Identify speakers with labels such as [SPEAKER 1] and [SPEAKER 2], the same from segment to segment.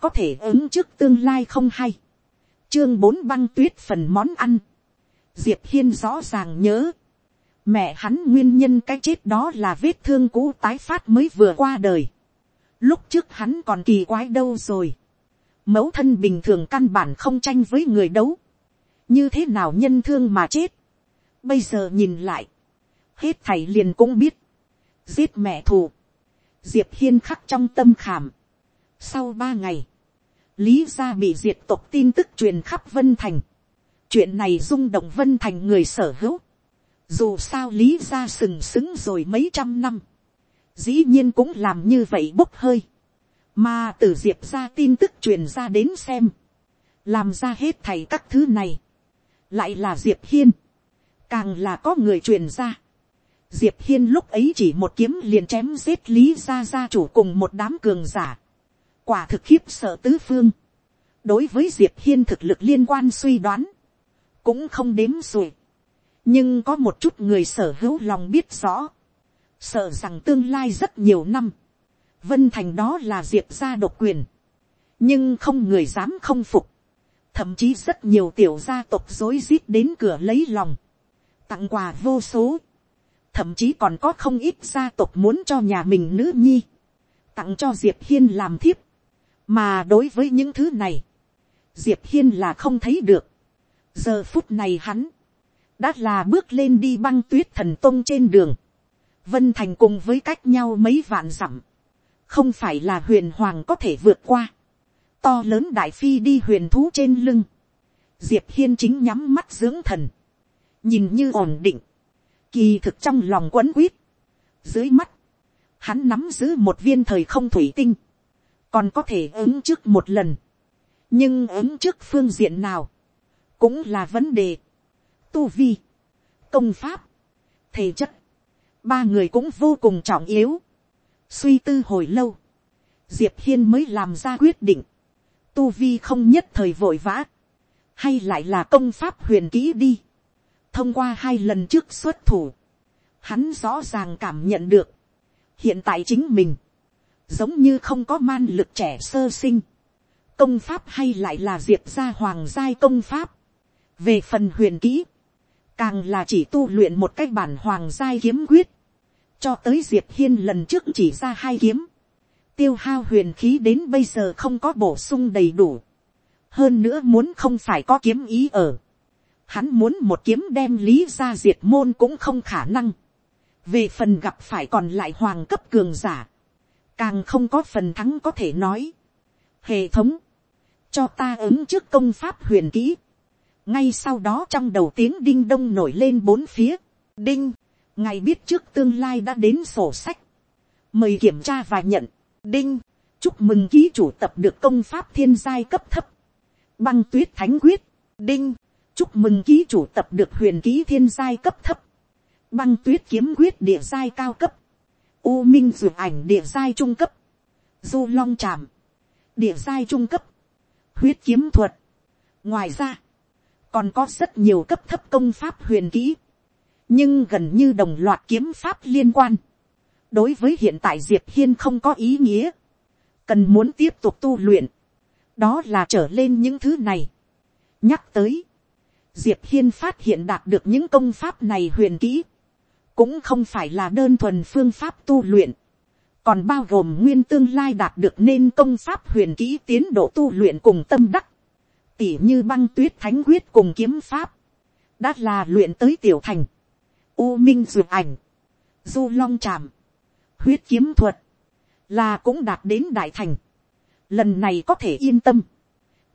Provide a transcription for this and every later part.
[SPEAKER 1] có thể ứng trước tương lai không hay. chương bốn băng tuyết phần món ăn. diệp hiên rõ ràng nhớ. mẹ hắn nguyên nhân cái chết đó là vết thương cũ tái phát mới vừa qua đời. lúc trước hắn còn kỳ quái đâu rồi. mẫu thân bình thường căn bản không tranh với người đấu. như thế nào nhân thương mà chết. bây giờ nhìn lại. hết thầy liền cũng biết. giết mẹ thù. diệp hiên khắc trong tâm khảm sau ba ngày, lý gia bị diệt tộc tin tức truyền khắp vân thành. chuyện này rung động vân thành người sở hữu. dù sao lý gia sừng sững rồi mấy trăm năm, dĩ nhiên cũng làm như vậy bốc hơi. mà từ diệp ra tin tức truyền ra đến xem, làm ra hết thầy các thứ này, lại là diệp hiên, càng là có người truyền ra. Diệp Hiên lúc ấy chỉ một kiếm liền chém giết Lý Gia Gia chủ cùng một đám cường giả quả thực khiếp sợ tứ phương. đối với diệp hiên thực lực liên quan suy đoán, cũng không đếm rồi. nhưng có một chút người sở hữu lòng biết rõ, sợ rằng tương lai rất nhiều năm, vân thành đó là diệp gia độc quyền, nhưng không người dám không phục, thậm chí rất nhiều tiểu gia tộc dối rít đến cửa lấy lòng, tặng quà vô số, thậm chí còn có không ít gia tộc muốn cho nhà mình nữ nhi, tặng cho diệp hiên làm thiếp, mà đối với những thứ này, diệp hiên là không thấy được. giờ phút này hắn, đã là bước lên đi băng tuyết thần tông trên đường, vân thành cùng với cách nhau mấy vạn dặm, không phải là huyền hoàng có thể vượt qua, to lớn đại phi đi huyền thú trên lưng, diệp hiên chính nhắm mắt dưỡng thần, nhìn như ổn định, kỳ thực trong lòng quấn quýt, dưới mắt, hắn nắm giữ một viên thời không thủy tinh, còn có thể ứng trước một lần, nhưng ứng trước phương diện nào, cũng là vấn đề. Tu vi, công pháp, thể chất, ba người cũng vô cùng trọng yếu. suy tư hồi lâu, diệp hiên mới làm ra quyết định, tu vi không nhất thời vội vã, hay lại là công pháp huyền kỹ đi. thông qua hai lần trước xuất thủ, hắn rõ ràng cảm nhận được, hiện tại chính mình, giống như không có man lực trẻ sơ sinh, công pháp hay lại là diệp gia hoàng giai công pháp, về phần huyền kỹ, càng là chỉ tu luyện một cái bản hoàng giai kiếm quyết, cho tới diệp hiên lần trước chỉ ra hai kiếm, tiêu hao huyền khí đến bây giờ không có bổ sung đầy đủ, hơn nữa muốn không phải có kiếm ý ở, hắn muốn một kiếm đem lý ra diệt môn cũng không khả năng, về phần gặp phải còn lại hoàng cấp cường giả, càng không có phần thắng có thể nói. hệ thống, cho ta ứng trước công pháp huyền kỹ. ngay sau đó trong đầu tiếng đinh đông nổi lên bốn phía. đinh, ngài biết trước tương lai đã đến sổ sách. mời kiểm tra và nhận. đinh, chúc mừng ký chủ tập được công pháp thiên giai cấp thấp. băng tuyết thánh quyết. đinh, chúc mừng ký chủ tập được huyền ký thiên giai cấp thấp. băng tuyết kiếm quyết địa giai cao cấp U Minh Dược ảnh địa giai trung cấp. Du Long Tràm. Địa giai trung cấp. Huyết kiếm thuật. Ngoài ra. Còn có rất nhiều cấp thấp công pháp huyền kỹ. Nhưng gần như đồng loạt kiếm pháp liên quan. Đối với hiện tại Diệp Hiên không có ý nghĩa. Cần muốn tiếp tục tu luyện. Đó là trở lên những thứ này. Nhắc tới. Diệp Hiên phát hiện đạt được những công pháp này huyền kỹ cũng không phải là đơn thuần phương pháp tu luyện, còn bao gồm nguyên tương lai đạt được nên công pháp huyền kỹ tiến độ tu luyện cùng tâm đắc, tỉ như băng tuyết thánh quyết cùng kiếm pháp, đã là luyện tới tiểu thành, u minh dược ảnh, du long tràm, huyết kiếm thuật, là cũng đạt đến đại thành, lần này có thể yên tâm,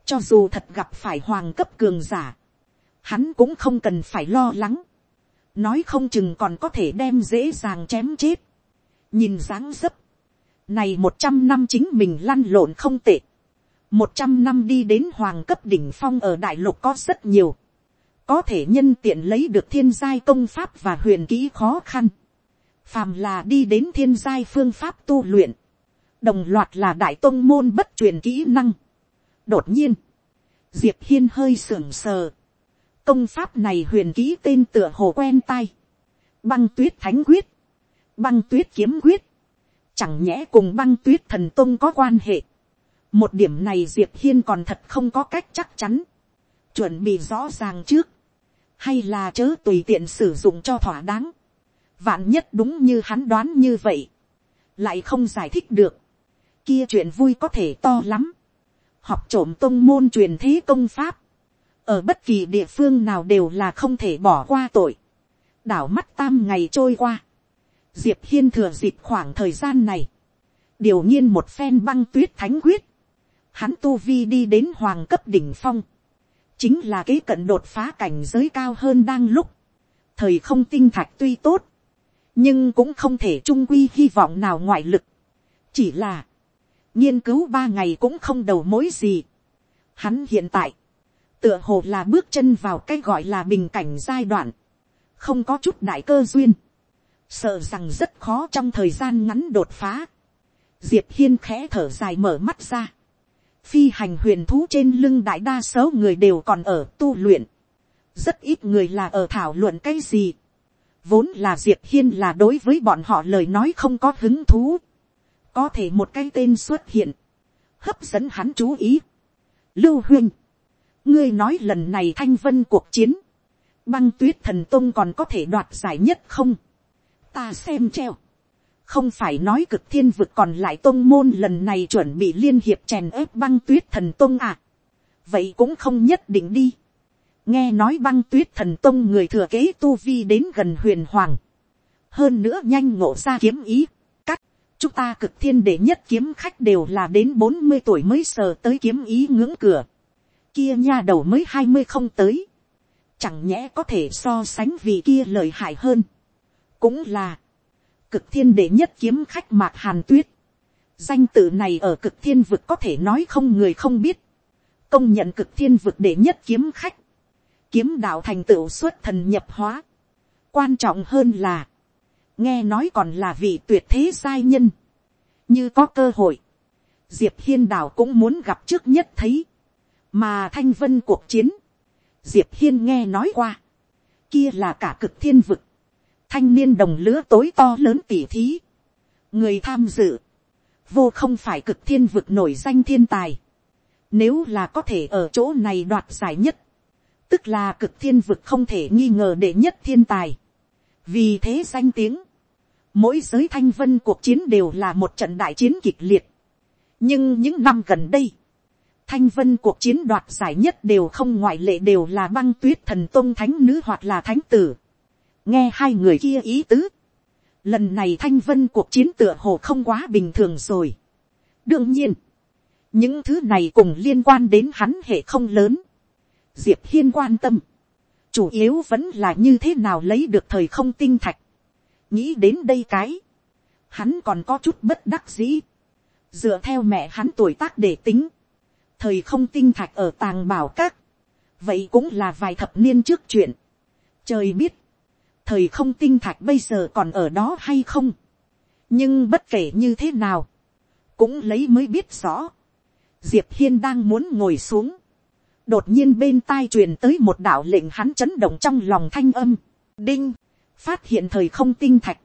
[SPEAKER 1] cho dù thật gặp phải hoàng cấp cường giả, hắn cũng không cần phải lo lắng, nói không chừng còn có thể đem dễ dàng chém chết. nhìn dáng dấp, này một trăm năm chính mình lăn lộn không tệ, một trăm năm đi đến hoàng cấp đỉnh phong ở đại lục có rất nhiều, có thể nhân tiện lấy được thiên giai công pháp và huyền kỹ khó khăn, phàm là đi đến thiên giai phương pháp tu luyện, đồng loạt là đại tôn môn bất truyền kỹ năng. đột nhiên, diệp hiên hơi sưởng sờ, công pháp này huyền ký tên tựa hồ quen tai, băng tuyết thánh quyết, băng tuyết kiếm quyết, chẳng nhẽ cùng băng tuyết thần tông có quan hệ, một điểm này diệp hiên còn thật không có cách chắc chắn, chuẩn bị rõ ràng trước, hay là chớ tùy tiện sử dụng cho thỏa đáng, vạn nhất đúng như hắn đoán như vậy, lại không giải thích được, kia chuyện vui có thể to lắm, học trộm tông môn truyền thế công pháp, ở bất kỳ địa phương nào đều là không thể bỏ qua tội, đảo mắt tam ngày trôi qua, diệp hiên thừa dịp khoảng thời gian này, điều nhiên một phen băng tuyết thánh quyết, hắn tu vi đi đến hoàng cấp đỉnh phong, chính là kế cận đột phá cảnh giới cao hơn đang lúc, thời không tinh thạch tuy tốt, nhưng cũng không thể trung quy hy vọng nào ngoại lực, chỉ là, nghiên cứu ba ngày cũng không đầu mối gì. Hắn hiện tại, tựa hồ là bước chân vào cái gọi là bình cảnh giai đoạn, không có chút đại cơ duyên, sợ rằng rất khó trong thời gian ngắn đột phá. Diệp hiên khẽ thở dài mở mắt ra, phi hành huyền thú trên lưng đại đa số người đều còn ở tu luyện, rất ít người là ở thảo luận cái gì. Vốn là diệp hiên là đối với bọn họ lời nói không có hứng thú có thể một cái tên xuất hiện, hấp dẫn hắn chú ý. Lưu huynh, ngươi nói lần này thanh vân cuộc chiến, băng tuyết thần tông còn có thể đoạt giải nhất không, ta xem treo, không phải nói cực thiên vực còn lại tông môn lần này chuẩn bị liên hiệp chèn ớp băng tuyết thần tông à, vậy cũng không nhất định đi. nghe nói băng tuyết thần tông người thừa kế tu vi đến gần huyền hoàng, hơn nữa nhanh ngộ ra kiếm ý, chúng ta cực thiên đệ nhất kiếm khách đều là đến bốn mươi tuổi mới sờ tới kiếm ý ngưỡng cửa. Kia nha đầu mới hai mươi không tới. Chẳng nhẽ có thể so sánh vì kia lợi hại hơn. Cũng là. Cực thiên đệ nhất kiếm khách mạc hàn tuyết. Danh tự này ở cực thiên vực có thể nói không người không biết. Công nhận cực thiên vực đệ nhất kiếm khách. Kiếm đạo thành tựu xuất thần nhập hóa. Quan trọng hơn là nghe nói còn là vị tuyệt thế giai nhân, như có cơ hội, diệp hiên đảo cũng muốn gặp trước nhất thấy, mà thanh vân cuộc chiến, diệp hiên nghe nói qua, kia là cả cực thiên vực, thanh niên đồng lứa tối to lớn tỉ thí, người tham dự, vô không phải cực thiên vực nổi danh thiên tài, nếu là có thể ở chỗ này đoạt giải nhất, tức là cực thiên vực không thể nghi ngờ đệ nhất thiên tài, vì thế danh tiếng, mỗi giới thanh vân cuộc chiến đều là một trận đại chiến kịch liệt. nhưng những năm gần đây, thanh vân cuộc chiến đoạt giải nhất đều không ngoại lệ đều là băng tuyết thần tôn thánh nữ hoặc là thánh tử. nghe hai người kia ý tứ. lần này thanh vân cuộc chiến tựa hồ không quá bình thường rồi. đương nhiên, những thứ này cùng liên quan đến hắn hệ không lớn. diệp hiên quan tâm chủ yếu vẫn là như thế nào lấy được thời không tinh thạch. nghĩ đến đây cái, hắn còn có chút bất đắc dĩ, dựa theo mẹ hắn tuổi tác để tính, thời không tinh thạch ở tàng bảo các, vậy cũng là vài thập niên trước chuyện. trời biết, thời không tinh thạch bây giờ còn ở đó hay không, nhưng bất kể như thế nào, cũng lấy mới biết rõ, diệp hiên đang muốn ngồi xuống, đột nhiên bên tai truyền tới một đạo lệnh hắn chấn động trong lòng thanh âm, đinh, phát hiện thời không tinh thạch,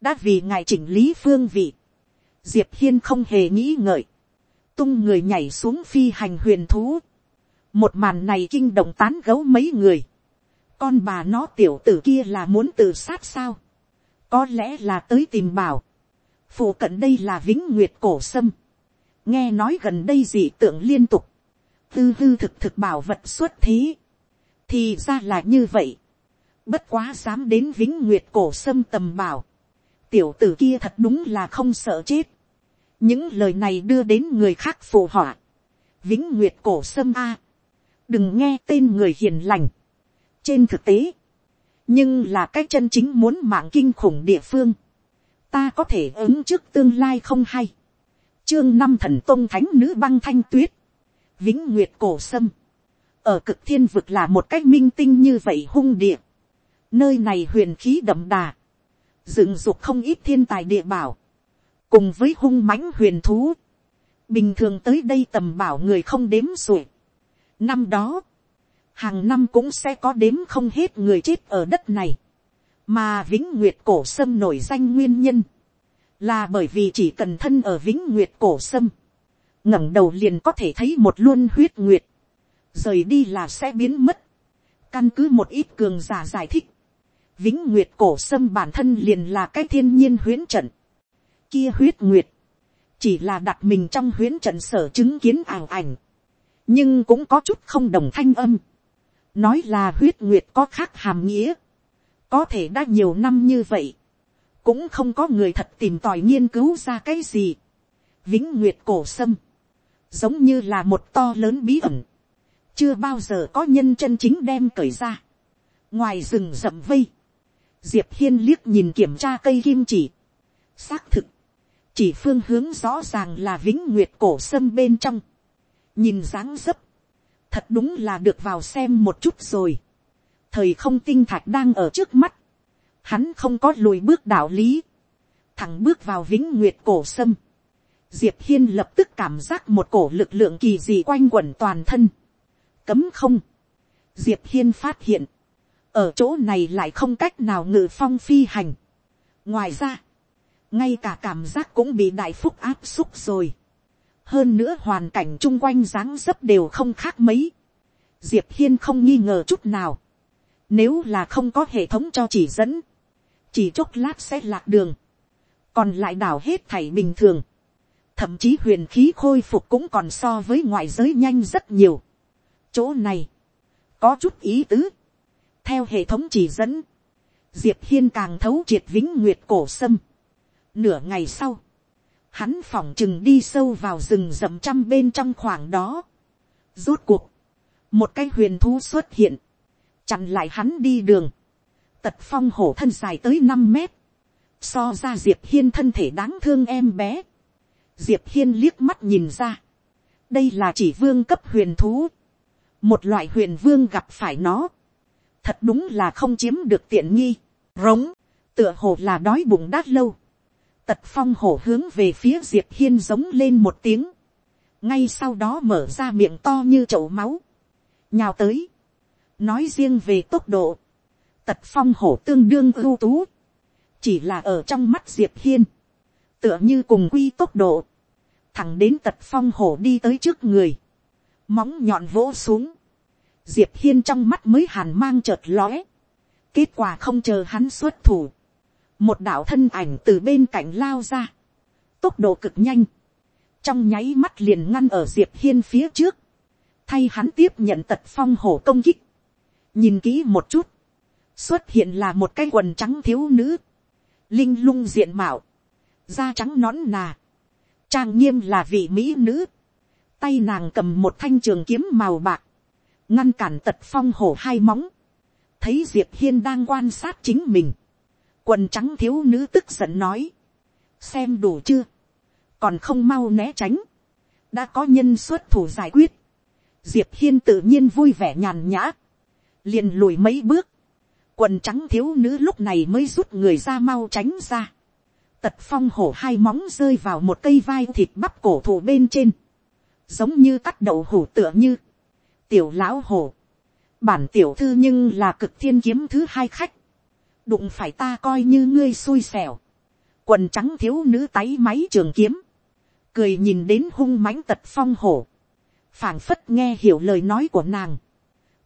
[SPEAKER 1] đã vì ngài chỉnh lý phương vị, diệp hiên không hề nghĩ ngợi, tung người nhảy xuống phi hành huyền thú, một màn này kinh động tán gấu mấy người, con bà nó tiểu tử kia là muốn tự sát sao, có lẽ là tới tìm bảo, phụ cận đây là vĩnh nguyệt cổ sâm, nghe nói gần đây dị tượng liên tục, tư hư thực thực bảo vật xuất thí Thì ra là như vậy. Bất quá dám đến vĩnh nguyệt cổ sâm tầm bảo. Tiểu tử kia thật đúng là không sợ chết. Những lời này đưa đến người khác phù họa. Vĩnh nguyệt cổ sâm A. Đừng nghe tên người hiền lành. Trên thực tế. Nhưng là cái chân chính muốn mạng kinh khủng địa phương. Ta có thể ứng trước tương lai không hay. Chương năm thần tôn thánh nữ băng thanh tuyết vĩnh nguyệt cổ sâm, ở cực thiên vực là một cách minh tinh như vậy hung địa, nơi này huyền khí đậm đà, dựng dục không ít thiên tài địa bảo, cùng với hung mãnh huyền thú, bình thường tới đây tầm bảo người không đếm rồi. năm đó, hàng năm cũng sẽ có đếm không hết người chết ở đất này, mà vĩnh nguyệt cổ sâm nổi danh nguyên nhân, là bởi vì chỉ cần thân ở vĩnh nguyệt cổ sâm, ngẩng đầu liền có thể thấy một luôn huyết nguyệt, rời đi là sẽ biến mất, căn cứ một ít cường giả giải thích, vĩnh nguyệt cổ sâm bản thân liền là cái thiên nhiên huyễn trận, kia huyết nguyệt, chỉ là đặt mình trong huyễn trận sở chứng kiến ảo ảnh, nhưng cũng có chút không đồng thanh âm, nói là huyết nguyệt có khác hàm nghĩa, có thể đã nhiều năm như vậy, cũng không có người thật tìm tòi nghiên cứu ra cái gì. Vĩnh nguyệt cổ sâm, giống như là một to lớn bí ẩn, chưa bao giờ có nhân chân chính đem cởi ra. ngoài rừng rậm vây, diệp hiên liếc nhìn kiểm tra cây kim chỉ, xác thực, chỉ phương hướng rõ ràng là vĩnh nguyệt cổ sâm bên trong, nhìn dáng dấp, thật đúng là được vào xem một chút rồi. thời không tinh thạch đang ở trước mắt, hắn không có lùi bước đạo lý, thẳng bước vào vĩnh nguyệt cổ sâm. diệp hiên lập tức cảm giác một cổ lực lượng kỳ dị quanh quẩn toàn thân. cấm không. diệp hiên phát hiện, ở chỗ này lại không cách nào ngự phong phi hành. ngoài ra, ngay cả cảm giác cũng bị đại phúc áp xúc rồi hơn nữa hoàn cảnh chung quanh dáng dấp đều không khác mấy. diệp hiên không nghi ngờ chút nào. nếu là không có hệ thống cho chỉ dẫn, chỉ chốc lát sẽ lạc đường, còn lại đảo hết thảy bình thường. thậm chí huyền khí khôi phục cũng còn so với ngoại giới nhanh rất nhiều. chỗ này, có chút ý tứ. theo hệ thống chỉ dẫn, diệp hiên càng thấu triệt vĩnh nguyệt cổ sâm nửa ngày sau, hắn phỏng chừng đi sâu vào rừng rậm trăm bên trong khoảng đó. Rốt cuộc, một cái huyền thú xuất hiện, chặn lại hắn đi đường. Tật phong hổ thân dài tới năm mét, so ra diệp hiên thân thể đáng thương em bé. diệp hiên liếc mắt nhìn ra, đây là chỉ vương cấp huyền thú, một loại huyền vương gặp phải nó, thật đúng là không chiếm được tiện nghi, rống, tựa hồ là đói bụng đát lâu Tật phong hổ hướng về phía diệp hiên giống lên một tiếng. Ngay sau đó mở ra miệng to như chậu máu. Nhào tới. Nói riêng về tốc độ. Tật phong hổ tương đương ưu tú. Chỉ là ở trong mắt diệp hiên. Tựa như cùng quy tốc độ. Thẳng đến tật phong hổ đi tới trước người. Móng nhọn vỗ xuống. Diệp hiên trong mắt mới hàn mang chợt lóe. Kết quả không chờ hắn xuất thủ một đạo thân ảnh từ bên cạnh lao ra, tốc độ cực nhanh, trong nháy mắt liền ngăn ở diệp hiên phía trước, thay hắn tiếp nhận tật phong hổ công kích, nhìn kỹ một chút, xuất hiện là một cái quần trắng thiếu nữ, linh lung diện mạo, da trắng nón nà, trang nghiêm là vị mỹ nữ, tay nàng cầm một thanh trường kiếm màu bạc, ngăn cản tật phong hổ hai móng, thấy diệp hiên đang quan sát chính mình, quần trắng thiếu nữ tức giận nói, xem đủ chưa, còn không mau né tránh, đã có nhân xuất thủ giải quyết, diệp hiên tự nhiên vui vẻ nhàn nhã, liền lùi mấy bước, quần trắng thiếu nữ lúc này mới rút người ra mau tránh ra, tật phong hổ hai móng rơi vào một cây vai thịt bắp cổ thụ bên trên, giống như cắt đậu hủ tựa như, tiểu lão hổ, bản tiểu thư nhưng là cực thiên kiếm thứ hai khách, đụng phải ta coi như ngươi xui xẻo, quần trắng thiếu nữ táy máy trường kiếm, cười nhìn đến hung mãnh tật phong hổ, phảng phất nghe hiểu lời nói của nàng,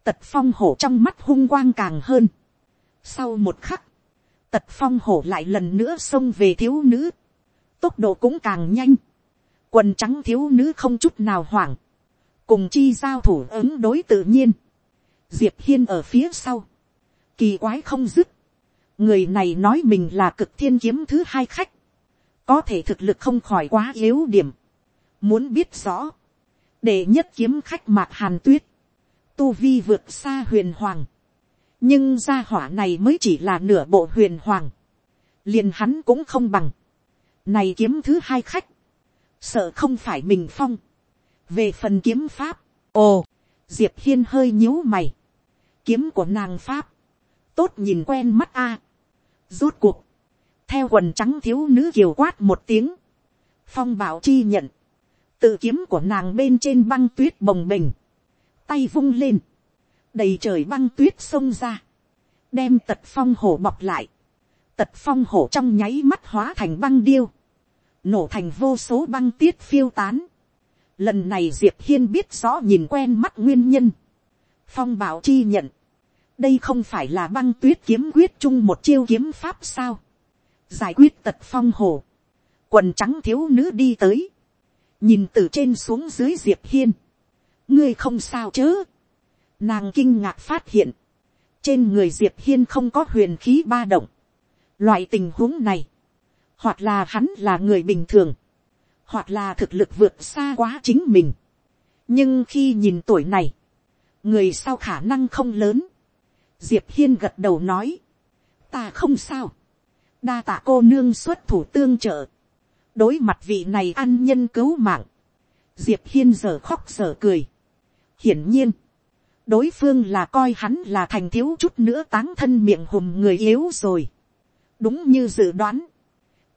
[SPEAKER 1] tật phong hổ trong mắt hung quang càng hơn. Sau một khắc, tật phong hổ lại lần nữa xông về thiếu nữ, tốc độ cũng càng nhanh, quần trắng thiếu nữ không chút nào hoảng, cùng chi giao thủ ứng đối tự nhiên, diệp hiên ở phía sau, kỳ quái không dứt, người này nói mình là cực thiên kiếm thứ hai khách, có thể thực lực không khỏi quá yếu điểm, muốn biết rõ, để nhất kiếm khách mạc hàn tuyết, tu vi vượt xa huyền hoàng, nhưng gia hỏa này mới chỉ là nửa bộ huyền hoàng, liền hắn cũng không bằng, này kiếm thứ hai khách, sợ không phải mình phong, về phần kiếm pháp, ồ, diệp hiên hơi nhíu mày, kiếm của nàng pháp, tốt nhìn quen mắt a, Rốt cuộc. Theo quần trắng thiếu nữ kiều quát một tiếng. Phong bảo chi nhận. Tự kiếm của nàng bên trên băng tuyết bồng bềnh. Tay vung lên. Đầy trời băng tuyết xông ra. Đem tật phong hổ bọc lại. Tật phong hổ trong nháy mắt hóa thành băng điêu. Nổ thành vô số băng tiết phiêu tán. Lần này Diệp Hiên biết rõ nhìn quen mắt nguyên nhân. Phong bảo chi nhận. Đây không phải là băng tuyết kiếm quyết chung một chiêu kiếm pháp sao. Giải quyết tật phong hồ. Quần trắng thiếu nữ đi tới. Nhìn từ trên xuống dưới Diệp Hiên. Ngươi không sao chứ. Nàng kinh ngạc phát hiện. Trên người Diệp Hiên không có huyền khí ba động. Loại tình huống này. Hoặc là hắn là người bình thường hoặc là thực lực vượt xa quá chính mình. nhưng khi nhìn tuổi này, người sau khả năng không lớn diệp hiên gật đầu nói, ta không sao, đa tạ cô nương xuất thủ tương trợ, đối mặt vị này ăn nhân cứu mạng, diệp hiên giờ khóc giờ cười. hiển nhiên, đối phương là coi hắn là thành thiếu chút nữa táng thân miệng hùm người yếu rồi. đúng như dự đoán,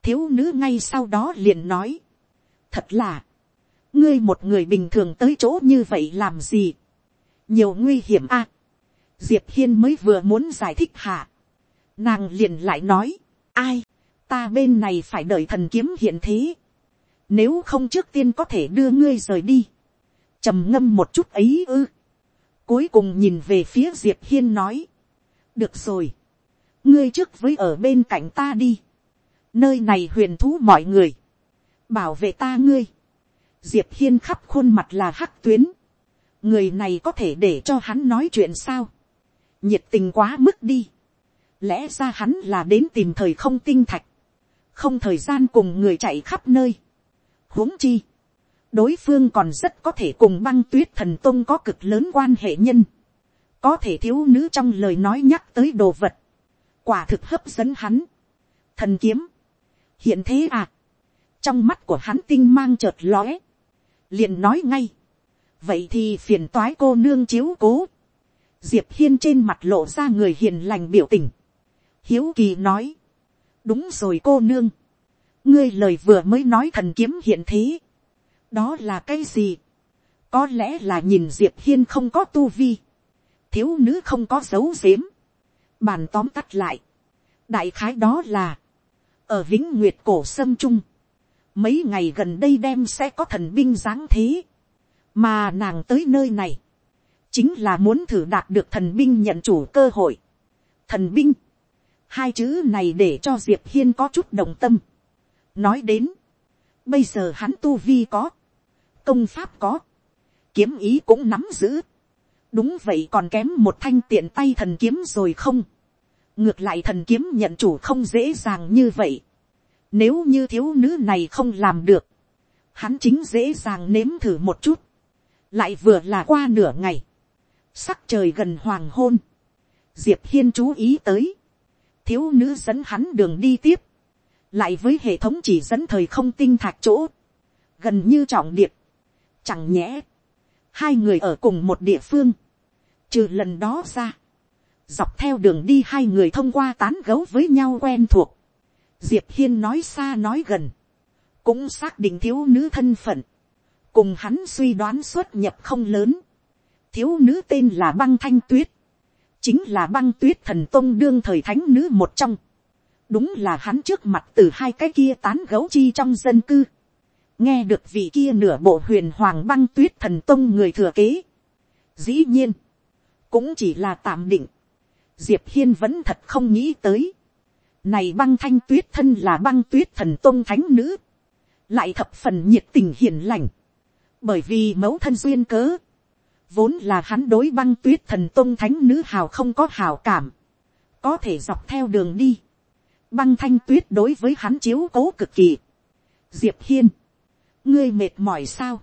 [SPEAKER 1] thiếu nữ ngay sau đó liền nói, thật là, ngươi một người bình thường tới chỗ như vậy làm gì, nhiều nguy hiểm a diệp hiên mới vừa muốn giải thích hạ, nàng liền lại nói, ai, ta bên này phải đợi thần kiếm hiện thế, nếu không trước tiên có thể đưa ngươi rời đi, trầm ngâm một chút ấy ư, cuối cùng nhìn về phía diệp hiên nói, được rồi, ngươi trước với ở bên cạnh ta đi, nơi này huyền thú mọi người, bảo vệ ta ngươi. diệp hiên khắp khuôn mặt là hắc tuyến. người này có thể để cho hắn nói chuyện sao nhiệt tình quá mức đi. lẽ ra hắn là đến tìm thời không tinh thạch. không thời gian cùng người chạy khắp nơi. huống chi. đối phương còn rất có thể cùng băng tuyết thần tông có cực lớn quan hệ nhân. có thể thiếu nữ trong lời nói nhắc tới đồ vật. quả thực hấp dẫn hắn. thần kiếm. hiện thế à trong mắt của hắn tinh mang chợt lóe, liền nói ngay, vậy thì phiền toái cô nương chiếu cố, diệp hiên trên mặt lộ ra người hiền lành biểu tình, hiếu kỳ nói, đúng rồi cô nương, ngươi lời vừa mới nói thần kiếm hiện thế, đó là cái gì, có lẽ là nhìn diệp hiên không có tu vi, thiếu nữ không có dấu dếm, bàn tóm tắt lại, đại khái đó là, ở vĩnh nguyệt cổ sâm trung, mấy ngày gần đây đem sẽ có thần binh giáng thế, mà nàng tới nơi này, chính là muốn thử đạt được thần binh nhận chủ cơ hội. thần binh, hai chữ này để cho diệp hiên có chút đồng tâm. nói đến, bây giờ hắn tu vi có, công pháp có, kiếm ý cũng nắm giữ. đúng vậy còn kém một thanh tiện tay thần kiếm rồi không. ngược lại thần kiếm nhận chủ không dễ dàng như vậy nếu như thiếu nữ này không làm được, hắn chính dễ dàng nếm thử một chút. Lại vừa là qua nửa ngày. Sắc trời gần hoàng hôn. Diệp Hiên chú ý tới. Thiếu nữ dẫn hắn đường đi tiếp. Lại với hệ thống chỉ dẫn thời không tinh thạch chỗ. Gần như trọng điệp. Chẳng nhẽ. Hai người ở cùng một địa phương. Trừ lần đó ra. Dọc theo đường đi hai người thông qua tán gấu với nhau quen thuộc diệp hiên nói xa nói gần, cũng xác định thiếu nữ thân phận, cùng hắn suy đoán xuất nhập không lớn, thiếu nữ tên là băng thanh tuyết, chính là băng tuyết thần tôn đương thời thánh nữ một trong, đúng là hắn trước mặt từ hai cái kia tán gấu chi trong dân cư, nghe được vị kia nửa bộ huyền hoàng băng tuyết thần tôn người thừa kế, dĩ nhiên, cũng chỉ là tạm định, diệp hiên vẫn thật không nghĩ tới, này băng thanh tuyết thân là băng tuyết thần tôn thánh nữ. Lại thập phần nhiệt tình hiền lành. Bởi vì mẫu thân duyên cớ. Vốn là hắn đối băng tuyết thần tôn thánh nữ hào không có hào cảm. Có thể dọc theo đường đi. Băng thanh tuyết đối với hắn chiếu cố cực kỳ. Diệp Hiên. Ngươi mệt mỏi sao?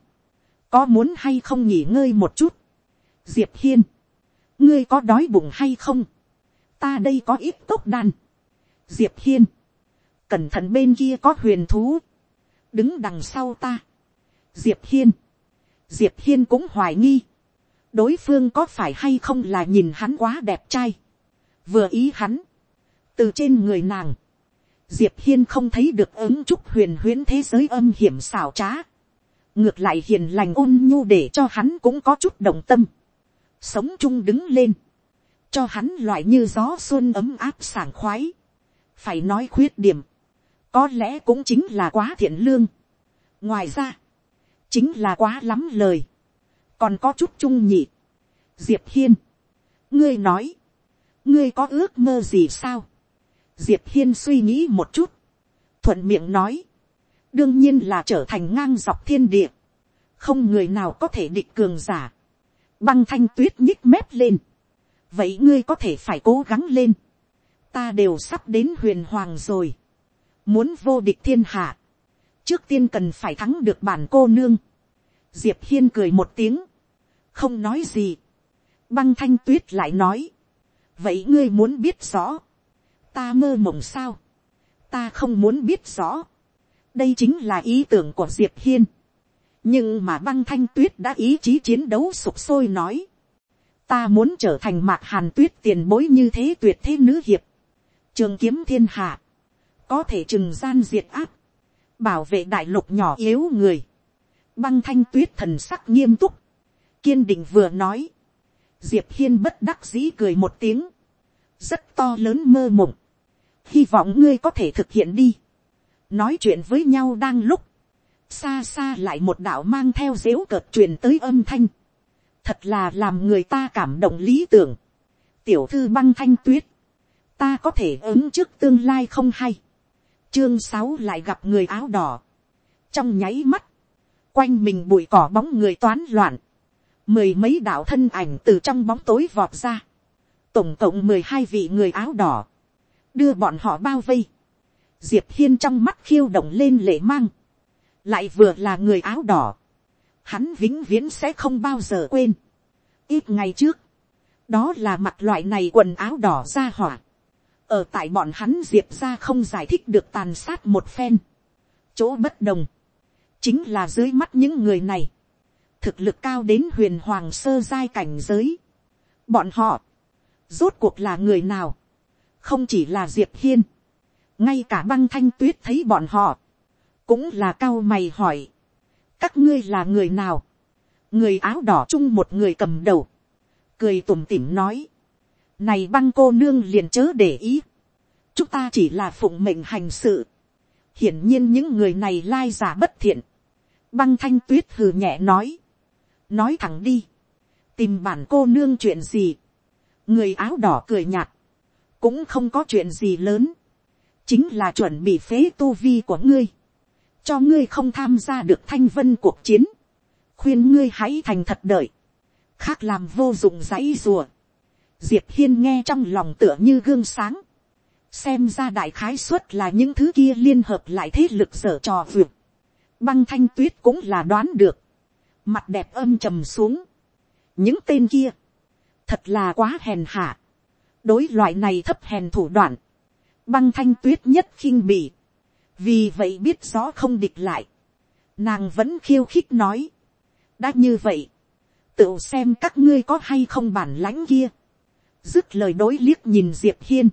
[SPEAKER 1] Có muốn hay không nghỉ ngơi một chút? Diệp Hiên. Ngươi có đói bụng hay không? Ta đây có ít cốc đan diệp hiên, cẩn thận bên kia có huyền thú, đứng đằng sau ta, diệp hiên, diệp hiên cũng hoài nghi, đối phương có phải hay không là nhìn hắn quá đẹp trai, vừa ý hắn, từ trên người nàng, diệp hiên không thấy được ứng trúc huyền huyễn thế giới âm hiểm xảo trá, ngược lại hiền lành ôn nhu để cho hắn cũng có chút động tâm, sống chung đứng lên, cho hắn loại như gió xuân ấm áp sảng khoái, phải nói khuyết điểm, có lẽ cũng chính là quá thiện lương. ngoài ra, chính là quá lắm lời, còn có chút trung nhị. diệp hiên, ngươi nói, ngươi có ước mơ gì sao, diệp hiên suy nghĩ một chút, thuận miệng nói, đương nhiên là trở thành ngang dọc thiên địa, không người nào có thể địch cường giả, băng thanh tuyết nhích mép lên, vậy ngươi có thể phải cố gắng lên, ta đều sắp đến huyền hoàng rồi, muốn vô địch thiên hạ, trước tiên cần phải thắng được bản cô nương, diệp hiên cười một tiếng, không nói gì, băng thanh tuyết lại nói, vậy ngươi muốn biết rõ, ta mơ mộng sao, ta không muốn biết rõ, đây chính là ý tưởng của diệp hiên, nhưng mà băng thanh tuyết đã ý chí chiến đấu sục sôi nói, ta muốn trở thành mạc hàn tuyết tiền bối như thế tuyệt thế nữ hiệp, trường kiếm thiên hạ, có thể trừng gian diệt áp, bảo vệ đại lục nhỏ yếu người, băng thanh tuyết thần sắc nghiêm túc, kiên định vừa nói, diệp hiên bất đắc dĩ cười một tiếng, rất to lớn mơ mộng, hy vọng ngươi có thể thực hiện đi, nói chuyện với nhau đang lúc, xa xa lại một đạo mang theo dếu cợt truyền tới âm thanh, thật là làm người ta cảm động lý tưởng, tiểu thư băng thanh tuyết, ta có thể ứng trước tương lai không hay, chương sáu lại gặp người áo đỏ, trong nháy mắt, quanh mình bụi cỏ bóng người toán loạn, mười mấy đạo thân ảnh từ trong bóng tối vọt ra, tổng cộng mười hai vị người áo đỏ, đưa bọn họ bao vây, diệp hiên trong mắt khiêu động lên lệ mang, lại vừa là người áo đỏ, hắn vĩnh viễn sẽ không bao giờ quên. ít ngày trước, đó là mặt loại này quần áo đỏ ra hỏa, ở tại bọn hắn diệp ra không giải thích được tàn sát một phen, chỗ bất đồng, chính là dưới mắt những người này, thực lực cao đến huyền hoàng sơ giai cảnh giới. Bọn họ, rốt cuộc là người nào, không chỉ là diệp hiên, ngay cả băng thanh tuyết thấy bọn họ, cũng là cao mày hỏi, các ngươi là người nào, người áo đỏ chung một người cầm đầu, cười tủm tỉm nói, này băng cô nương liền chớ để ý, chúng ta chỉ là phụng mệnh hành sự, hiển nhiên những người này lai giả bất thiện, băng thanh tuyết hừ nhẹ nói, nói thẳng đi, tìm bản cô nương chuyện gì, người áo đỏ cười nhạt, cũng không có chuyện gì lớn, chính là chuẩn bị phế tu vi của ngươi, cho ngươi không tham gia được thanh vân cuộc chiến, khuyên ngươi hãy thành thật đợi, khác làm vô dụng dãy rùa. Diệp hiên nghe trong lòng tựa như gương sáng, xem ra đại khái suất là những thứ kia liên hợp lại thế lực dở trò vượt. Băng thanh tuyết cũng là đoán được, mặt đẹp âm trầm xuống. những tên kia, thật là quá hèn hạ. đối loại này thấp hèn thủ đoạn, băng thanh tuyết nhất khinh bỉ. Vì vậy biết rõ không địch lại, nàng vẫn khiêu khích nói, đã như vậy, tự xem các ngươi có hay không bản lãnh kia, dứt lời đối liếc nhìn diệp hiên,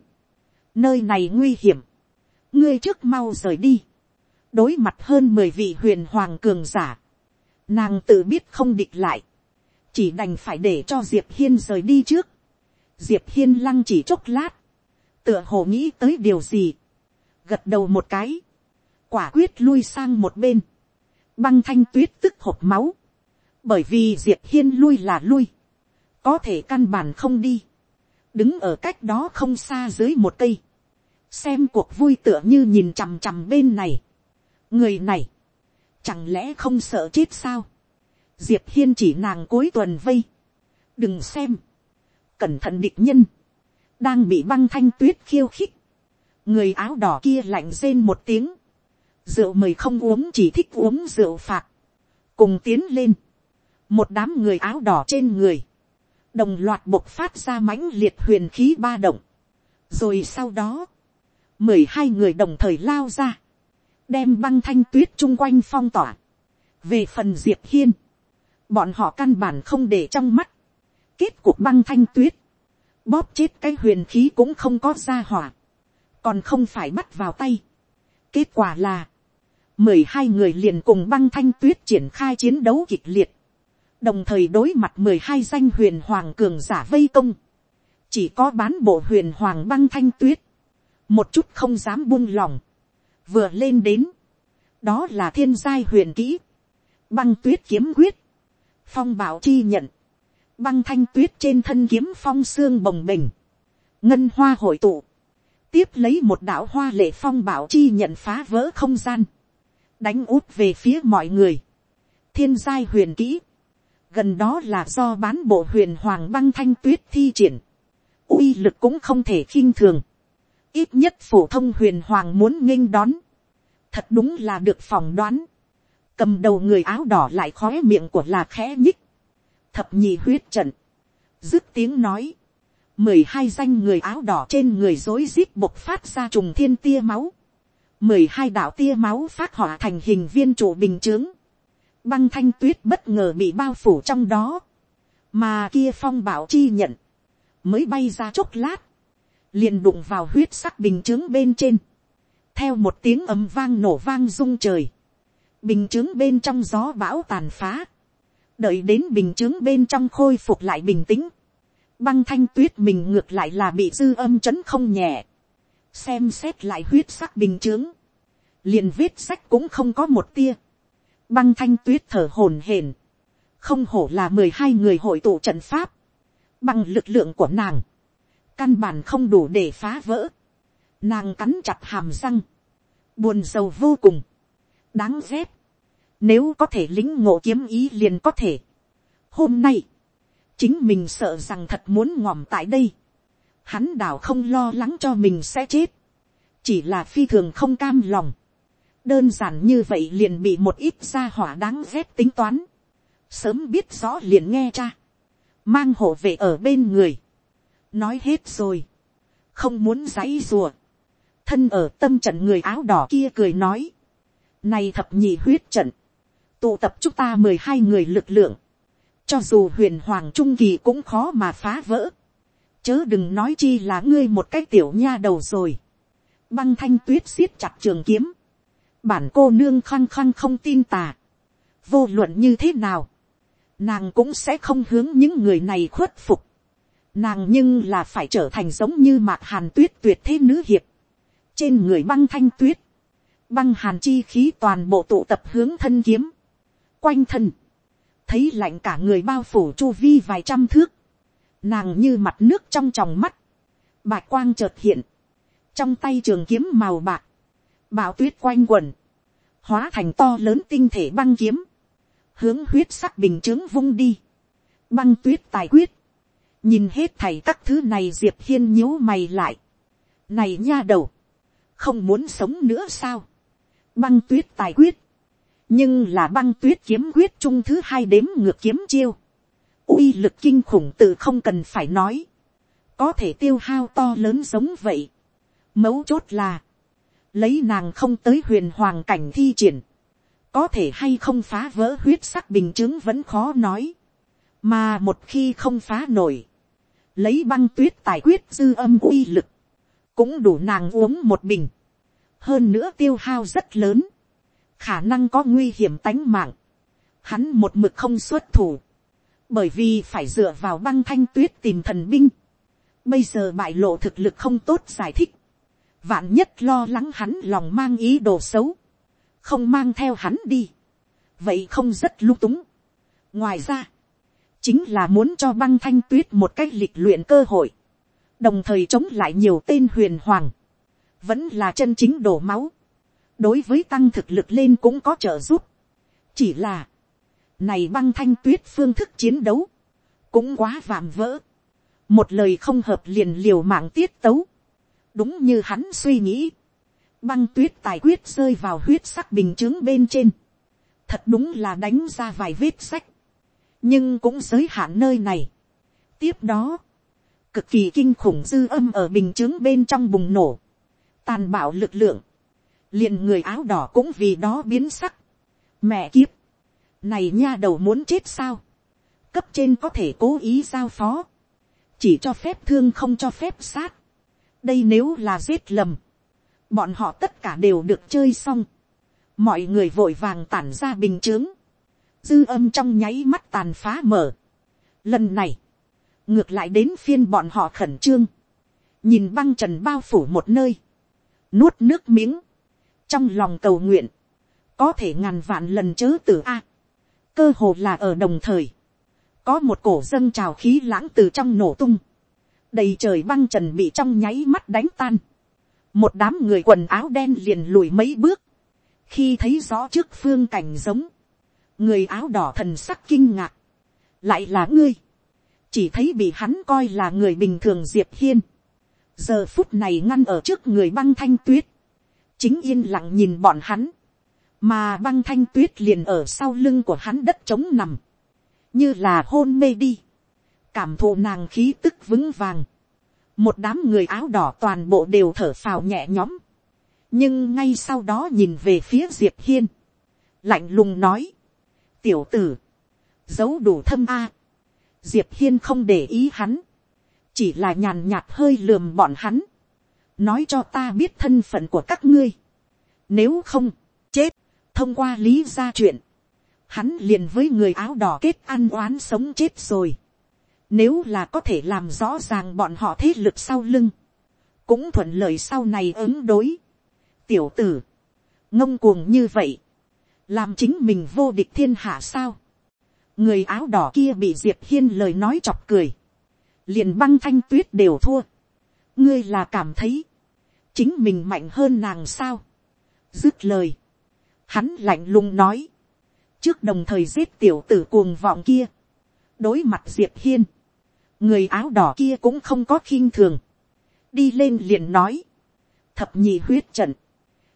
[SPEAKER 1] nơi này nguy hiểm, ngươi trước mau rời đi, đối mặt hơn mười vị huyền hoàng cường giả, nàng tự biết không địch lại, chỉ đành phải để cho diệp hiên rời đi trước, diệp hiên lăng chỉ chốc lát, tựa hồ nghĩ tới điều gì, gật đầu một cái, quả quyết lui sang một bên, băng thanh tuyết tức hộp máu, bởi vì diệp hiên lui là lui, có thể căn bản không đi, đứng ở cách đó không xa dưới một cây, xem cuộc vui tựa như nhìn chằm chằm bên này, người này, chẳng lẽ không sợ chết sao, diệp hiên chỉ nàng cuối tuần vây, đừng xem, cẩn thận địch nhân, đang bị băng thanh tuyết khiêu khích, người áo đỏ kia lạnh rên một tiếng, rượu mời không uống chỉ thích uống rượu phạt, cùng tiến lên, một đám người áo đỏ trên người, đồng loạt bộc phát ra mãnh liệt huyền khí ba động, rồi sau đó, mười hai người đồng thời lao ra, đem băng thanh tuyết chung quanh phong tỏa, về phần diệp hiên, bọn họ căn bản không để trong mắt, kết cuộc băng thanh tuyết, bóp chết cái huyền khí cũng không có ra hỏa, còn không phải bắt vào tay. kết quả là, mười hai người liền cùng băng thanh tuyết triển khai chiến đấu kịch liệt, đồng thời đối mặt mười hai danh huyền hoàng cường giả vây công, chỉ có bán bộ huyền hoàng băng thanh tuyết, một chút không dám buông lòng, vừa lên đến, đó là thiên giai huyền kỹ, băng tuyết kiếm quyết, phong bảo chi nhận, băng thanh tuyết trên thân kiếm phong xương bồng bềnh, ngân hoa hội tụ, tiếp lấy một đạo hoa lệ phong bảo chi nhận phá vỡ không gian, đánh út về phía mọi người, thiên giai huyền kỹ, gần đó là do bán bộ huyền hoàng băng thanh tuyết thi triển, uy lực cũng không thể khinh thường, ít nhất phổ thông huyền hoàng muốn nghênh đón, thật đúng là được phỏng đoán, cầm đầu người áo đỏ lại khói miệng của là khẽ nhích, thập nhị huyết trận, dứt tiếng nói, mười hai danh người áo đỏ trên người rối rít bộc phát ra trùng thiên tia máu, mười hai đạo tia máu phát họa thành hình viên trụ bình chướng, băng thanh tuyết bất ngờ bị bao phủ trong đó, mà kia phong bảo chi nhận, mới bay ra chốc lát, liền đụng vào huyết sắc bình chướng bên trên, theo một tiếng ấm vang nổ vang rung trời, bình chướng bên trong gió bão tàn phá, đợi đến bình chướng bên trong khôi phục lại bình tĩnh, băng thanh tuyết mình ngược lại là bị dư âm chấn không nhẹ, xem xét lại huyết sắc bình chướng, liền viết sách cũng không có một tia, băng thanh tuyết thở hổn hển, không hổ là mười hai người hội tụ trận pháp, bằng lực lượng của nàng, căn bản không đủ để phá vỡ, nàng cắn chặt hàm răng, buồn rầu vô cùng, đáng ghét, nếu có thể lính ngộ kiếm ý liền có thể. Hôm nay, chính mình sợ rằng thật muốn ngòm tại đây. Hắn đảo không lo lắng cho mình sẽ chết. Chỉ là phi thường không cam lòng. Đơn giản như vậy liền bị một ít gia hỏa đáng ghét tính toán. Sớm biết rõ liền nghe cha. Mang hộ về ở bên người. Nói hết rồi. Không muốn giãy rùa. Thân ở tâm trận người áo đỏ kia cười nói. Này thập nhị huyết trận. Tụ tập chúng ta mười hai người lực lượng, cho dù huyền hoàng trung kỳ cũng khó mà phá vỡ, chớ đừng nói chi là ngươi một cái tiểu nha đầu rồi, băng thanh tuyết siết chặt trường kiếm, bản cô nương khăng khăng không tin tà, vô luận như thế nào, nàng cũng sẽ không hướng những người này khuất phục, nàng nhưng là phải trở thành giống như mạc hàn tuyết tuyệt thế nữ hiệp, trên người băng thanh tuyết, băng hàn chi khí toàn bộ tụ tập hướng thân kiếm, quanh thân, thấy lạnh cả người bao phủ chu vi vài trăm thước, nàng như mặt nước trong tròng mắt, bạch quang chợt hiện, trong tay trường kiếm màu bạc, bão tuyết quanh quần, hóa thành to lớn tinh thể băng kiếm, hướng huyết sắc bình chướng vung đi, băng tuyết tài quyết, nhìn hết thầy các thứ này diệp hiên nhíu mày lại, này nha đầu, không muốn sống nữa sao, băng tuyết tài quyết, nhưng là băng tuyết kiếm quyết trung thứ hai đếm ngược kiếm chiêu, uy lực kinh khủng tự không cần phải nói, có thể tiêu hao to lớn giống vậy. Mấu chốt là, lấy nàng không tới huyền hoàng cảnh thi triển, có thể hay không phá vỡ huyết sắc bình chứng vẫn khó nói, mà một khi không phá nổi, lấy băng tuyết tài quyết dư âm uy lực, cũng đủ nàng uống một bình, hơn nữa tiêu hao rất lớn, khả năng có nguy hiểm tánh mạng, hắn một mực không xuất thủ, bởi vì phải dựa vào băng thanh tuyết tìm thần binh, bây giờ bại lộ thực lực không tốt giải thích, vạn nhất lo lắng hắn lòng mang ý đồ xấu, không mang theo hắn đi, vậy không rất lung túng. ngoài ra, chính là muốn cho băng thanh tuyết một cách lịch luyện cơ hội, đồng thời chống lại nhiều tên huyền hoàng, vẫn là chân chính đổ máu, đối với tăng thực lực lên cũng có trợ giúp. chỉ là, này băng thanh tuyết phương thức chiến đấu, cũng quá vạm vỡ. một lời không hợp liền liều mạng tiết tấu. đúng như hắn suy nghĩ, băng tuyết tài quyết rơi vào huyết sắc bình chướng bên trên. thật đúng là đánh ra vài vết sách nhưng cũng giới hạn nơi này. tiếp đó, cực kỳ kinh khủng dư âm ở bình chứng bên trong bùng nổ. tàn bạo lực lượng, liền người áo đỏ cũng vì đó biến sắc. mẹ kiếp, này nha đầu muốn chết sao, cấp trên có thể cố ý giao phó, chỉ cho phép thương không cho phép sát, đây nếu là giết lầm, bọn họ tất cả đều được chơi xong, mọi người vội vàng tản ra bình chướng, dư âm trong nháy mắt tàn phá mở. Lần này, ngược lại đến phiên bọn họ khẩn trương, nhìn băng trần bao phủ một nơi, nuốt nước miếng, trong lòng cầu nguyện, có thể ngàn vạn lần chớ từ a, cơ hồ là ở đồng thời, có một cổ dâng trào khí lãng từ trong nổ tung, đầy trời băng trần bị trong nháy mắt đánh tan, một đám người quần áo đen liền lùi mấy bước, khi thấy rõ trước phương cảnh giống, người áo đỏ thần sắc kinh ngạc, lại là ngươi, chỉ thấy bị hắn coi là người bình thường diệp hiên, giờ phút này ngăn ở trước người băng thanh tuyết, chính yên lặng nhìn bọn hắn, mà băng thanh tuyết liền ở sau lưng của hắn đất trống nằm, như là hôn mê đi, cảm thụ nàng khí tức vững vàng, một đám người áo đỏ toàn bộ đều thở phào nhẹ nhõm, nhưng ngay sau đó nhìn về phía diệp hiên, lạnh lùng nói, tiểu tử, giấu đủ thâm a, diệp hiên không để ý hắn, chỉ là nhàn nhạt hơi lườm bọn hắn, nói cho ta biết thân phận của các ngươi, nếu không, chết, thông qua lý gia chuyện, hắn liền với người áo đỏ kết ăn oán sống chết rồi. Nếu là có thể làm rõ ràng bọn họ thế lực sau lưng, cũng thuận lợi sau này ứng đối. Tiểu tử, ngông cuồng như vậy, làm chính mình vô địch thiên hạ sao. Người áo đỏ kia bị Diệp Hiên lời nói chọc cười. Liền băng thanh tuyết đều thua. Ngươi là cảm thấy, chính mình mạnh hơn nàng sao. Dứt lời, hắn lạnh lùng nói, trước đồng thời giết tiểu tử cuồng vọng kia, đối mặt diệp hiên, người áo đỏ kia cũng không có khiêng thường, đi lên liền nói, thập nhị huyết trận,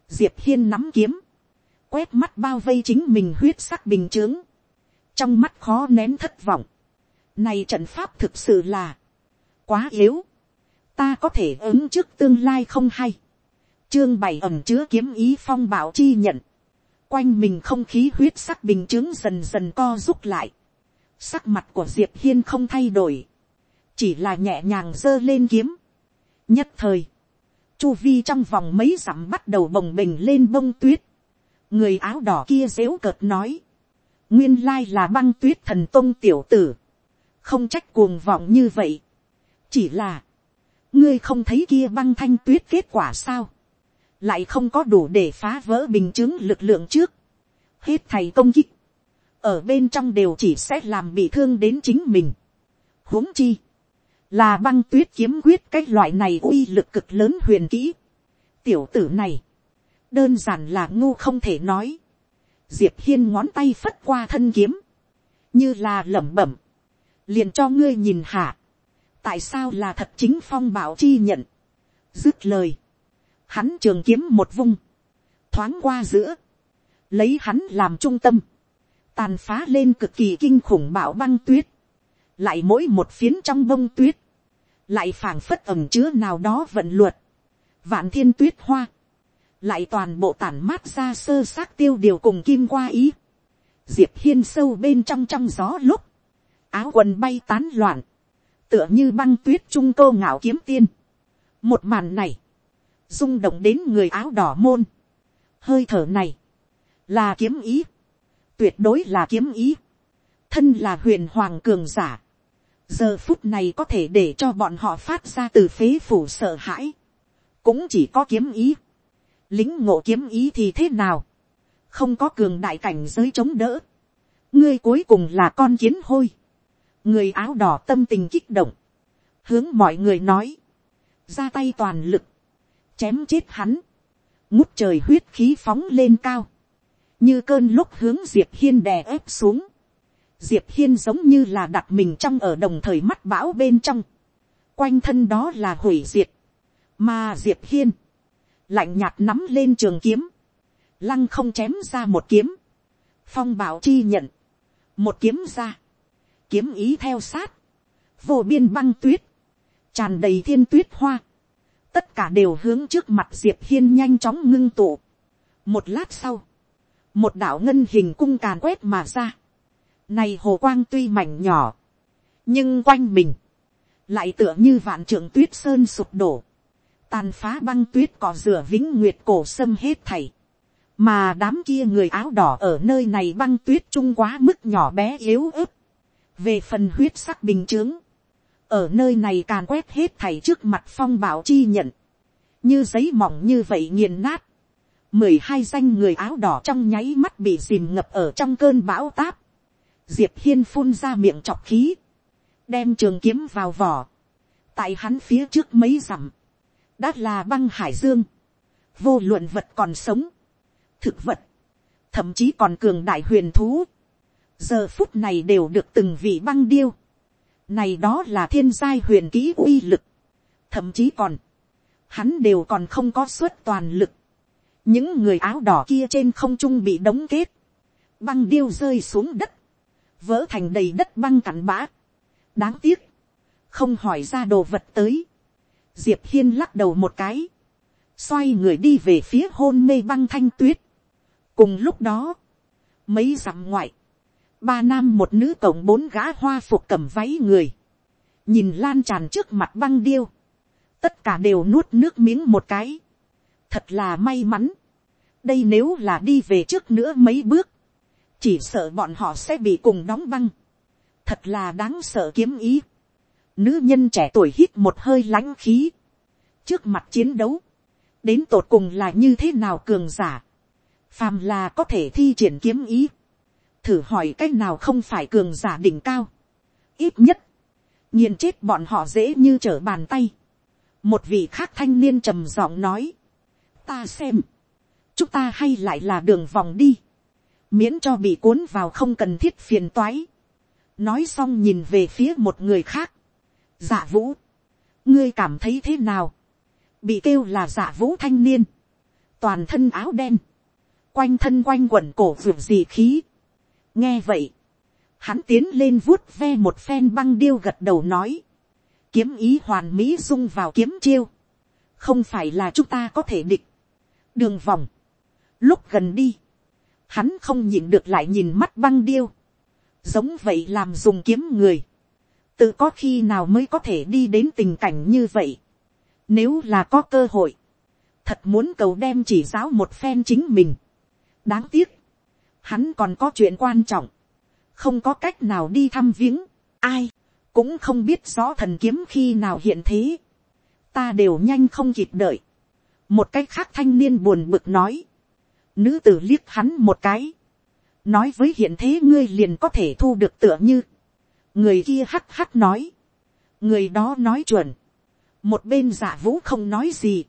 [SPEAKER 1] diệp hiên nắm kiếm, quét mắt bao vây chính mình huyết sắc bình t trong mắt khó nén thất vọng, này trận pháp thực sự là, quá yếu, ta có thể ứng trước tương lai không hay, chương bảy ẩm chứa kiếm ý phong bảo chi nhận, quanh mình không khí huyết sắc bình chứng dần dần co rút lại. Sắc mặt của Diệp Hiên không thay đổi. Chỉ là nhẹ nhàng giơ lên kiếm. Nhất thời. Chu vi trong vòng mấy dặm bắt đầu bồng bềnh lên bông tuyết. Người áo đỏ kia dếu cợt nói. Nguyên lai là băng tuyết thần tôn tiểu tử. Không trách cuồng vọng như vậy. Chỉ là. Ngươi không thấy kia băng thanh tuyết kết quả sao lại không có đủ để phá vỡ bình chứng lực lượng trước, hết thầy công kích, ở bên trong đều chỉ sẽ làm bị thương đến chính mình. huống chi, là băng tuyết kiếm quyết cái loại này uy lực cực lớn huyền kỹ. tiểu tử này, đơn giản là ngu không thể nói. diệp hiên ngón tay phất qua thân kiếm, như là lẩm bẩm, liền cho ngươi nhìn hạ, tại sao là thật chính phong bảo chi nhận, dứt lời, hắn trường kiếm một vung, thoáng qua giữa, lấy hắn làm trung tâm, tàn phá lên cực kỳ kinh khủng bạo băng tuyết, lại mỗi một phiến trong bông tuyết, lại phảng phất ẩm chứa nào đó vận luật, vạn thiên tuyết hoa, lại toàn bộ tản mát ra sơ xác tiêu điều cùng kim qua ý, diệp hiên sâu bên trong trong gió lúc, áo quần bay tán loạn, tựa như băng tuyết trung câu ngạo kiếm tiên. một màn này, rung động đến người áo đỏ môn. hơi thở này, là kiếm ý, tuyệt đối là kiếm ý, thân là huyền hoàng cường giả, giờ phút này có thể để cho bọn họ phát ra từ phế phủ sợ hãi, cũng chỉ có kiếm ý, lính ngộ kiếm ý thì thế nào, không có cường đại cảnh giới chống đỡ, ngươi cuối cùng là con kiến hôi, người áo đỏ tâm tình kích động, hướng mọi người nói, ra tay toàn lực, chém chết hắn, ngút trời huyết khí phóng lên cao, như cơn lúc hướng diệp hiên đè ép xuống, diệp hiên giống như là đặt mình trong ở đồng thời mắt bão bên trong, quanh thân đó là hủy diệt, mà diệp hiên, lạnh nhạt nắm lên trường kiếm, lăng không chém ra một kiếm, phong bảo chi nhận, một kiếm ra, kiếm ý theo sát, vô biên băng tuyết, tràn đầy thiên tuyết hoa, tất cả đều hướng trước mặt diệp hiên nhanh chóng ngưng tụ. một lát sau, một đạo ngân hình cung càn quét mà ra. này hồ quang tuy mảnh nhỏ, nhưng quanh mình, lại tựa như vạn trưởng tuyết sơn sụp đổ, tàn phá băng tuyết cỏ rửa vĩnh nguyệt cổ sâm hết thảy. mà đám kia người áo đỏ ở nơi này băng tuyết trung quá mức nhỏ bé yếu ớt. về phần huyết sắc bình chướng, ở nơi này càn quét hết thảy trước mặt phong bảo chi nhận, như giấy mỏng như vậy nghiền nát, mười hai danh người áo đỏ trong nháy mắt bị dìm ngập ở trong cơn bão táp, diệp hiên phun ra miệng chọc khí, đem trường kiếm vào vỏ, tại hắn phía trước mấy dặm, đã là băng hải dương, vô luận vật còn sống, thực vật, thậm chí còn cường đại huyền thú, giờ phút này đều được từng vị băng điêu, này đó là thiên giai huyền ký uy lực, thậm chí còn, hắn đều còn không có suất toàn lực, những người áo đỏ kia trên không trung bị đóng kết, băng điêu rơi xuống đất, vỡ thành đầy đất băng cặn bã. đáng tiếc, không hỏi ra đồ vật tới diệp hiên lắc đầu một cái, xoay người đi về phía hôn mê băng thanh tuyết. cùng lúc đó, mấy dặm ngoại, ba nam một nữ cộng bốn gã hoa phục cầm váy người, nhìn lan tràn trước mặt băng điêu, tất cả đều nuốt nước miếng một cái, thật là may mắn, đây nếu là đi về trước nữa mấy bước, chỉ sợ bọn họ sẽ bị cùng đóng băng, thật là đáng sợ kiếm ý. Nữ nhân trẻ tuổi hít một hơi lãnh khí, trước mặt chiến đấu, đến tột cùng là như thế nào cường giả, phàm là có thể thi triển kiếm ý, thử hỏi c á c h nào không phải cường giả đỉnh cao, ít nhất, nghiền chết bọn họ dễ như trở bàn tay, một vị khác thanh niên trầm giọng nói, ta xem, chúng ta hay lại là đường vòng đi, miễn cho bị cuốn vào không cần thiết phiền toái. nói xong nhìn về phía một người khác dạ vũ, ngươi cảm thấy thế nào, bị kêu là dạ vũ thanh niên, toàn thân áo đen, quanh thân quanh quẩn cổ vượt gì khí. nghe vậy, hắn tiến lên vuốt ve một phen băng điêu gật đầu nói, kiếm ý hoàn mỹ dung vào kiếm chiêu, không phải là chúng ta có thể địch, đường vòng, lúc gần đi, hắn không nhịn được lại nhìn mắt băng điêu, giống vậy làm dùng kiếm người, tự có khi nào mới có thể đi đến tình cảnh như vậy, nếu là có cơ hội, thật muốn cầu đem chỉ giáo một phen chính mình, đáng tiếc, hắn còn có chuyện quan trọng, không có cách nào đi thăm viếng, ai, cũng không biết rõ thần kiếm khi nào hiện thế, ta đều nhanh không kịp đợi, một cách khác thanh niên buồn bực nói, Nữ tử liếc hắn một cái. Nói với hiện thế ngươi liền có thể thu được tựa như. Người kia hắc hắc nói. Người đó nói chuẩn. Một bên giả vũ không nói gì.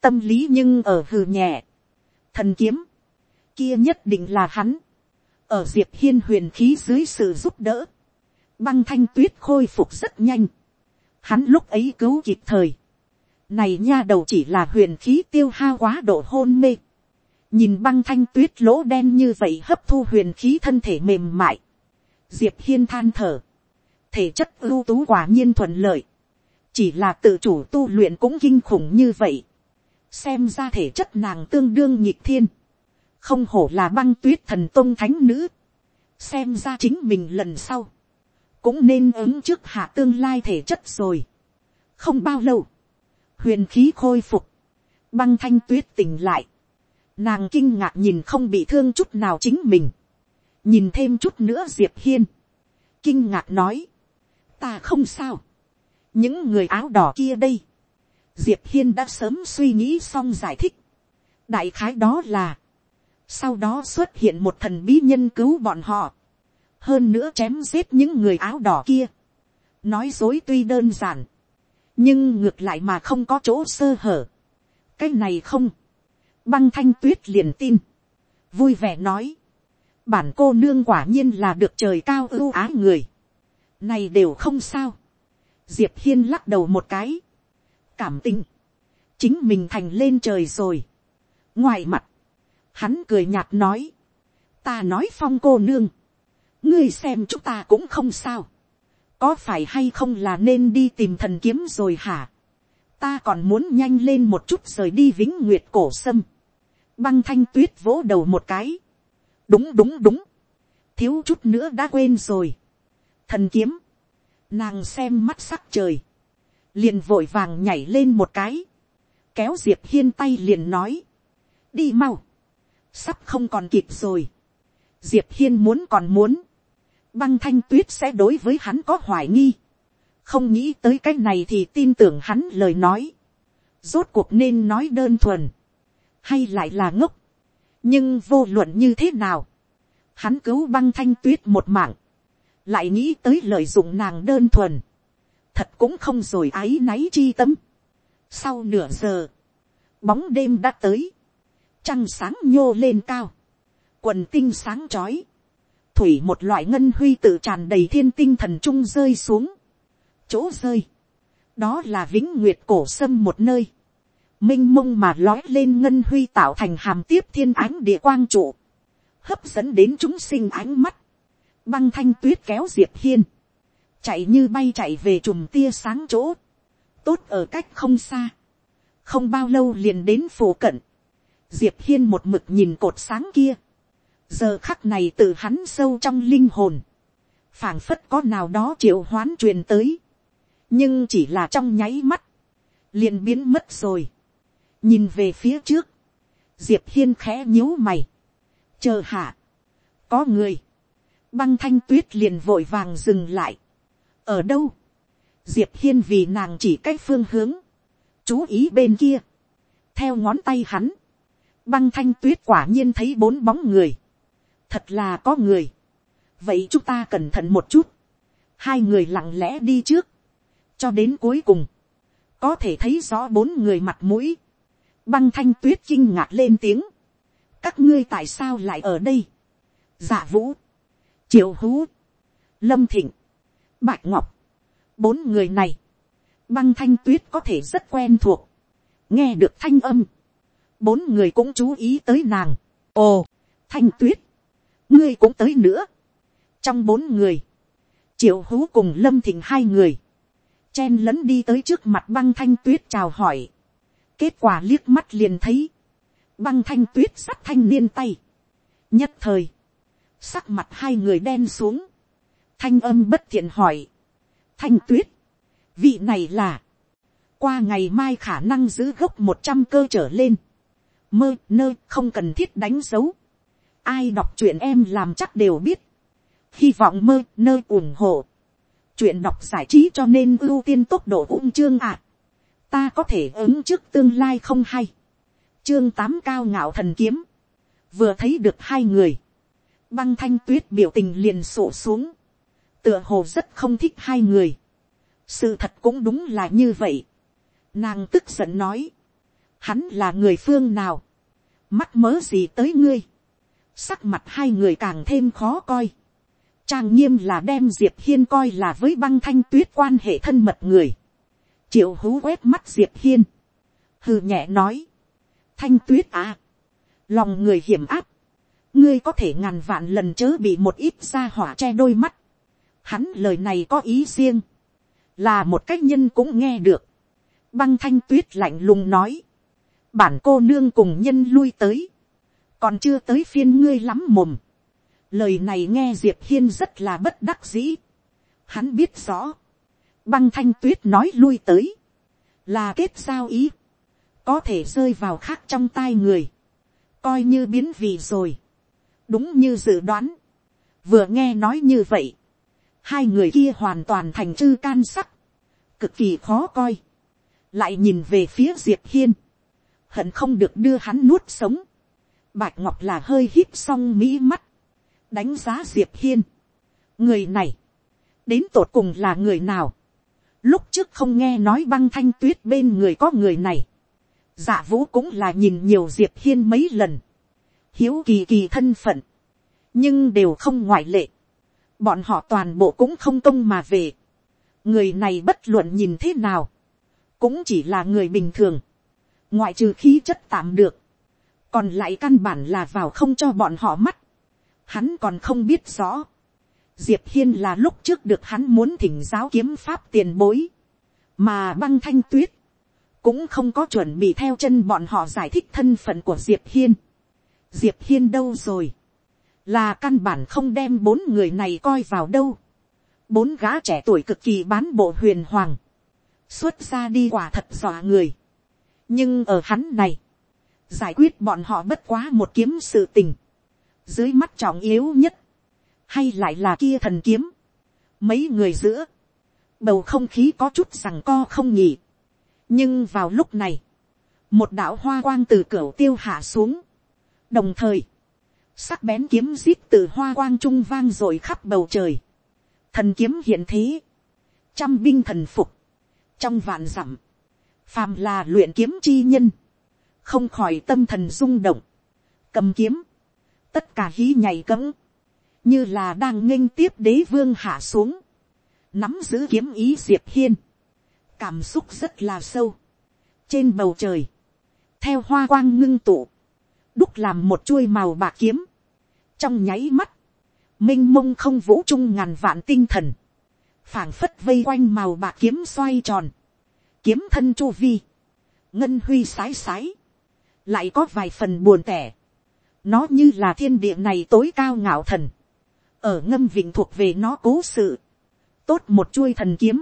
[SPEAKER 1] Tâm lý nhưng ở hừ nhẹ. Thần kiếm. Kia nhất định là hắn. Ở diệp hiên huyền khí dưới sự giúp đỡ. Băng thanh tuyết khôi phục rất nhanh. Hắn lúc ấy cứu kịp thời. Này nha đầu chỉ là huyền khí tiêu hao quá độ hôn mê nhìn băng thanh tuyết lỗ đen như vậy hấp thu huyền khí thân thể mềm mại, diệp hiên than thở, thể chất ưu tú quả nhiên thuận lợi, chỉ là tự chủ tu luyện cũng kinh khủng như vậy, xem ra thể chất nàng tương đương nhịp thiên, không hổ là băng tuyết thần tôn thánh nữ, xem ra chính mình lần sau, cũng nên ứng trước hạ tương lai thể chất rồi. không bao lâu, huyền khí khôi phục, băng thanh tuyết tỉnh lại, Nàng kinh ngạc nhìn không bị thương chút nào chính mình. Nhìn thêm chút nữa Diệp Hiên. Kinh ngạc nói. Ta không sao. Những người áo đỏ kia đây. Diệp Hiên đã sớm suy nghĩ xong giải thích. Đại khái đó là. Sau đó xuất hiện một thần bí nhân cứu bọn họ. Hơn nữa chém giết những người áo đỏ kia. Nói dối tuy đơn giản. Nhưng ngược lại mà không có chỗ sơ hở. Cái này không băng thanh tuyết liền tin, vui vẻ nói, bản cô nương quả nhiên là được trời cao ưu ái người, này đều không sao, diệp hiên lắc đầu một cái, cảm tình, chính mình thành lên trời rồi, ngoài mặt, hắn cười nhạt nói, ta nói phong cô nương, ngươi xem chúng ta cũng không sao, có phải hay không là nên đi tìm thần kiếm rồi hả, ta còn muốn nhanh lên một chút rời đi vĩnh nguyệt cổ sâm, băng thanh tuyết vỗ đầu một cái. đúng đúng đúng. thiếu chút nữa đã quên rồi thần kiếm. nàng xem mắt sắc trời. liền vội vàng nhảy lên một cái. kéo diệp hiên tay liền nói. đi mau. sắp không còn kịp rồi. diệp hiên muốn còn muốn. băng thanh tuyết sẽ đối với hắn có hoài nghi. không nghĩ tới cái này thì tin tưởng hắn lời nói. rốt cuộc nên nói đơn thuần hay lại là ngốc. nhưng vô luận như thế nào, hắn cứu băng thanh tuyết một mạng, lại nghĩ tới lợi dụng nàng đơn thuần, thật cũng không rồi áy náy chi tâm. sau nửa giờ, bóng đêm đã tới, trăng sáng nhô lên cao, quần tinh sáng trói, thủy một loại ngân huy tự tràn đầy thiên tinh thần trung rơi xuống, chỗ rơi, đó là vĩnh nguyệt cổ sâm một nơi, m i n h mông mà lói lên ngân huy tạo thành hàm tiếp thiên ánh địa quang trụ, hấp dẫn đến chúng sinh ánh mắt, băng thanh tuyết kéo diệp hiên, chạy như bay chạy về chùm tia sáng chỗ, tốt ở cách không xa, không bao lâu liền đến phổ cận, diệp hiên một mực nhìn cột sáng kia, giờ khắc này từ hắn sâu trong linh hồn, phảng phất có nào đó triệu hoán truyền tới, nhưng chỉ là trong nháy mắt, liền biến mất rồi. nhìn về phía trước, diệp hiên khẽ nhíu mày, chờ hạ, có người, băng thanh tuyết liền vội vàng dừng lại, ở đâu, diệp hiên vì nàng chỉ cách phương hướng, chú ý bên kia, theo ngón tay hắn, băng thanh tuyết quả nhiên thấy bốn bóng người, thật là có người, vậy chúng ta cẩn thận một chút, hai người lặng lẽ đi trước, cho đến cuối cùng, có thể thấy rõ bốn người mặt mũi, băng thanh tuyết kinh ngạc lên tiếng, các ngươi tại sao lại ở đây, dạ vũ, triệu hú, lâm thịnh, bạch ngọc, bốn người này, băng thanh tuyết có thể rất quen thuộc, nghe được thanh âm, bốn người cũng chú ý tới nàng, ồ, thanh tuyết, ngươi cũng tới nữa, trong bốn người, triệu hú cùng lâm thịnh hai người, chen lẫn đi tới trước mặt băng thanh tuyết chào hỏi. kết quả liếc mắt liền thấy, băng thanh tuyết sắt thanh niên tay. nhất thời, sắc mặt hai người đen xuống, thanh âm bất thiện hỏi, thanh tuyết, vị này là, qua ngày mai khả năng giữ gốc một trăm cơ trở lên, mơ nơ không cần thiết đánh dấu, ai đọc chuyện em làm chắc đều biết, hy vọng mơ nơ ủng hộ, chuyện đọc giải trí cho nên ưu tiên tốc độ ung chương ạ. À. ta có thể ứng trước tương lai không hay. chương tám cao ngạo thần kiếm. vừa thấy được hai người băng thanh tuyết biểu tình liền sổ xuống. tựa hồ rất không thích hai người. sự thật cũng đúng là như vậy. nàng tức giận nói. hắn là người phương nào. mắt mớ gì tới ngươi. sắc mặt hai người càng thêm khó coi trang nghiêm là đem diệp hiên coi là với băng thanh tuyết quan hệ thân mật người. triệu hú quét mắt diệp hiên. hừ nhẹ nói. thanh tuyết à. lòng người hiểm áp ngươi có thể ngàn vạn lần chớ bị một ít ra hỏa che đôi mắt. hắn lời này có ý riêng. là một cách nhân cũng nghe được. băng thanh tuyết lạnh lùng nói. bản cô nương cùng nhân lui tới. còn chưa tới phiên ngươi lắm mồm lời này nghe diệp hiên rất là bất đắc dĩ. hắn biết rõ, băng thanh tuyết nói lui tới, là kết giao ý, có thể rơi vào khác trong tai người, coi như biến vị rồi, đúng như dự đoán, vừa nghe nói như vậy, hai người kia hoàn toàn thành chư can sắc, cực kỳ khó coi, lại nhìn về phía diệp hiên, hận không được đưa hắn nuốt sống, bạch ngọc là hơi hít xong mỹ mắt, đánh giá diệp hiên. người này, đến tột cùng là người nào. lúc trước không nghe nói băng thanh tuyết bên người có người này. dạ vũ cũng là nhìn nhiều diệp hiên mấy lần hiếu kỳ kỳ thân phận. nhưng đều không ngoại lệ. bọn họ toàn bộ cũng không công mà về. người này bất luận nhìn thế nào. cũng chỉ là người bình thường. ngoại trừ khí chất tạm được. còn lại căn bản là vào không cho bọn họ mắt hắn còn không biết rõ. Diệp hiên là lúc trước được hắn muốn thỉnh giáo kiếm pháp tiền bối, mà băng thanh tuyết cũng không có chuẩn bị theo chân bọn họ giải thích thân phận của diệp hiên diệp hiên đâu rồi, là căn bản không đem bốn người này coi vào đâu. bốn gã trẻ tuổi cực kỳ bán bộ huyền hoàng, xuất ra đi quả thật dọa người. nhưng ở hắn này, giải quyết bọn họ bất quá một kiếm sự tình dưới mắt trọng yếu nhất, hay lại là kia thần kiếm, mấy người giữa, bầu không khí có chút rằng co không nhỉ. nhưng vào lúc này, một đạo hoa quang từ cửa tiêu hạ xuống, đồng thời, sắc bén kiếm zip từ hoa quang trung vang r ồ i khắp bầu trời, thần kiếm hiện thế, trăm binh thần phục, trong vạn dặm, phàm là luyện kiếm chi nhân, không khỏi tâm thần rung động, cầm kiếm, tất cả hí nhảy cấm, như là đang nghênh tiếp đế vương hạ xuống, nắm giữ kiếm ý diệp hiên, cảm xúc rất là sâu, trên bầu trời, theo hoa quang ngưng tụ, đúc làm một chuôi màu bạc kiếm, trong nháy mắt, m i n h mông không vũ trung ngàn vạn tinh thần, phảng phất vây quanh màu bạc kiếm xoay tròn, kiếm thân chu vi, ngân huy sái sái, lại có vài phần buồn tẻ, nó như là thiên địa này tối cao ngạo thần, ở ngâm vịnh thuộc về nó cố sự, tốt một chuôi thần kiếm,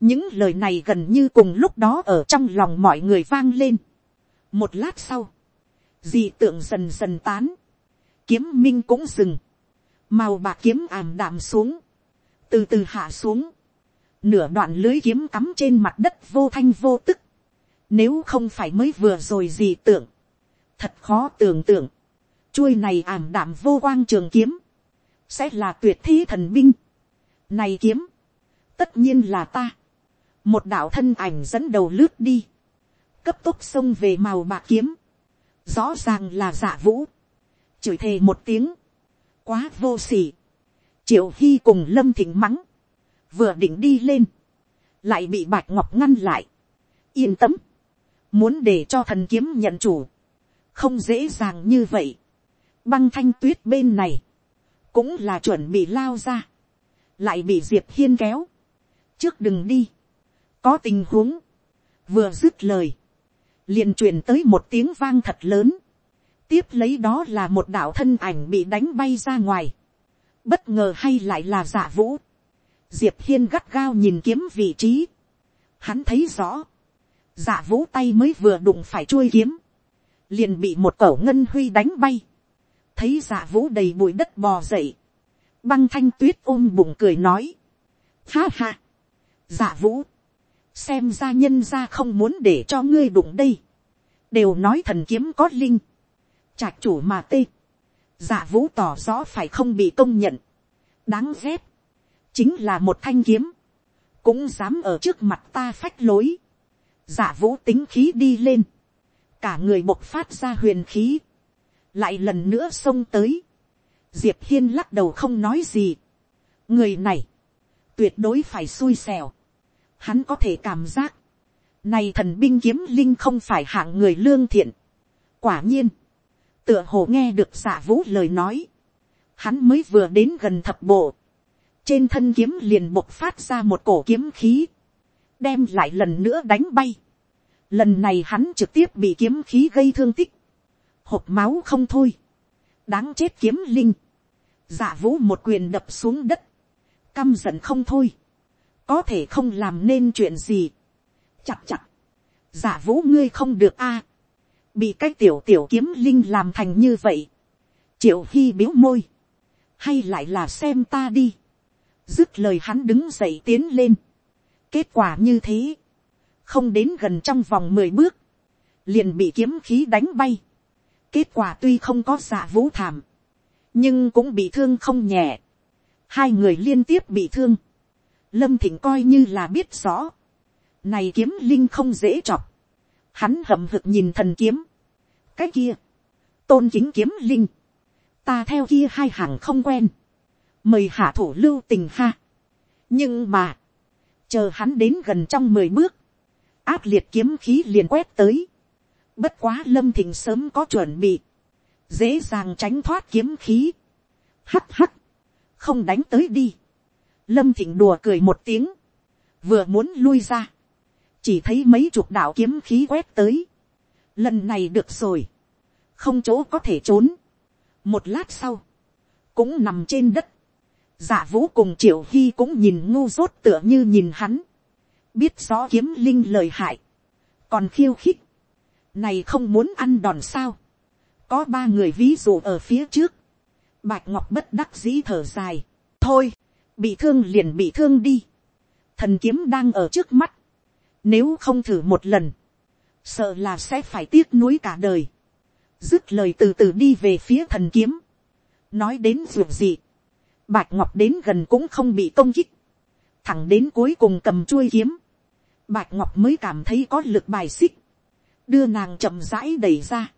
[SPEAKER 1] những lời này gần như cùng lúc đó ở trong lòng mọi người vang lên. một lát sau, dị tượng dần dần tán, kiếm minh cũng dừng, màu bạc kiếm ảm đạm xuống, từ từ hạ xuống, nửa đoạn lưới kiếm cắm trên mặt đất vô thanh vô tức, nếu không phải mới vừa rồi dị tượng, thật khó tưởng tượng, chuôi này ảm đạm vô quang trường kiếm, sẽ là tuyệt thi thần binh. Này kiếm, tất nhiên là ta. Một đạo thân ảnh dẫn đầu lướt đi, cấp tốc xông về màu bạc kiếm rõ ràng là giả vũ, chửi thề một tiếng, quá vô s ỉ triệu hy cùng lâm thịnh mắng, vừa định đi lên, lại bị bạch ngọc ngăn lại, yên tâm, muốn để cho thần kiếm nhận chủ, không dễ dàng như vậy, băng thanh tuyết bên này, cũng là chuẩn bị lao ra, lại bị diệp hiên kéo, trước đừng đi, có tình huống, vừa dứt lời, liền truyền tới một tiếng vang thật lớn. tiếp lấy đó là một đạo thân ảnh bị đánh bay ra ngoài. bất ngờ hay lại là giả vũ. diệp hiên gắt gao nhìn kiếm vị trí. hắn thấy rõ. giả vũ tay mới vừa đụng phải chuôi kiếm. liền bị một cẩu ngân huy đánh bay. thấy giả vũ đầy bụi đất bò dậy. băng thanh tuyết ôm bụng cười nói. ha ha. giả vũ xem ra nhân ra không muốn để cho ngươi đụng đây, đều nói thần kiếm có linh, trạch chủ mà tê, giả vũ tỏ rõ phải không bị công nhận, đáng ghét, chính là một thanh kiếm, cũng dám ở trước mặt ta phách lối, giả vũ tính khí đi lên, cả người bộc phát ra huyền khí, lại lần nữa xông tới, diệp hiên lắc đầu không nói gì, người này, tuyệt đối phải xui xẻo, hắn có thể cảm giác, này thần binh kiếm linh không phải hạng người lương thiện. Quả nhiên, tựa hồ nghe được giả vũ lời nói. Hắn mới vừa đến gần thập bộ. Trên thân kiếm liền bộc phát ra một cổ kiếm khí. Đem lại lần nữa đánh bay. Lần này hắn trực tiếp bị kiếm khí gây thương tích. Hộp máu không thôi. Đáng chết kiếm linh. Giả vũ một quyền đập xuống đất. Căm giận không thôi có thể không làm nên chuyện gì. chặt chặt, giả vũ ngươi không được a, bị cái tiểu tiểu kiếm linh làm thành như vậy, triệu hy biếu môi, hay lại là xem ta đi, dứt lời hắn đứng dậy tiến lên, kết quả như thế, không đến gần trong vòng mười bước, liền bị kiếm khí đánh bay, kết quả tuy không có giả vũ thảm, nhưng cũng bị thương không nhẹ, hai người liên tiếp bị thương, lâm thịnh coi như là biết rõ, này kiếm linh không dễ chọc, hắn hậm hực nhìn thần kiếm, cái kia, tôn chính kiếm linh, ta theo kia hai hàng không quen, mời hạ thủ lưu tình ha, nhưng mà, chờ hắn đến gần trong mười bước, áp liệt kiếm khí liền quét tới, bất quá lâm thịnh sớm có chuẩn bị, dễ dàng tránh thoát kiếm khí, hắt hắt, không đánh tới đi, lâm thịnh đùa cười một tiếng, vừa muốn lui ra, chỉ thấy mấy chục đạo kiếm khí quét tới, lần này được rồi, không chỗ có thể trốn, một lát sau, cũng nằm trên đất, giả dạ vũ cùng triệu hy cũng nhìn ngu dốt tựa như nhìn hắn, biết rõ kiếm linh lời hại, còn khiêu khích, này không muốn ăn đòn sao, có ba người ví dụ ở phía trước, bạch ngọc bất đắc dĩ thở dài, thôi, bị thương liền bị thương đi, thần kiếm đang ở trước mắt, nếu không thử một lần, sợ là sẽ phải tiếc nuối cả đời, dứt lời từ từ đi về phía thần kiếm, nói đến ruộng gì, bạch ngọc đến gần cũng không bị công kích, thẳng đến cuối cùng cầm chuôi kiếm, bạch ngọc mới cảm thấy có lực bài xích, đưa nàng chậm rãi đẩy ra,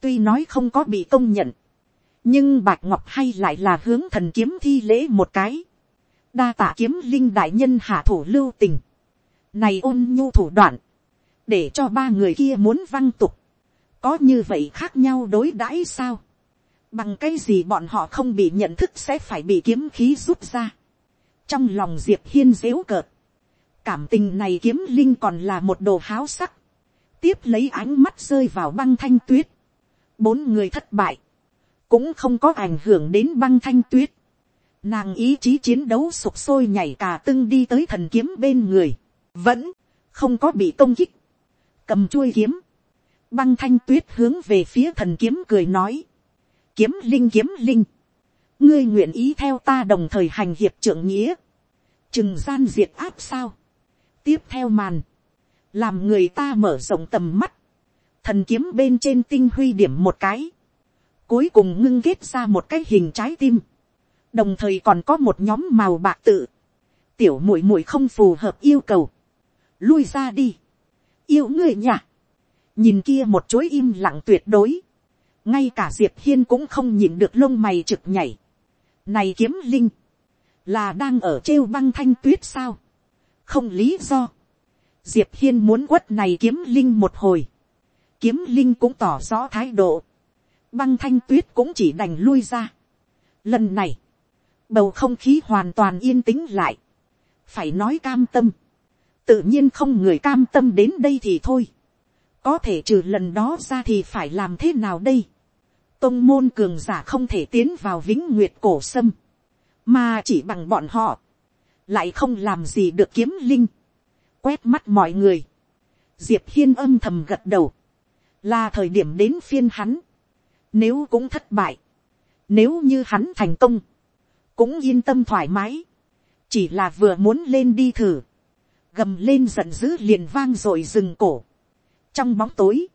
[SPEAKER 1] tuy nói không có bị công nhận, nhưng bạch ngọc hay lại là hướng thần kiếm thi lễ một cái, đa tạ kiếm linh đại nhân hạ thủ lưu tình, này ôn nhu thủ đoạn, để cho ba người kia muốn văng tục, có như vậy khác nhau đối đãi sao, bằng cái gì bọn họ không bị nhận thức sẽ phải bị kiếm khí rút ra, trong lòng diệp hiên dếu cợt, cảm tình này kiếm linh còn là một đồ háo sắc, tiếp lấy ánh mắt rơi vào băng thanh tuyết, bốn người thất bại, cũng không có ảnh hưởng đến băng thanh tuyết, nàng ý chí chiến đấu sục sôi nhảy cả tưng đi tới thần kiếm bên người, vẫn không có bị công kích, cầm chuôi kiếm, băng thanh tuyết hướng về phía thần kiếm cười nói, kiếm linh kiếm linh, ngươi nguyện ý theo ta đồng thời hành hiệp trưởng nghĩa, chừng gian diệt áp sao, tiếp theo màn, làm người ta mở rộng tầm mắt, thần kiếm bên trên tinh huy điểm một cái, cuối cùng ngưng kết ra một cái hình trái tim, đồng thời còn có một nhóm màu bạc tự, tiểu muội muội không phù hợp yêu cầu, lui ra đi, yêu người nhà, nhìn kia một chối im lặng tuyệt đối, ngay cả diệp hiên cũng không nhìn được lông mày trực nhảy, này kiếm linh, là đang ở trêu băng thanh tuyết sao, không lý do, diệp hiên muốn quất này kiếm linh một hồi, kiếm linh cũng tỏ rõ thái độ, băng thanh tuyết cũng chỉ đành lui ra. Lần này, bầu không khí hoàn toàn yên tĩnh lại, phải nói cam tâm, tự nhiên không người cam tâm đến đây thì thôi, có thể trừ lần đó ra thì phải làm thế nào đây, tông môn cường giả không thể tiến vào vĩnh nguyệt cổ sâm, mà chỉ bằng bọn họ, lại không làm gì được kiếm linh, quét mắt mọi người, diệp hiên âm thầm gật đầu, là thời điểm đến phiên hắn, nếu cũng thất bại, nếu như hắn thành công, cũng yên tâm thoải mái, chỉ là vừa muốn lên đi thử, gầm lên giận dữ liền vang r dừng i rừng cổ. trong bóng tối,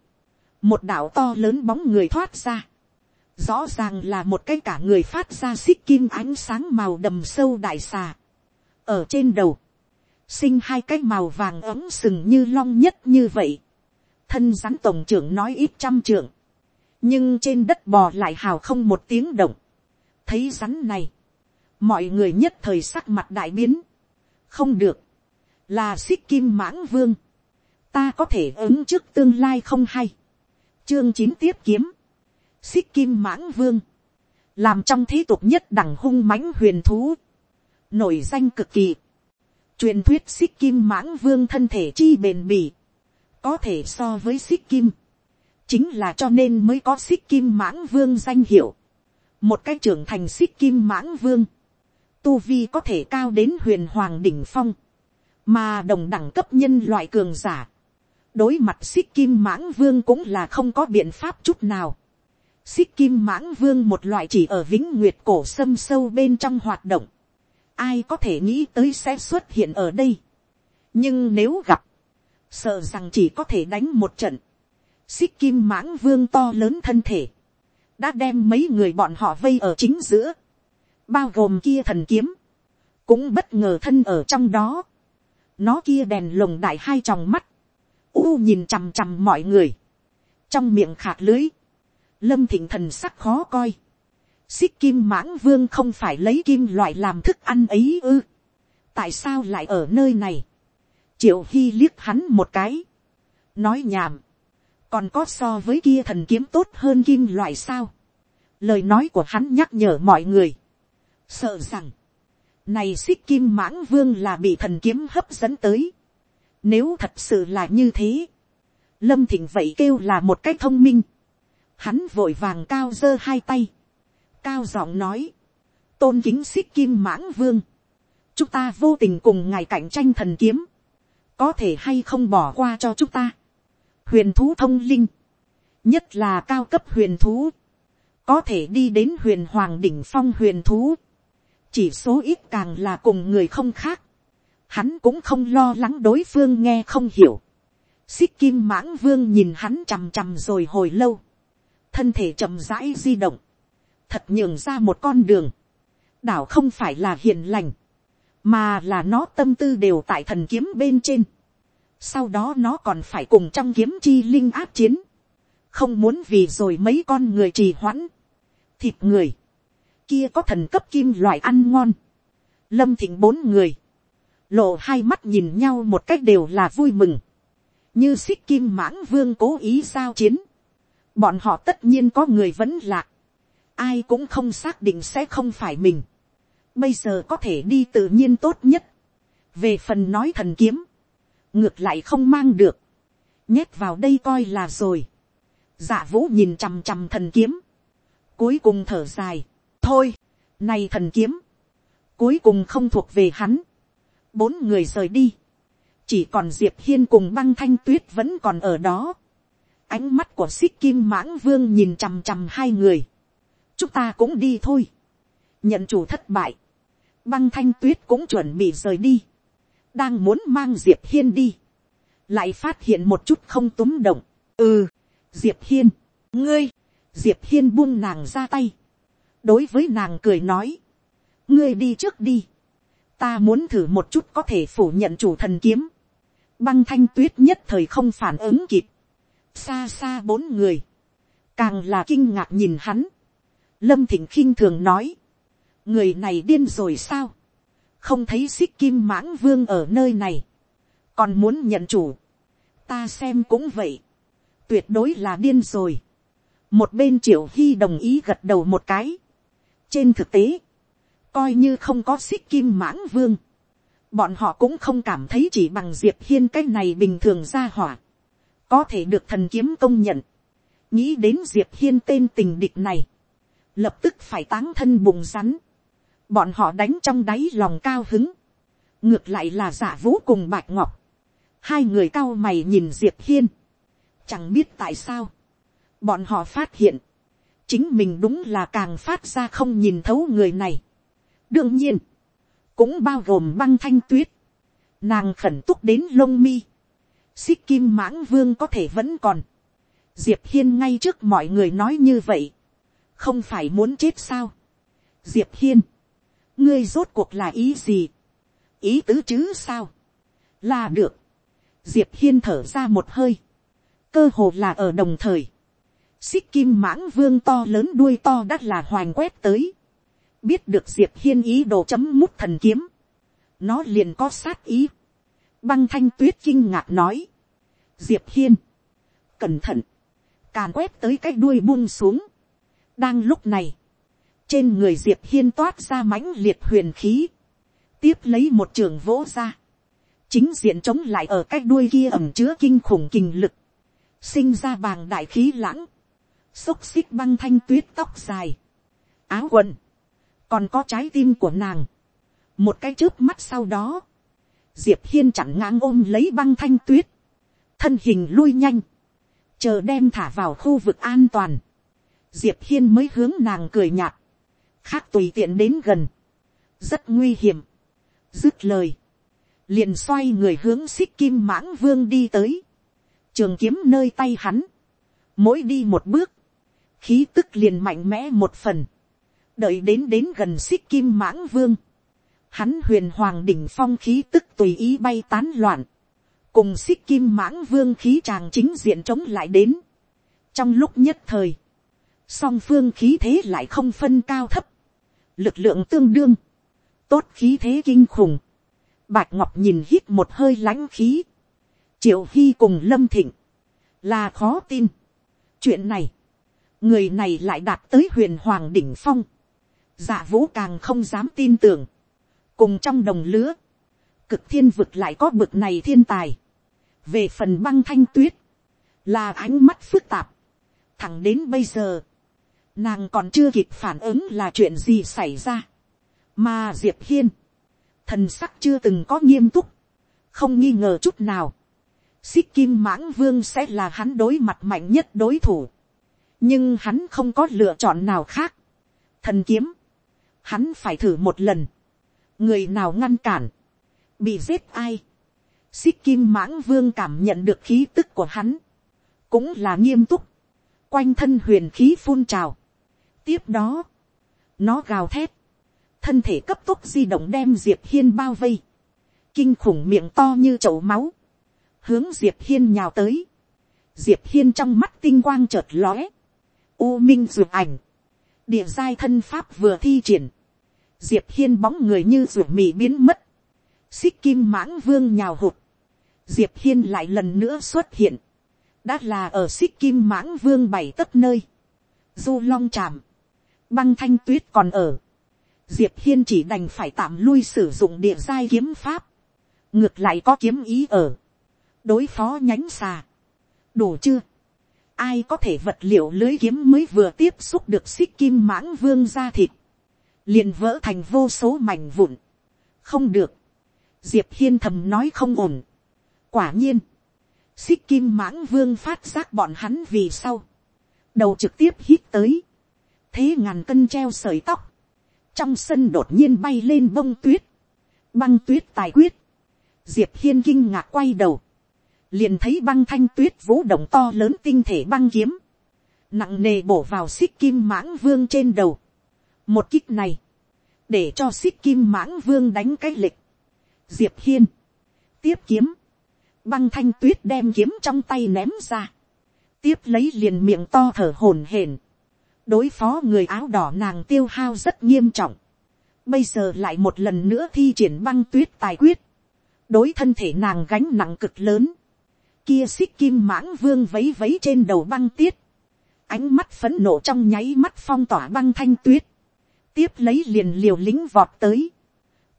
[SPEAKER 1] một đạo to lớn bóng người thoát ra, rõ ràng là một cái cả người phát ra xích kim ánh sáng màu đầm sâu đại xà, ở trên đầu, sinh hai cái màu vàng ấm sừng như long nhất như vậy, thân rắn tổng trưởng nói ít trăm trưởng, nhưng trên đất bò lại hào không một tiếng động. thấy rắn này, mọi người nhất thời sắc mặt đại biến. không được, là xích kim mãng vương. ta có thể ứng trước tương lai không hay. chương chín tiếp kiếm, xích kim mãng vương, làm trong thế tục nhất đẳng hung mãnh huyền thú, nổi danh cực kỳ. truyền thuyết xích kim mãng vương thân thể chi bền bỉ, có thể so với xích kim chính là cho nên mới có xích kim mãng vương danh hiệu, một cái trưởng thành xích kim mãng vương, tu vi có thể cao đến huyền hoàng đỉnh phong, mà đồng đẳng cấp nhân loại cường giả, đối mặt xích kim mãng vương cũng là không có biện pháp chút nào. xích kim mãng vương một loại chỉ ở vĩnh nguyệt cổ sâm sâu bên trong hoạt động, ai có thể nghĩ tới sẽ xuất hiện ở đây. nhưng nếu gặp, sợ rằng chỉ có thể đánh một trận, xích kim mãng vương to lớn thân thể, đã đem mấy người bọn họ vây ở chính giữa, bao gồm kia thần kiếm, cũng bất ngờ thân ở trong đó, nó kia đèn lồng đại hai tròng mắt, u nhìn chằm chằm mọi người, trong miệng khạc lưới, lâm thịnh thần sắc khó coi, xích kim mãng vương không phải lấy kim loại làm thức ăn ấy ư, tại sao lại ở nơi này, triệu hy liếc hắn một cái, nói nhảm, còn có so với kia thần kiếm tốt hơn kim loại sao. lời nói của hắn nhắc nhở mọi người, sợ rằng, này xích kim mãng vương là bị thần kiếm hấp dẫn tới. nếu thật sự là như thế, lâm thịnh vậy kêu là một cách thông minh. hắn vội vàng cao giơ hai tay, cao giọng nói, tôn kính xích kim mãng vương, chúng ta vô tình cùng ngài cạnh tranh thần kiếm, có thể hay không bỏ qua cho chúng ta huyền thú thông linh, nhất là cao cấp huyền thú, có thể đi đến huyền hoàng đỉnh phong huyền thú, chỉ số ít càng là cùng người không khác, hắn cũng không lo lắng đối phương nghe không hiểu, xích kim mãng vương nhìn hắn chằm chằm rồi hồi lâu, thân thể chậm rãi di động, thật nhường ra một con đường, đảo không phải là hiền lành, mà là nó tâm tư đều tại thần kiếm bên trên. sau đó nó còn phải cùng trong kiếm chi linh áp chiến, không muốn vì rồi mấy con người trì hoãn, thịt người, kia có thần cấp kim loại ăn ngon, lâm thịnh bốn người, lộ hai mắt nhìn nhau một cách đều là vui mừng, như xích kim mãng vương cố ý giao chiến, bọn họ tất nhiên có người vẫn lạc, ai cũng không xác định sẽ không phải mình, bây giờ có thể đi tự nhiên tốt nhất, về phần nói thần kiếm, ngược lại không mang được, nhét vào đây coi là rồi, dạ vũ nhìn chằm chằm thần kiếm, cuối cùng thở dài, thôi, này thần kiếm, cuối cùng không thuộc về hắn, bốn người rời đi, chỉ còn diệp hiên cùng băng thanh tuyết vẫn còn ở đó, ánh mắt của xích kim mãng vương nhìn chằm chằm hai người, chúng ta cũng đi thôi, nhận chủ thất bại, băng thanh tuyết cũng chuẩn bị rời đi, đang muốn mang diệp hiên đi, lại phát hiện một chút không túm động, ừ, diệp hiên, ngươi, diệp hiên buông nàng ra tay, đối với nàng cười nói, ngươi đi trước đi, ta muốn thử một chút có thể phủ nhận chủ thần kiếm, băng thanh tuyết nhất thời không phản ứng kịp, xa xa bốn người, càng là kinh ngạc nhìn hắn, lâm thịnh khinh thường nói, người này điên rồi sao, không thấy xích kim mãng vương ở nơi này, còn muốn nhận chủ, ta xem cũng vậy, tuyệt đối là điên rồi, một bên triệu hy đồng ý gật đầu một cái, trên thực tế, coi như không có xích kim mãng vương, bọn họ cũng không cảm thấy chỉ bằng diệp hiên cái này bình thường ra hỏa, có thể được thần kiếm công nhận, nghĩ đến diệp hiên tên tình địch này, lập tức phải táng thân bùng rắn, bọn họ đánh trong đáy lòng cao hứng, ngược lại là giả vũ cùng bạch ngọc, hai người cao mày nhìn diệp hiên, chẳng biết tại sao, bọn họ phát hiện, chính mình đúng là càng phát ra không nhìn thấu người này. đương nhiên, cũng bao gồm băng thanh tuyết, nàng khẩn túc đến lông mi, xích kim mãng vương có thể vẫn còn, diệp hiên ngay trước mọi người nói như vậy, không phải muốn chết sao. diệp hiên, ngươi rốt cuộc là ý gì, ý tứ chứ sao, là được, diệp hiên thở ra một hơi, cơ hồ là ở đồng thời, xích kim mãng vương to lớn đuôi to đắt là hoành quét tới, biết được diệp hiên ý đồ chấm mút thần kiếm, nó liền có sát ý, băng thanh tuyết kinh ngạc nói, diệp hiên, cẩn thận, càn quét tới cái đuôi buông xuống, đang lúc này, trên người diệp hiên toát ra mãnh liệt huyền khí, tiếp lấy một trường vỗ ra, chính diện chống lại ở cái đuôi kia ẩm chứa kinh khủng kình lực, sinh ra bàng đại khí lãng, xúc xích băng thanh tuyết tóc dài, áo quần, còn có trái tim của nàng. một cái trước mắt sau đó, diệp hiên chẳng ngang ôm lấy băng thanh tuyết, thân hình lui nhanh, chờ đem thả vào khu vực an toàn, diệp hiên mới hướng nàng cười nhạt, khác tùy tiện đến gần, rất nguy hiểm, dứt lời, liền xoay người hướng xích kim mãng vương đi tới, trường kiếm nơi tay hắn, mỗi đi một bước, khí tức liền mạnh mẽ một phần, đợi đến đến gần xích kim mãng vương, hắn huyền hoàng đỉnh phong khí tức tùy ý bay tán loạn, cùng xích kim mãng vương khí tràng chính diện chống lại đến. trong lúc nhất thời, song phương khí thế lại không phân cao thấp, lực lượng tương đương, tốt khí thế kinh khủng, bạch ngọc nhìn hít một hơi lãnh khí, triệu hy cùng lâm thịnh, là khó tin. chuyện này, người này lại đạt tới huyền hoàng đỉnh phong, dạ vũ càng không dám tin tưởng, cùng trong đồng lứa, cực thiên vực lại có bực này thiên tài, về phần băng thanh tuyết, là ánh mắt phức tạp, thẳng đến bây giờ, nàng còn chưa kịp phản ứng là chuyện gì xảy ra, mà diệp hiên, thần sắc chưa từng có nghiêm túc, không nghi ngờ chút nào, xích kim mãng vương sẽ là hắn đối mặt mạnh nhất đối thủ, nhưng hắn không có lựa chọn nào khác. thần kiếm, hắn phải thử một lần, người nào ngăn cản, bị giết ai, xích kim mãng vương cảm nhận được khí tức của hắn, cũng là nghiêm túc, quanh thân huyền khí phun trào. tiếp đó, nó gào thét, thân thể cấp tốc di động đem diệp hiên bao vây, kinh khủng miệng to như chậu máu, hướng diệp hiên nhào tới, diệp hiên trong mắt tinh quang chợt lóe, u minh dược ảnh, địa giai thân pháp vừa thi triển, diệp hiên bóng người như ruột mì biến mất, xích kim mãng vương nhào hụt, diệp hiên lại lần nữa xuất hiện, đã là ở xích kim mãng vương bảy tất nơi, du long chạm, băng thanh tuyết còn ở, diệp hiên chỉ đành phải tạm lui sử dụng địa giai kiếm pháp, ngược lại có kiếm ý ở, đối phó nhánh xà, đủ chưa, ai có thể vật liệu lưới kiếm mới vừa tiếp xúc được xích kim mãng vương ra thịt, liền vỡ thành vô số mảnh vụn, không được, diệp hiên thầm nói không ổn, quả nhiên, xích kim mãng vương phát giác bọn hắn vì sau, đầu trực tiếp hít tới, thế ngàn cân treo sợi tóc, trong sân đột nhiên bay lên bông tuyết, băng tuyết tài quyết, diệp hiên kinh ngạc quay đầu, liền thấy băng thanh tuyết vũ động to lớn tinh thể băng kiếm, nặng nề bổ vào xích kim mãng vương trên đầu. một kích này, để cho xích kim mãng vương đánh cái lịch. diệp hiên, tiếp kiếm, băng thanh tuyết đem kiếm trong tay ném ra, tiếp lấy liền miệng to thở hổn hển, đối phó người áo đỏ nàng tiêu hao rất nghiêm trọng, bây giờ lại một lần nữa thi triển băng tuyết tài quyết, đối thân thể nàng gánh nặng cực lớn, kia xích kim mãng vương vấy vấy trên đầu băng tiết, ánh mắt phấn nộ trong nháy mắt phong tỏa băng thanh tuyết, tiếp lấy liền liều lính vọt tới,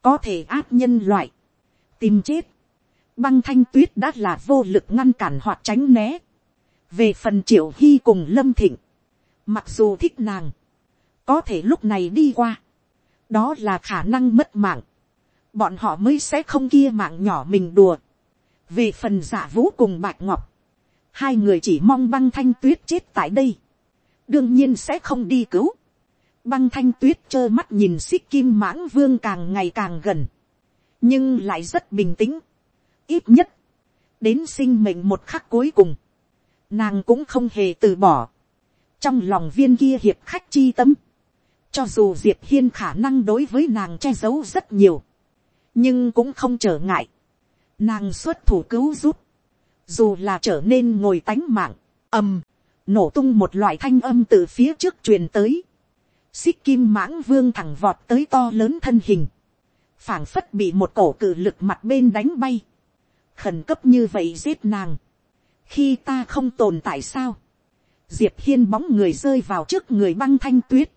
[SPEAKER 1] có thể áp nhân loại, tìm chết, băng thanh tuyết đã là vô lực ngăn cản hoặc tránh né, về phần triệu hy cùng lâm thịnh, mặc dù thích nàng, có thể lúc này đi qua, đó là khả năng mất mạng, bọn họ mới sẽ không kia mạng nhỏ mình đùa, về phần giả vũ cùng bạch ngọc, hai người chỉ mong băng thanh tuyết chết tại đây, đương nhiên sẽ không đi cứu. băng thanh tuyết trơ mắt nhìn xích kim mãng vương càng ngày càng gần, nhưng lại rất bình tĩnh, ít nhất, đến sinh mệnh một khắc cuối cùng, nàng cũng không hề từ bỏ, trong lòng viên kia hiệp khách chi tâm, cho dù diệp hiên khả năng đối với nàng che giấu rất nhiều, nhưng cũng không trở ngại, nàng xuất thủ cứu giúp, dù là trở nên ngồi tánh mạng, ầm, nổ tung một loại thanh âm từ phía trước truyền tới, xích kim mãng vương thẳng vọt tới to lớn thân hình, phảng phất bị một cổ cử lực mặt bên đánh bay, khẩn cấp như vậy giết nàng, khi ta không tồn tại sao, diệp hiên bóng người rơi vào trước người băng thanh tuyết,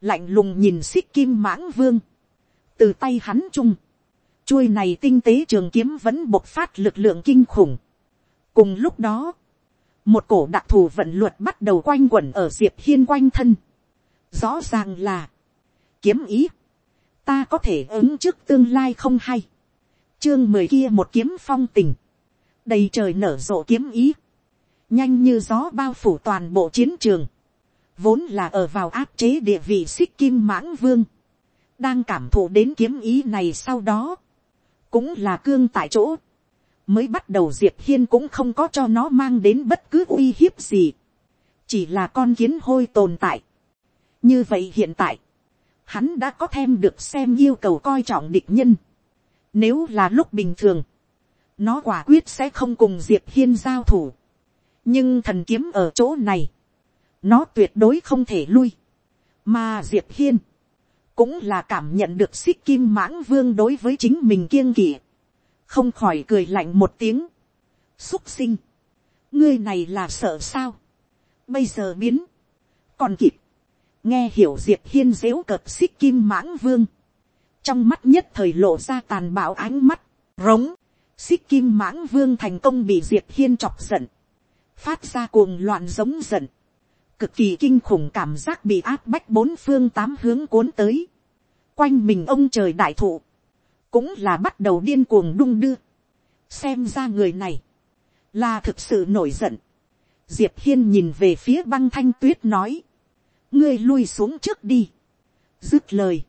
[SPEAKER 1] lạnh lùng nhìn xích kim mãng vương, từ tay hắn chung, chuôi này tinh tế trường kiếm vẫn bộc phát lực lượng kinh khủng. cùng lúc đó, một cổ đặc thù vận luật bắt đầu quanh quẩn ở diệp hiên quanh thân. rõ ràng là, kiếm ý, ta có thể ứng trước tương lai không hay. chương mười kia một kiếm phong tình, đầy trời nở rộ kiếm ý, nhanh như gió bao phủ toàn bộ chiến trường, vốn là ở vào áp chế địa vị xích kim mãng vương, đang cảm thụ đến kiếm ý này sau đó, cũng là cương tại chỗ. mới bắt đầu diệp hiên cũng không có cho nó mang đến bất cứ uy hiếp gì. chỉ là con kiến hôi tồn tại. như vậy hiện tại, hắn đã có thêm được xem yêu cầu coi trọng địch nhân. nếu là lúc bình thường, nó quả quyết sẽ không cùng diệp hiên giao thủ. nhưng thần kiếm ở chỗ này, nó tuyệt đối không thể lui. mà diệp hiên, cũng là cảm nhận được xích kim mãng vương đối với chính mình kiêng kỵ, không khỏi cười lạnh một tiếng, xúc sinh, ngươi này là sợ sao, bây giờ biến, còn kịp, nghe hiểu diệp hiên dếu cợt xích kim mãng vương, trong mắt nhất thời lộ ra tàn bạo ánh mắt, rống, xích kim mãng vương thành công bị diệp hiên chọc giận, phát ra cuồng loạn giống giận, cực kỳ kinh khủng cảm giác bị áp bách bốn phương tám hướng cuốn tới. Quanh mình ông trời đại thụ. Cũng là bắt đầu điên cuồng đung đưa. Xem ra người này. Là thực sự nổi giận. Diệp Hiên nhìn về phía băng thanh tuyết nói. Ngươi lui xuống trước đi. Dứt lời.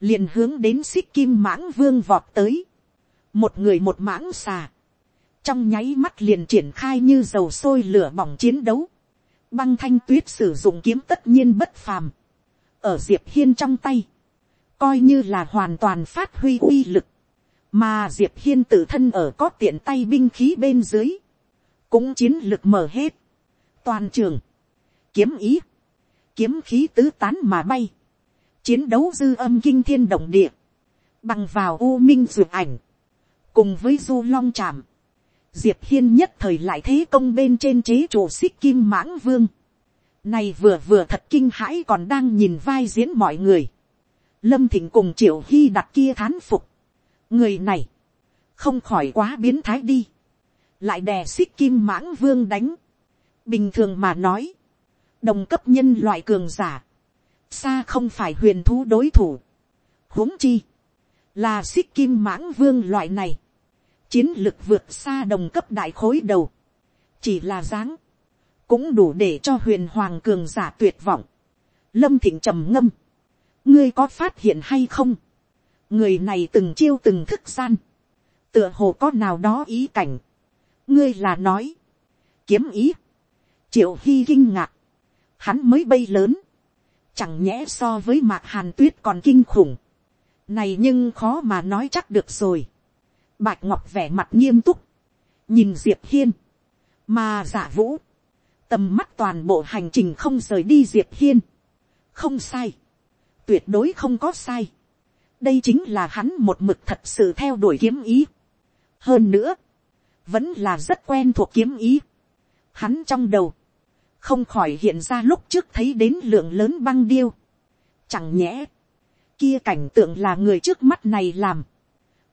[SPEAKER 1] Liền hướng đến xích kim mãng vương vọt tới. Một người một mãng xà. Trong nháy mắt liền triển khai như dầu sôi lửa bỏng chiến đấu băng thanh tuyết sử dụng kiếm tất nhiên bất phàm. Ở Diệp Hiên trong tay. coi như là hoàn toàn phát huy uy lực, mà diệp hiên tự thân ở có tiện tay binh khí bên dưới, cũng chiến lực mở hết, toàn trường, kiếm ý, kiếm khí tứ tán mà bay, chiến đấu dư âm kinh thiên động địa, bằng vào u minh dược ảnh, cùng với du long chạm diệp hiên nhất thời lại thế công bên trên chế chủ xích kim mãng vương, này vừa vừa thật kinh hãi còn đang nhìn vai diễn mọi người, lâm thịnh cùng triệu hy đặt kia thán phục, người này, không khỏi quá biến thái đi, lại đè xích kim mãng vương đánh, bình thường mà nói, đồng cấp nhân loại cường giả, xa không phải huyền thú đối thủ, huống chi, là xích kim mãng vương loại này, chiến lực vượt xa đồng cấp đại khối đầu, chỉ là dáng, cũng đủ để cho huyền hoàng cường giả tuyệt vọng. Lâm thịnh trầm ngâm, ngươi có phát hiện hay không, người này từng chiêu từng thức gian, tựa hồ có nào đó ý cảnh, ngươi là nói, kiếm ý, triệu hy kinh ngạc, hắn mới bay lớn, chẳng nhẽ so với mạc hàn tuyết còn kinh khủng, này nhưng khó mà nói chắc được rồi, bạch ngọc vẻ mặt nghiêm túc, nhìn diệp hiên, mà giả vũ, tầm mắt toàn bộ hành trình không rời đi diệp hiên, không sai, tuyệt đối không có sai, đây chính là hắn một mực thật sự theo đuổi kiếm ý, hơn nữa, vẫn là rất quen thuộc kiếm ý, hắn trong đầu, không khỏi hiện ra lúc trước thấy đến lượng lớn băng điêu. Chẳng nhẽ, kia cảnh tượng là người trước mắt này làm,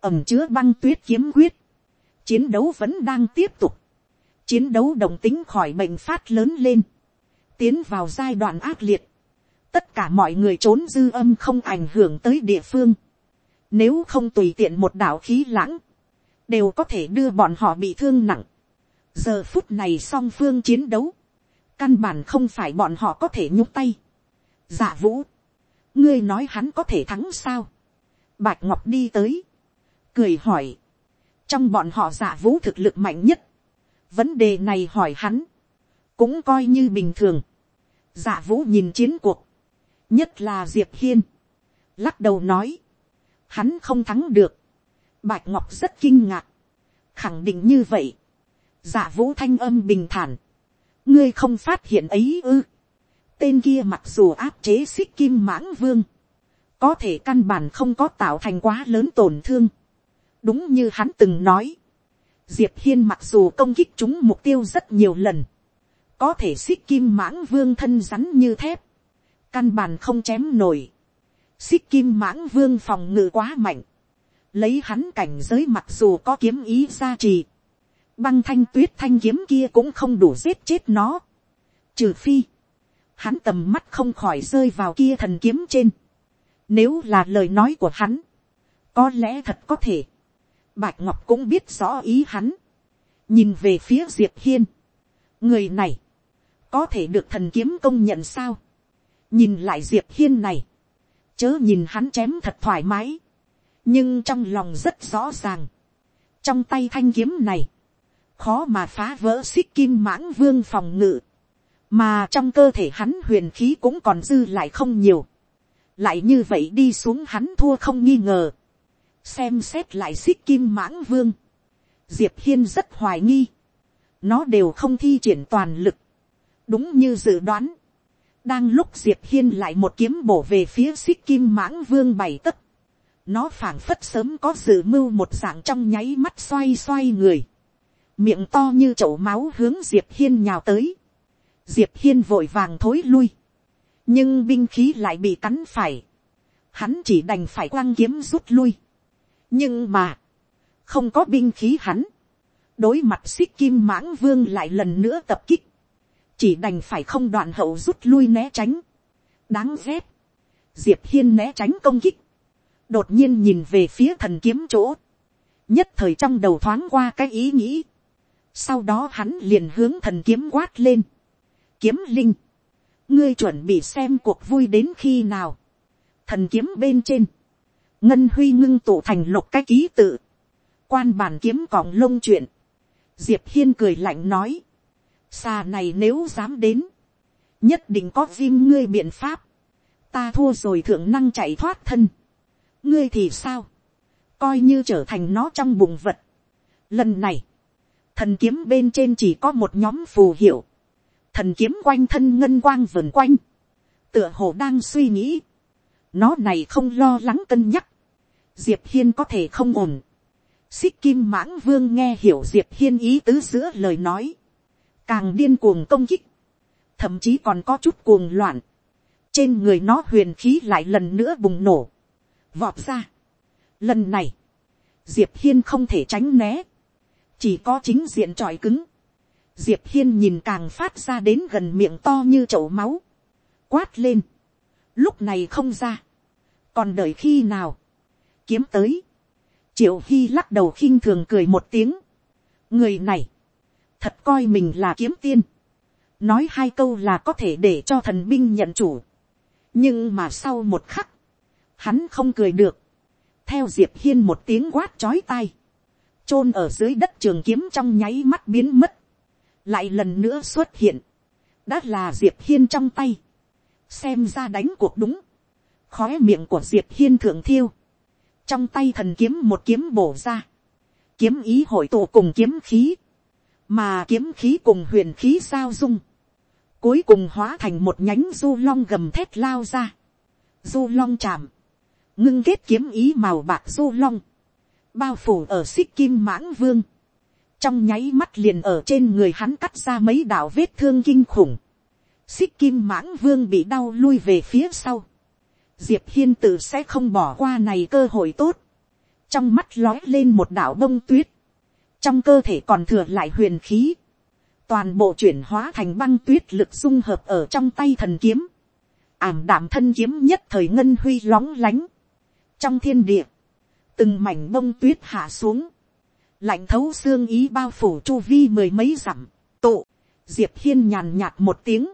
[SPEAKER 1] ẩm chứa băng tuyết kiếm quyết. Chiến đấu vẫn đang tiếp tục. Chiến đấu đồng tính khỏi bệnh phát lớn lên. Tiến vào giai đoạn ác liệt. Tất cả mọi người trốn dư âm không ảnh hưởng tới địa phương. Nếu không tùy tiện một đạo khí lãng. Đều có thể đưa bọn họ bị thương nặng. Giờ phút này song phương chiến đấu căn bản không phải bọn họ có thể nhúc tay. Dạ vũ, ngươi nói hắn có thể thắng sao. Bạch ngọc đi tới, cười hỏi, trong bọn họ giả vũ thực lực mạnh nhất, vấn đề này hỏi hắn, cũng coi như bình thường. giả vũ nhìn chiến cuộc, nhất là diệp hiên, lắc đầu nói, hắn không thắng được. Bạch ngọc rất kinh ngạc, khẳng định như vậy. giả vũ thanh âm bình thản, ngươi không phát hiện ấy ư. tên kia mặc dù áp chế xích kim mãng vương, có thể căn bản không có tạo thành quá lớn tổn thương đúng như hắn từng nói, diệp hiên mặc dù công kích chúng mục tiêu rất nhiều lần, có thể xích kim mãng vương thân rắn như thép, căn bản không chém nổi. xích kim mãng vương phòng ngự quá mạnh, lấy hắn cảnh giới mặc dù có kiếm ý gia trì, băng thanh tuyết thanh kiếm kia cũng không đủ giết chết nó. Trừ phi, hắn tầm mắt không khỏi rơi vào kia thần kiếm trên. Nếu là lời nói của hắn, có lẽ thật có thể. Bạch Ngọc cũng biết rõ ý hắn. Nhìn về phía Diệp Hiên. Người này, có thể được thần kiếm công nhận sao? Nhìn lại Diệp Hiên này, chớ nhìn hắn chém thật thoải mái. Nhưng trong lòng rất rõ ràng. Trong tay thanh kiếm này, khó mà phá vỡ xích kim mãng vương phòng ngự, mà trong cơ thể hắn huyền khí cũng còn dư lại không nhiều, lại như vậy đi xuống hắn thua không nghi ngờ, xem xét lại xích kim mãng vương, diệp hiên rất hoài nghi, nó đều không thi triển toàn lực, đúng như dự đoán, đang lúc diệp hiên lại một kiếm bổ về phía xích kim mãng vương bảy tấc, nó phảng phất sớm có dự mưu một dạng trong nháy mắt xoay xoay người, miệng to như chậu máu hướng diệp hiên nhào tới, diệp hiên vội vàng thối lui, nhưng binh khí lại bị cắn phải, hắn chỉ đành phải quăng kiếm rút lui, nhưng mà, không có binh khí hắn, đối mặt xích kim mãng vương lại lần nữa tập kích, chỉ đành phải không đoạn hậu rút lui né tránh, đáng ghét, diệp hiên né tránh công kích, đột nhiên nhìn về phía thần kiếm chỗ, nhất thời trong đầu thoáng qua cái ý nghĩ, sau đó hắn liền hướng thần kiếm quát lên. Kiếm linh. Ngươi chuẩn bị xem cuộc vui đến khi nào. Thần kiếm bên trên. Ngân huy ngưng tụ thành lục cái ký tự. Quan bản kiếm còng lông chuyện. Diệp Hiên cười lạnh nói. Xà này nếu dám đến. Nhất định có viêm ngươi biện pháp. Ta thua rồi thượng năng chạy thoát thân. ngươi thì sao, coi như trở thành nó trong bụng vật. Lần này, thần kiếm bên trên chỉ có một nhóm phù hiệu, thần kiếm quanh thân ngân quang vườn quanh, tựa hồ đang suy nghĩ, nó này không lo lắng cân nhắc, diệp hiên có thể không ổn, xích kim mãng vương nghe hiểu diệp hiên ý tứ giữa lời nói, càng điên cuồng công kích, thậm chí còn có chút cuồng loạn, trên người nó huyền khí lại lần nữa bùng nổ, vọt ra. Lần này, diệp hiên không thể tránh né, chỉ có chính diện tròi cứng. diệp hiên nhìn càng phát ra đến gần miệng to như chậu máu, quát lên, lúc này không ra, còn đợi khi nào, kiếm tới, triệu hy lắc đầu khinh thường cười một tiếng, người này, thật coi mình là kiếm tiên, nói hai câu là có thể để cho thần binh nhận chủ, nhưng mà sau một khắc, hắn không cười được, theo diệp hiên một tiếng quát chói tai, chôn ở dưới đất trường kiếm trong nháy mắt biến mất, lại lần nữa xuất hiện, đã là diệp hiên trong tay, xem ra đánh cuộc đúng, khóe miệng của diệp hiên thượng thiêu, trong tay thần kiếm một kiếm bổ ra, kiếm ý hội tụ cùng kiếm khí, mà kiếm khí cùng huyền khí sao dung, cuối cùng hóa thành một nhánh du long gầm thét lao ra, du long chạm, ngưng kết kiếm ý màu bạc du long, bao phủ ở xích kim mãng vương, trong nháy mắt liền ở trên người hắn cắt ra mấy đạo vết thương kinh khủng, xích kim mãng vương bị đau lui về phía sau, diệp hiên tự sẽ không bỏ qua này cơ hội tốt, trong mắt lói lên một đạo bông tuyết, trong cơ thể còn thừa lại huyền khí, toàn bộ chuyển hóa thành băng tuyết lực dung hợp ở trong tay thần kiếm, ảm đạm thân kiếm nhất thời ngân huy lóng lánh, trong thiên địa, từng mảnh bông tuyết hạ xuống, lạnh thấu xương ý bao phủ chu vi mười mấy dặm, tụ, diệp hiên nhàn nhạt một tiếng,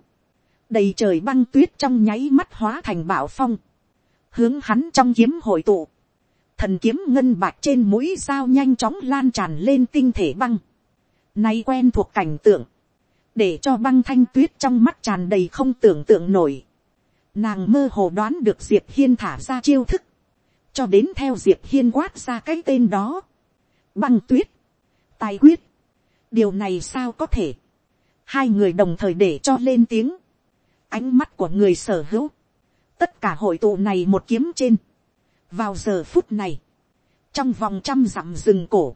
[SPEAKER 1] đầy trời băng tuyết trong nháy mắt hóa thành bảo phong, hướng hắn trong kiếm hội tụ, thần kiếm ngân bạc trên mũi dao nhanh chóng lan tràn lên tinh thể băng, nay quen thuộc cảnh tượng, để cho băng thanh tuyết trong mắt tràn đầy không tưởng tượng nổi, nàng mơ hồ đoán được diệp hiên thả ra chiêu thức, cho đến theo diệp hiên quát ra cái tên đó, băng tuyết, tài quyết, điều này sao có thể, hai người đồng thời để cho lên tiếng, ánh mắt của người sở hữu, tất cả hội tụ này một kiếm trên, vào giờ phút này, trong vòng trăm dặm rừng cổ,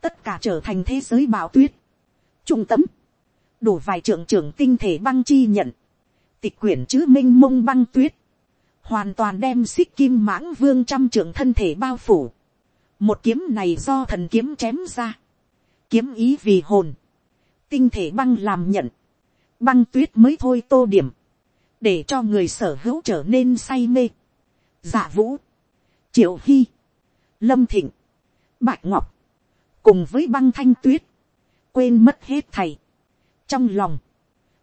[SPEAKER 1] tất cả trở thành thế giới bão tuyết, trung tâm, đủ vài trưởng trưởng tinh thể băng chi nhận, tịch quyển chữ m i n h mông băng tuyết, hoàn toàn đem xích kim mãng vương trăm trưởng thân thể bao phủ, một kiếm này do thần kiếm chém ra, kiếm ý vì hồn, tinh thể băng làm nhận, băng tuyết mới thôi tô điểm, để cho người sở hữu trở nên say mê. Dạ vũ, triệu hy, lâm thịnh, bạch ngọc, cùng với băng thanh tuyết, quên mất hết thầy. trong lòng,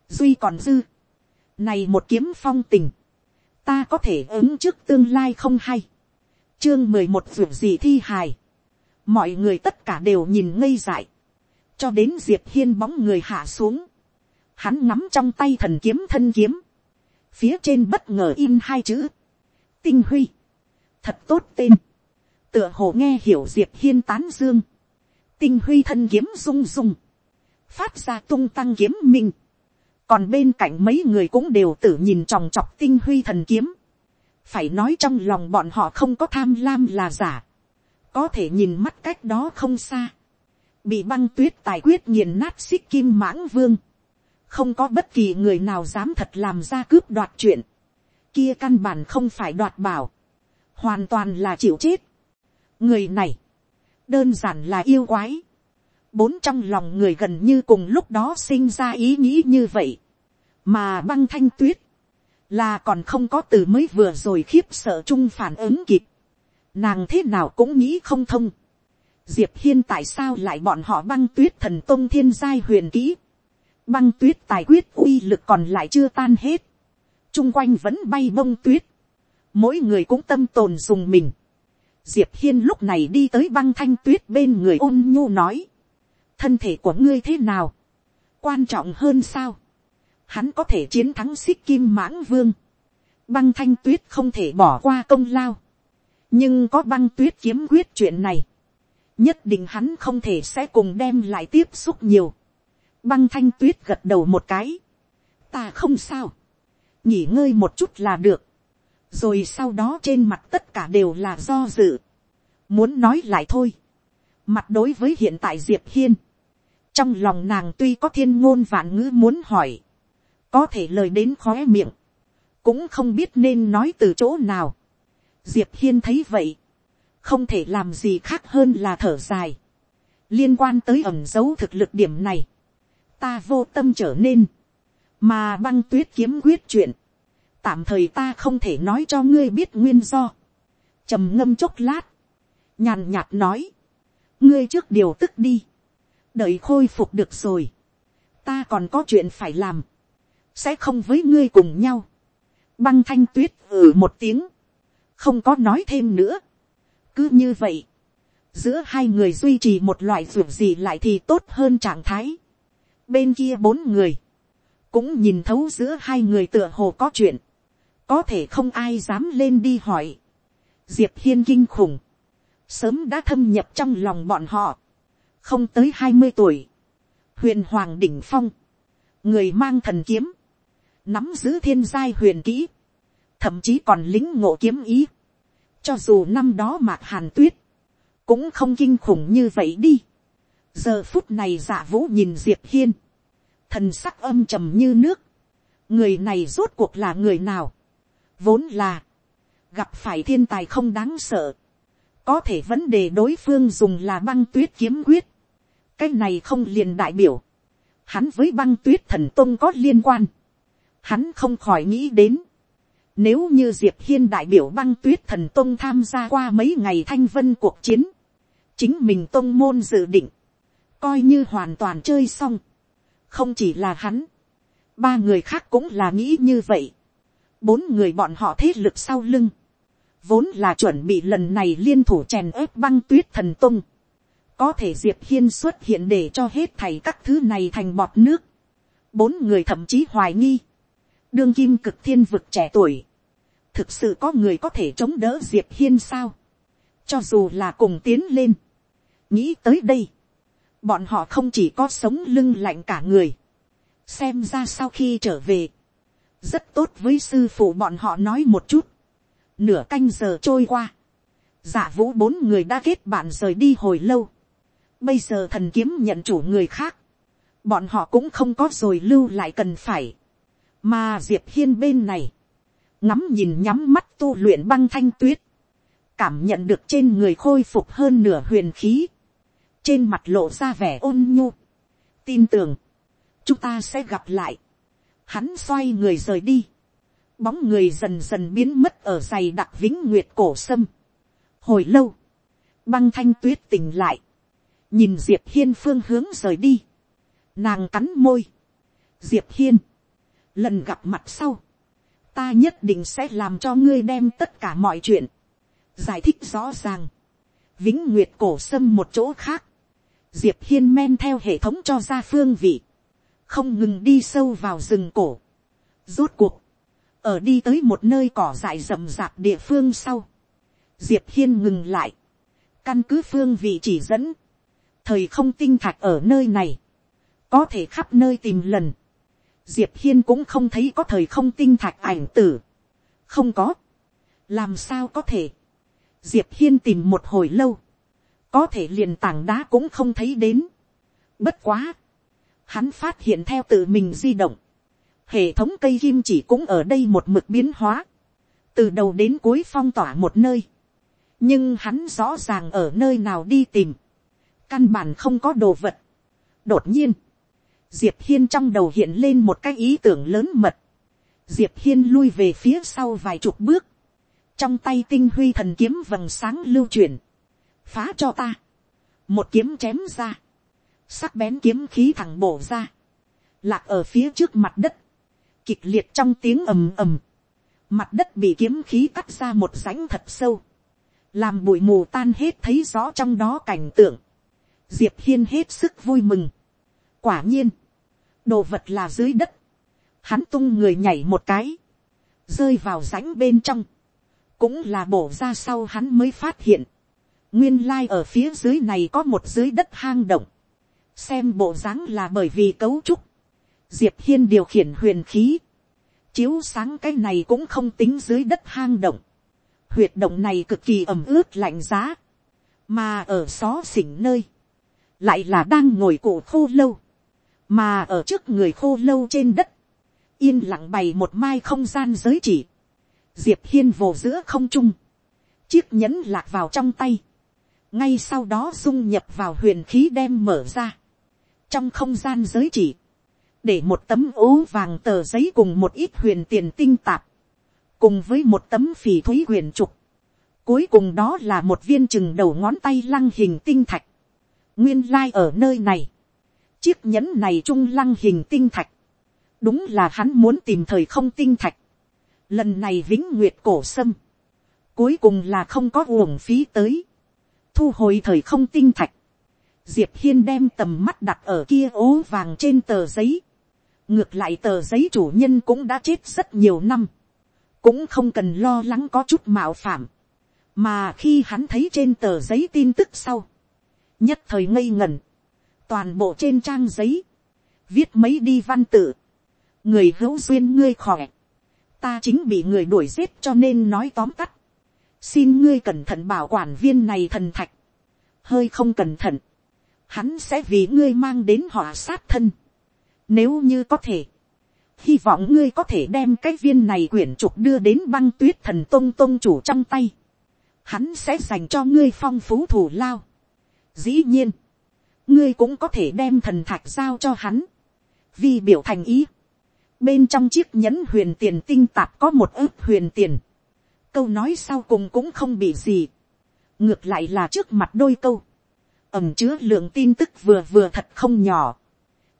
[SPEAKER 1] duy còn dư, này một kiếm phong tình, ta có thể ứng trước tương lai không hay. chương mười một vượt gì thi hài, mọi người tất cả đều nhìn ngây dại, cho đến diệp hiên bóng người hạ xuống, hắn nắm trong tay thần kiếm thân kiếm, phía trên bất ngờ in hai chữ, tinh huy, thật tốt tên, tựa hồ nghe hiểu diệp hiên tán dương, tinh huy thân kiếm rung rung, phát ra tung tăng kiếm minh, còn bên cạnh mấy người cũng đều tự nhìn tròng trọc tinh huy thần kiếm, phải nói trong lòng bọn họ không có tham lam là giả, có thể nhìn mắt cách đó không xa, bị băng tuyết tài quyết nghiền nát xích kim mãng vương, không có bất kỳ người nào dám thật làm ra cướp đoạt chuyện, kia căn bản không phải đoạt bảo, hoàn toàn là chịu chết. người này, đơn giản là yêu quái, bốn trong lòng người gần như cùng lúc đó sinh ra ý nghĩ như vậy, mà băng thanh tuyết, là còn không có từ mới vừa rồi khiếp sợ chung phản ứng kịp, nàng thế nào cũng nghĩ không thông, diệp hiên tại sao lại bọn họ băng tuyết thần tôn thiên giai huyền kỹ, băng tuyết tài quyết uy lực còn lại chưa tan hết, chung quanh vẫn bay bông tuyết, mỗi người cũng tâm tồn dùng mình. Diệp hiên lúc này đi tới băng thanh tuyết bên người ôn nhu nói, thân thể của ngươi thế nào, quan trọng hơn sao, hắn có thể chiến thắng xích kim mãng vương, băng thanh tuyết không thể bỏ qua công lao, nhưng có băng tuyết kiếm quyết chuyện này, nhất định hắn không thể sẽ cùng đem lại tiếp xúc nhiều băng thanh tuyết gật đầu một cái, ta không sao, nghỉ ngơi một chút là được, rồi sau đó trên mặt tất cả đều là do dự, muốn nói lại thôi, mặt đối với hiện tại diệp hiên, trong lòng nàng tuy có thiên ngôn vạn ngữ muốn hỏi, có thể lời đến khó miệng, cũng không biết nên nói từ chỗ nào. diệp hiên thấy vậy, không thể làm gì khác hơn là thở dài. liên quan tới ẩm dấu thực lực điểm này, ta vô tâm trở nên, mà băng tuyết kiếm quyết chuyện, tạm thời ta không thể nói cho ngươi biết nguyên do. trầm ngâm chốc lát, nhàn nhạt nói, ngươi trước điều tức đi, đợi khôi phục được rồi, ta còn có chuyện phải làm, sẽ không với ngươi cùng nhau. băng thanh tuyết ừ một tiếng, không có nói thêm nữa. cứ như vậy, giữa hai người duy trì một loại ruột gì lại thì tốt hơn trạng thái bên kia bốn người, cũng nhìn thấu giữa hai người tựa hồ có chuyện, có thể không ai dám lên đi hỏi. diệp hiên kinh khủng, sớm đã thâm nhập trong lòng bọn họ, không tới hai mươi tuổi, huyền hoàng đỉnh phong, người mang thần kiếm, nắm giữ thiên giai huyền kỹ, thậm chí còn lính ngộ kiếm ý, cho dù năm đó mạc hàn tuyết, cũng không kinh khủng như vậy đi giờ phút này giả vũ nhìn diệp hiên, thần sắc âm trầm như nước, người này rốt cuộc là người nào, vốn là, gặp phải thiên tài không đáng sợ, có thể vấn đề đối phương dùng là băng tuyết kiếm quyết, cái này không liền đại biểu, hắn với băng tuyết thần tôn có liên quan, hắn không khỏi nghĩ đến, nếu như diệp hiên đại biểu băng tuyết thần tôn tham gia qua mấy ngày thanh vân cuộc chiến, chính mình tôn môn dự định, coi như hoàn toàn chơi xong, không chỉ là hắn, ba người khác cũng là nghĩ như vậy, bốn người bọn họ thế lực sau lưng, vốn là chuẩn bị lần này liên thủ chèn ớt băng tuyết thần tung. Có thể Diệp Hiên xuất hiện để cho hết thảy các thứ này thành bọt nước. Bốn người thậm chí hoài nghi. Đương kim cực thiên vực trẻ tuổi. Thực sự có người có thể chống đỡ Diệp Hiên sao? Cho dù là cùng tiến lên. Nghĩ tới đây. Bọn họ không chỉ có sống lưng lạnh cả người. Xem ra sau khi trở về. Rất tốt với sư phụ bọn họ nói một chút Nửa canh giờ trôi qua. Giả vũ bốn người đã kết bạn rời đi hồi lâu. Bây giờ thần kiếm nhận chủ người khác. Bọn họ cũng không có rồi lưu lại cần phải. Mà Diệp Hiên bên này. Ngắm nhìn nhắm mắt tu luyện băng thanh tuyết. Cảm nhận được trên người khôi phục hơn nửa huyền khí. Trên mặt lộ ra vẻ ôn nhu. Tin tưởng. Chúng ta sẽ gặp lại. Hắn xoay người rời đi bóng người dần dần biến mất ở giày đặc vĩnh nguyệt cổ sâm. hồi lâu, băng thanh tuyết tỉnh lại, nhìn diệp hiên phương hướng rời đi, nàng cắn môi, diệp hiên, lần gặp mặt sau, ta nhất định sẽ làm cho ngươi đem tất cả mọi chuyện, giải thích rõ ràng, vĩnh nguyệt cổ sâm một chỗ khác, diệp hiên men theo hệ thống cho ra phương vị, không ngừng đi sâu vào rừng cổ, rốt cuộc, ở đi tới một nơi cỏ dại rậm rạp địa phương sau, diệp hiên ngừng lại, căn cứ phương vị chỉ dẫn, thời không tinh thạch ở nơi này, có thể khắp nơi tìm lần, diệp hiên cũng không thấy có thời không tinh thạch ảnh tử, không có, làm sao có thể, diệp hiên tìm một hồi lâu, có thể liền tảng đá cũng không thấy đến, bất quá, hắn phát hiện theo tự mình di động, hệ thống cây kim chỉ cũng ở đây một mực biến hóa, từ đầu đến cuối phong tỏa một nơi, nhưng hắn rõ ràng ở nơi nào đi tìm, căn bản không có đồ vật. đột nhiên, diệp hiên trong đầu hiện lên một cái ý tưởng lớn mật, diệp hiên lui về phía sau vài chục bước, trong tay tinh huy thần kiếm vầng sáng lưu chuyển, phá cho ta, một kiếm chém ra, sắc bén kiếm khí thẳng bổ ra, lạc ở phía trước mặt đất, kịch liệt trong tiếng ầm ầm, mặt đất bị kiếm khí cắt ra một rãnh thật sâu, làm bụi mù tan hết thấy rõ trong đó cảnh tượng, diệp hiên hết sức vui mừng. quả nhiên, đồ vật là dưới đất, hắn tung người nhảy một cái, rơi vào rãnh bên trong, cũng là bổ ra sau hắn mới phát hiện, nguyên lai ở phía dưới này có một dưới đất hang động, xem bộ dáng là bởi vì cấu trúc, diệp hiên điều khiển huyền khí, chiếu sáng cái này cũng không tính dưới đất hang động, huyệt động này cực kỳ ẩm ướt lạnh giá, mà ở xó xỉnh nơi, lại là đang ngồi cổ khô lâu, mà ở trước người khô lâu trên đất, yên lặng bày một mai không gian giới chỉ, diệp hiên vồ giữa không trung, chiếc nhẫn lạc vào trong tay, ngay sau đó dung nhập vào huyền khí đem mở ra, trong không gian giới chỉ, để một tấm ố vàng tờ giấy cùng một ít huyền tiền tinh tạp, cùng với một tấm phỉ thúy huyền trục, cuối cùng đó là một viên chừng đầu ngón tay lăng hình tinh thạch, nguyên lai ở nơi này, chiếc nhẫn này trung lăng hình tinh thạch, đúng là hắn muốn tìm thời không tinh thạch, lần này vĩnh nguyệt cổ sâm, cuối cùng là không có uổng phí tới, thu hồi thời không tinh thạch, diệp hiên đem tầm mắt đặt ở kia ố vàng trên tờ giấy, ngược lại tờ giấy chủ nhân cũng đã chết rất nhiều năm, cũng không cần lo lắng có chút mạo phạm, mà khi hắn thấy trên tờ giấy tin tức sau, nhất thời ngây ngẩn, toàn bộ trên trang giấy, viết mấy đi văn tự, người hữu duyên ngươi khỏe, ta chính bị người đuổi giết cho nên nói tóm tắt, xin ngươi cẩn thận bảo quản viên này thần thạch, hơi không cẩn thận, hắn sẽ vì ngươi mang đến họ sát thân, nếu như có thể, hy vọng ngươi có thể đem cái viên này quyển trục đưa đến băng tuyết thần tôn tôn chủ trong tay, hắn sẽ dành cho ngươi phong phú thủ lao. Dĩ nhiên, ngươi cũng có thể đem thần thạch giao cho hắn, vì biểu thành ý. Bên trong chiếc nhẫn huyền tiền tinh tạp có một ước huyền tiền. Câu nói sau cùng cũng không bị gì. Ngược lại là trước mặt đôi câu. Ẩm chứa lượng tin tức vừa vừa thật không nhỏ.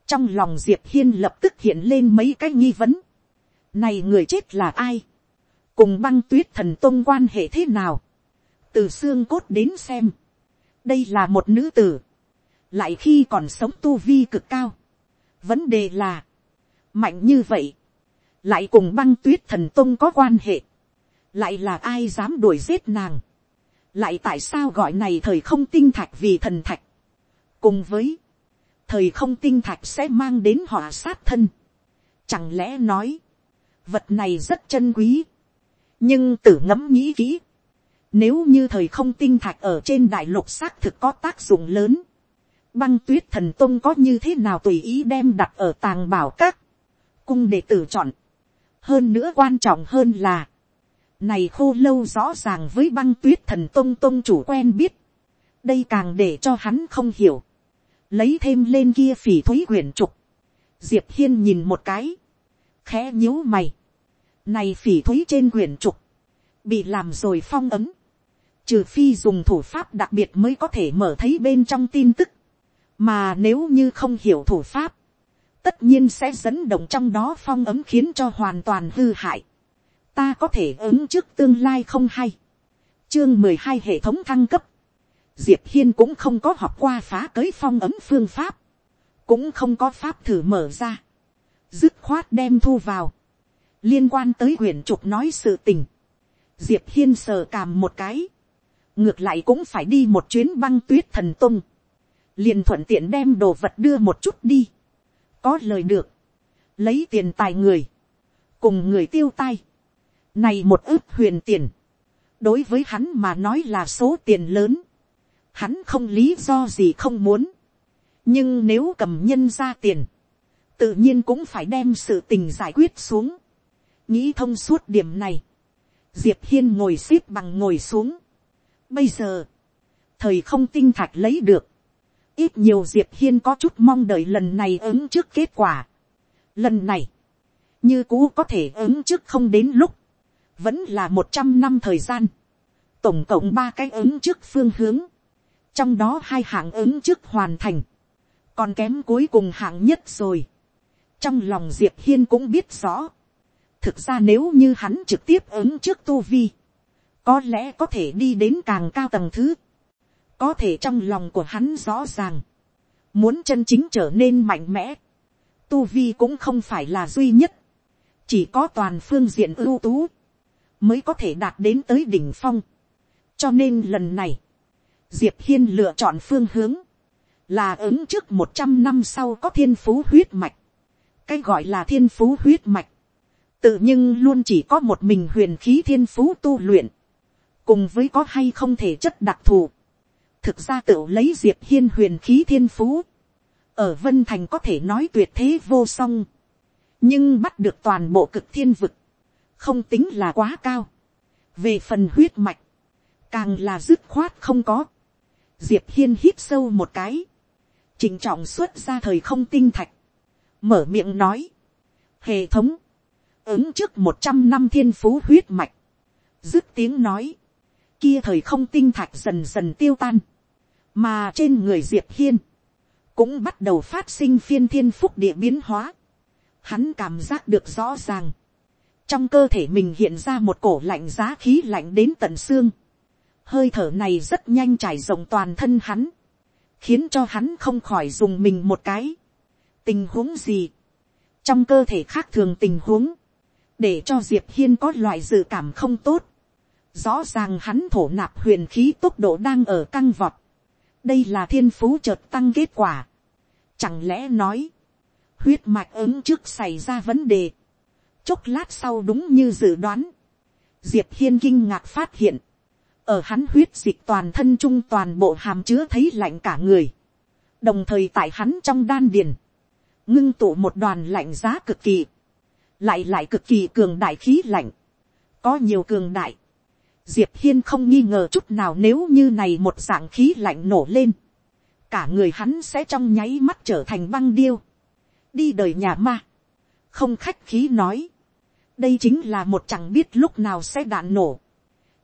[SPEAKER 1] Trong lòng Diệp Hiên lập tức hiện lên mấy cái nghi vấn. Này người chết là ai? Cùng băng tuyết thần tôn quan hệ thế nào? Từ xương cốt đến xem. Đây là một nữ tử. Lại khi còn sống tu vi cực cao. Vấn đề là. Mạnh như vậy. Lại cùng băng tuyết thần tôn có quan hệ. Lại là ai dám đuổi giết nàng. Lại tại sao gọi này thời không tinh thạch vì thần thạch. Cùng với thời không tinh thạch sẽ mang đến họa sát thân. Chẳng lẽ nói, vật này rất chân quý, nhưng tử ngẫm nghĩ kỹ, nếu như thời không tinh thạch ở trên đại lục xác thực có tác dụng lớn, băng tuyết thần tông có như thế nào tùy ý đem đặt ở tàng bảo các, cung để tử chọn. hơn nữa quan trọng hơn là, này khô lâu rõ ràng với băng tuyết thần tông tông chủ quen biết, đây càng để cho hắn không hiểu. lấy thêm lên kia phỉ thúy quyển trục, diệp hiên nhìn một cái, khẽ nhíu mày, này phỉ thúy trên quyển trục, bị làm rồi phong ấm, trừ phi dùng thủ pháp đặc biệt mới có thể mở thấy bên trong tin tức, mà nếu như không hiểu thủ pháp, tất nhiên sẽ dẫn động trong đó phong ấm khiến cho hoàn toàn hư hại. Ta có thể ứng trước tương lai không hay. Chương mười hai hệ thống thăng cấp. Diệp hiên cũng không có học qua phá cới phong ấm phương pháp, cũng không có pháp thử mở ra, dứt khoát đem thu vào, liên quan tới quyển trục nói sự tình, diệp hiên sờ càm một cái, ngược lại cũng phải đi một chuyến băng tuyết thần tung, liền thuận tiện đem đồ vật đưa một chút đi, có lời được, lấy tiền tài người, cùng người tiêu tay, này một ước huyền tiền, đối với hắn mà nói là số tiền lớn, hắn không lý do gì không muốn. nhưng nếu cầm nhân ra tiền, tự nhiên cũng phải đem sự tình giải quyết xuống. nghĩ thông suốt điểm này, diệp hiên ngồi x ế p bằng ngồi xuống. bây giờ, thời không tinh thạch lấy được, ít nhiều diệp hiên có chút mong đợi lần này ứng trước kết quả. lần này, như cũ có thể ứng trước không đến lúc, vẫn là một trăm năm thời gian, tổng cộng ba cái ứng trước phương hướng, trong đó hai hạng ứng trước hoàn thành, còn kém cuối cùng hạng nhất rồi. trong lòng diệp hiên cũng biết rõ, thực ra nếu như hắn trực tiếp ứng trước tu vi, có lẽ có thể đi đến càng cao tầng thứ, có thể trong lòng của hắn rõ ràng, muốn chân chính trở nên mạnh mẽ, tu vi cũng không phải là duy nhất, chỉ có toàn phương diện ưu tú, mới có thể đạt đến tới đỉnh phong. cho nên lần này, diệp hiên lựa chọn phương hướng, là ứng trước một trăm năm sau có thiên phú huyết mạch. cái gọi là thiên phú huyết mạch, tự nhưng luôn chỉ có một mình huyền khí thiên phú tu luyện, cùng với có hay không thể chất đặc thù. thực ra tự lấy diệp hiên huyền khí thiên phú, ở vân thành có thể nói tuyệt thế vô song, nhưng bắt được toàn bộ cực thiên vực, không tính là quá cao. về phần huyết mạch, càng là dứt khoát không có. diệp hiên hít sâu một cái, chỉnh trọng xuất ra thời không tinh thạch, mở miệng nói, hệ thống, ứng trước một trăm năm thiên phú huyết mạch, dứt tiếng nói, kia thời không tinh thạch dần dần tiêu tan, mà trên người diệp hiên, cũng bắt đầu phát sinh phiên thiên phúc địa biến hóa, hắn cảm giác được rõ ràng, trong cơ thể mình hiện ra một cổ lạnh giá khí lạnh đến tận xương, hơi thở này rất nhanh trải rộng toàn thân hắn, khiến cho hắn không khỏi dùng mình một cái. tình huống gì, trong cơ thể khác thường tình huống, để cho diệp hiên có loại dự cảm không tốt. rõ ràng hắn thổ nạp huyền khí tốc độ đang ở căng vọt. đây là thiên phú chợt tăng kết quả. chẳng lẽ nói, huyết mạch ứng trước xảy ra vấn đề chốc lát sau đúng như dự đoán, diệp hiên kinh ngạc phát hiện, ở hắn huyết dịch toàn thân trung toàn bộ hàm chứa thấy lạnh cả người, đồng thời tại hắn trong đan điền, ngưng tụ một đoàn lạnh giá cực kỳ, lại lại cực kỳ cường đại khí lạnh, có nhiều cường đại, diệp hiên không nghi ngờ chút nào nếu như này một dạng khí lạnh nổ lên, cả người hắn sẽ trong nháy mắt trở thành băng điêu, đi đời nhà ma, không khách khí nói, đây chính là một chẳng biết lúc nào sẽ đạn nổ,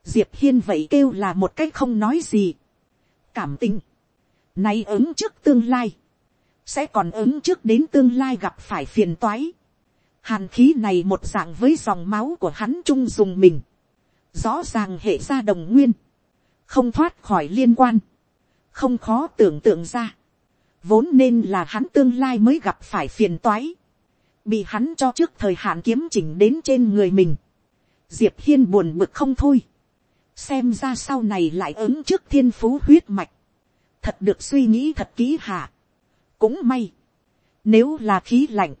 [SPEAKER 1] diệp hiên vậy kêu là một cái không nói gì, cảm tình, nay ứng trước tương lai, sẽ còn ứng trước đến tương lai gặp phải phiền toái, hàn khí này một dạng với dòng máu của hắn chung dùng mình, rõ ràng hệ ra đồng nguyên, không thoát khỏi liên quan, không khó tưởng tượng ra, vốn nên là hắn tương lai mới gặp phải phiền toái, bị hắn cho trước thời hạn kiếm chỉnh đến trên người mình, diệp hiên buồn bực không thôi, xem ra sau này lại ứng trước thiên phú huyết mạch, thật được suy nghĩ thật kỹ hả. cũng may, nếu là khí lạnh,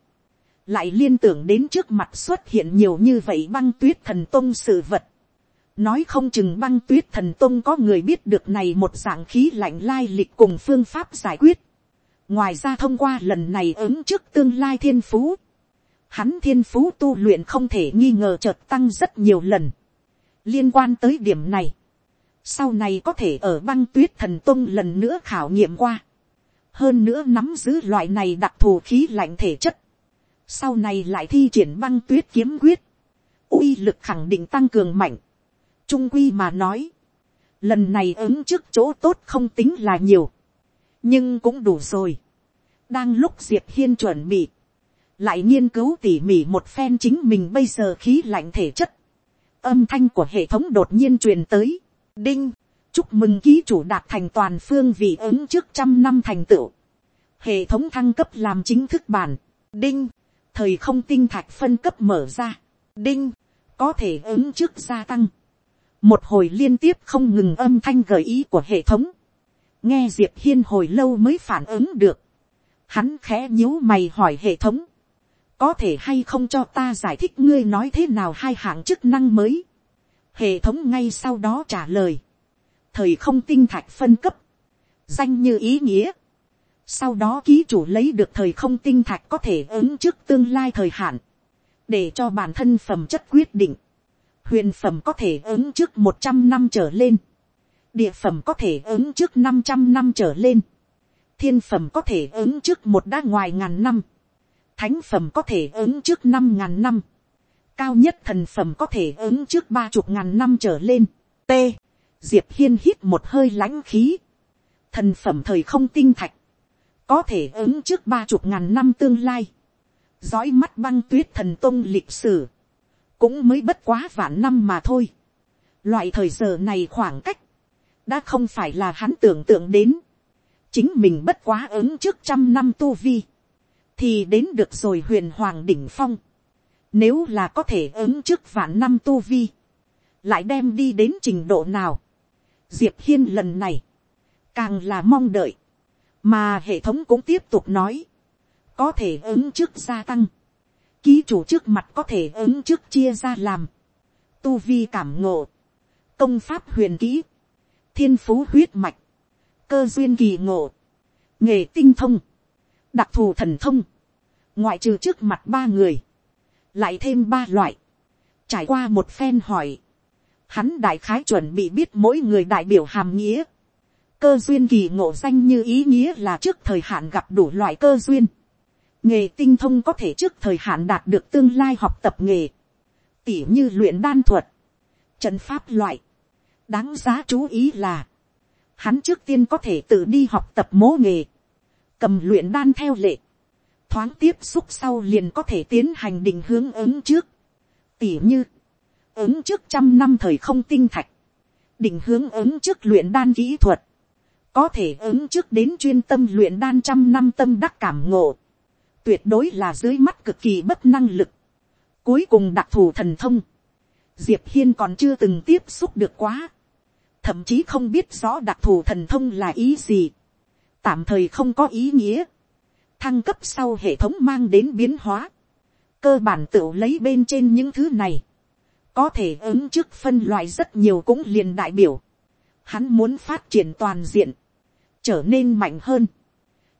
[SPEAKER 1] lại liên tưởng đến trước mặt xuất hiện nhiều như vậy băng tuyết thần tông sự vật. nói không chừng băng tuyết thần tông có người biết được này một dạng khí lạnh lai lịch cùng phương pháp giải quyết. ngoài ra thông qua lần này ứng trước tương lai thiên phú, hắn thiên phú tu luyện không thể nghi ngờ chợt tăng rất nhiều lần. liên quan tới điểm này, sau này có thể ở băng tuyết thần tông lần nữa khảo nghiệm qua. hơn nữa nắm giữ loại này đặc thù khí lạnh thể chất sau này lại thi triển băng tuyết kiếm quyết, uy lực khẳng định tăng cường mạnh, trung quy mà nói, lần này ứng trước chỗ tốt không tính là nhiều, nhưng cũng đủ rồi. đang lúc diệp hiên chuẩn bị, lại nghiên cứu tỉ mỉ một phen chính mình bây giờ khí lạnh thể chất, âm thanh của hệ thống đột nhiên truyền tới, đinh, chúc mừng ký chủ đạt thành toàn phương vị ứng trước trăm năm thành tựu, hệ thống thăng cấp làm chính thức bản, đinh, thời không tinh thạch phân cấp mở ra, đinh, có thể ứng trước gia tăng, một hồi liên tiếp không ngừng âm thanh gợi ý của hệ thống, nghe diệp hiên hồi lâu mới phản ứng được, hắn khẽ nhíu mày hỏi hệ thống, có thể hay không cho ta giải thích ngươi nói thế nào hai hạng chức năng mới, hệ thống ngay sau đó trả lời, thời không tinh thạch phân cấp, danh như ý nghĩa, sau đó ký chủ lấy được thời không tinh thạch có thể ứng trước tương lai thời hạn. Để cho bản thân phẩm chất quyết định. Huyền phẩm có thể ứng trước một trăm năm trở lên. Địa phẩm có thể ứng trước năm trăm năm trở lên. Thiên phẩm có thể ứng trước một đa ngoài ngàn năm. Thánh phẩm có thể ứng trước năm ngàn năm. Cao nhất thần phẩm có thể ứng trước ba chục ngàn năm trở lên. T. Diệp Hiên hít một hơi lãnh khí. Thần phẩm thời không tinh thạch có thể ứng trước ba chục ngàn năm tương lai, dõi mắt băng tuyết thần tôn lịch sử, cũng mới bất quá vạn năm mà thôi. Loại thời giờ này khoảng cách, đã không phải là hắn tưởng tượng đến, chính mình bất quá ứng trước trăm năm tu vi, thì đến được rồi huyền hoàng đỉnh phong, nếu là có thể ứng trước vạn năm tu vi, lại đem đi đến trình độ nào. diệp hiên lần này, càng là mong đợi, mà hệ thống cũng tiếp tục nói, có thể ứng trước gia tăng, ký chủ trước mặt có thể ứng trước chia ra làm, tu vi cảm ngộ, công pháp huyền kỹ, thiên phú huyết mạch, cơ duyên kỳ ngộ, nghề tinh thông, đặc thù thần thông, ngoại trừ trước mặt ba người, lại thêm ba loại, trải qua một phen hỏi, hắn đại khái chuẩn bị biết mỗi người đại biểu hàm nghĩa, cơ duyên kỳ ngộ danh như ý nghĩa là trước thời hạn gặp đủ loại cơ duyên, nghề tinh thông có thể trước thời hạn đạt được tương lai học tập nghề, tỉ như luyện đan thuật, trận pháp loại, đáng giá chú ý là, hắn trước tiên có thể tự đi học tập mố nghề, cầm luyện đan theo lệ, thoáng tiếp xúc sau liền có thể tiến hành định hướng ứng trước, tỉ như, ứng trước trăm năm thời không tinh thạch, định hướng ứng trước luyện đan kỹ thuật, có thể ứng trước đến chuyên tâm luyện đan trăm năm tâm đắc cảm ngộ, tuyệt đối là dưới mắt cực kỳ bất năng lực, cuối cùng đặc thù thần thông, diệp hiên còn chưa từng tiếp xúc được quá, thậm chí không biết rõ đặc thù thần thông là ý gì, tạm thời không có ý nghĩa, thăng cấp sau hệ thống mang đến biến hóa, cơ bản tự lấy bên trên những thứ này, có thể ứng trước phân loại rất nhiều cũng liền đại biểu, hắn muốn phát triển toàn diện, trở nên mạnh hơn,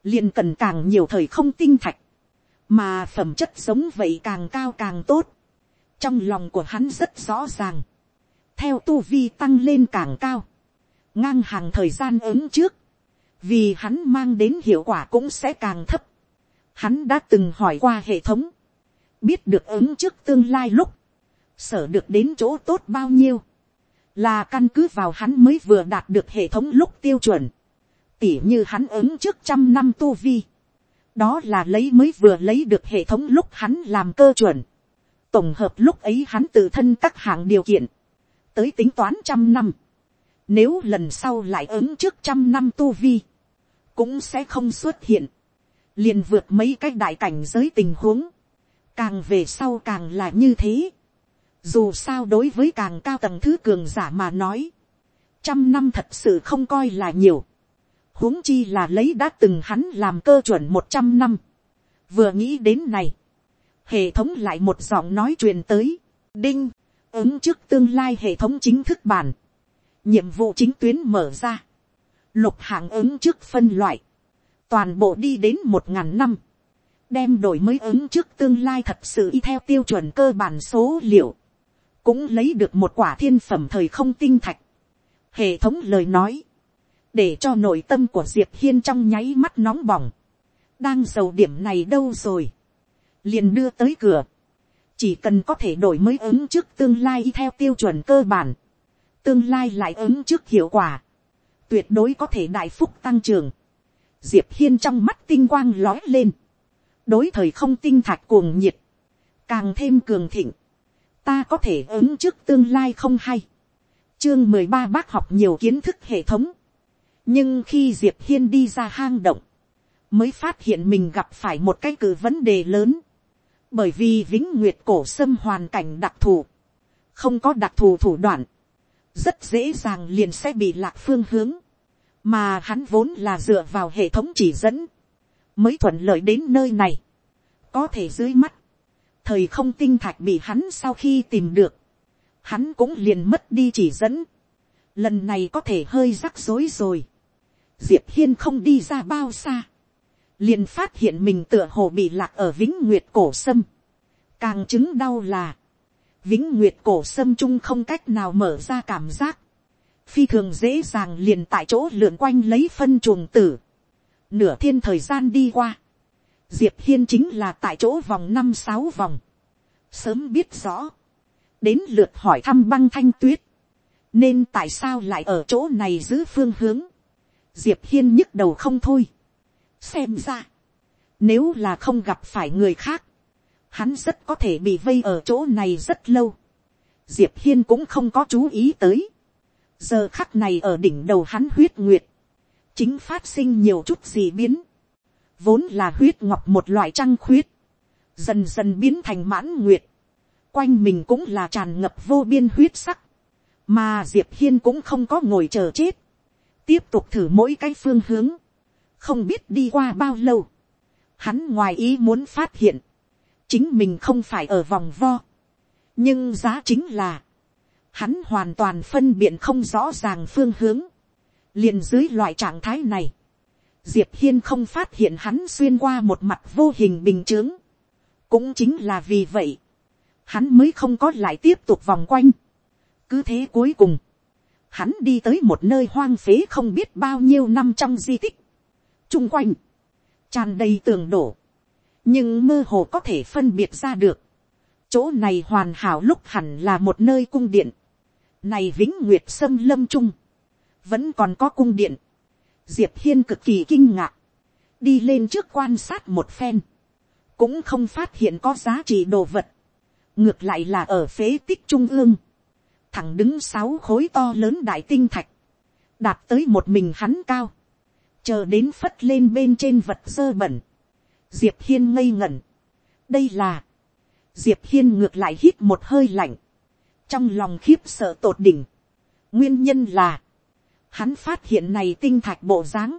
[SPEAKER 1] liền cần càng nhiều thời không tinh thạch, mà phẩm chất giống vậy càng cao càng tốt, trong lòng của hắn rất rõ ràng, theo tu vi tăng lên càng cao, ngang hàng thời gian ứng trước, vì hắn mang đến hiệu quả cũng sẽ càng thấp. Hắn đã từng hỏi qua hệ thống, biết được ứng trước tương lai lúc, sở được đến chỗ tốt bao nhiêu, là căn cứ vào hắn mới vừa đạt được hệ thống lúc tiêu chuẩn, tỉ như hắn ứng trước trăm năm tu vi, đó là lấy mới vừa lấy được hệ thống lúc hắn làm cơ chuẩn, tổng hợp lúc ấy hắn tự thân các hạng điều kiện, tới tính toán trăm năm, nếu lần sau lại ứng trước trăm năm tu vi, cũng sẽ không xuất hiện, liền vượt mấy cái đại cảnh giới tình huống, càng về sau càng là như thế. Dù sao đối với càng cao tầng thứ cường giả mà nói, trăm năm thật sự không coi là nhiều, huống chi là lấy đã từng hắn làm cơ chuẩn một trăm năm. Vừa nghĩ đến này, hệ thống lại một giọng nói truyền tới, đinh, ứng trước tương lai hệ thống chính thức bản, nhiệm vụ chính tuyến mở ra, lục hạng ứng trước phân loại, toàn bộ đi đến một ngàn năm, đem đổi mới ứng trước tương lai thật sự y theo tiêu chuẩn cơ bản số liệu, cũng lấy được một quả thiên phẩm thời không tinh thạch. Hệ thống lời nói, để cho nội tâm của diệp hiên trong nháy mắt nóng bỏng, đang giàu điểm này đâu rồi, liền đưa tới cửa, chỉ cần có thể đổi mới ứng trước tương lai y theo tiêu chuẩn cơ bản, tương lai lại ứng trước hiệu quả, tuyệt đối có thể đại phúc tăng trưởng. Diệp hiên trong mắt tinh quang lói lên, đối thời không tinh thạch cuồng nhiệt, càng thêm cường thịnh, ta có thể ứng trước tương lai không hay. Chương mười ba bác học nhiều kiến thức hệ thống, nhưng khi diệp hiên đi ra hang động, mới phát hiện mình gặp phải một cái cử vấn đề lớn, bởi vì vĩnh nguyệt cổ sâm hoàn cảnh đặc thù, không có đặc thù thủ đoạn, rất dễ dàng liền sẽ bị lạc phương hướng, mà hắn vốn là dựa vào hệ thống chỉ dẫn, mới thuận lợi đến nơi này, có thể dưới mắt, thời không tinh thạch bị hắn sau khi tìm được, hắn cũng liền mất đi chỉ dẫn, lần này có thể hơi rắc rối rồi, diệp hiên không đi ra bao xa, liền phát hiện mình tựa hồ bị lạc ở vĩnh nguyệt cổ sâm, càng chứng đau là, vĩnh nguyệt cổ sâm trung không cách nào mở ra cảm giác, phi thường dễ dàng liền tại chỗ lượn quanh lấy phân chuồng tử. Nửa thiên thời gian đi qua, diệp hiên chính là tại chỗ vòng năm sáu vòng, sớm biết rõ, đến lượt hỏi thăm băng thanh tuyết, nên tại sao lại ở chỗ này giữ phương hướng, diệp hiên nhức đầu không thôi, xem ra, nếu là không gặp phải người khác, hắn rất có thể bị vây ở chỗ này rất lâu. Diệp hiên cũng không có chú ý tới giờ khắc này ở đỉnh đầu hắn huyết nguyệt, chính phát sinh nhiều chút gì biến. vốn là huyết ngọc một loại trăng khuyết, dần dần biến thành mãn nguyệt. quanh mình cũng là tràn ngập vô biên huyết sắc. mà diệp hiên cũng không có ngồi chờ chết, tiếp tục thử mỗi cái phương hướng, không biết đi qua bao lâu, hắn ngoài ý muốn phát hiện, chính mình không phải ở vòng vo, nhưng giá chính là, hắn hoàn toàn phân biện không rõ ràng phương hướng, liền dưới loại trạng thái này, diệp hiên không phát hiện hắn xuyên qua một mặt vô hình bình chướng, cũng chính là vì vậy, hắn mới không có lại tiếp tục vòng quanh. cứ thế cuối cùng, hắn đi tới một nơi hoang phế không biết bao nhiêu năm trong di tích, chung quanh, tràn đầy tường đổ, nhưng mơ hồ có thể phân biệt ra được, chỗ này hoàn hảo lúc hẳn là một nơi cung điện, này vĩnh nguyệt sâm lâm trung, vẫn còn có cung điện, diệp hiên cực kỳ kinh ngạc, đi lên trước quan sát một phen, cũng không phát hiện có giá trị đồ vật, ngược lại là ở phế tích trung ương, thẳng đứng sáu khối to lớn đại tinh thạch, đạt tới một mình hắn cao, chờ đến phất lên bên trên vật dơ bẩn, diệp hiên ngây ngẩn, đây là, diệp hiên ngược lại hít một hơi lạnh, trong lòng khiếp sợ tột đỉnh, nguyên nhân là, hắn phát hiện này tinh thạch bộ dáng,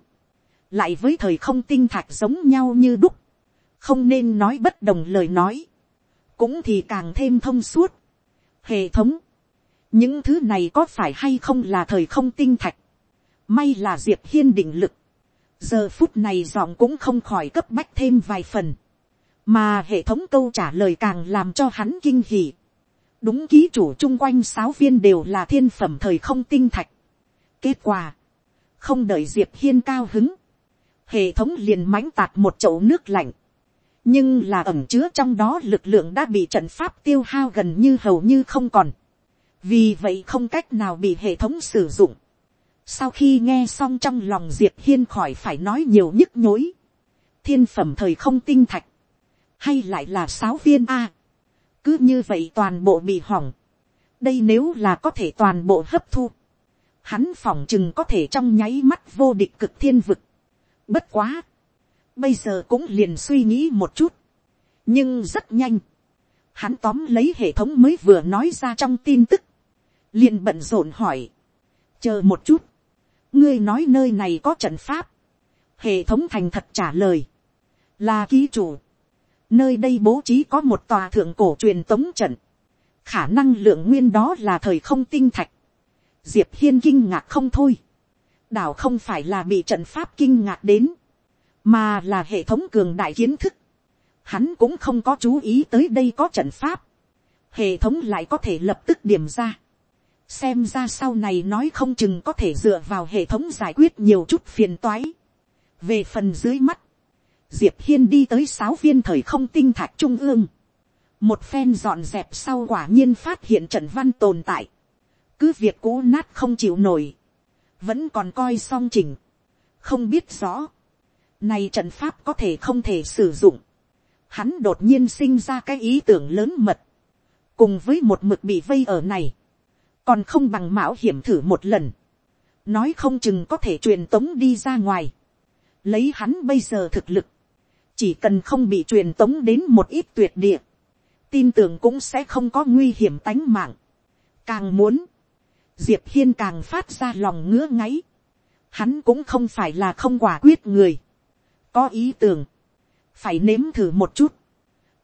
[SPEAKER 1] lại với thời không tinh thạch giống nhau như đúc, không nên nói bất đồng lời nói, cũng thì càng thêm thông suốt. Hệ thống, những thứ này có phải hay không là thời không tinh thạch, may là diệp hiên định lực, giờ phút này giọng cũng không khỏi cấp bách thêm vài phần, mà hệ thống câu trả lời càng làm cho hắn kinh hỉ đúng ký chủ chung quanh sáu viên đều là thiên phẩm thời không tinh thạch. kết quả, không đợi diệp hiên cao hứng, hệ thống liền mãnh tạt một chậu nước lạnh, nhưng là ẩm chứa trong đó lực lượng đã bị trận pháp tiêu hao gần như hầu như không còn. vì vậy không cách nào bị hệ thống sử dụng. sau khi nghe xong trong lòng diệp hiên khỏi phải nói nhiều nhức nhối. thiên phẩm thời không tinh thạch, hay lại là sáu viên a cứ như vậy toàn bộ bị hỏng. đây nếu là có thể toàn bộ hấp thu. hắn phỏng chừng có thể trong nháy mắt vô địch cực thiên vực. bất quá bây giờ cũng liền suy nghĩ một chút, nhưng rất nhanh, hắn tóm lấy hệ thống mới vừa nói ra trong tin tức, liền bận rộn hỏi, chờ một chút, ngươi nói nơi này có trận pháp, hệ thống thành thật trả lời, là ký chủ, nơi đây bố trí có một tòa thượng cổ truyền tống trận, khả năng lượng nguyên đó là thời không tinh thạch, diệp hiên kinh ngạc không thôi, đảo không phải là bị trận pháp kinh ngạc đến, mà là hệ thống cường đại kiến thức. Hắn cũng không có chú ý tới đây có trận pháp, hệ thống lại có thể lập tức điểm ra. xem ra sau này nói không chừng có thể dựa vào hệ thống giải quyết nhiều chút phiền toái. về phần dưới mắt, diệp hiên đi tới sáu viên thời không tinh thạch trung ương. một phen dọn dẹp sau quả nhiên phát hiện trận văn tồn tại. cứ việc cũ nát không chịu nổi, vẫn còn coi song chỉnh. không biết rõ nay trận pháp có thể không thể sử dụng. Hắn đột nhiên sinh ra cái ý tưởng lớn mật. Cùng với một mực bị vây ở này. Còn không bằng mạo hiểm thử một lần. Nói không chừng có thể truyền tống đi ra ngoài. Lấy hắn bây giờ thực lực. Chỉ cần không bị truyền tống đến một ít tuyệt địa. Tin tưởng cũng sẽ không có nguy hiểm tánh mạng. Càng muốn. Diệp Hiên càng phát ra lòng ngứa ngáy. Hắn cũng không phải là không quả quyết người có ý tưởng, phải nếm thử một chút,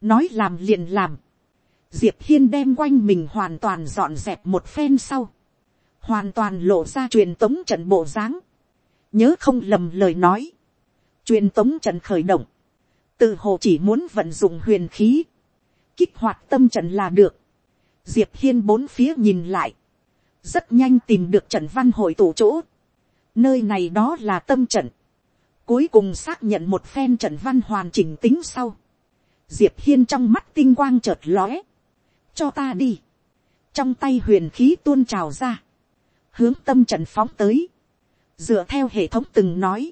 [SPEAKER 1] nói làm liền làm, diệp hiên đem quanh mình hoàn toàn dọn dẹp một phen sau, hoàn toàn lộ ra truyền tống trận bộ dáng, nhớ không lầm lời nói, truyền tống trận khởi động, từ hồ chỉ muốn vận dụng huyền khí, kích hoạt tâm trận là được, diệp hiên bốn phía nhìn lại, rất nhanh tìm được trận văn hội tổ chỗ, nơi này đó là tâm trận, Cuối cùng xác nhận một phen trận văn hoàn chỉnh tính sau. Diệp Hiên trong mắt tinh quang chợt lóe. Cho ta đi. Trong tay huyền khí tuôn trào ra. Hướng tâm trận phóng tới. Dựa theo hệ thống từng nói.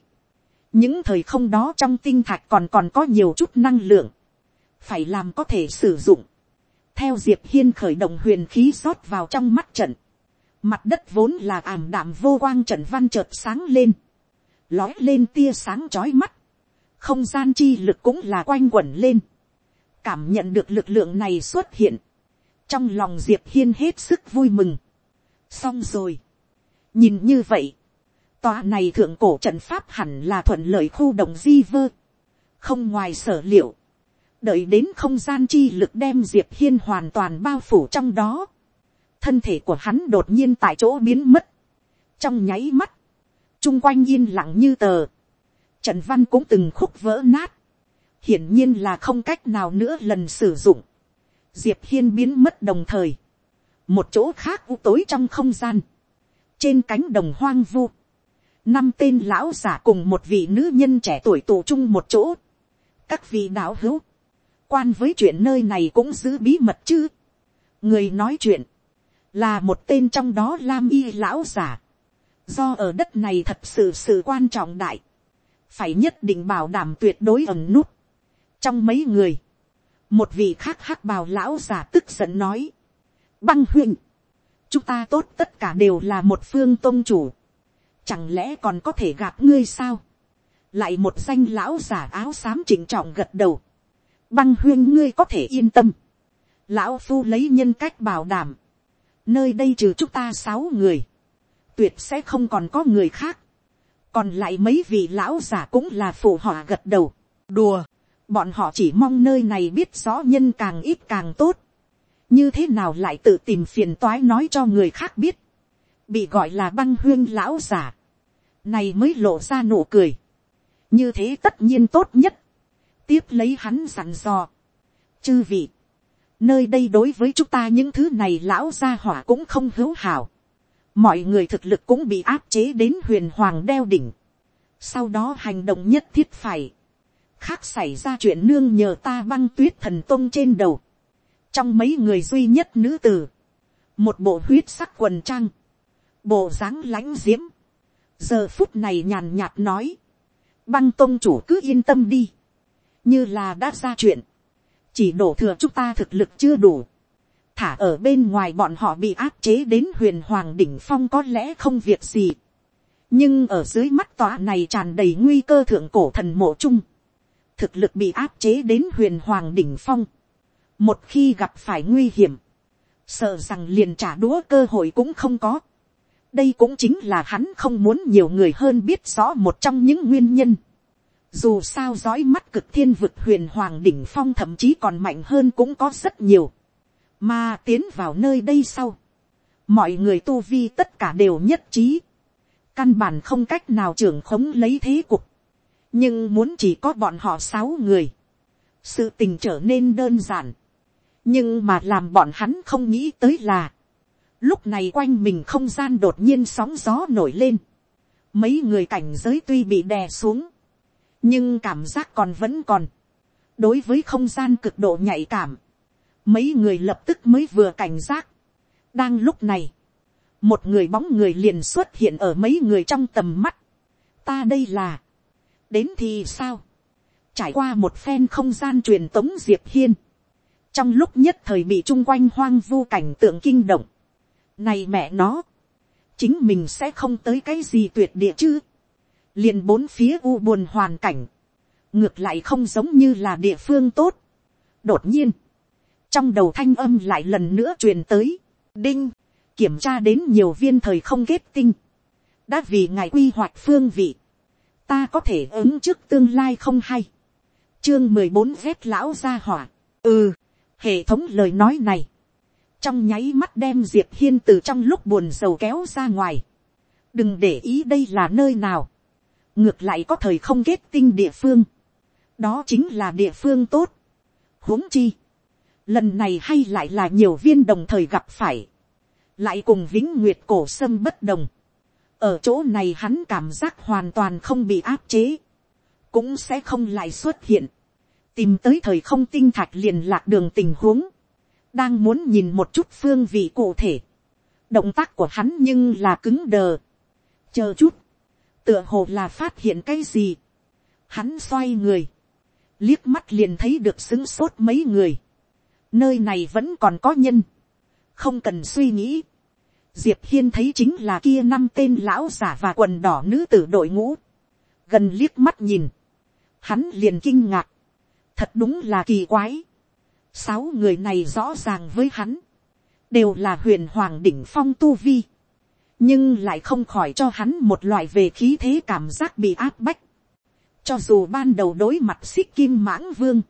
[SPEAKER 1] Những thời không đó trong tinh thạch còn còn có nhiều chút năng lượng. Phải làm có thể sử dụng. Theo Diệp Hiên khởi động huyền khí rót vào trong mắt trận. Mặt đất vốn là ảm đạm vô quang trận văn chợt sáng lên lói lên tia sáng chói mắt, không gian chi lực cũng là quanh quẩn lên, cảm nhận được lực lượng này xuất hiện, trong lòng diệp hiên hết sức vui mừng, xong rồi. nhìn như vậy, tòa này thượng cổ trận pháp hẳn là thuận lợi khu động di vơ. không ngoài sở liệu, đợi đến không gian chi lực đem diệp hiên hoàn toàn bao phủ trong đó. thân thể của hắn đột nhiên tại chỗ biến mất. trong nháy mắt, chung quanh yên lặng như tờ. trận văn cũng từng khúc vỡ nát. hiển nhiên là không cách nào nữa lần sử dụng. diệp hiên biến mất đồng thời. một chỗ khác u tối trong không gian. trên cánh đồng hoang vu năm tên lão giả cùng một vị nữ nhân trẻ tuổi tụ chung một chỗ. các vị đạo hữu quan với chuyện nơi này cũng giữ bí mật chứ. người nói chuyện, là một tên trong đó lam y lão giả. do ở đất này thật sự sự quan trọng đại, phải nhất định bảo đảm tuyệt đối ẩn nút. trong mấy người, một vị khác hắc bào lão giả tức giận nói, băng huynh, chúng ta tốt tất cả đều là một phương tôn chủ, chẳng lẽ còn có thể gặp ngươi sao, lại một danh lão giả áo xám chỉnh trọng gật đầu, băng huyên ngươi có thể yên tâm. lão phu lấy nhân cách bảo đảm. nơi đây trừ chúng ta sáu người. tuyệt sẽ không còn có người khác. còn lại mấy vị lão giả cũng là phụ họ gật đầu. đùa. bọn họ chỉ mong nơi này biết rõ nhân càng ít càng tốt. như thế nào lại tự tìm phiền toái nói cho người khác biết. bị gọi là băng huyên lão giả này mới lộ ra nụ cười. như thế tất nhiên tốt nhất tiếp lấy hắn dặn dò. chư vị, nơi đây đối với chúng ta những thứ này lão gia hỏa cũng không hữu hảo. mọi người thực lực cũng bị áp chế đến huyền hoàng đeo đỉnh. sau đó hành động nhất thiết phải. khác xảy ra chuyện nương nhờ ta băng tuyết thần tôn trên đầu. trong mấy người duy nhất nữ tử, một bộ huyết sắc quần trang, bộ dáng lãnh diễm, giờ phút này nhàn nhạt nói, băng tôn chủ cứ yên tâm đi, như là đã ra chuyện, chỉ đổ thừa chúng ta thực lực chưa đủ, thả ở bên ngoài bọn họ bị áp chế đến huyền hoàng đỉnh phong có lẽ không việc gì, nhưng ở dưới mắt tòa này tràn đầy nguy cơ thượng cổ thần mộ chung, thực lực bị áp chế đến huyền hoàng đỉnh phong, một khi gặp phải nguy hiểm, sợ rằng liền trả đũa cơ hội cũng không có đây cũng chính là hắn không muốn nhiều người hơn biết rõ một trong những nguyên nhân. Dù sao dõi mắt cực thiên vực huyền hoàng đỉnh phong thậm chí còn mạnh hơn cũng có rất nhiều. Mà tiến vào nơi đây sau. Mọi người tu vi tất cả đều nhất trí. Căn bản không cách nào trưởng khống lấy thế cục. Nhưng muốn chỉ có bọn họ sáu người. Sự tình trở nên đơn giản. Nhưng mà làm bọn hắn không nghĩ tới là. Lúc này quanh mình không gian đột nhiên sóng gió nổi lên. Mấy người cảnh giới tuy bị đè xuống nhưng cảm giác còn vẫn còn. đối với không gian cực độ nhạy cảm, mấy người lập tức mới vừa cảnh giác. đang lúc này, một người bóng người liền xuất hiện ở mấy người trong tầm mắt. ta đây là, đến thì sao, trải qua một phen không gian truyền tống diệp hiên, trong lúc nhất thời bị chung quanh hoang vu cảnh tượng kinh động này mẹ nó, chính mình sẽ không tới cái gì tuyệt địa chứ. Liền bốn phía u buồn hoàn cảnh, ngược lại không giống như là địa phương tốt. đột nhiên, trong đầu thanh âm lại lần nữa truyền tới, đinh, kiểm tra đến nhiều viên thời không kết tinh, đã vì ngài quy hoạch phương vị, ta có thể ứng trước tương lai không hay. chương mười bốn vét lão ra hỏa, ừ, hệ thống lời nói này, trong nháy mắt đem diệp hiên từ trong lúc buồn sầu kéo ra ngoài, đừng để ý đây là nơi nào, ngược lại có thời không kết tinh địa phương, đó chính là địa phương tốt. huống chi, lần này hay lại là nhiều viên đồng thời gặp phải, lại cùng vĩnh nguyệt cổ sâm bất đồng. ở chỗ này hắn cảm giác hoàn toàn không bị áp chế, cũng sẽ không lại xuất hiện, tìm tới thời không tinh thạch liền lạc đường tình huống, đang muốn nhìn một chút phương vị cụ thể, động tác của hắn nhưng là cứng đờ, chờ chút, tựa hồ là phát hiện cái gì. Hắn xoay người, liếc mắt liền thấy được xứng sốt mấy người. Nơi này vẫn còn có nhân, không cần suy nghĩ. Diệp hiên thấy chính là kia năm tên lão giả và quần đỏ nữ tử đội ngũ. Gần liếc mắt nhìn, hắn liền kinh ngạc. Thật đúng là kỳ quái. Sáu người này rõ ràng với hắn, đều là huyền hoàng đỉnh phong tu vi. nhưng lại không khỏi cho hắn một loại về khí thế cảm giác bị áp bách. cho dù ban đầu đối mặt xích kim mãng vương,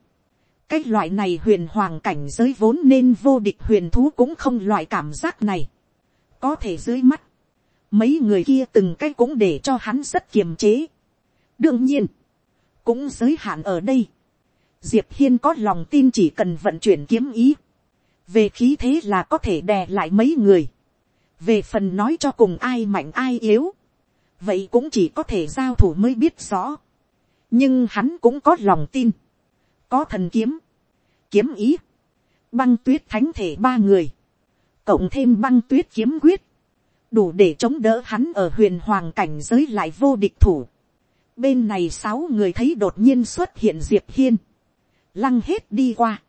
[SPEAKER 1] cái loại này huyền hoàng cảnh giới vốn nên vô địch huyền thú cũng không loại cảm giác này. có thể dưới mắt, mấy người kia từng cái cũng để cho hắn rất kiềm chế. đương nhiên, cũng giới hạn ở đây diệp hiên có lòng tin chỉ cần vận chuyển kiếm ý. về khí thế là có thể đè lại mấy người. về phần nói cho cùng ai mạnh ai yếu. vậy cũng chỉ có thể giao thủ mới biết rõ. nhưng hắn cũng có lòng tin. có thần kiếm, kiếm ý, băng tuyết thánh thể ba người, cộng thêm băng tuyết kiếm quyết, đủ để chống đỡ hắn ở huyền hoàng cảnh giới lại vô địch thủ. Bên này sáu người thấy đột nhiên xuất hiện Diệp Hiên. Lăng hết đi qua.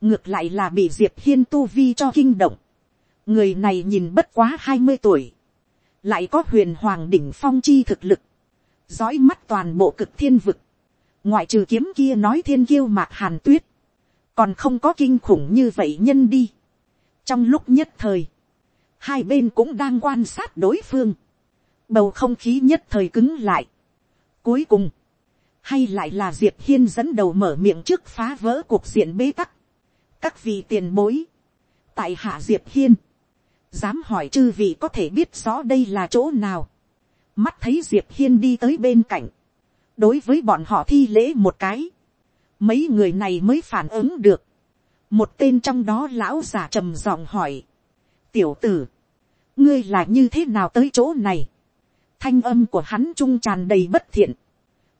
[SPEAKER 1] Ngược lại là bị Diệp Hiên tu vi cho kinh động. Người này nhìn bất quá hai mươi tuổi. Lại có huyền hoàng đỉnh phong chi thực lực. Dõi mắt toàn bộ cực thiên vực. Ngoại trừ kiếm kia nói thiên kiêu mạc hàn tuyết. Còn không có kinh khủng như vậy nhân đi. Trong lúc nhất thời. Hai bên cũng đang quan sát đối phương. Bầu không khí nhất thời cứng lại Cuối cùng, hay lại là diệp hiên dẫn đầu mở miệng trước phá vỡ cuộc diện bế tắc. các vị tiền bối, tại hạ diệp hiên, dám hỏi chư vị có thể biết rõ đây là chỗ nào. mắt thấy diệp hiên đi tới bên cạnh, đối với bọn họ thi lễ một cái, mấy người này mới phản ứng được. một tên trong đó lão già trầm giọng hỏi, tiểu tử, ngươi là như thế nào tới chỗ này thanh âm của hắn trung tràn đầy bất thiện.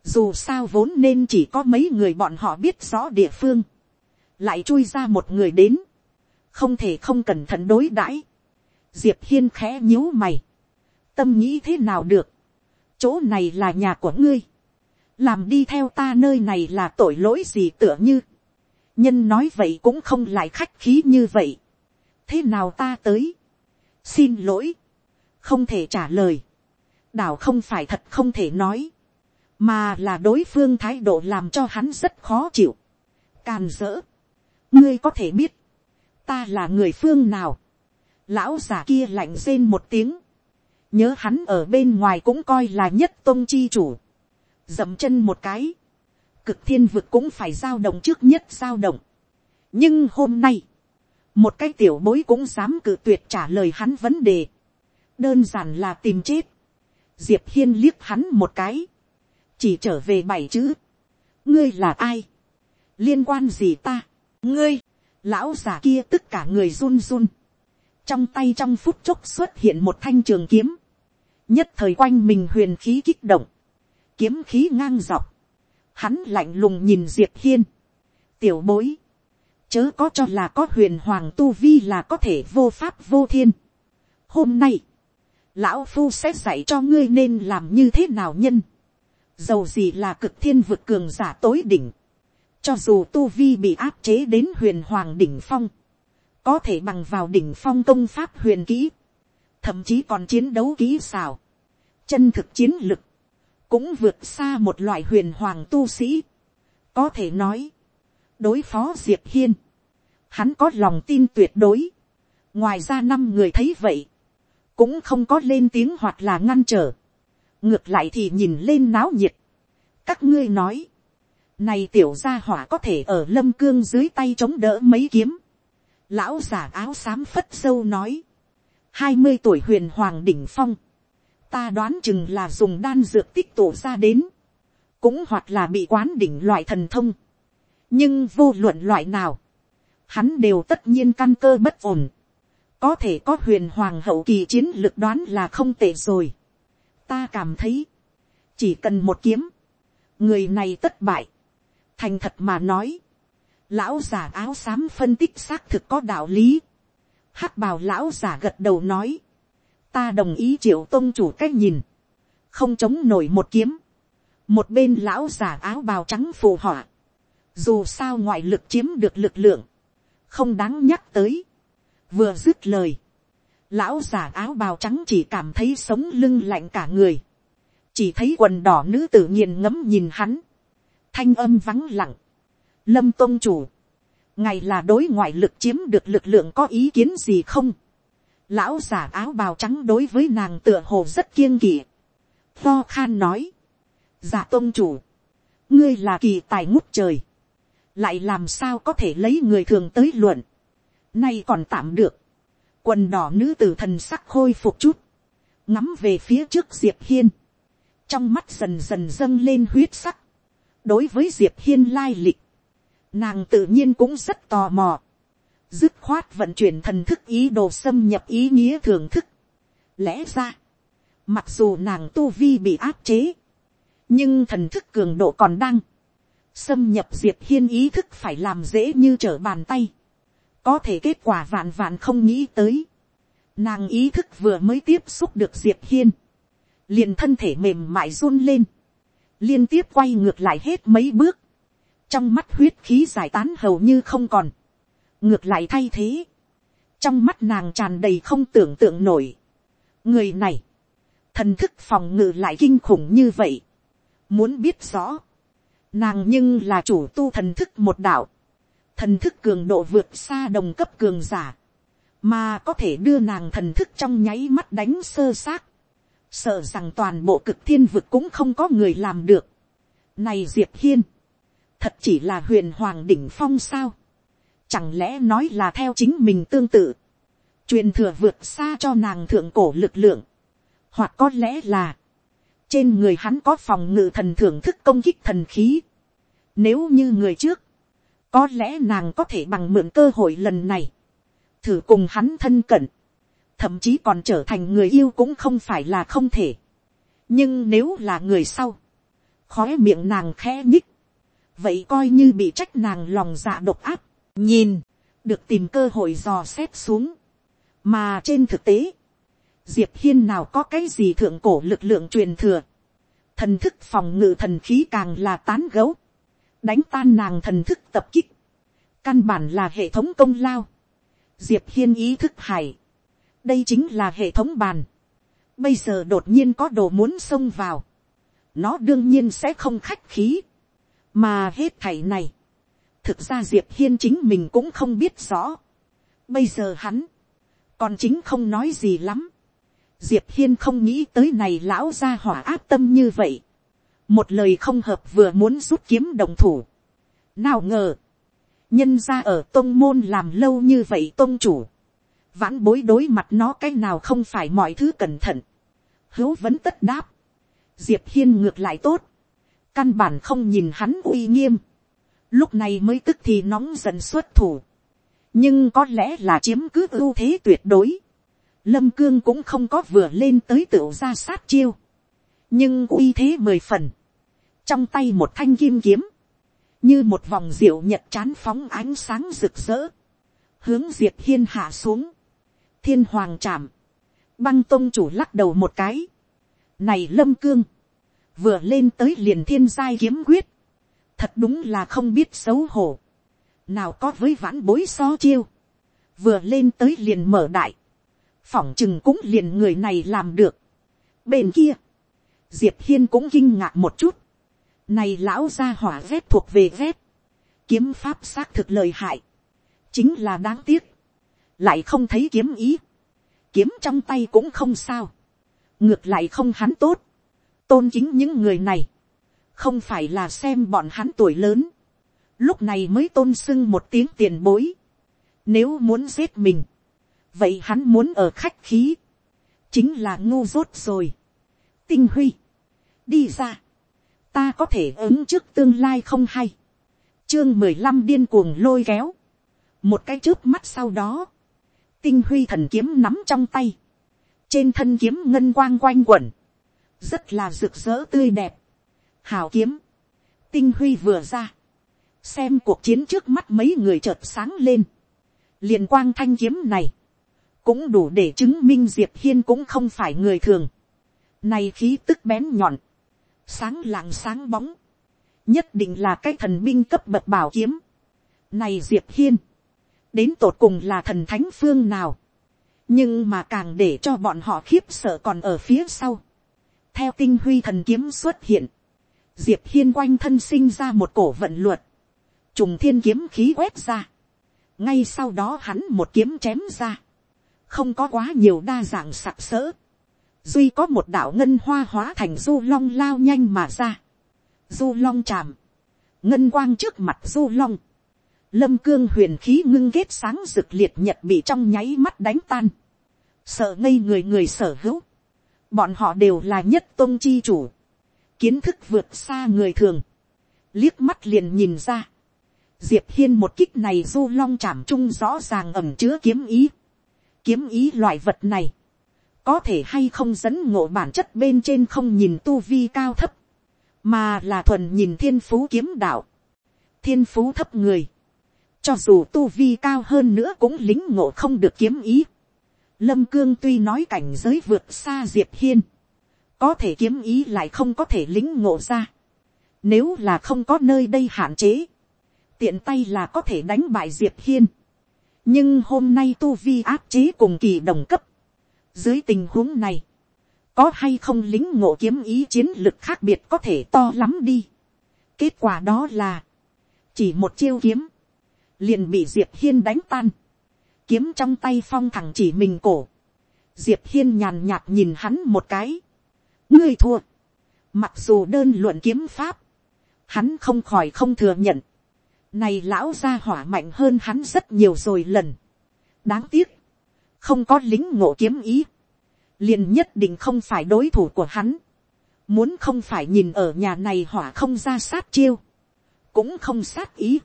[SPEAKER 1] Dù sao vốn nên chỉ có mấy người bọn họ biết rõ địa phương. Lại chui ra một người đến. Không thể không cẩn thận đối đãi. Diệp Hiên khẽ nhíu mày. Tâm nghĩ thế nào được. Chỗ này là nhà của ngươi. Làm đi theo ta nơi này là tội lỗi gì tựa như. Nhân nói vậy cũng không lại khách khí như vậy. Thế nào ta tới? Xin lỗi. Không thể trả lời đảo không phải thật không thể nói, mà là đối phương thái độ làm cho hắn rất khó chịu, càn dỡ, ngươi có thể biết, ta là người phương nào, lão già kia lạnh rên một tiếng, nhớ hắn ở bên ngoài cũng coi là nhất tôn chi chủ, dậm chân một cái, cực thiên vực cũng phải giao động trước nhất giao động, nhưng hôm nay, một cái tiểu bối cũng dám cự tuyệt trả lời hắn vấn đề, đơn giản là tìm chết, diệp hiên liếc hắn một cái, chỉ trở về bảy chữ, ngươi là ai, liên quan gì ta, ngươi, lão già kia tất cả người run run, trong tay trong phút chốc xuất hiện một thanh trường kiếm, nhất thời quanh mình huyền khí kích động, kiếm khí ngang dọc, hắn lạnh lùng nhìn diệp hiên, tiểu bối, chớ có cho là có huyền hoàng tu vi là có thể vô pháp vô thiên. Hôm nay, lão phu sẽ dạy cho ngươi nên làm như thế nào nhân dầu gì là cực thiên vực cường giả tối đỉnh. cho dù tu vi bị áp chế đến huyền hoàng đỉnh phong, có thể bằng vào đỉnh phong công pháp huyền kỹ, thậm chí còn chiến đấu kỹ xào, chân thực chiến lực, cũng vượt xa một loại huyền hoàng tu sĩ. có thể nói, đối phó diệp hiên, hắn có lòng tin tuyệt đối. ngoài ra năm người thấy vậy, cũng không có lên tiếng hoặc là ngăn trở, ngược lại thì nhìn lên náo nhiệt. các ngươi nói, này tiểu gia hỏa có thể ở lâm cương dưới tay chống đỡ mấy kiếm. lão giả áo xám phất sâu nói, hai mươi tuổi huyền hoàng đỉnh phong, ta đoán chừng là dùng đan dược tích tổ ra đến, cũng hoặc là bị quán đỉnh loại thần thông, nhưng vô luận loại nào, hắn đều tất nhiên căn cơ bất ổn, có thể có huyền hoàng hậu kỳ chiến lược đoán là không tệ rồi ta cảm thấy, chỉ cần một kiếm, người này tất bại, thành thật mà nói, lão giả áo xám phân tích xác thực có đạo lý, hắc bào lão giả gật đầu nói, ta đồng ý triệu tôn chủ cách nhìn, không chống nổi một kiếm, một bên lão giả áo bào trắng phù họa, dù sao ngoại lực chiếm được lực lượng, không đáng nhắc tới, vừa dứt lời, lão giả áo bào trắng chỉ cảm thấy sống lưng lạnh cả người, chỉ thấy quần đỏ nữ tự nhiên ngấm nhìn hắn, thanh âm vắng lặng, lâm tôn chủ, ngày là đối ngoại lực chiếm được lực lượng có ý kiến gì không, lão giả áo bào trắng đối với nàng tựa hồ rất kiêng kỵ. pho khan nói, dạ giả tôn chủ, ngươi là kỳ tài ngút trời, lại làm sao có thể lấy người thường tới luận, nay còn tạm được, quần đỏ nữ tử thần sắc khôi phục chút, ngắm về phía trước diệp hiên, trong mắt dần dần dâng lên huyết sắc, đối với diệp hiên lai lịch, nàng tự nhiên cũng rất tò mò, dứt khoát vận chuyển thần thức ý đồ xâm nhập ý nghĩa thưởng thức. Lẽ ra, mặc dù nàng tu vi bị áp chế, nhưng thần thức cường độ còn đang, xâm nhập diệp hiên ý thức phải làm dễ như trở bàn tay, có thể kết quả vạn vạn không nghĩ tới. Nàng ý thức vừa mới tiếp xúc được diệp hiên, liền thân thể mềm mại run lên, liên tiếp quay ngược lại hết mấy bước, trong mắt huyết khí giải tán hầu như không còn, ngược lại thay thế, trong mắt nàng tràn đầy không tưởng tượng nổi. người này, thần thức phòng ngự lại kinh khủng như vậy, muốn biết rõ, nàng nhưng là chủ tu thần thức một đạo, thần thức cường độ vượt xa đồng cấp cường giả, mà có thể đưa nàng thần thức trong nháy mắt đánh sơ xác, sợ rằng toàn bộ cực thiên vực cũng không có người làm được. Này diệp hiên, thật chỉ là huyền hoàng đỉnh phong sao, chẳng lẽ nói là theo chính mình tương tự, truyền thừa vượt xa cho nàng thượng cổ lực lượng, hoặc có lẽ là, trên người hắn có phòng ngự thần thưởng thức công kích thần khí, nếu như người trước, có lẽ nàng có thể bằng mượn cơ hội lần này, thử cùng hắn thân cận, thậm chí còn trở thành người yêu cũng không phải là không thể. nhưng nếu là người sau, khói miệng nàng khẽ nhích, vậy coi như bị trách nàng lòng dạ độc áp, nhìn, được tìm cơ hội dò xét xuống, mà trên thực tế, diệp hiên nào có cái gì thượng cổ lực lượng truyền thừa, thần thức phòng ngự thần khí càng là tán gấu, đánh tan nàng thần thức tập kích, căn bản là hệ thống công lao, diệp hiên ý thức hải, đây chính là hệ thống bàn, bây giờ đột nhiên có đồ muốn xông vào, nó đương nhiên sẽ không khách khí, mà hết thảy này, thực ra diệp hiên chính mình cũng không biết rõ, bây giờ hắn, còn chính không nói gì lắm, diệp hiên không nghĩ tới này lão ra hỏa áp tâm như vậy, một lời không hợp vừa muốn rút kiếm đồng thủ. nào ngờ, nhân ra ở tôn môn làm lâu như vậy tôn chủ, vãn bối đối mặt nó cái nào không phải mọi thứ cẩn thận, hữu vẫn tất đáp, diệp hiên ngược lại tốt, căn bản không nhìn hắn uy nghiêm, lúc này mới tức thì nóng dần xuất thủ, nhưng có lẽ là chiếm cứ ưu thế tuyệt đối, lâm cương cũng không có vừa lên tới tựu ra sát chiêu, nhưng uy thế mười phần, trong tay một thanh kim kiếm, như một vòng diệu nhật chán phóng ánh sáng rực rỡ, hướng diệp hiên hạ xuống, thiên hoàng chạm, băng tôn chủ lắc đầu một cái, này lâm cương, vừa lên tới liền thiên giai kiếm quyết, thật đúng là không biết xấu hổ, nào có với vãn bối so chiêu, vừa lên tới liền mở đại, phỏng chừng cũng liền người này làm được. bên kia, diệp hiên cũng kinh ngạc một chút, này lão gia hỏa vét thuộc về vét. Kiếm pháp xác thực lời hại. Chính là đáng tiếc. Lại không thấy kiếm ý. Kiếm trong tay cũng không sao. Ngược lại không hắn tốt. Tôn chính những người này. Không phải là xem bọn hắn tuổi lớn. Lúc này mới tôn sưng một tiếng tiền bối. Nếu muốn giết mình. Vậy hắn muốn ở khách khí. Chính là ngu dốt rồi. Tinh huy. Đi ra ta có thể ứng trước tương lai không hay. chương mười lăm điên cuồng lôi kéo. một cái trước mắt sau đó, tinh huy thần kiếm nắm trong tay. trên thân kiếm ngân quang quanh quẩn, rất là rực rỡ tươi đẹp. hào kiếm, tinh huy vừa ra, xem cuộc chiến trước mắt mấy người chợt sáng lên. liền quang thanh kiếm này, cũng đủ để chứng minh diệp hiên cũng không phải người thường. Này khí tức bén nhọn, sáng lạng sáng bóng, nhất định là cái thần binh cấp bậc bảo kiếm. Này diệp hiên, đến tột cùng là thần thánh phương nào, nhưng mà càng để cho bọn họ khiếp sợ còn ở phía sau. theo tinh huy thần kiếm xuất hiện, diệp hiên quanh thân sinh ra một cổ vận luật, trùng thiên kiếm khí quét ra, ngay sau đó hắn một kiếm chém ra, không có quá nhiều đa dạng sặc sỡ, duy có một đạo ngân hoa hóa thành du long lao nhanh mà ra, du long chạm, ngân quang trước mặt du long, lâm cương huyền khí ngưng kết sáng rực liệt nhật bị trong nháy mắt đánh tan, sợ ngây người người sở hữu, bọn họ đều là nhất tôn chi chủ, kiến thức vượt xa người thường, liếc mắt liền nhìn ra, diệp hiên một kích này du long chạm trung rõ ràng ẩm chứa kiếm ý, kiếm ý loại vật này, có thể hay không dẫn ngộ bản chất bên trên không nhìn tu vi cao thấp, mà là thuần nhìn thiên phú kiếm đạo, thiên phú thấp người, cho dù tu vi cao hơn nữa cũng lính ngộ không được kiếm ý. Lâm cương tuy nói cảnh giới vượt xa diệp hiên, có thể kiếm ý lại không có thể lính ngộ ra. Nếu là không có nơi đây hạn chế, tiện tay là có thể đánh bại diệp hiên. nhưng hôm nay tu vi áp chế cùng kỳ đồng cấp dưới tình huống này, có hay không lính ngộ kiếm ý chiến lực khác biệt có thể to lắm đi. kết quả đó là, chỉ một chiêu kiếm, liền bị diệp hiên đánh tan, kiếm trong tay phong thẳng chỉ mình cổ, diệp hiên nhàn nhạt nhìn hắn một cái, ngươi thua, mặc dù đơn luận kiếm pháp, hắn không khỏi không thừa nhận, này lão gia hỏa mạnh hơn hắn rất nhiều rồi lần, đáng tiếc, không có lính ngộ kiếm ý, liền nhất định không phải đối thủ của hắn, muốn không phải nhìn ở nhà này hỏa không ra sát chiêu, cũng không sát ý,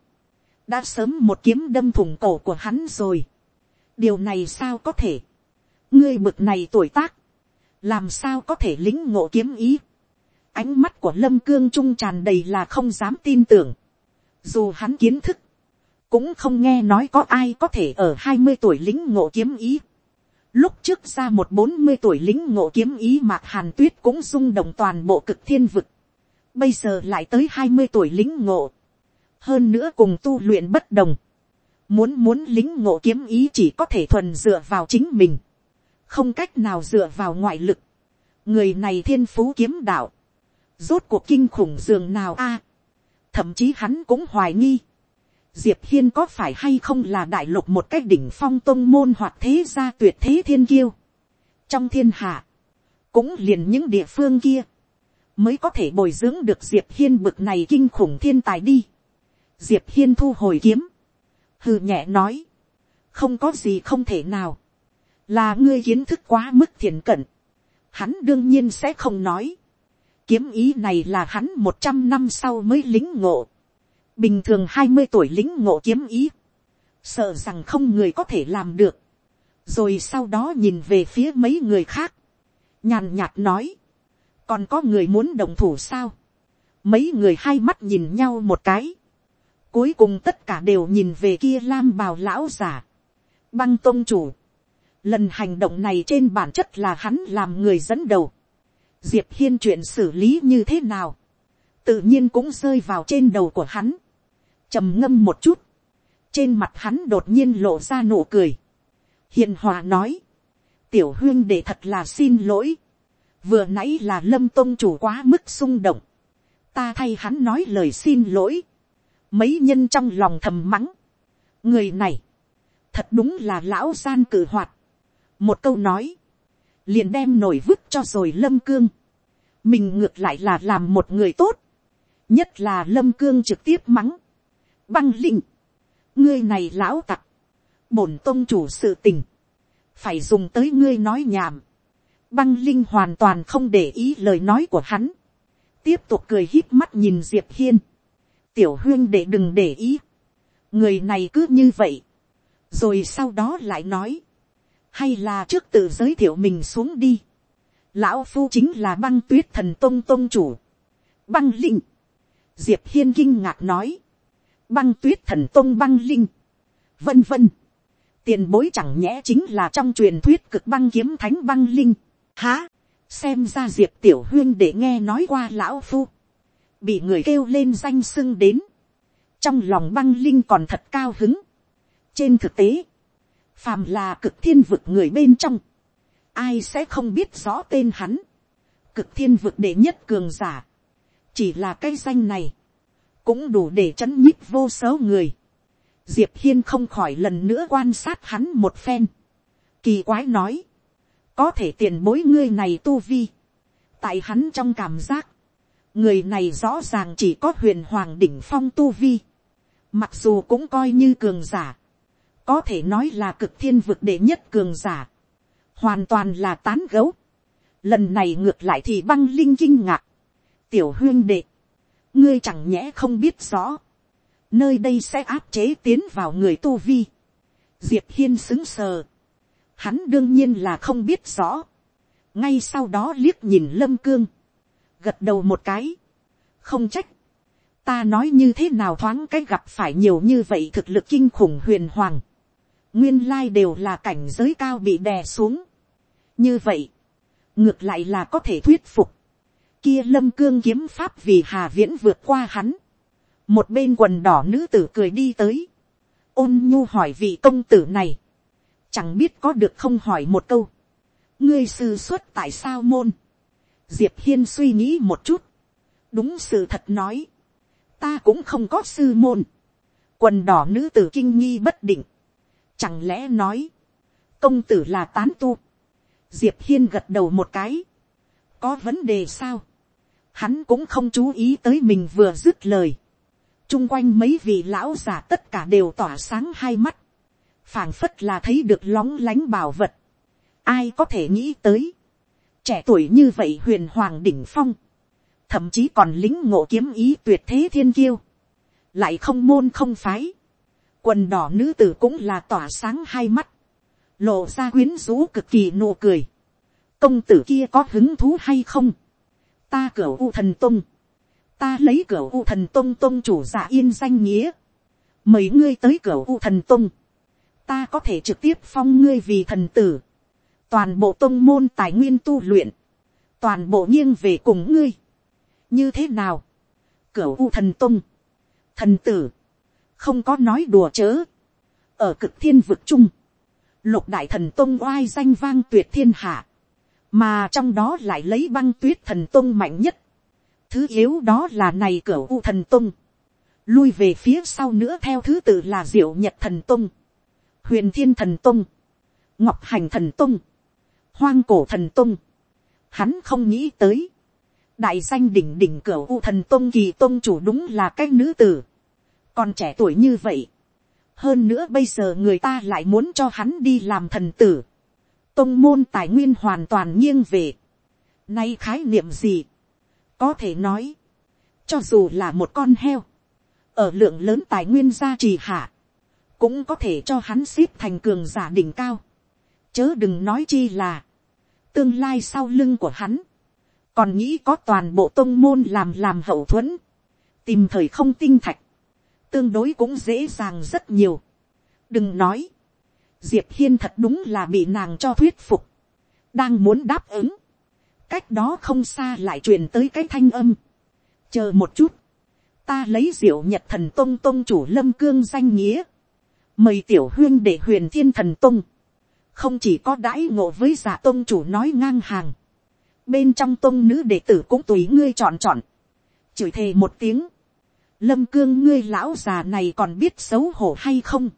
[SPEAKER 1] đã sớm một kiếm đâm thủng cổ của hắn rồi. điều này sao có thể, ngươi bực này tuổi tác, làm sao có thể lính ngộ kiếm ý. ánh mắt của lâm cương trung tràn đầy là không dám tin tưởng. dù hắn kiến thức, cũng không nghe nói có ai có thể ở hai mươi tuổi lính ngộ kiếm ý lúc trước ra một bốn mươi tuổi lính ngộ kiếm ý mạc hàn tuyết cũng rung động toàn bộ cực thiên vực. bây giờ lại tới hai mươi tuổi lính ngộ. Hơn nữa cùng tu luyện bất đồng, muốn muốn lính ngộ kiếm ý chỉ có thể thuần dựa vào chính mình, không cách nào dựa vào ngoại lực, người này thiên phú kiếm đạo, rốt cuộc kinh khủng dường nào a, thậm chí hắn cũng hoài nghi, diệp hiên có phải hay không là đại lục một cách đỉnh phong tôn môn hoặc thế gia tuyệt thế thiên kiêu, trong thiên hạ, cũng liền những địa phương kia, mới có thể bồi dưỡng được diệp hiên bực này kinh khủng thiên tài đi. Diệp hiên thu hồi kiếm, hừ nhẹ nói, không có gì không thể nào, là ngươi kiến thức quá mức thiền cận, hắn đương nhiên sẽ không nói, kiếm ý này là hắn một trăm năm sau mới lính ngộ, bình thường hai mươi tuổi lính ngộ kiếm ý, sợ rằng không người có thể làm được, rồi sau đó nhìn về phía mấy người khác, nhàn nhạt nói, còn có người muốn đồng thủ sao, mấy người hai mắt nhìn nhau một cái, Cuối cùng tất cả đều nhìn về kia lam bào lão giả. Băng tôn chủ. Lần hành động này trên bản chất là hắn làm người dẫn đầu. Diệp Hiên chuyện xử lý như thế nào? Tự nhiên cũng rơi vào trên đầu của hắn trầm ngâm một chút. Trên mặt hắn đột nhiên lộ ra nụ cười. Hiền hòa nói. Tiểu huyên để thật là xin lỗi. Vừa nãy là lâm tôn chủ quá mức xung động. Ta thay hắn nói lời xin lỗi mấy nhân trong lòng thầm mắng, người này, thật đúng là lão gian cử hoạt, một câu nói, liền đem nổi vứt cho rồi lâm cương, mình ngược lại là làm một người tốt, nhất là lâm cương trực tiếp mắng, băng linh, ngươi này lão tặc, bổn tôn chủ sự tình, phải dùng tới ngươi nói nhảm, băng linh hoàn toàn không để ý lời nói của hắn, tiếp tục cười hít mắt nhìn diệp hiên, tiểu huyên để đừng để ý, người này cứ như vậy, rồi sau đó lại nói, hay là trước tự giới thiệu mình xuống đi, lão phu chính là băng tuyết thần tôn tôn chủ, băng linh, diệp hiên kinh ngạc nói, băng tuyết thần tôn băng linh, vân vân, tiền bối chẳng nhẽ chính là trong truyền thuyết cực băng kiếm thánh băng linh, há, xem ra diệp tiểu huyên để nghe nói qua lão phu, bị người kêu lên danh sưng đến, trong lòng băng linh còn thật cao hứng. trên thực tế, phàm là cực thiên vực người bên trong, ai sẽ không biết rõ tên hắn, cực thiên vực đệ nhất cường giả, chỉ là cái danh này, cũng đủ để chấn nhích vô số người. Diệp hiên không khỏi lần nữa quan sát hắn một phen, kỳ quái nói, có thể tiền bối ngươi này tu vi, tại hắn trong cảm giác, người này rõ ràng chỉ có huyền hoàng đỉnh phong tu vi, mặc dù cũng coi như cường giả, có thể nói là cực thiên vực đệ nhất cường giả, hoàn toàn là tán gấu. Lần này ngược lại thì băng linh kinh ngạc, tiểu huyên đệ, ngươi chẳng nhẽ không biết rõ, nơi đây sẽ áp chế tiến vào người tu vi. Diệp hiên xứng sờ, hắn đương nhiên là không biết rõ, ngay sau đó liếc nhìn lâm cương, gật đầu một cái, không trách, ta nói như thế nào thoáng cái gặp phải nhiều như vậy thực lực kinh khủng huyền hoàng, nguyên lai đều là cảnh giới cao bị đè xuống, như vậy, ngược lại là có thể thuyết phục, kia lâm cương kiếm pháp vì hà viễn vượt qua hắn, một bên quần đỏ nữ tử cười đi tới, ôn nhu hỏi vị công tử này, chẳng biết có được không hỏi một câu, ngươi sư xuất tại sao môn, diệp hiên suy nghĩ một chút, đúng sự thật nói, ta cũng không có sư môn, quần đỏ nữ tử kinh nghi bất định, chẳng lẽ nói, công tử là tán tu, diệp hiên gật đầu một cái, có vấn đề sao, hắn cũng không chú ý tới mình vừa dứt lời, chung quanh mấy vị lão già tất cả đều tỏa sáng hai mắt, phảng phất là thấy được lóng lánh bảo vật, ai có thể nghĩ tới, trẻ tuổi như vậy huyền hoàng đỉnh phong, thậm chí còn lính ngộ kiếm ý tuyệt thế thiên kiêu, lại không môn không phái, quần đỏ nữ tử cũng là tỏa sáng hai mắt, lộ ra quyến rũ cực kỳ nụ cười, công tử kia có hứng thú hay không, ta cửa u thần tung, ta lấy cửa u thần tung tung chủ giả yên danh nghĩa, mời ngươi tới cửa u thần tung, ta có thể trực tiếp phong ngươi vì thần tử, toàn bộ tung môn tài nguyên tu luyện, toàn bộ nghiêng về cùng ngươi, như thế nào, cửa u thần tung, thần tử, không có nói đùa chớ, ở cực thiên vực chung, lục đại thần tung oai danh vang tuyệt thiên hạ, mà trong đó lại lấy băng tuyết thần tung mạnh nhất, thứ yếu đó là này cửa u thần tung, lui về phía sau nữa theo thứ tự là diệu nhật thần tung, huyền thiên thần tung, ngọc hành thần tung, hoang cổ thần tung, hắn không nghĩ tới, đại danh đỉnh đỉnh cửa u thần tung kỳ tung chủ đúng là cái nữ tử, còn trẻ tuổi như vậy, hơn nữa bây giờ người ta lại muốn cho hắn đi làm thần tử, tông môn tài nguyên hoàn toàn nghiêng về, nay khái niệm gì, có thể nói, cho dù là một con heo, ở lượng lớn tài nguyên gia trì hạ, cũng có thể cho hắn ship thành cường giả đỉnh cao, chớ đừng nói chi là, tương lai sau lưng của hắn, còn nghĩ có toàn bộ tông môn làm làm hậu thuẫn, tìm thời không tinh thạch, tương đối cũng dễ dàng rất nhiều. đừng nói, diệp hiên thật đúng là bị nàng cho thuyết phục, đang muốn đáp ứng, cách đó không xa lại truyền tới cái thanh âm, chờ một chút, ta lấy diệu nhật thần tông tông chủ lâm cương danh nghĩa, mời tiểu huyên để huyền thiên thần tông, không chỉ có đãi ngộ với giả tông chủ nói ngang hàng, bên trong tông nữ đệ tử cũng tùy ngươi chọn chọn, chửi thề một tiếng, lâm cương ngươi lão già này còn biết xấu hổ hay không,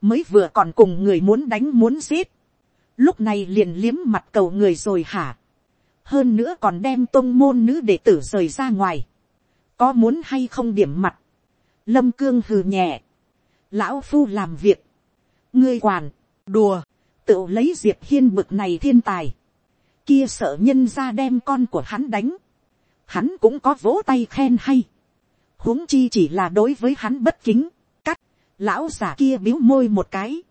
[SPEAKER 1] mới vừa còn cùng người muốn đánh muốn giết, lúc này liền liếm mặt cầu người rồi hả, hơn nữa còn đem tôn môn nữ đệ tử rời ra ngoài, có muốn hay không điểm mặt, lâm cương hừ nhẹ, lão phu làm việc, ngươi quản, đùa, tự lấy diệp hiên bực này thiên tài, kia sợ nhân ra đem con của hắn đánh, hắn cũng có vỗ tay khen hay, huống chi chỉ là đối với hắn bất kính, lão giả kia biếu môi một cái,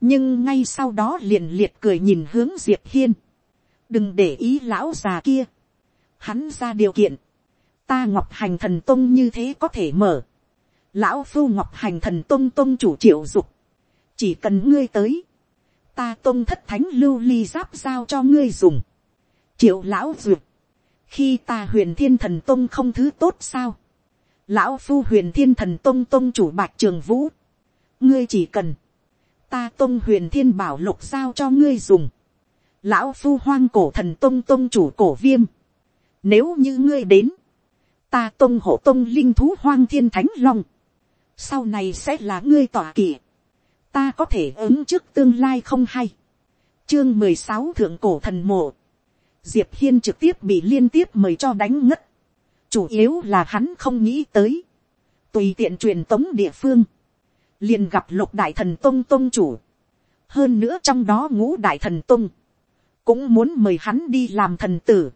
[SPEAKER 1] nhưng ngay sau đó liền liệt cười nhìn hướng diệp hiên, đừng để ý lão già kia, hắn ra điều kiện, ta ngọc hành thần tông như thế có thể mở, lão phu ngọc hành thần tông tông chủ triệu dục, chỉ cần ngươi tới, ta tông thất thánh lưu ly giáp giao cho ngươi dùng, triệu lão duyệt, khi ta huyền thiên thần tông không thứ tốt sao, lão phu huyền thiên thần tông tông chủ bạch trường vũ, ngươi chỉ cần, ta tông huyền thiên bảo lục giao cho ngươi dùng, lão phu hoang cổ thần tông tông chủ cổ viêm, nếu như ngươi đến, ta tông hộ tông linh thú hoang thiên thánh long, sau này sẽ là ngươi tỏa kỵ, ta có thể ứng trước tương lai không hay, chương mười sáu thượng cổ thần mộ. Diệp hiên trực tiếp bị liên tiếp mời cho đánh ngất chủ yếu là hắn không nghĩ tới. tùy tiện truyền tống địa phương. liền gặp lục đại thần tông tông chủ. hơn nữa trong đó ngũ đại thần tông. cũng muốn mời hắn đi làm thần tử.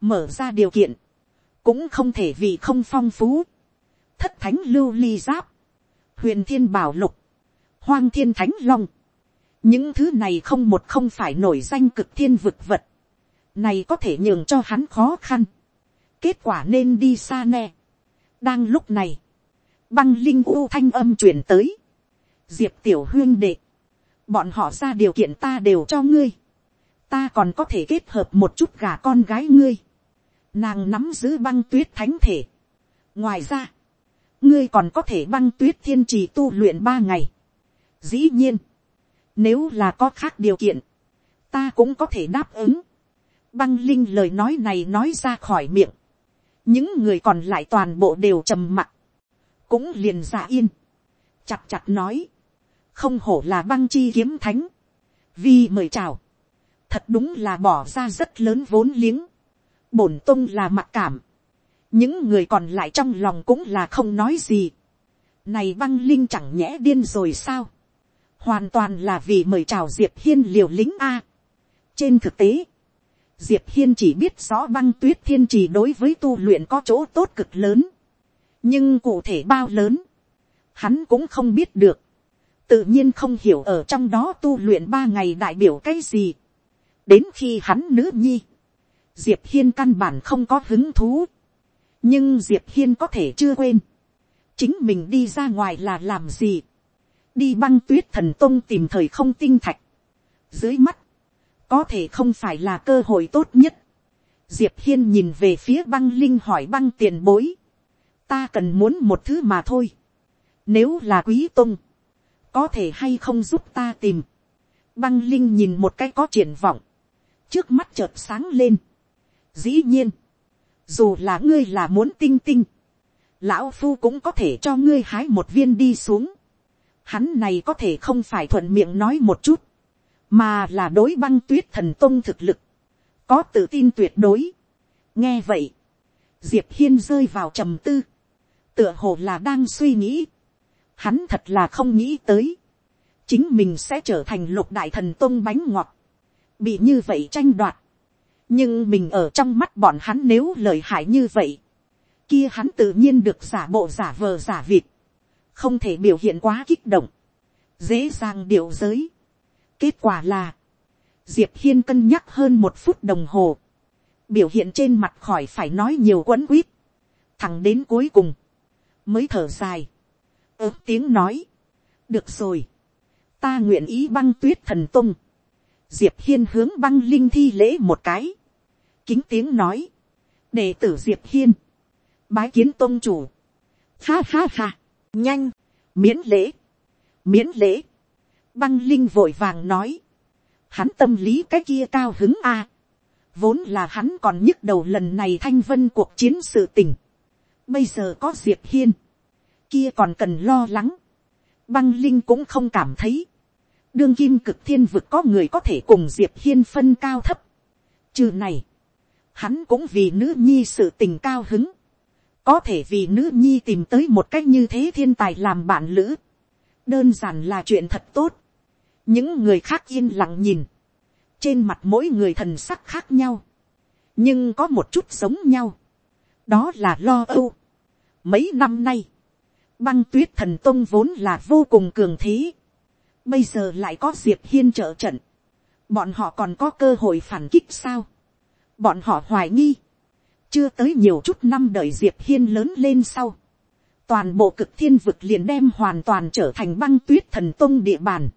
[SPEAKER 1] mở ra điều kiện. cũng không thể vì không phong phú. thất thánh lưu ly giáp. huyền thiên bảo lục. hoang thiên thánh long những thứ này không một không phải nổi danh cực thiên vực vật, này có thể nhường cho hắn khó khăn, kết quả nên đi xa nè. đang lúc này, băng linh u thanh âm chuyển tới, diệp tiểu huyên đệ, bọn họ ra điều kiện ta đều cho ngươi, ta còn có thể kết hợp một chút gà con gái ngươi, nàng nắm giữ băng tuyết thánh thể. ngoài ra, ngươi còn có thể băng tuyết thiên trì tu luyện ba ngày. dĩ nhiên, nếu là có khác điều kiện, ta cũng có thể đáp ứng. Băng Linh lời nói này nói ra khỏi miệng. Những người còn lại toàn bộ đều trầm mặc. Cũng liền giả yên. Chặt chặt nói. Không hổ là băng chi kiếm thánh. Vì mời chào. Thật đúng là bỏ ra rất lớn vốn liếng. Bổn tung là mặc cảm. Những người còn lại trong lòng cũng là không nói gì. Này băng linh chẳng nhẽ điên rồi sao? hoàn toàn là vì mời chào diệp hiên liều lính a. trên thực tế, diệp hiên chỉ biết rõ băng tuyết thiên trì đối với tu luyện có chỗ tốt cực lớn, nhưng cụ thể bao lớn, hắn cũng không biết được, tự nhiên không hiểu ở trong đó tu luyện ba ngày đại biểu cái gì. đến khi hắn nữ nhi, diệp hiên căn bản không có hứng thú, nhưng diệp hiên có thể chưa quên, chính mình đi ra ngoài là làm gì, đi băng tuyết thần tông tìm thời không tinh thạch. Dưới mắt, có thể không phải là cơ hội tốt nhất. Diệp hiên nhìn về phía băng linh hỏi băng tiền bối. Ta cần muốn một thứ mà thôi. Nếu là quý tung, có thể hay không giúp ta tìm. Băng linh nhìn một cái có triển vọng. Trước mắt chợt sáng lên. Dĩ nhiên, dù là ngươi là muốn tinh tinh, lão phu cũng có thể cho ngươi hái một viên đi xuống hắn này có thể không phải thuận miệng nói một chút, mà là đối băng tuyết thần tông thực lực, có tự tin tuyệt đối. nghe vậy, diệp hiên rơi vào trầm tư, tựa hồ là đang suy nghĩ, hắn thật là không nghĩ tới, chính mình sẽ trở thành lục đại thần tông bánh ngọt, bị như vậy tranh đoạt, nhưng mình ở trong mắt bọn hắn nếu lời hại như vậy, kia hắn tự nhiên được giả bộ giả vờ giả vịt, không thể biểu hiện quá kích động, dễ dàng điệu giới kết quả là, diệp hiên cân nhắc hơn một phút đồng hồ, biểu hiện trên mặt khỏi phải nói nhiều quấn quýt, thẳng đến cuối cùng, mới thở dài, ớt tiếng nói, được rồi, ta nguyện ý băng tuyết thần tung, diệp hiên hướng băng linh thi lễ một cái, kính tiếng nói, đệ tử diệp hiên, bái kiến tôn chủ, ha ha ha, nhanh, miễn lễ, miễn lễ, băng linh vội vàng nói, hắn tâm lý cái kia cao hứng a, vốn là hắn còn nhức đầu lần này thanh vân cuộc chiến sự tình, bây giờ có diệp hiên, kia còn cần lo lắng, băng linh cũng không cảm thấy, đương kim cực thiên vực có người có thể cùng diệp hiên phân cao thấp, trừ này, hắn cũng vì nữ nhi sự tình cao hứng, có thể vì nữ nhi tìm tới một cách như thế thiên tài làm bạn lữ, đơn giản là chuyện thật tốt, những người khác yên lặng nhìn, trên mặt mỗi người thần sắc khác nhau, nhưng có một chút giống nhau, đó là lo âu. Mấy năm nay, băng tuyết thần tông vốn là vô cùng cường thế, bây giờ lại có diệp hiên trợ trận, bọn họ còn có cơ hội phản kích sao, bọn họ hoài nghi, chưa tới nhiều chút năm đợi diệp hiên lớn lên sau, toàn bộ cực thiên vực liền đem hoàn toàn trở thành băng tuyết thần tông địa bàn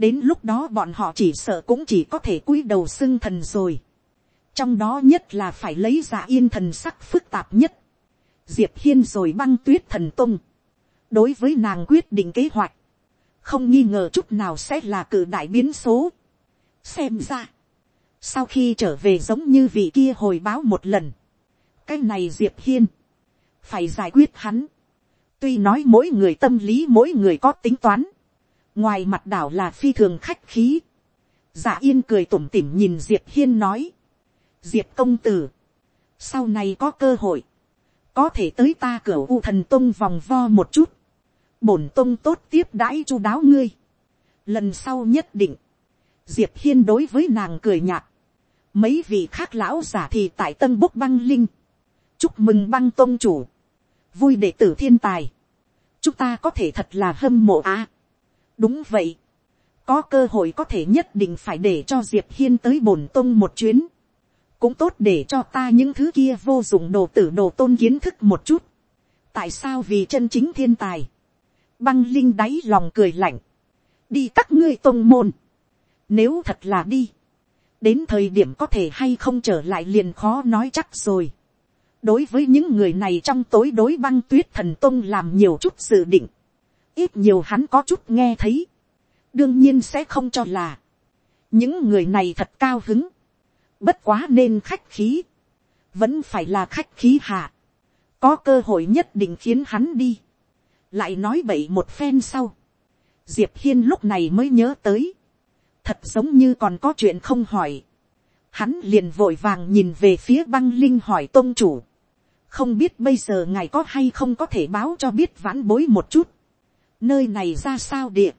[SPEAKER 1] đến lúc đó bọn họ chỉ sợ cũng chỉ có thể cúi đầu xưng thần rồi. trong đó nhất là phải lấy giả yên thần sắc phức tạp nhất. diệp hiên rồi băng tuyết thần tông. đối với nàng quyết định kế hoạch, không nghi ngờ chút nào sẽ là cử đại biến số. xem ra, sau khi trở về giống như vị kia hồi báo một lần, cái này diệp hiên, phải giải quyết hắn. tuy nói mỗi người tâm lý mỗi người có tính toán, ngoài mặt đảo là phi thường khách khí, dạ yên cười tủm tỉm nhìn diệp hiên nói, diệp công tử, sau này có cơ hội, có thể tới ta cửa u thần tông vòng vo một chút, bổn tông tốt tiếp đãi chu đáo ngươi, lần sau nhất định, diệp hiên đối với nàng cười nhạt, mấy vị khác lão giả thì tại tân búc băng linh, chúc mừng băng tôn chủ, vui đệ tử thiên tài, chúng ta có thể thật là hâm mộ á đúng vậy, có cơ hội có thể nhất định phải để cho diệp hiên tới bổn tôn một chuyến, cũng tốt để cho ta những thứ kia vô dụng đồ tử đồ tôn kiến thức một chút. tại sao vì chân chính thiên tài, băng linh đáy lòng cười lạnh, đi các ngươi tôn môn, nếu thật là đi, đến thời điểm có thể hay không trở lại liền khó nói chắc rồi. đối với những người này trong tối đối băng tuyết thần tôn làm nhiều chút dự định, ít nhiều hắn có chút nghe thấy, đương nhiên sẽ không cho là, những người này thật cao hứng, bất quá nên khách khí, vẫn phải là khách khí hạ, có cơ hội nhất định khiến hắn đi, lại nói bậy một phen sau, diệp hiên lúc này mới nhớ tới, thật giống như còn có chuyện không hỏi, hắn liền vội vàng nhìn về phía băng linh hỏi tôn chủ, không biết bây giờ ngài có hay không có thể báo cho biết vãn bối một chút, nơi này ra sao địa,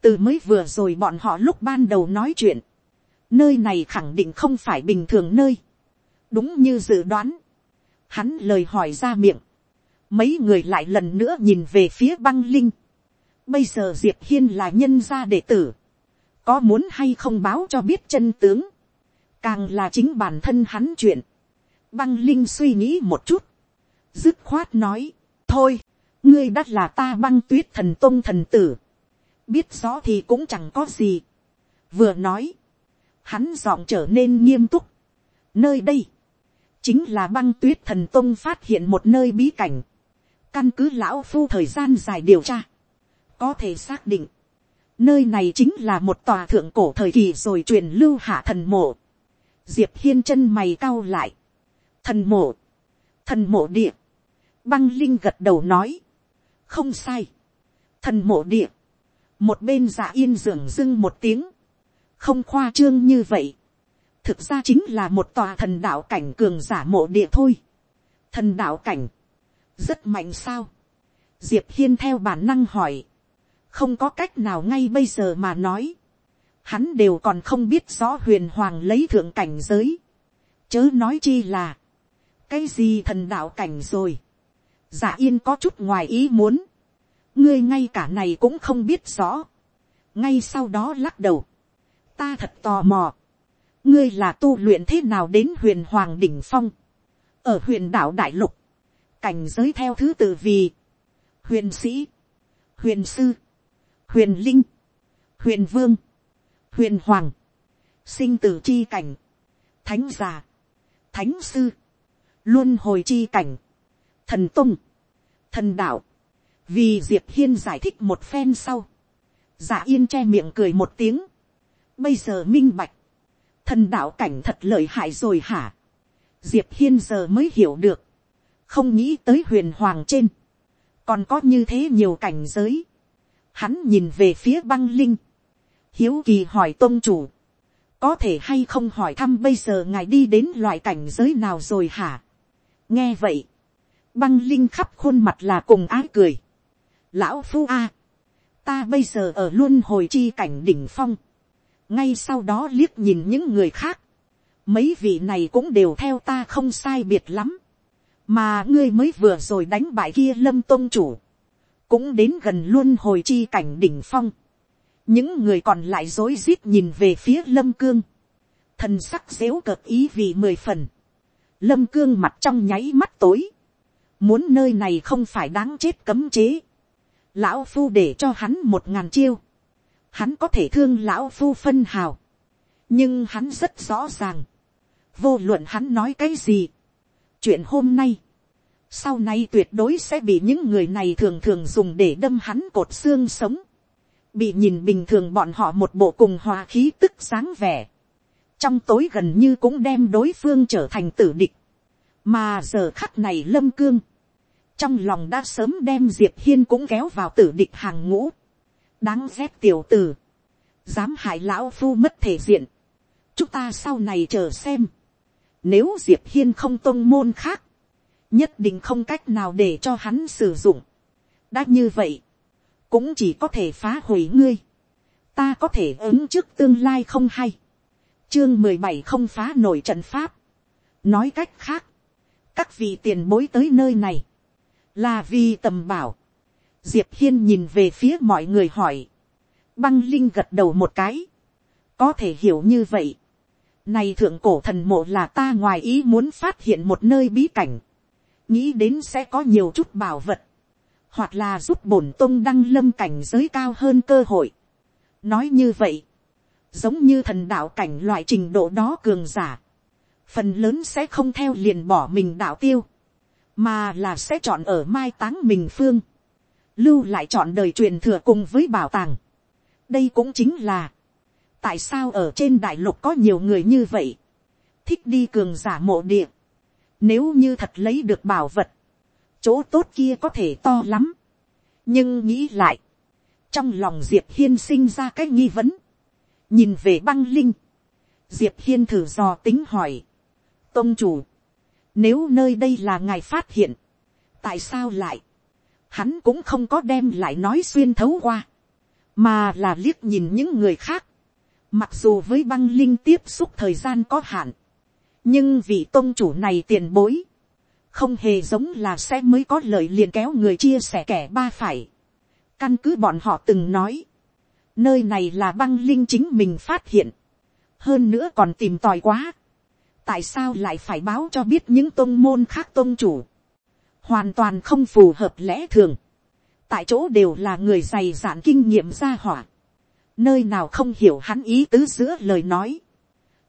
[SPEAKER 1] từ mới vừa rồi bọn họ lúc ban đầu nói chuyện, nơi này khẳng định không phải bình thường nơi, đúng như dự đoán, hắn lời hỏi ra miệng, mấy người lại lần nữa nhìn về phía băng linh, bây giờ diệp hiên là nhân gia đệ tử, có muốn hay không báo cho biết chân tướng, càng là chính bản thân hắn chuyện, băng linh suy nghĩ một chút, dứt khoát nói, thôi, ngươi đ là ta băng tuyết thần tôn thần tử, biết rõ thì cũng chẳng có gì, vừa nói, hắn giọng trở nên nghiêm túc. Nơi đây, chính là băng tuyết thần tôn phát hiện một nơi bí cảnh. Căn cứ lão phu thời gian dài điều tra. Có thể xác định, nơi này chính là một tòa thượng cổ thời kỳ rồi truyền lưu hạ thần mộ. Diệp hiên chân mày cau lại. Thần mộ, thần mộ địa. Băng Linh gật đầu nói. Không sai. Thần mộ địa. Một bên giả yên dường dưng một tiếng không khoa trương như vậy, thực ra chính là một tòa thần đạo cảnh cường giả mộ địa thôi. thần đạo cảnh, rất mạnh sao. diệp hiên theo bản năng hỏi, không có cách nào ngay bây giờ mà nói, hắn đều còn không biết rõ huyền hoàng lấy thượng cảnh giới, chớ nói chi là, cái gì thần đạo cảnh rồi, giả yên có chút ngoài ý muốn, ngươi ngay cả này cũng không biết rõ, ngay sau đó lắc đầu, ta thật tò mò, ngươi là tu luyện thế nào đến huyền hoàng đỉnh phong, ở huyền đảo đại lục, cảnh giới theo thứ tự vì, huyền sĩ, huyền sư, huyền linh, huyền vương, huyền hoàng, sinh tử chi cảnh, thánh già, thánh sư, luôn hồi chi cảnh, thần tung, thần đạo, vì diệp hiên giải thích một phen sau, giả yên che miệng cười một tiếng, Bây giờ minh bạch. Thần đạo cảnh thật lợi hại rồi hả? Diệp Hiên giờ mới hiểu được. Không nghĩ tới huyền hoàng trên. Còn có như thế nhiều cảnh giới. Hắn nhìn về phía băng linh. Hiếu kỳ hỏi tôn chủ. Có thể hay không hỏi thăm bây giờ ngài đi đến loại cảnh giới nào rồi hả? Nghe vậy. Băng linh khắp khuôn mặt là cùng ái cười. Lão Phu A. Ta bây giờ ở luôn hồi chi cảnh đỉnh phong. Ngay sau đó liếc nhìn những người khác, mấy vị này cũng đều theo ta không sai biệt lắm, mà ngươi mới vừa rồi đánh bại kia lâm tôn chủ, cũng đến gần luôn hồi chi cảnh đỉnh phong, những người còn lại rối rít nhìn về phía lâm cương, thần sắc dếu cợt ý vì mười phần, lâm cương mặt trong nháy mắt tối, muốn nơi này không phải đáng chết cấm chế, lão phu để cho hắn một ngàn chiêu, hắn có thể thương lão phu phân hào, nhưng hắn rất rõ ràng, vô luận hắn nói cái gì, chuyện hôm nay, sau này tuyệt đối sẽ bị những người này thường thường dùng để đâm hắn cột xương sống, bị nhìn bình thường bọn họ một bộ cùng hòa khí tức sáng vẻ, trong tối gần như cũng đem đối phương trở thành tử địch, mà giờ khắc này lâm cương, trong lòng đã sớm đem diệp hiên cũng kéo vào tử địch hàng ngũ, đáng ghét tiểu tử, dám hại lão phu mất thể diện, chúng ta sau này chờ xem, nếu diệp hiên không tôn môn khác, nhất định không cách nào để cho hắn sử dụng. đã như vậy, cũng chỉ có thể phá hủy ngươi. ta có thể ứng trước tương lai không hay. chương mười bảy không phá nổi trận pháp. nói cách khác, các vị tiền bối tới nơi này, là vì tầm bảo. diệp hiên nhìn về phía mọi người hỏi. băng linh gật đầu một cái. có thể hiểu như vậy. này thượng cổ thần mộ là ta ngoài ý muốn phát hiện một nơi bí cảnh nghĩ đến sẽ có nhiều chút bảo vật, hoặc là giúp bổn tôn đăng lâm cảnh giới cao hơn cơ hội. nói như vậy, giống như thần đạo cảnh loại trình độ đó cường giả, phần lớn sẽ không theo liền bỏ mình đạo tiêu, mà là sẽ chọn ở mai táng mình phương, lưu lại chọn đời truyền thừa cùng với bảo tàng. đây cũng chính là, tại sao ở trên đại lục có nhiều người như vậy, thích đi cường giả mộ địa, nếu như thật lấy được bảo vật, chỗ tốt kia có thể to lắm. Nhưng nghĩ lại, trong lòng Diệp Hiên sinh ra cái nghi vấn. Nhìn về băng linh, Diệp Hiên thử dò tính hỏi. Tông chủ, nếu nơi đây là ngài phát hiện, tại sao lại? Hắn cũng không có đem lại nói xuyên thấu qua, mà là liếc nhìn những người khác. Mặc dù với băng linh tiếp xúc thời gian có hạn, nhưng vị tôn chủ này tiền bối, không hề giống là sẽ mới có lời liền kéo người chia sẻ kẻ ba phải. căn cứ bọn họ từng nói, nơi này là băng linh chính mình phát hiện, hơn nữa còn tìm tòi quá tại sao lại phải báo cho biết những tôn môn khác tôn chủ, hoàn toàn không phù hợp lẽ thường. tại chỗ đều là người dày dạn kinh nghiệm gia hỏa, nơi nào không hiểu hắn ý tứ giữa lời nói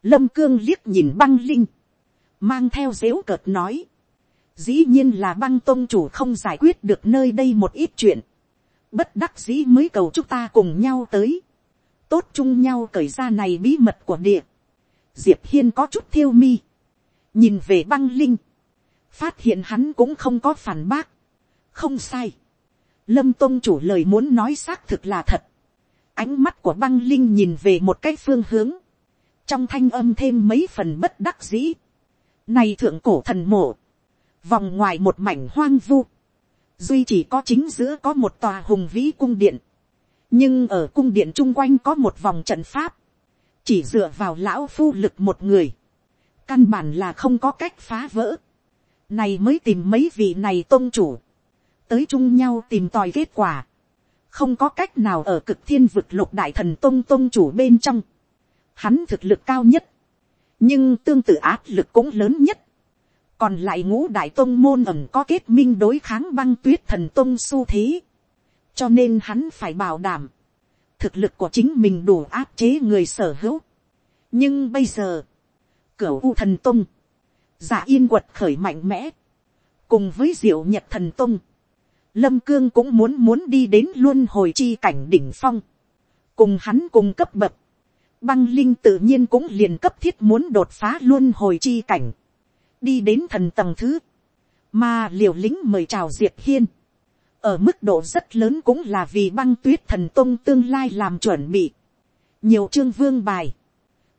[SPEAKER 1] Lâm cương liếc nhìn băng linh. Mang theo dếu cợt nói. Dĩ nhiên là băng tôn chủ không giải quyết được nơi đây một ít chuyện. Bất đắc dĩ mới cầu chúng ta cùng nhau tới. Tốt chung nhau cởi ra này bí mật của địa. Diệp Hiên có chút thiêu mi. Nhìn về băng linh. Phát hiện hắn cũng không có phản bác. Không sai. Lâm tôn chủ lời muốn nói xác thực là thật. Ánh mắt của băng linh nhìn về một cái phương hướng trong thanh âm thêm mấy phần bất đắc dĩ. Này thượng cổ thần mộ, vòng ngoài một mảnh hoang vu, duy chỉ có chính giữa có một tòa hùng vĩ cung điện, nhưng ở cung điện chung quanh có một vòng trận pháp, chỉ dựa vào lão phu lực một người, căn bản là không có cách phá vỡ, này mới tìm mấy vị này tôn chủ, tới chung nhau tìm tòi kết quả, không có cách nào ở cực thiên vực lục đại thần tôn tôn chủ bên trong, hắn thực lực cao nhất, nhưng tương tự áp lực cũng lớn nhất. còn lại ngũ đại tôn môn ẩm có kết minh đối kháng băng tuyết thần tôn xu thế, cho nên hắn phải bảo đảm, thực lực của chính mình đủ áp chế người sở hữu. nhưng bây giờ, cửa u thần tung, giả yên quật khởi mạnh mẽ, cùng với diệu nhật thần tung, lâm cương cũng muốn muốn đi đến luôn hồi chi cảnh đỉnh phong, cùng hắn cùng cấp bậc, băng linh tự nhiên cũng liền cấp thiết muốn đột phá luôn hồi chi cảnh, đi đến thần tầng thứ, mà liều lính mời chào diệp hiên, ở mức độ rất lớn cũng là vì băng tuyết thần tông tương lai làm chuẩn bị, nhiều chương vương bài,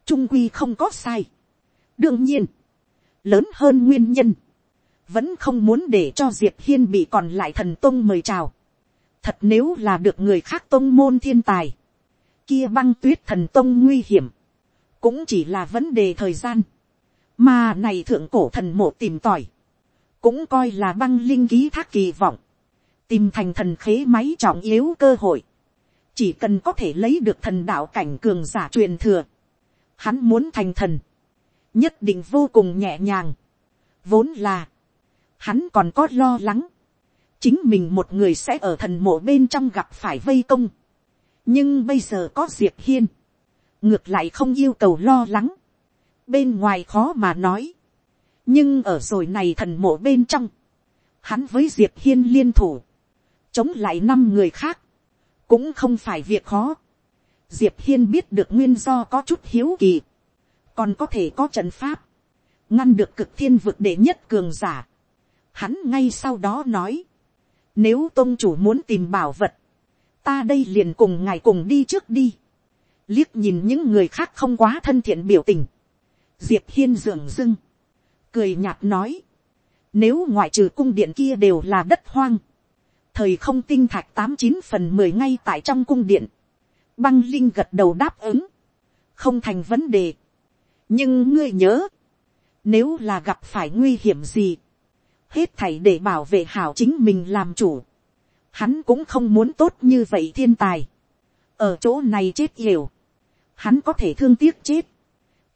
[SPEAKER 1] trung quy không có sai. đương nhiên, lớn hơn nguyên nhân, vẫn không muốn để cho diệp hiên bị còn lại thần tông mời chào. thật nếu là được người khác tông môn thiên tài, kia băng tuyết thần tông nguy hiểm, cũng chỉ là vấn đề thời gian, mà này thượng cổ thần mộ tìm tòi, cũng coi là băng linh ký thác kỳ vọng, tìm thành thần khế máy trọng yếu cơ hội, chỉ cần có thể lấy được thần đạo cảnh cường giả truyền thừa, hắn muốn thành thần, nhất định vô cùng nhẹ nhàng, vốn là, hắn còn có lo lắng, chính mình một người sẽ ở thần mộ bên trong gặp phải vây công, nhưng bây giờ có diệp hiên, ngược lại không yêu cầu lo lắng, bên ngoài khó mà nói, nhưng ở rồi này thần mộ bên trong, hắn với diệp hiên liên thủ, chống lại năm người khác, cũng không phải việc khó. diệp hiên biết được nguyên do có chút hiếu kỳ, còn có thể có trận pháp, ngăn được cực thiên vực đệ nhất cường giả. Hắn ngay sau đó nói, nếu tôn chủ muốn tìm bảo vật, ta đây liền cùng ngài cùng đi trước đi. liếc nhìn những người khác không quá thân thiện biểu tình, diệp hiên dường dưng, cười nhạt nói, nếu ngoại trừ cung điện kia đều là đất hoang, thời không tinh thạch tám chín phần mười ngay tại trong cung điện, băng linh gật đầu đáp ứng, không thành vấn đề. nhưng ngươi nhớ, nếu là gặp phải nguy hiểm gì, hết thảy để bảo vệ hảo chính mình làm chủ, hắn cũng không muốn tốt như vậy thiên tài, ở chỗ này chết hiểu, hắn có thể thương tiếc chết,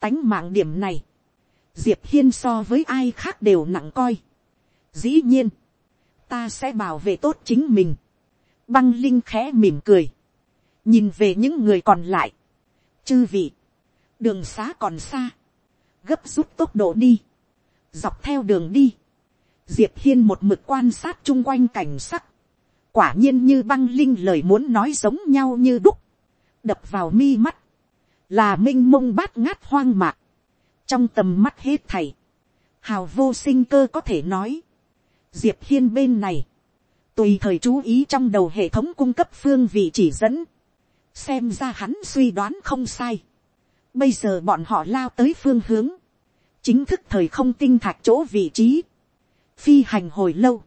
[SPEAKER 1] tánh mạng điểm này, diệp hiên so với ai khác đều nặng coi. dĩ nhiên, ta sẽ bảo vệ tốt chính mình. băng linh khẽ mỉm cười, nhìn về những người còn lại, chư vị, đường xá còn xa, gấp rút tốc độ đi, dọc theo đường đi, diệp hiên một mực quan sát chung quanh cảnh sắc, quả nhiên như băng linh lời muốn nói giống nhau như đúc, đập vào mi mắt, là m i n h mông bát ngát hoang mạc, trong tầm mắt hết thầy, hào vô sinh cơ có thể nói, diệp hiên bên này, tùy thời chú ý trong đầu hệ thống cung cấp phương vị chỉ dẫn, xem ra hắn suy đoán không sai, bây giờ bọn họ lao tới phương hướng, chính thức thời không tinh thạch chỗ vị trí, phi hành hồi lâu,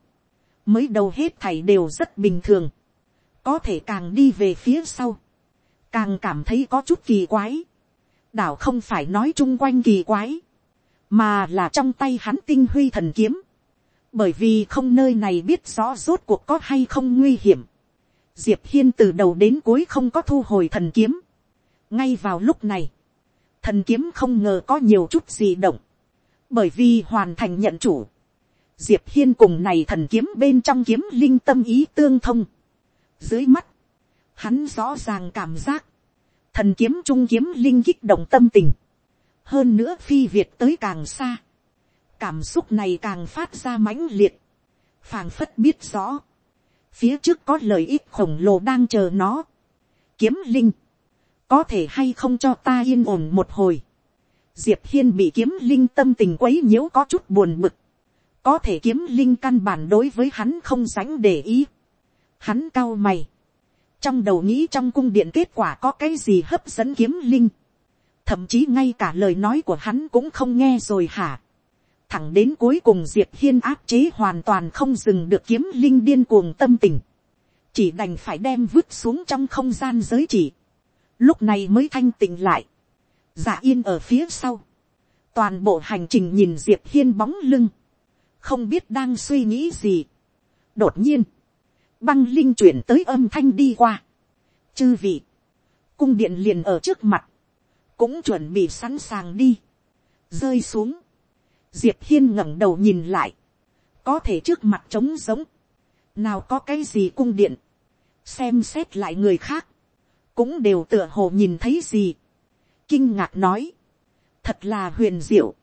[SPEAKER 1] mới đầu hết thảy đều rất bình thường, có thể càng đi về phía sau, càng cảm thấy có chút kỳ quái. đảo không phải nói chung quanh kỳ quái, mà là trong tay hắn tinh huy thần kiếm, bởi vì không nơi này biết rõ rốt cuộc có hay không nguy hiểm. diệp hiên từ đầu đến cuối không có thu hồi thần kiếm. ngay vào lúc này, thần kiếm không ngờ có nhiều chút gì động, bởi vì hoàn thành nhận chủ. diệp hiên cùng này thần kiếm bên trong kiếm linh tâm ý tương thông. dưới mắt, hắn rõ ràng cảm giác, thần kiếm trung kiếm linh kích động tâm tình, hơn nữa phi việt tới càng xa, cảm xúc này càng phát ra mãnh liệt, phàng phất biết rõ, phía trước có lợi ích khổng lồ đang chờ nó, kiếm linh, có thể hay không cho ta yên ổn một hồi, diệp hiên bị kiếm linh tâm tình quấy nhiễu có chút buồn bực, có thể kiếm linh căn bản đối với hắn không sánh để ý, hắn cao mày, trong đầu nghĩ trong cung điện kết quả có cái gì hấp dẫn kiếm linh, thậm chí ngay cả lời nói của hắn cũng không nghe rồi hả thẳng đến cuối cùng diệp hiên áp chế hoàn toàn không dừng được kiếm linh điên cuồng tâm tình, chỉ đành phải đem vứt xuống trong không gian giới chỉ, lúc này mới thanh tịnh lại, giả yên ở phía sau, toàn bộ hành trình nhìn diệp hiên bóng lưng, không biết đang suy nghĩ gì. đột nhiên, băng linh chuyển tới âm thanh đi qua. chư vị, cung điện liền ở trước mặt, cũng chuẩn bị sẵn sàng đi, rơi xuống diệp hiên ngẩng đầu nhìn lại, có thể trước mặt trống giống, nào có cái gì cung điện, xem xét lại người khác, cũng đều tựa hồ nhìn thấy gì, kinh ngạc nói, thật là huyền diệu,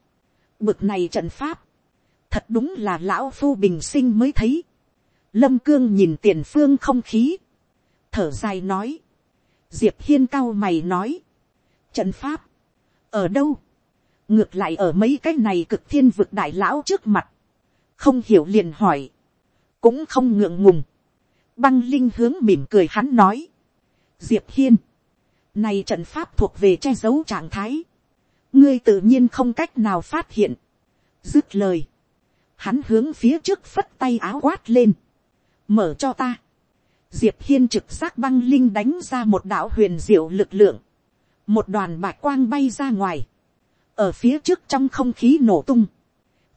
[SPEAKER 1] bực này trận pháp, thật đúng là lão phu bình sinh mới thấy, Lâm cương nhìn tiền phương không khí. Thở dài nói. Diệp hiên cao mày nói. Trận pháp. Ở đâu? Ngược lại ở mấy cái này cực thiên vực đại lão trước mặt. Không hiểu liền hỏi. Cũng không ngượng ngùng. Băng linh hướng mỉm cười hắn nói. Diệp hiên. Này trận pháp thuộc về che giấu trạng thái. Ngươi tự nhiên không cách nào phát hiện. Dứt lời. Hắn hướng phía trước phất tay áo quát lên mở cho ta. Diệp hiên trực giác băng linh đánh ra một đạo huyền diệu lực lượng. Một đoàn bạch quang bay ra ngoài. Ở phía trước trong không khí nổ tung.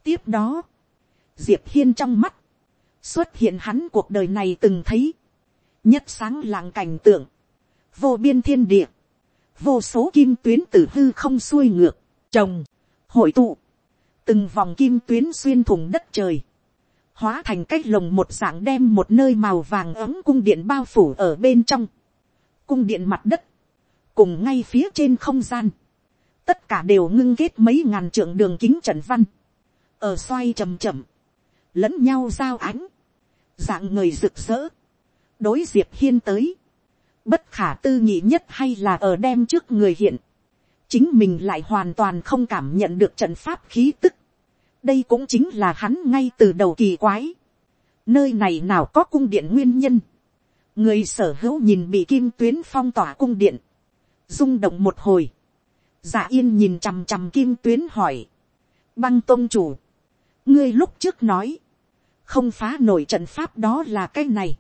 [SPEAKER 1] Tiếp đó, Diệp hiên trong mắt, xuất hiện hắn cuộc đời này từng thấy. Nhất sáng làng cảnh tượng. Vô biên thiên địa. Vô số kim tuyến tử hư không xuôi ngược. Trồng. Hội tụ. Từng vòng kim tuyến xuyên thủng đất trời hóa thành cái lồng một dạng đem một nơi màu vàng ấm cung điện bao phủ ở bên trong, cung điện mặt đất, cùng ngay phía trên không gian, tất cả đều ngưng kết mấy ngàn trượng đường kính trần văn, ở xoay chầm chậm, lẫn nhau giao ánh, dạng người rực rỡ, đối diệp hiên tới, bất khả tư nghị nhất hay là ở đem trước người hiện, chính mình lại hoàn toàn không cảm nhận được trận pháp khí tức, đây cũng chính là hắn ngay từ đầu kỳ quái. nơi này nào có cung điện nguyên nhân. người sở hữu nhìn bị kim tuyến phong tỏa cung điện. rung động một hồi, Dạ yên nhìn chằm chằm kim tuyến hỏi, băng tôn chủ, ngươi lúc trước nói, không phá nổi trận pháp đó là cái này,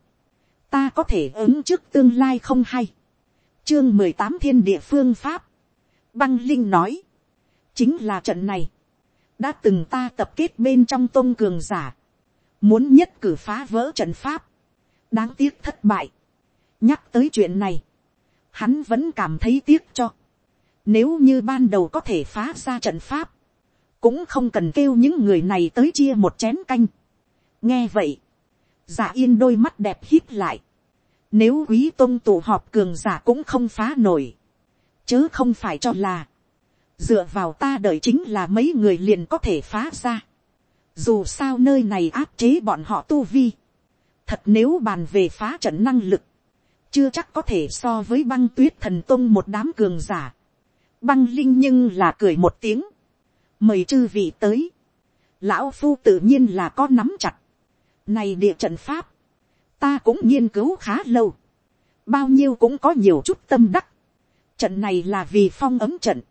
[SPEAKER 1] ta có thể ứng trước tương lai không hay, chương mười tám thiên địa phương pháp, băng linh nói, chính là trận này, đã từng ta tập kết bên trong tôn cường giả, muốn nhất cử phá vỡ trận pháp, đáng tiếc thất bại. nhắc tới chuyện này, hắn vẫn cảm thấy tiếc cho nếu như ban đầu có thể phá ra trận pháp, cũng không cần kêu những người này tới chia một chén canh. nghe vậy, giả yên đôi mắt đẹp hít lại. nếu quý tôn tụ họp cường giả cũng không phá nổi, chớ không phải cho là, dựa vào ta đợi chính là mấy người liền có thể phá ra. Dù sao nơi này áp chế bọn họ tu vi. Thật nếu bàn về phá trận năng lực. Chưa chắc có thể so với băng tuyết thần tôn một đám cường giả. Băng linh nhưng là cười một tiếng. Mời chư vị tới. Lão phu tự nhiên là có nắm chặt. Này địa trận pháp. Ta cũng nghiên cứu khá lâu. Bao nhiêu cũng có nhiều chút tâm đắc. Trận này là vì phong ấm trận.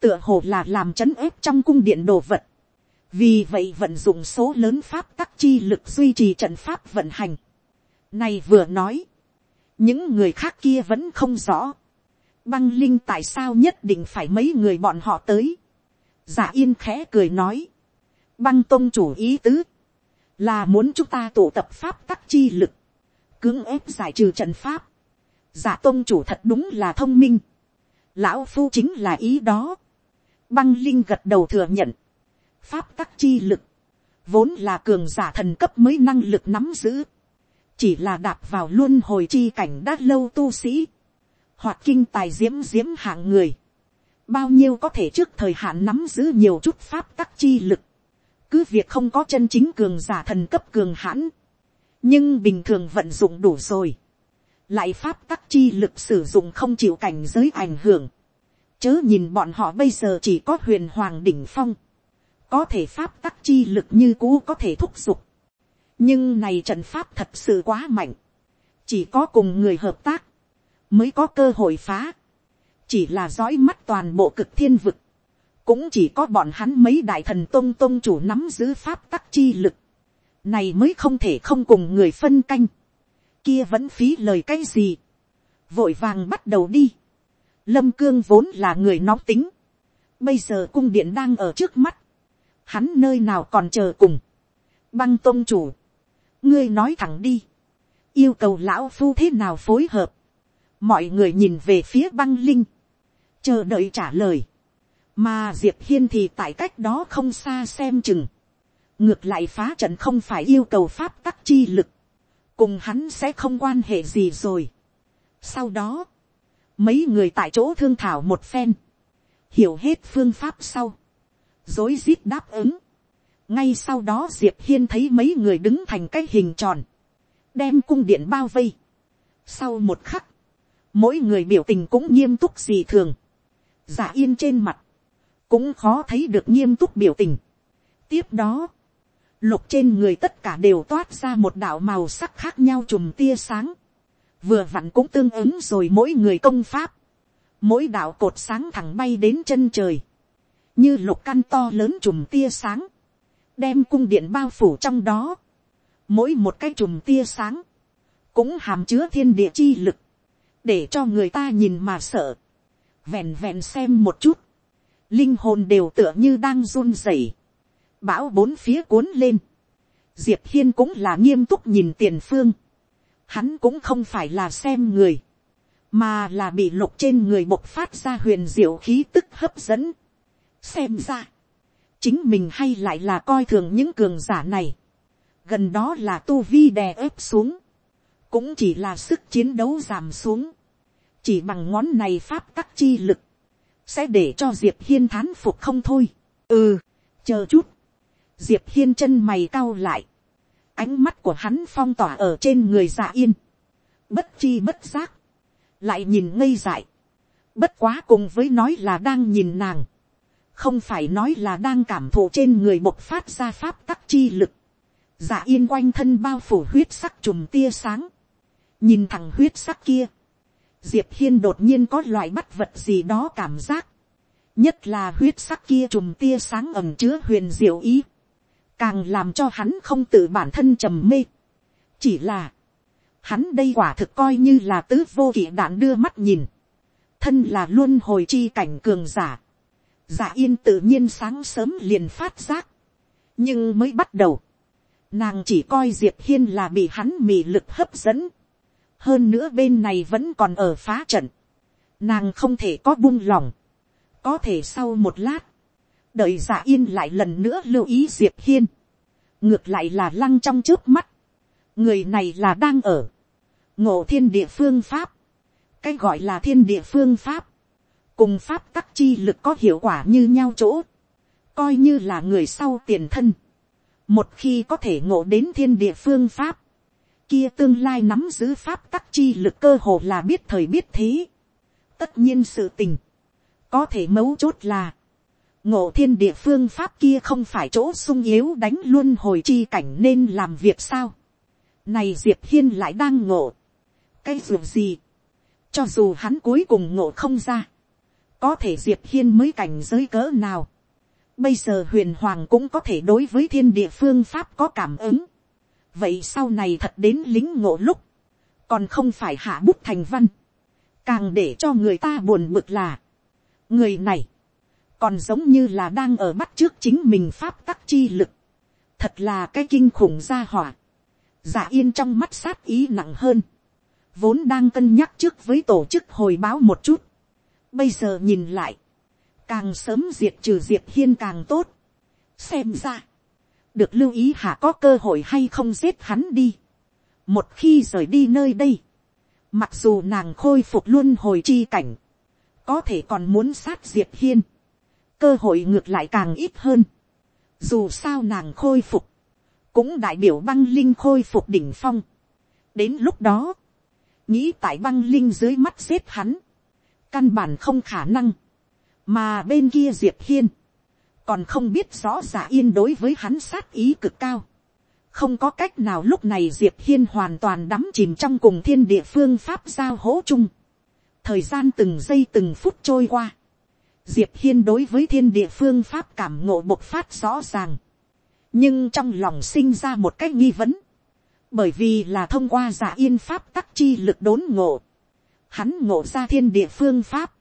[SPEAKER 1] Tựa hồ là làm chấn ép trong cung điện đồ vật vì vậy vận dụng số lớn pháp tắc chi lực duy trì trận pháp vận hành. Này vừa nói, những người khác kia vẫn không rõ. Băng linh tại sao nhất định phải mấy người bọn họ tới. Giả yên khẽ cười nói. Băng tôn chủ ý tứ. Là muốn chúng ta tụ tập pháp tắc chi lực. Cưỡng ép giải trừ trận pháp. Giả tôn chủ thật đúng là thông minh. Lão phu chính là ý đó. Băng linh gật đầu thừa nhận pháp tắc chi lực, vốn là cường giả thần cấp mới năng lực nắm giữ, chỉ là đạp vào luôn hồi chi cảnh đã lâu tu sĩ, hoặc kinh tài diễm diễm hạng người, bao nhiêu có thể trước thời hạn nắm giữ nhiều chút pháp tắc chi lực, cứ việc không có chân chính cường giả thần cấp cường hãn, nhưng bình thường vận dụng đủ rồi, lại pháp tắc chi lực sử dụng không chịu cảnh giới ảnh hưởng, chớ nhìn bọn họ bây giờ chỉ có huyền hoàng đỉnh phong, có thể pháp tắc chi lực như cũ có thể thúc giục. nhưng này trận pháp thật sự quá mạnh. chỉ có cùng người hợp tác, mới có cơ hội phá. chỉ là dõi mắt toàn bộ cực thiên vực. cũng chỉ có bọn hắn mấy đại thần tôn tôn chủ nắm giữ pháp tắc chi lực. này mới không thể không cùng người phân canh. kia vẫn phí lời cái gì. vội vàng bắt đầu đi. lâm cương vốn là người nóng tính. bây giờ cung điện đang ở trước mắt hắn nơi nào còn chờ cùng, băng tôn chủ, ngươi nói thẳng đi, yêu cầu lão phu thế nào phối hợp, mọi người nhìn về phía băng linh, chờ đợi trả lời, mà diệp hiên thì tại cách đó không xa xem chừng, ngược lại phá trận không phải yêu cầu pháp tắc chi lực, cùng hắn sẽ không quan hệ gì rồi. sau đó, mấy người tại chỗ thương thảo một phen, hiểu hết phương pháp sau, dối rít đáp ứng. ngay sau đó diệp hiên thấy mấy người đứng thành cái hình tròn, đem cung điện bao vây. sau một khắc, mỗi người biểu tình cũng nghiêm túc gì thường, giả yên trên mặt, cũng khó thấy được nghiêm túc biểu tình. tiếp đó, lục trên người tất cả đều toát ra một đạo màu sắc khác nhau chùm tia sáng, vừa vặn cũng tương ứng rồi mỗi người công pháp, mỗi đạo cột sáng thẳng bay đến chân trời, như lục căn to lớn chùm tia sáng, đem cung điện bao phủ trong đó, mỗi một cái chùm tia sáng, cũng hàm chứa thiên địa chi lực, để cho người ta nhìn mà sợ, vẹn vẹn xem một chút, linh hồn đều tựa như đang run rẩy, bão bốn phía cuốn lên, diệp hiên cũng là nghiêm túc nhìn tiền phương, hắn cũng không phải là xem người, mà là bị lục trên người bộc phát ra huyền diệu khí tức hấp dẫn, xem ra, chính mình hay lại là coi thường những cường giả này, gần đó là tu vi đè ép xuống, cũng chỉ là sức chiến đấu giảm xuống, chỉ bằng ngón này pháp tắc chi lực, sẽ để cho diệp hiên thán phục không thôi. ừ, chờ chút, diệp hiên chân mày cau lại, ánh mắt của hắn phong tỏa ở trên người dạ yên, bất chi bất giác, lại nhìn ngây dại, bất quá cùng với nói là đang nhìn nàng, không phải nói là đang cảm thụ trên người bộc phát ra pháp tắc chi lực, giả yên quanh thân bao phủ huyết sắc chùm tia sáng, nhìn thằng huyết sắc kia, diệp hiên đột nhiên có loại bắt vật gì đó cảm giác, nhất là huyết sắc kia trùm tia sáng ẩm chứa huyền diệu ý, càng làm cho hắn không tự bản thân trầm mê. chỉ là, hắn đây quả thực coi như là tứ vô kỵ đạn đưa mắt nhìn, thân là luôn hồi chi cảnh cường giả, giả yên tự nhiên sáng sớm liền phát giác, nhưng mới bắt đầu, nàng chỉ coi diệp hiên là bị hắn mị lực hấp dẫn, hơn nữa bên này vẫn còn ở phá trận, nàng không thể có buông lòng, có thể sau một lát, đợi giả yên lại lần nữa lưu ý diệp hiên, ngược lại là lăng trong trước mắt, người này là đang ở, ngộ thiên địa phương pháp, cái gọi là thiên địa phương pháp, cùng pháp tắc chi lực có hiệu quả như nhau chỗ, coi như là người sau tiền thân, một khi có thể ngộ đến thiên địa phương pháp, kia tương lai nắm giữ pháp tắc chi lực cơ hồ là biết thời biết thế. tất nhiên sự tình, có thể mấu chốt là, ngộ thiên địa phương pháp kia không phải chỗ sung yếu đánh luôn hồi chi cảnh nên làm việc sao. này diệp hiên lại đang ngộ. cái dù gì, cho dù hắn cuối cùng ngộ không ra, có thể diệp hiên mới cảnh giới cỡ nào. bây giờ huyền hoàng cũng có thể đối với thiên địa phương pháp có cảm ứng vậy sau này thật đến lính ngộ lúc, còn không phải hạ bút thành văn, càng để cho người ta buồn bực là, người này, còn giống như là đang ở bắt trước chính mình pháp tắc chi lực, thật là cái kinh khủng gia hỏa, giả yên trong mắt sát ý nặng hơn, vốn đang cân nhắc trước với tổ chức hồi báo một chút, bây giờ nhìn lại, càng sớm diệt trừ diệp hiên càng tốt, xem ra, được lưu ý hạ có cơ hội hay không giết hắn đi, một khi rời đi nơi đây, mặc dù nàng khôi phục luôn hồi chi cảnh, có thể còn muốn sát diệp hiên, cơ hội ngược lại càng ít hơn. Dù sao nàng khôi phục, cũng đại biểu băng linh khôi phục đỉnh phong. đến lúc đó, nghĩ tại băng linh dưới mắt xếp hắn, căn bản không khả năng, mà bên kia diệp hiên, còn không biết rõ giả yên đối với hắn sát ý cực cao. không có cách nào lúc này diệp hiên hoàn toàn đắm chìm trong cùng thiên địa phương pháp giao hỗ chung. Thời gian từng giây từng phút trôi qua, diệp hiên đối với thiên địa phương pháp cảm ngộ bộc phát rõ ràng, nhưng trong lòng sinh ra một cách nghi vấn, bởi vì là thông qua giả yên pháp tắc chi lực đốn ngộ, hắn ngộ ra thiên địa phương pháp,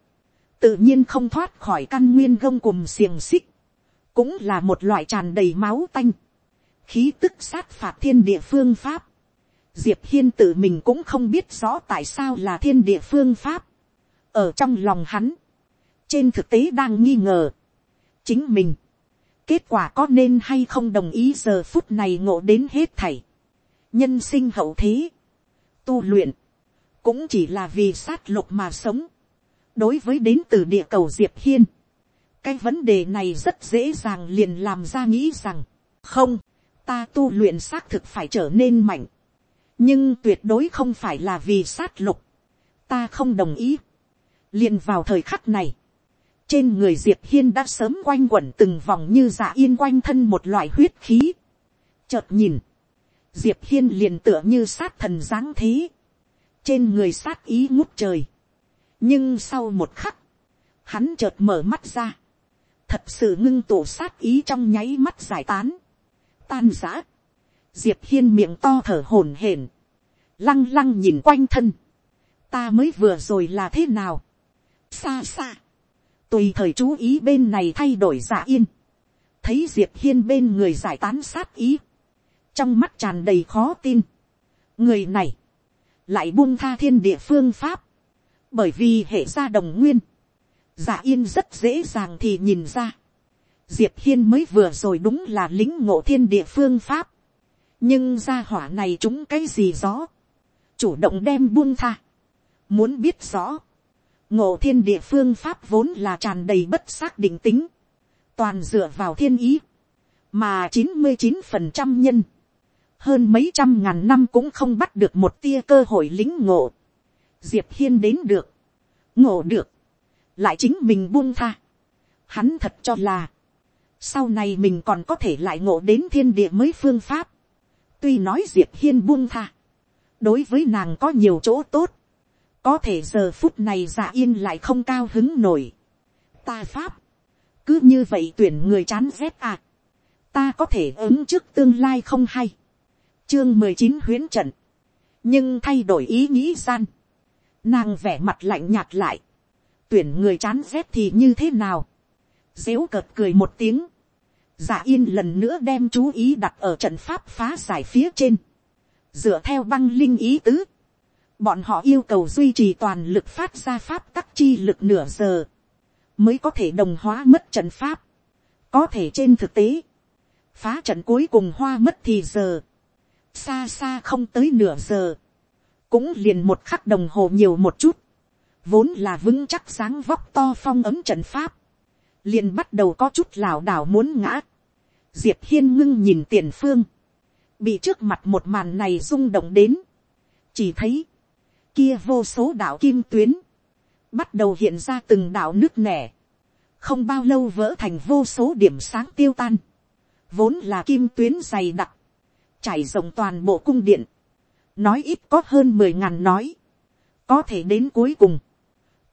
[SPEAKER 1] tự nhiên không thoát khỏi căn nguyên gông cùng xiềng xích, cũng là một loại tràn đầy máu tanh, khí tức sát phạt thiên địa phương pháp, diệp hiên tự mình cũng không biết rõ tại sao là thiên địa phương pháp, ở trong lòng hắn, trên thực tế đang nghi ngờ, chính mình, kết quả có nên hay không đồng ý giờ phút này ngộ đến hết thảy, nhân sinh hậu thế, tu luyện, cũng chỉ là vì sát lục mà sống, đối với đến từ địa cầu diệp hiên, cái vấn đề này rất dễ dàng liền làm ra nghĩ rằng, không, ta tu luyện xác thực phải trở nên mạnh, nhưng tuyệt đối không phải là vì sát lục, ta không đồng ý liền vào thời khắc này, trên người diệp hiên đã sớm quanh quẩn từng vòng như dạ yên quanh thân một loại huyết khí. chợt nhìn, diệp hiên liền tựa như sát thần dáng thế, trên người sát ý ngút trời. nhưng sau một khắc, hắn chợt mở mắt ra, thật sự ngưng tụ sát ý trong nháy mắt giải tán, tan giã. diệp hiên miệng to thở hổn hển, lăng lăng nhìn quanh thân, ta mới vừa rồi là thế nào, xa xa, tùy thời chú ý bên này thay đổi giả yên, thấy diệp hiên bên người giải tán sát ý, trong mắt tràn đầy khó tin. người này, lại buông tha thiên địa phương pháp, bởi vì hệ gia đồng nguyên, dạ yên rất dễ dàng thì nhìn ra, diệp hiên mới vừa rồi đúng là lính ngộ thiên địa phương pháp, nhưng gia hỏa này chúng cái gì gió, chủ động đem buông tha, muốn biết rõ, ngộ thiên địa phương pháp vốn là tràn đầy bất xác định tính, toàn dựa vào thiên ý, mà chín mươi chín phần trăm nhân, hơn mấy trăm ngàn năm cũng không bắt được một tia cơ hội lính ngộ, diệp hiên đến được, ngộ được, lại chính mình buông tha, hắn thật cho là, sau này mình còn có thể lại ngộ đến thiên địa mới phương pháp, tuy nói diệp hiên buông tha, đối với nàng có nhiều chỗ tốt, có thể giờ phút này dạ yên lại không cao hứng nổi. ta pháp, cứ như vậy tuyển người chán rét à. ta có thể ứng trước tương lai không hay. chương mười chín huyến trận, nhưng thay đổi ý nghĩ gian, nàng vẻ mặt lạnh nhạt lại, tuyển người chán rét thì như thế nào, dếu cợt cười một tiếng, giả yên lần nữa đem chú ý đặt ở trận pháp phá giải phía trên, dựa theo băng linh ý tứ, bọn họ yêu cầu duy trì toàn lực phát ra pháp tắc chi lực nửa giờ, mới có thể đồng hóa mất trận pháp. có thể trên thực tế, phá trận cuối cùng hoa mất thì giờ, xa xa không tới nửa giờ, cũng liền một khắc đồng hồ nhiều một chút, vốn là vững chắc sáng vóc to phong ấm trận pháp, liền bắt đầu có chút lảo đảo muốn ngã. Diệp hiên ngưng nhìn tiền phương, bị trước mặt một màn này rung động đến, chỉ thấy, kia vô số đạo kim tuyến, bắt đầu hiện ra từng đạo nước nẻ, không bao lâu vỡ thành vô số điểm sáng tiêu tan, vốn là kim tuyến dày đặc, trải rộng toàn bộ cung điện, nói ít có hơn mười ngàn nói, có thể đến cuối cùng,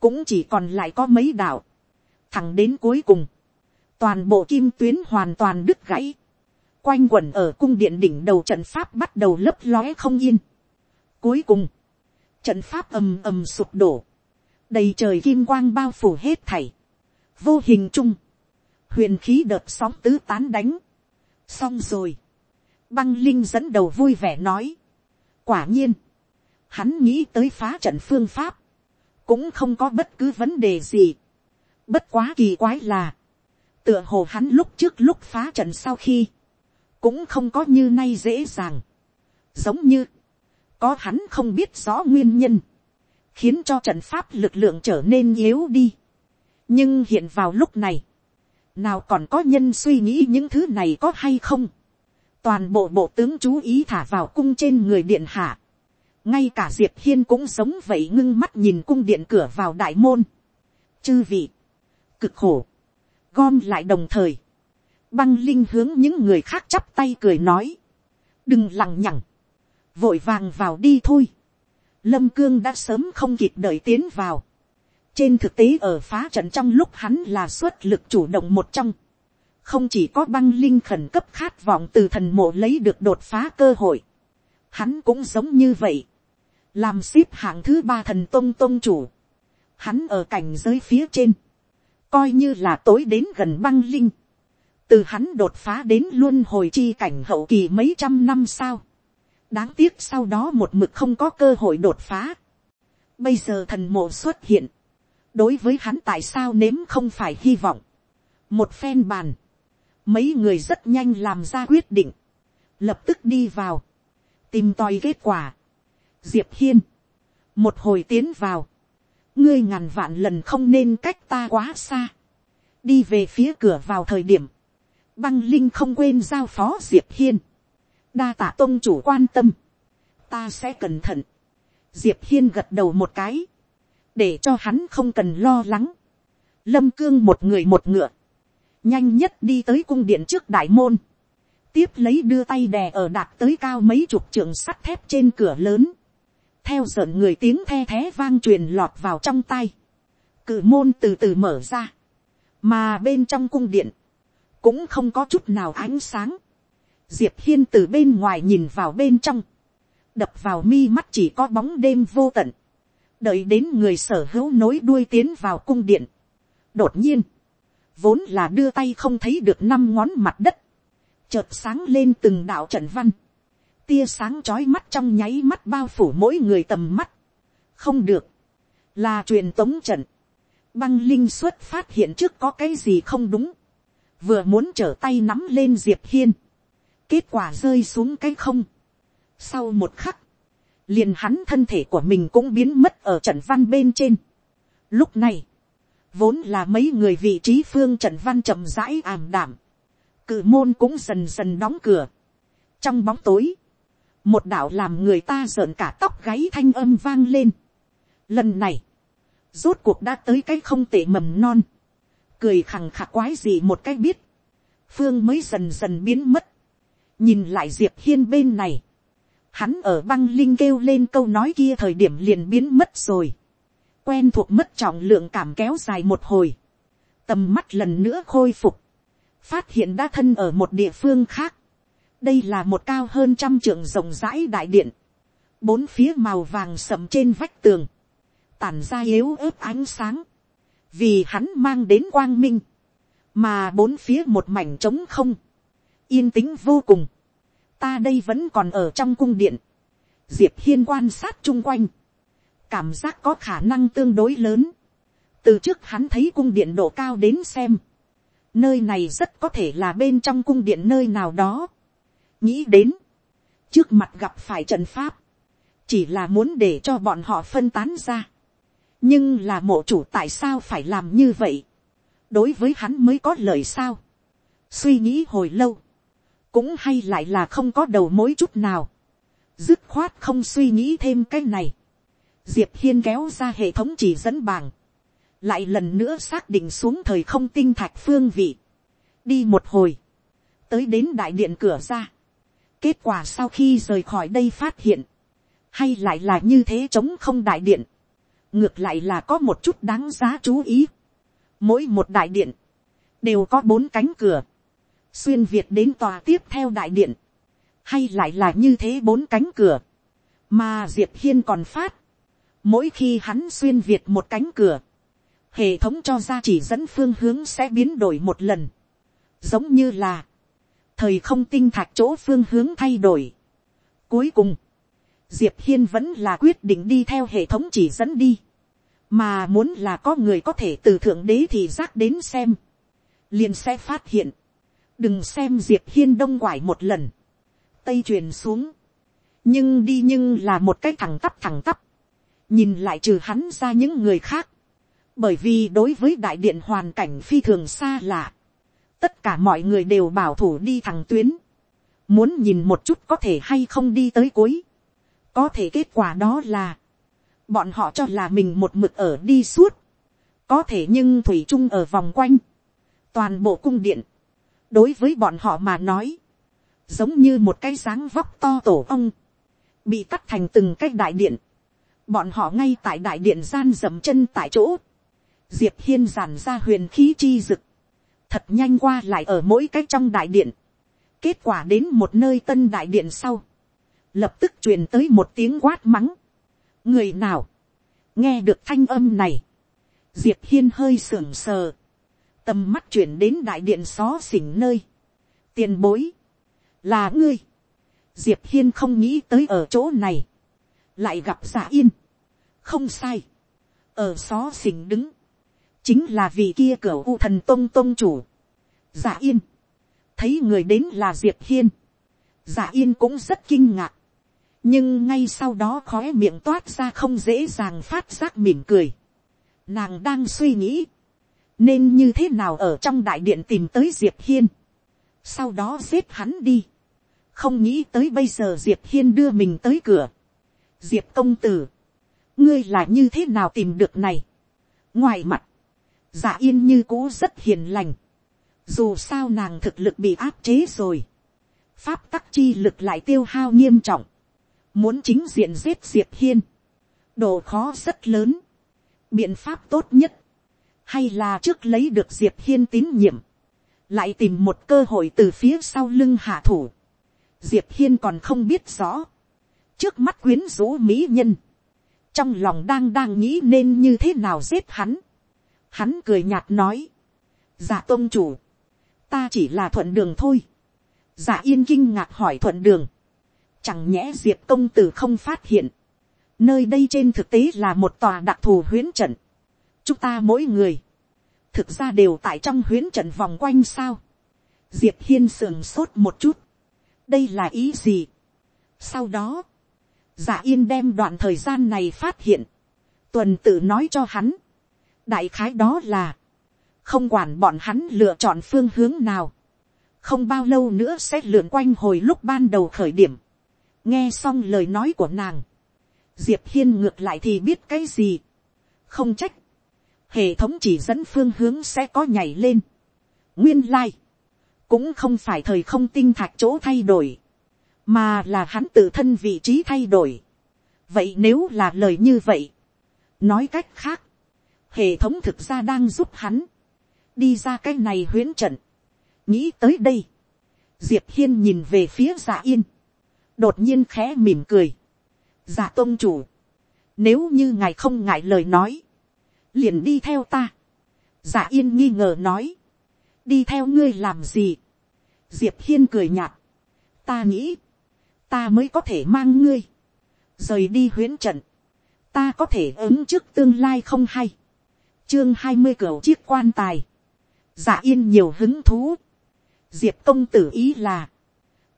[SPEAKER 1] cũng chỉ còn lại có mấy đạo, thẳng đến cuối cùng, toàn bộ kim tuyến hoàn toàn đứt gãy, quanh quẩn ở cung điện đỉnh đầu trận pháp bắt đầu lấp lóe không yên. Cuối cùng, trận pháp ầm ầm sụp đổ, đầy trời kim quang bao phủ hết thảy, vô hình chung, huyền khí đợt sóng tứ tán đánh, xong rồi, băng linh dẫn đầu vui vẻ nói, quả nhiên, hắn nghĩ tới phá trận phương pháp, cũng không có bất cứ vấn đề gì, bất quá kỳ quái là, tựa hồ hắn lúc trước lúc phá trận sau khi, cũng không có như nay dễ dàng, giống như, có hắn không biết rõ nguyên nhân, khiến cho trận pháp lực lượng trở nên yếu đi. nhưng hiện vào lúc này, nào còn có nhân suy nghĩ những thứ này có hay không. toàn bộ bộ tướng chú ý thả vào cung trên người điện hạ ngay cả diệp hiên cũng sống vậy ngưng mắt nhìn cung điện cửa vào đại môn. chư vị, cực khổ, gom lại đồng thời, băng linh hướng những người khác chắp tay cười nói, đừng lằng nhằng, vội vàng vào đi thôi. Lâm cương đã sớm không kịp đợi tiến vào. trên thực tế ở phá trận trong lúc hắn là xuất lực chủ động một trong. không chỉ có băng linh khẩn cấp khát vọng từ thần mộ lấy được đột phá cơ hội. hắn cũng giống như vậy làm ship hạng thứ ba thần tôn tôn chủ. hắn ở cảnh giới phía trên. coi như là tối đến gần băng linh từ hắn đột phá đến luôn hồi chi cảnh hậu kỳ mấy trăm năm sau đáng tiếc sau đó một mực không có cơ hội đột phá. bây giờ thần mộ xuất hiện, đối với hắn tại sao nếm không phải hy vọng. một phen bàn, mấy người rất nhanh làm ra quyết định, lập tức đi vào, tìm tòi kết quả diệp hiên, một hồi tiến vào, ngươi ngàn vạn lần không nên cách ta quá xa, đi về phía cửa vào thời điểm, băng linh không quên giao phó diệp hiên, đa tạ tôn chủ quan tâm, ta sẽ cẩn thận. diệp hiên gật đầu một cái, để cho hắn không cần lo lắng. lâm cương một người một ngựa, nhanh nhất đi tới cung điện trước đại môn, tiếp lấy đưa tay đè ở đạt tới cao mấy chục trường sắt thép trên cửa lớn, theo giận người tiếng the thé vang truyền lọt vào trong tay, cự môn từ từ mở ra, mà bên trong cung điện, cũng không có chút nào ánh sáng, diệp hiên từ bên ngoài nhìn vào bên trong, đập vào mi mắt chỉ có bóng đêm vô tận, đợi đến người sở hữu nối đuôi tiến vào cung điện. đột nhiên, vốn là đưa tay không thấy được năm ngón mặt đất, chợt sáng lên từng đạo trận văn, tia sáng trói mắt trong nháy mắt bao phủ mỗi người tầm mắt, không được, là truyền tống trận, băng linh xuất phát hiện trước có cái gì không đúng, vừa muốn trở tay nắm lên diệp hiên, kết quả rơi xuống cái không. Sau một khắc, liền hắn thân thể của mình cũng biến mất ở trận văn bên trên. Lúc này, vốn là mấy người vị trí phương trận văn chậm rãi ảm đảm. Cự môn cũng dần dần đóng cửa. Trong bóng tối, một đạo làm người ta rợn cả tóc gáy thanh âm vang lên. Lần này, rốt cuộc đã tới cái không tệ mầm non. Cười khằng khạc quái gì một cái biết. Phương mới dần dần biến mất nhìn lại diệp hiên bên này, hắn ở băng linh kêu lên câu nói kia thời điểm liền biến mất rồi. quen thuộc mất trọng lượng cảm kéo dài một hồi, tầm mắt lần nữa khôi phục, phát hiện đã thân ở một địa phương khác, đây là một cao hơn trăm trượng rộng rãi đại điện, bốn phía màu vàng sầm trên vách tường, tản ra yếu ớt ánh sáng, vì hắn mang đến quang minh, mà bốn phía một mảnh trống không, yên tĩnh vô cùng, ta đây vẫn còn ở trong cung điện, diệp hiên quan sát chung quanh, cảm giác có khả năng tương đối lớn, từ trước hắn thấy cung điện độ cao đến xem, nơi này rất có thể là bên trong cung điện nơi nào đó, nghĩ đến, trước mặt gặp phải trận pháp, chỉ là muốn để cho bọn họ phân tán ra, nhưng là mộ chủ tại sao phải làm như vậy, đối với hắn mới có lời sao, suy nghĩ hồi lâu, cũng hay lại là không có đầu mối chút nào, dứt khoát không suy nghĩ thêm cái này, diệp hiên kéo ra hệ thống chỉ dẫn bảng, lại lần nữa xác định xuống thời không tinh thạch phương vị, đi một hồi, tới đến đại điện cửa ra, kết quả sau khi rời khỏi đây phát hiện, hay lại là như thế chống không đại điện, ngược lại là có một chút đáng giá chú ý. Mỗi một đại điện, đều có bốn cánh cửa, xuyên việt đến tòa tiếp theo đại điện, hay lại là như thế bốn cánh cửa, mà diệp hiên còn phát, mỗi khi hắn xuyên việt một cánh cửa, hệ thống cho ra chỉ dẫn phương hướng sẽ biến đổi một lần, giống như là, thời không tinh thạch chỗ phương hướng thay đổi. Cuối cùng, diệp hiên vẫn là quyết định đi theo hệ thống chỉ dẫn đi, mà muốn là có người có thể từ thượng đế thì giác đến xem, liền sẽ phát hiện, đừng xem diệp hiên đông quải một lần, tây truyền xuống, nhưng đi nhưng là một cái thẳng tắp thẳng tắp, nhìn lại trừ hắn ra những người khác, bởi vì đối với đại điện hoàn cảnh phi thường xa lạ, tất cả mọi người đều bảo thủ đi thẳng tuyến, muốn nhìn một chút có thể hay không đi tới cuối, có thể kết quả đó là, bọn họ cho là mình một mực ở đi suốt, có thể nhưng thủy chung ở vòng quanh, toàn bộ cung điện, đối với bọn họ mà nói, giống như một cái dáng vóc to tổ ong, bị cắt thành từng cái đại điện, bọn họ ngay tại đại điện gian dầm chân tại chỗ, diệp hiên giản ra huyền khí chi rực, thật nhanh qua lại ở mỗi cái trong đại điện, kết quả đến một nơi tân đại điện sau, lập tức truyền tới một tiếng quát mắng, người nào, nghe được thanh âm này, diệp hiên hơi sưởng sờ, tầm mắt chuyển đến đại điện xó xỉnh nơi, tiền bối, là ngươi, diệp hiên không nghĩ tới ở chỗ này, lại gặp giả yên, không sai, ở xó xỉnh đứng, chính là vị kia cửa u thần tông tông chủ, giả yên, thấy người đến là diệp hiên, giả yên cũng rất kinh ngạc, nhưng ngay sau đó khói miệng toát ra không dễ dàng phát giác mỉm cười. Nàng đang suy nghĩ, nên như thế nào ở trong đại điện tìm tới diệp hiên, sau đó giết hắn đi, không nghĩ tới bây giờ diệp hiên đưa mình tới cửa. diệp công tử, ngươi là như thế nào tìm được này. ngoài mặt, dạ yên như cũ rất hiền lành, dù sao nàng thực lực bị áp chế rồi, pháp tắc chi lực lại tiêu hao nghiêm trọng, muốn chính diện giết diệp hiên, độ khó rất lớn, biện pháp tốt nhất, hay là trước lấy được diệp hiên tín nhiệm, lại tìm một cơ hội từ phía sau lưng hạ thủ, diệp hiên còn không biết rõ, trước mắt quyến rũ mỹ nhân, trong lòng đang đang nghĩ nên như thế nào giết hắn, hắn cười nhạt nói, dạ giả tôn chủ, ta chỉ là thuận đường thôi, giả yên kinh ngạc hỏi thuận đường, Chẳng nhẽ diệp công tử không phát hiện. Nơi đây trên thực tế là một tòa đặc thù huyến trận. Chúng ta mỗi người. Thực ra đều tại trong huyến trận vòng quanh sao. Diệp hiên sườn sốt một chút. Đây là ý gì? Sau đó. Giả yên đem đoạn thời gian này phát hiện. Tuần tự nói cho hắn. Đại khái đó là. Không quản bọn hắn lựa chọn phương hướng nào không bao lâu nữa sẽ lượn quanh hồi lúc ban đầu khởi điểm nghe xong lời nói của nàng, diệp hiên ngược lại thì biết cái gì, không trách, hệ thống chỉ dẫn phương hướng sẽ có nhảy lên, nguyên lai, cũng không phải thời không tinh thạch chỗ thay đổi, mà là hắn tự thân vị trí thay đổi. vậy nếu là lời như vậy, nói cách khác, hệ thống thực ra đang giúp hắn, đi ra cái này huyến trận, nghĩ tới đây, diệp hiên nhìn về phía giả yên, đột nhiên khẽ mỉm cười, dạ giả tôn chủ, nếu như ngài không ngại lời nói, liền đi theo ta, giả yên nghi ngờ nói, đi theo ngươi làm gì, diệp hiên cười nhạt, ta nghĩ, ta mới có thể mang ngươi, rời đi huyến trận, ta có thể ứng trước tương lai không hay, chương hai mươi cửa chiếc quan tài, giả yên nhiều hứng thú, diệp công tử ý là,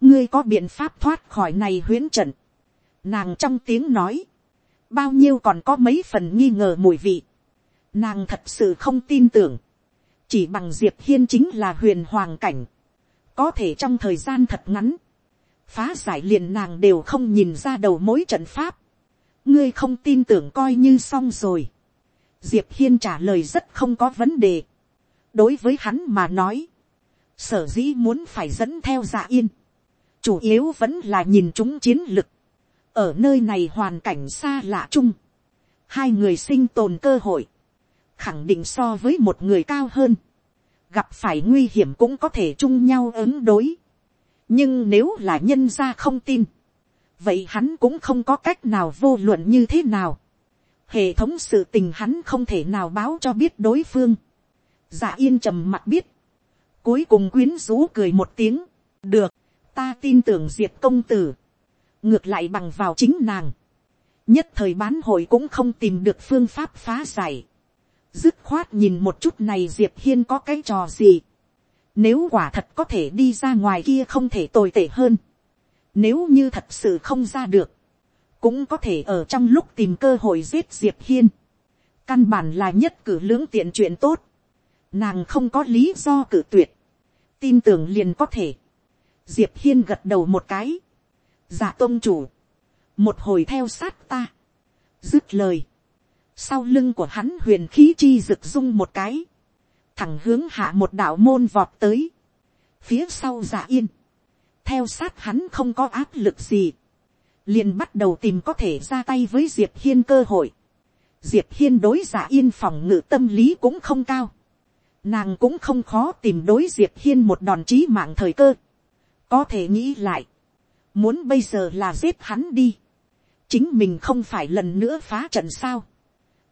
[SPEAKER 1] ngươi có biện pháp thoát khỏi này huyễn trận, nàng trong tiếng nói, bao nhiêu còn có mấy phần nghi ngờ mùi vị, nàng thật sự không tin tưởng, chỉ bằng diệp hiên chính là huyền hoàng cảnh, có thể trong thời gian thật ngắn, phá giải liền nàng đều không nhìn ra đầu mối trận pháp, ngươi không tin tưởng coi như xong rồi diệp hiên trả lời rất không có vấn đề. đối với hắn mà nói, sở dĩ muốn phải dẫn theo dạ yên, chủ yếu vẫn là nhìn chúng chiến lực. ở nơi này hoàn cảnh xa lạ chung, hai người sinh tồn cơ hội, khẳng định so với một người cao hơn, gặp phải nguy hiểm cũng có thể chung nhau ứng đối. nhưng nếu là nhân gia không tin, vậy hắn cũng không có cách nào vô luận như thế nào hệ thống sự tình hắn không thể nào báo cho biết đối phương. giả yên trầm mặt biết. cuối cùng quyến rũ cười một tiếng. được, ta tin tưởng diệp công tử. ngược lại bằng vào chính nàng. nhất thời bán hội cũng không tìm được phương pháp phá giải. dứt khoát nhìn một chút này diệp hiên có cái trò gì. nếu quả thật có thể đi ra ngoài kia không thể tồi tệ hơn nếu như thật sự không ra được, cũng có thể ở trong lúc tìm cơ hội giết Diệp Hiên. Căn bản là nhất cử lưỡng tiện chuyện tốt. Nàng không có lý do cử tuyệt. Tin tưởng liền có thể. Diệp Hiên gật đầu một cái. Dạ giả tôn chủ. Một hồi theo sát ta. Dứt lời. Sau lưng của hắn huyền khí chi rực rung một cái. Thẳng hướng hạ một đạo môn vọt tới. Phía sau giả yên theo sát hắn không có áp lực gì, liền bắt đầu tìm có thể ra tay với diệp hiên cơ hội. diệp hiên đối giả yên phòng ngự tâm lý cũng không cao, nàng cũng không khó tìm đối diệp hiên một đòn chí mạng thời cơ. có thể nghĩ lại, muốn bây giờ là giết hắn đi, chính mình không phải lần nữa phá trận sao.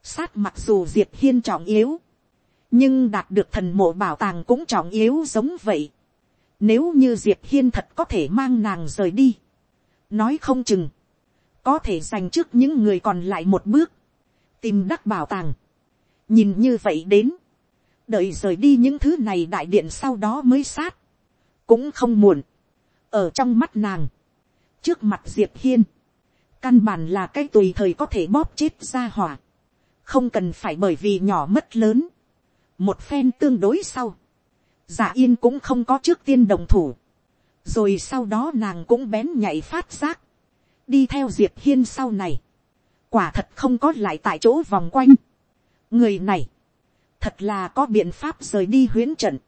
[SPEAKER 1] sát mặc dù diệp hiên trọng yếu, nhưng đạt được thần mộ bảo tàng cũng trọng yếu giống vậy. Nếu như Diệp Hiên thật có thể mang nàng rời đi. Nói không chừng. Có thể dành trước những người còn lại một bước. Tìm đắc bảo tàng. Nhìn như vậy đến. Đợi rời đi những thứ này đại điện sau đó mới sát. Cũng không muộn. Ở trong mắt nàng. Trước mặt Diệp Hiên. Căn bản là cái tùy thời có thể bóp chết ra hỏa. Không cần phải bởi vì nhỏ mất lớn. Một phen tương đối sau giả yên cũng không có trước tiên đồng thủ rồi sau đó nàng cũng bén nhảy phát giác. đi theo diệp hiên sau này. quả thật không có lại tại chỗ vòng quanh. người này, thật là có biện pháp rời đi huyến trận.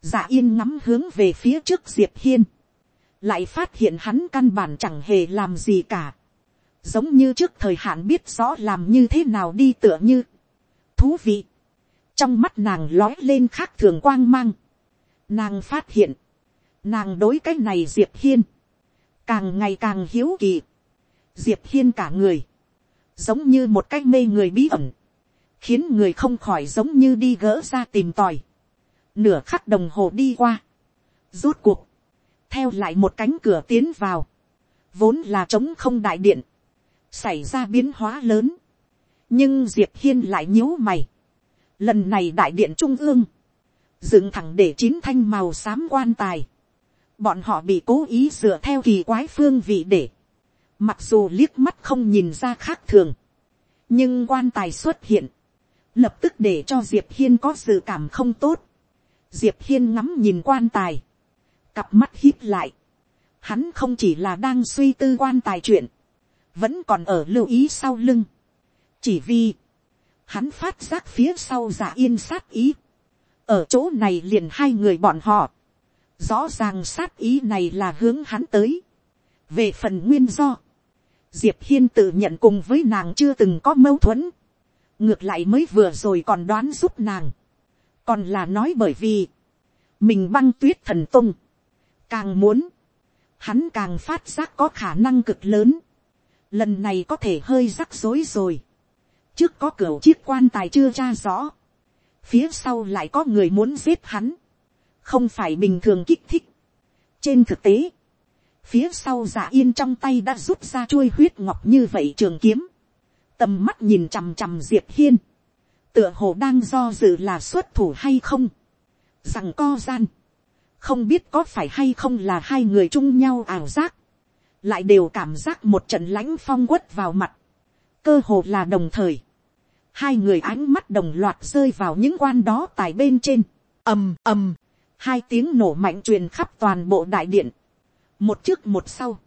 [SPEAKER 1] giả yên ngắm hướng về phía trước diệp hiên. lại phát hiện hắn căn bản chẳng hề làm gì cả. giống như trước thời hạn biết rõ làm như thế nào đi tựa như. thú vị trong mắt nàng lói lên khác thường quang mang. Nàng phát hiện, nàng đối cái này diệp hiên, càng ngày càng hiếu kỳ. Diệp hiên cả người, giống như một cái mê người bí ẩn, khiến người không khỏi giống như đi gỡ ra tìm tòi. Nửa khắc đồng hồ đi qua, rốt cuộc, theo lại một cánh cửa tiến vào, vốn là trống không đại điện, xảy ra biến hóa lớn. nhưng diệp hiên lại nhíu mày. lần này đại điện trung ương, dựng thẳng để chín thanh màu xám quan tài. Bọn họ bị cố ý dựa theo kỳ quái phương vị để. Mặc dù liếc mắt không nhìn ra khác thường. Nhưng quan tài xuất hiện. Lập tức để cho Diệp Hiên có dự cảm không tốt. Diệp Hiên ngắm nhìn quan tài. Cặp mắt hít lại. Hắn không chỉ là đang suy tư quan tài chuyện. Vẫn còn ở lưu ý sau lưng. Chỉ vì. Hắn phát giác phía sau giả yên sát ý ở chỗ này liền hai người bọn họ, rõ ràng sát ý này là hướng hắn tới. về phần nguyên do, diệp hiên tự nhận cùng với nàng chưa từng có mâu thuẫn, ngược lại mới vừa rồi còn đoán giúp nàng, còn là nói bởi vì, mình băng tuyết thần tung, càng muốn, hắn càng phát giác có khả năng cực lớn, lần này có thể hơi rắc rối rồi, trước có cửa chiếc quan tài chưa tra rõ, phía sau lại có người muốn giết hắn, không phải bình thường kích thích. trên thực tế, phía sau giả yên trong tay đã rút ra chuôi huyết ngọc như vậy trường kiếm, tầm mắt nhìn chằm chằm diệp hiên, tựa hồ đang do dự là xuất thủ hay không, rằng co gian, không biết có phải hay không là hai người chung nhau ảo giác, lại đều cảm giác một trận lãnh phong quất vào mặt, cơ hồ là đồng thời, hai người ánh mắt đồng loạt rơi vào những quan đó tại bên trên, ầm ầm, hai tiếng nổ mạnh truyền khắp toàn bộ đại điện, một trước một sau,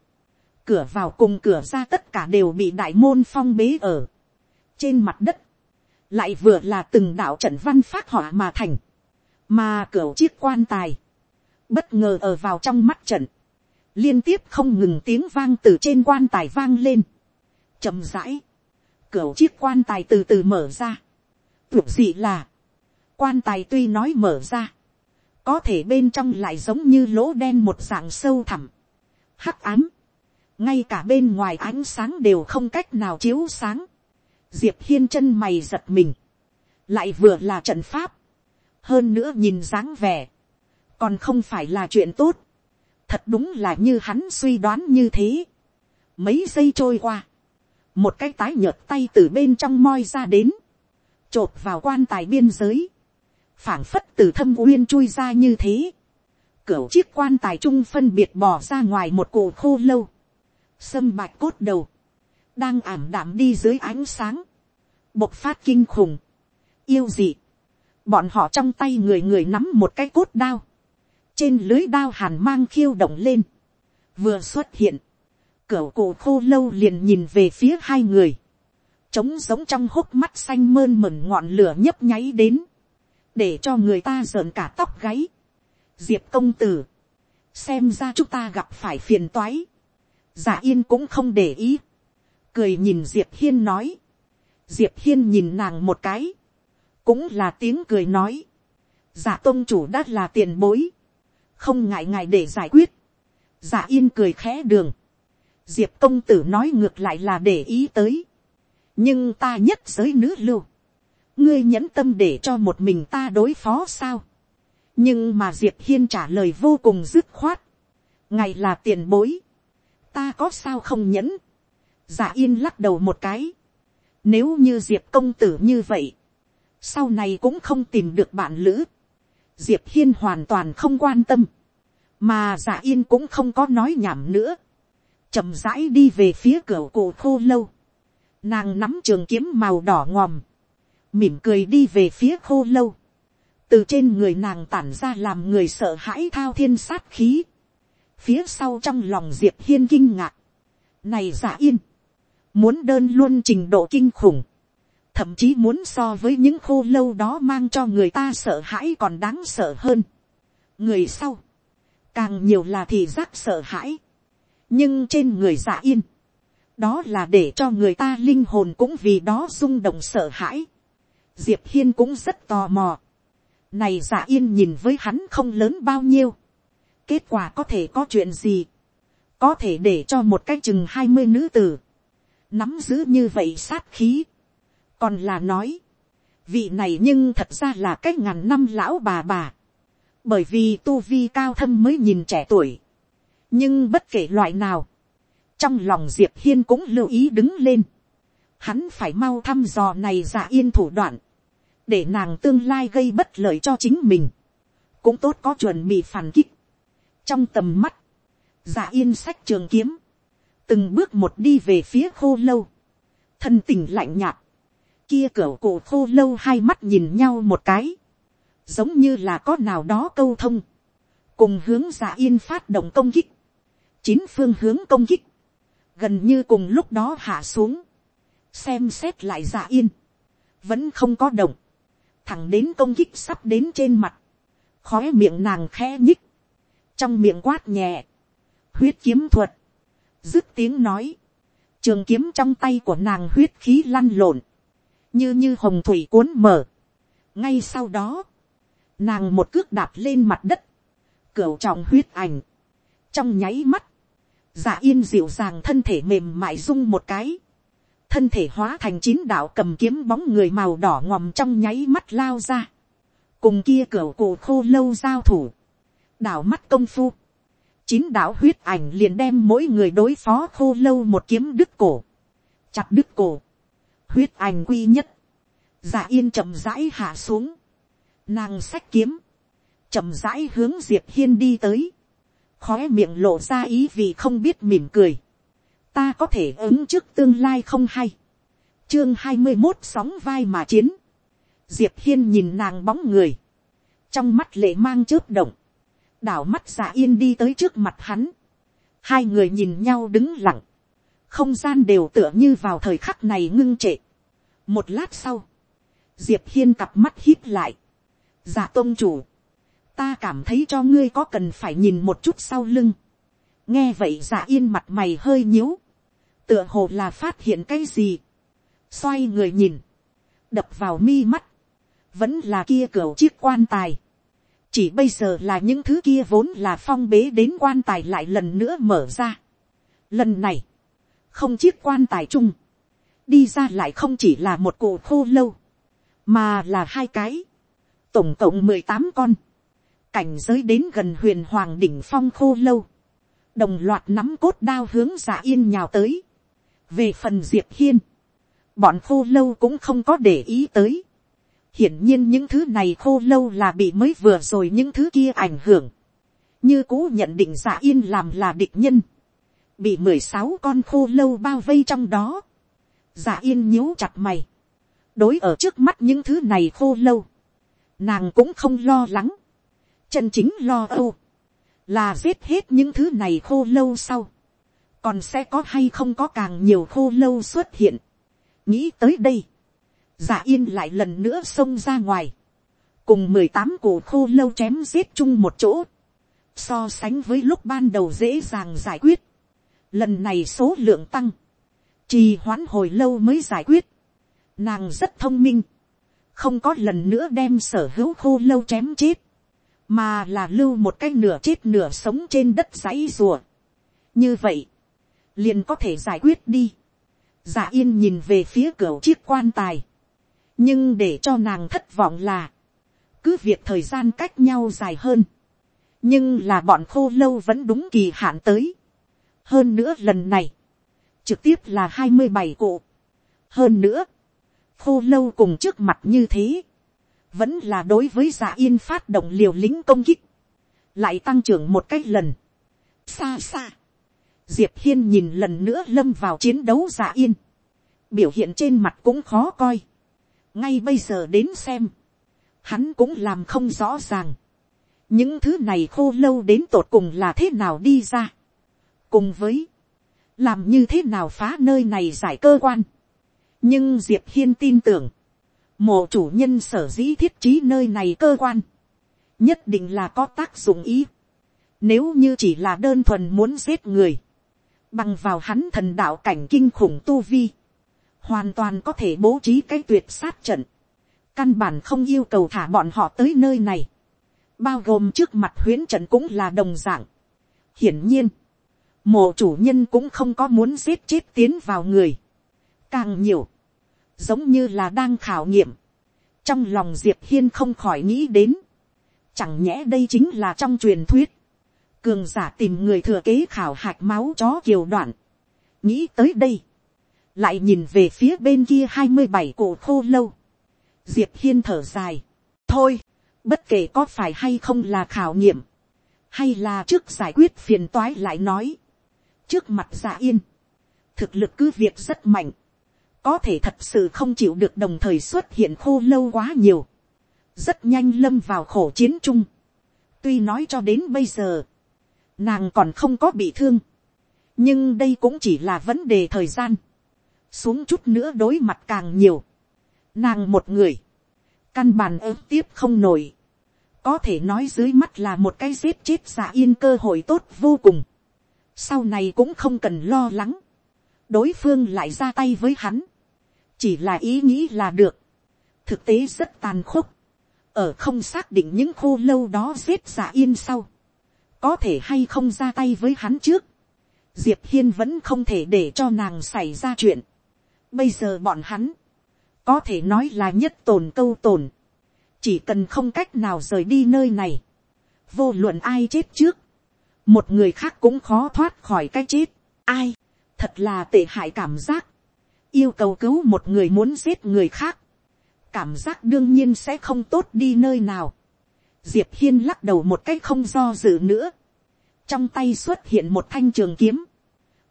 [SPEAKER 1] cửa vào cùng cửa ra tất cả đều bị đại môn phong bế ở, trên mặt đất, lại vừa là từng đạo trận văn phát họa mà thành, mà cửa chiếc quan tài, bất ngờ ở vào trong mắt trận, liên tiếp không ngừng tiếng vang từ trên quan tài vang lên, chậm rãi, cửa chiếc quan tài từ từ mở ra, tưởng gì là, quan tài tuy nói mở ra, có thể bên trong lại giống như lỗ đen một dạng sâu thẳm, hắc ám, ngay cả bên ngoài ánh sáng đều không cách nào chiếu sáng, diệp hiên chân mày giật mình, lại vừa là trận pháp, hơn nữa nhìn dáng vẻ, còn không phải là chuyện tốt, thật đúng là như hắn suy đoán như thế. mấy giây trôi qua, một cái tái nhợt tay từ bên trong moi ra đến, chộp vào quan tài biên giới, phảng phất từ thâm uyên chui ra như thế, cửu chiếc quan tài trung phân biệt bỏ ra ngoài một cổ khô lâu, sâm bạch cốt đầu, đang ảm đạm đi dưới ánh sáng, bộc phát kinh khủng, yêu dị, bọn họ trong tay người người nắm một cái cốt đao, trên lưới đao hàn mang khiêu động lên, vừa xuất hiện, Cửu cổ khô lâu liền nhìn về phía hai người, trống giống trong hốc mắt xanh mơn mẩn ngọn lửa nhấp nháy đến, để cho người ta rợn cả tóc gáy. diệp công tử, xem ra chúng ta gặp phải phiền toái, giả yên cũng không để ý, cười nhìn diệp hiên nói, diệp hiên nhìn nàng một cái, cũng là tiếng cười nói, giả tôn chủ đã là tiền bối, không ngại ngại để giải quyết, giả yên cười khẽ đường, diệp công tử nói ngược lại là để ý tới, nhưng ta nhất giới nữ lưu, ngươi nhẫn tâm để cho một mình ta đối phó sao, nhưng mà diệp hiên trả lời vô cùng dứt khoát, ngày là tiền bối, ta có sao không nhẫn, giả yên lắc đầu một cái, nếu như diệp công tử như vậy, sau này cũng không tìm được bạn lữ, diệp hiên hoàn toàn không quan tâm, mà giả yên cũng không có nói nhảm nữa, chậm rãi đi về phía cửa cổ khô lâu, nàng nắm trường kiếm màu đỏ ngòm, mỉm cười đi về phía khô lâu, từ trên người nàng tản ra làm người sợ hãi thao thiên sát khí, phía sau trong lòng diệp hiên kinh ngạc, này giả yên, muốn đơn luôn trình độ kinh khủng, thậm chí muốn so với những khô lâu đó mang cho người ta sợ hãi còn đáng sợ hơn. người sau, càng nhiều là thì giác sợ hãi, nhưng trên người giả yên, đó là để cho người ta linh hồn cũng vì đó rung động sợ hãi diệp hiên cũng rất tò mò. này giả yên nhìn với hắn không lớn bao nhiêu. kết quả có thể có chuyện gì. có thể để cho một cái chừng hai mươi nữ tử, nắm giữ như vậy sát khí. còn là nói, vị này nhưng thật ra là cái ngàn năm lão bà bà bởi vì tu vi cao thâm mới nhìn trẻ tuổi. nhưng bất kể loại nào, trong lòng diệp hiên cũng lưu ý đứng lên. hắn phải mau thăm dò này giả yên thủ đoạn, để nàng tương lai gây bất lợi cho chính mình, cũng tốt có chuẩn bị phản kích. trong tầm mắt, giả yên sách trường kiếm, từng bước một đi về phía khô lâu, thân tình lạnh nhạt, kia cửa cổ khô lâu hai mắt nhìn nhau một cái, giống như là có nào đó câu thông, cùng hướng giả yên phát động công kích, chín phương hướng công kích, gần như cùng lúc đó hạ xuống, xem xét lại giả yên, vẫn không có động, thẳng đến công kích sắp đến trên mặt, khói miệng nàng khe nhích, trong miệng quát nhẹ, huyết kiếm thuật, dứt tiếng nói, trường kiếm trong tay của nàng huyết khí lăn lộn, như như hồng thủy cuốn mở. ngay sau đó, nàng một cước đạp lên mặt đất, cửa trọng huyết ảnh, trong nháy mắt, giả yên dịu dàng thân thể mềm mại rung một cái, thân thể hóa thành chín đạo cầm kiếm bóng người màu đỏ ngòm trong nháy mắt lao ra, cùng kia cửa cổ khô lâu giao thủ, đảo mắt công phu, chín đạo huyết ảnh liền đem mỗi người đối phó khô lâu một kiếm đứt cổ, chặt đứt cổ, huyết ảnh quy nhất, giả yên chậm rãi hạ xuống, nàng xách kiếm, chậm rãi hướng diệp hiên đi tới, khóe miệng lộ ra ý vì không biết mỉm cười, ta có thể ứng trước tương lai không hay, chương hai mươi một sóng vai mà chiến, diệp hiên nhìn nàng bóng người, trong mắt lệ mang chớp động, đảo mắt giả yên đi tới trước mặt hắn, hai người nhìn nhau đứng lặng, không gian đều tựa như vào thời khắc này ngưng trệ. một lát sau, diệp hiên cặp mắt hít lại, dạ giả tôn chủ, ta cảm thấy cho ngươi có cần phải nhìn một chút sau lưng. nghe vậy giả yên mặt mày hơi nhíu, tựa hồ là phát hiện cái gì, xoay người nhìn, đập vào mi mắt, vẫn là kia cửa chiếc quan tài, chỉ bây giờ là những thứ kia vốn là phong bế đến quan tài lại lần nữa mở ra. lần này, không chiếc quan tài chung, đi ra lại không chỉ là một cụ khô lâu, mà là hai cái, tổng cộng mười tám con, cảnh giới đến gần huyền hoàng đỉnh phong khô lâu, đồng loạt nắm cốt đao hướng giả yên nhào tới về phần diệp hiên, bọn khô lâu cũng không có để ý tới. hiển nhiên những thứ này khô lâu là bị mới vừa rồi những thứ kia ảnh hưởng. như cũ nhận định giả yên làm là địch nhân. bị mười sáu con khô lâu bao vây trong đó. giả yên nhíu chặt mày. đối ở trước mắt những thứ này khô lâu. nàng cũng không lo lắng chân chính lo âu, là giết hết những thứ này khô lâu sau, còn sẽ có hay không có càng nhiều khô lâu xuất hiện. nghĩ tới đây, giả yên lại lần nữa xông ra ngoài, cùng mười tám cổ khô lâu chém giết chung một chỗ, so sánh với lúc ban đầu dễ dàng giải quyết, lần này số lượng tăng, trì hoãn hồi lâu mới giải quyết, nàng rất thông minh, không có lần nữa đem sở hữu khô lâu chém chết, mà là lưu một cái nửa chết nửa sống trên đất dãy rùa. như vậy, liền có thể giải quyết đi. giả yên nhìn về phía cửa chiếc quan tài. nhưng để cho nàng thất vọng là, cứ việc thời gian cách nhau dài hơn, nhưng là bọn khô lâu vẫn đúng kỳ hạn tới. hơn nữa lần này, trực tiếp là hai mươi bảy cụ. hơn nữa, khô lâu cùng trước mặt như thế, vẫn là đối với giả yên phát động liều lính công kích, lại tăng trưởng một cách lần. xa xa, diệp hiên nhìn lần nữa lâm vào chiến đấu giả yên, biểu hiện trên mặt cũng khó coi, ngay bây giờ đến xem, hắn cũng làm không rõ ràng, những thứ này khô lâu đến tột cùng là thế nào đi ra, cùng với, làm như thế nào phá nơi này giải cơ quan, nhưng diệp hiên tin tưởng, mộ chủ nhân sở dĩ thiết trí nơi này cơ quan, nhất định là có tác dụng ý. Nếu như chỉ là đơn thuần muốn giết người, bằng vào hắn thần đạo cảnh kinh khủng tu vi, hoàn toàn có thể bố trí cái tuyệt sát trận. Căn bản không yêu cầu thả bọn họ tới nơi này. Bao gồm trước mặt huyến trận cũng là đồng dạng. Hiển nhiên, mộ chủ nhân cũng không có muốn giết chết tiến vào người. Càng nhiều, giống như là đang khảo nghiệm. trong lòng diệp hiên không khỏi nghĩ đến, chẳng nhẽ đây chính là trong truyền thuyết, cường giả tìm người thừa kế khảo hạch máu chó kiều đoạn. nghĩ tới đây, lại nhìn về phía bên kia hai mươi bảy cổ khô lâu, diệp hiên thở dài, thôi, bất kể có phải hay không là khảo nghiệm, hay là trước giải quyết phiền toái lại nói, trước mặt giả yên, thực lực cứ việc rất mạnh, có thể thật sự không chịu được đồng thời xuất hiện khô lâu quá nhiều, rất nhanh lâm vào khổ chiến chung. tuy nói cho đến bây giờ, nàng còn không có bị thương, nhưng đây cũng chỉ là vấn đề thời gian, xuống chút nữa đối mặt càng nhiều, nàng một người, căn bản ớt tiếp không nổi, có thể nói dưới mắt là một cái giết chết giả yên cơ hội tốt vô cùng, sau này cũng không cần lo lắng, đối phương lại ra tay với hắn, chỉ là ý nghĩ là được, thực tế rất tàn khốc, ở không xác định những khô lâu đó giết giả yên sau, có thể hay không ra tay với hắn trước, diệp hiên vẫn không thể để cho nàng xảy ra chuyện. bây giờ bọn hắn, có thể nói là nhất tồn câu tồn, chỉ cần không cách nào rời đi nơi này, vô luận ai chết trước, một người khác cũng khó thoát khỏi cái chết, ai, thật là tệ hại cảm giác, yêu cầu cứu một người muốn giết người khác, cảm giác đương nhiên sẽ không tốt đi nơi nào. Diệp hiên lắc đầu một cách không do dự nữa, trong tay xuất hiện một thanh trường kiếm,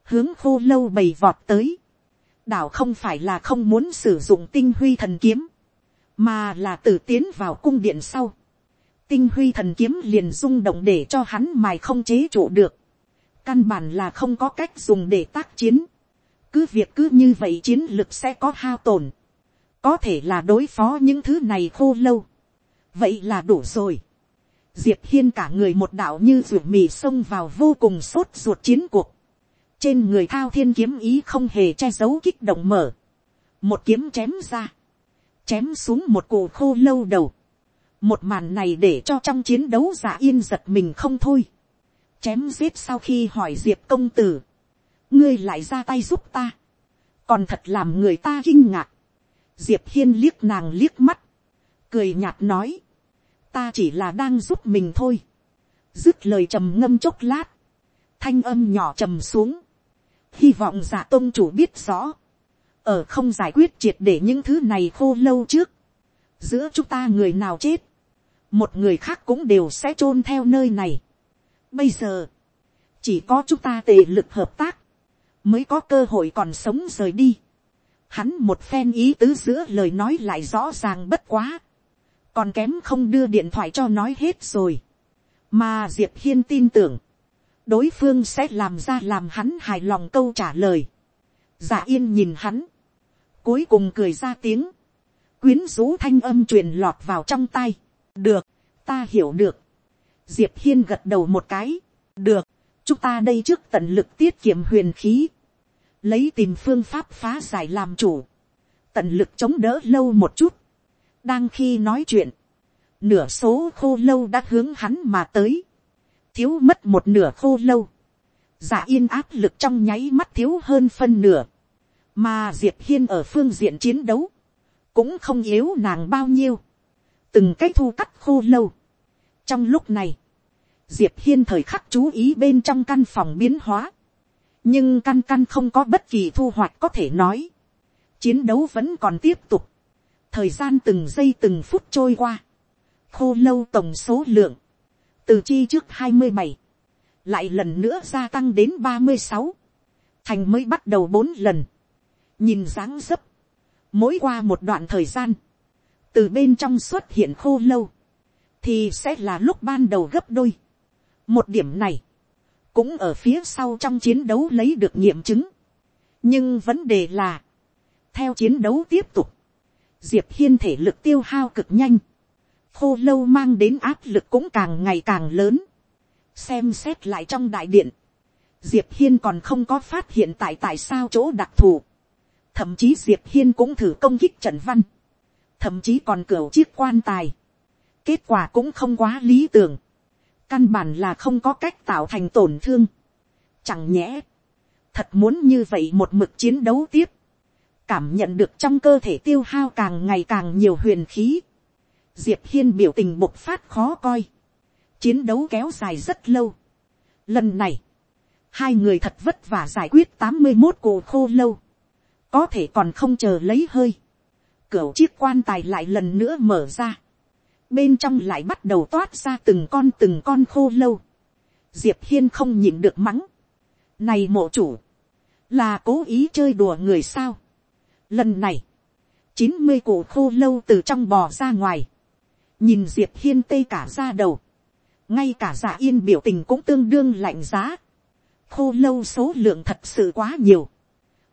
[SPEAKER 1] hướng khô lâu bầy vọt tới, đảo không phải là không muốn sử dụng tinh huy thần kiếm, mà là tự tiến vào cung điện sau. tinh huy thần kiếm liền rung động để cho hắn mài không chế trụ được. căn bản là không có cách dùng để tác chiến. cứ việc cứ như vậy chiến lực sẽ có hao tổn. có thể là đối phó những thứ này khô lâu vậy là đủ rồi. diệp hiên cả người một đạo như ruột mì xông vào vô cùng sốt ruột chiến cuộc. Trên người thao thiên kiếm ý không hề che giấu kích động mở, một kiếm chém ra, chém xuống một cụ khô lâu đầu, một màn này để cho trong chiến đấu giả yên giật mình không thôi, chém giết sau khi hỏi diệp công tử, ngươi lại ra tay giúp ta, còn thật làm người ta kinh ngạc, diệp hiên liếc nàng liếc mắt, cười nhạt nói, ta chỉ là đang giúp mình thôi, dứt lời trầm ngâm chốc lát, thanh âm nhỏ trầm xuống, hy vọng giả tôn chủ biết rõ, ở không giải quyết triệt để những thứ này khô lâu trước, giữa chúng ta người nào chết, một người khác cũng đều sẽ chôn theo nơi này. Bây giờ, chỉ có chúng ta tề lực hợp tác, mới có cơ hội còn sống rời đi. Hắn một phen ý tứ giữa lời nói lại rõ ràng bất quá, còn kém không đưa điện thoại cho nói hết rồi. mà diệp hiên tin tưởng, đối phương sẽ làm ra làm hắn hài lòng câu trả lời. Giả yên nhìn hắn, cuối cùng cười ra tiếng, quyến rũ thanh âm truyền lọt vào trong tay. được, ta hiểu được. diệp hiên gật đầu một cái, được, chúng ta đây trước tận lực tiết kiệm huyền khí, lấy tìm phương pháp phá giải làm chủ, tận lực chống đỡ lâu một chút đang khi nói chuyện, nửa số khô lâu đã hướng hắn mà tới. Thiếu mất một nửa khô lâu, giả yên áp lực trong nháy mắt thiếu hơn phân nửa, mà diệp hiên ở phương diện chiến đấu, cũng không yếu nàng bao nhiêu, từng cái thu cắt khô lâu. trong lúc này, diệp hiên thời khắc chú ý bên trong căn phòng biến hóa, nhưng căn căn không có bất kỳ thu hoạch có thể nói, chiến đấu vẫn còn tiếp tục, thời gian từng giây từng phút trôi qua, khô lâu tổng số lượng, từ chi trước hai mươi bảy, lại lần nữa gia tăng đến ba mươi sáu, thành mới bắt đầu bốn lần, nhìn dáng dấp, mỗi qua một đoạn thời gian, từ bên trong xuất hiện khô lâu, thì sẽ là lúc ban đầu gấp đôi. một điểm này, cũng ở phía sau trong chiến đấu lấy được nghiệm chứng. nhưng vấn đề là, theo chiến đấu tiếp tục, diệp hiên thể lực tiêu hao cực nhanh, khô lâu mang đến áp lực cũng càng ngày càng lớn. xem xét lại trong đại điện, diệp hiên còn không có phát hiện tại tại sao chỗ đặc thù. thậm chí diệp hiên cũng thử công kích Trần văn, thậm chí còn cửa chiếc quan tài. kết quả cũng không quá lý tưởng. căn bản là không có cách tạo thành tổn thương. chẳng nhẽ, thật muốn như vậy một mực chiến đấu tiếp, cảm nhận được trong cơ thể tiêu hao càng ngày càng nhiều huyền khí. Diệp hiên biểu tình bộc phát khó coi, chiến đấu kéo dài rất lâu. Lần này, hai người thật vất vả giải quyết tám mươi một cổ khô lâu, có thể còn không chờ lấy hơi, Cửu chiếc quan tài lại lần nữa mở ra, bên trong lại bắt đầu toát ra từng con từng con khô lâu, diệp hiên không nhịn được mắng, này mộ chủ, là cố ý chơi đùa người sao. Lần này, chín mươi cổ khô lâu từ trong bò ra ngoài, nhìn diệp hiên tê cả ra đầu, ngay cả giả yên biểu tình cũng tương đương lạnh giá, khô lâu số lượng thật sự quá nhiều,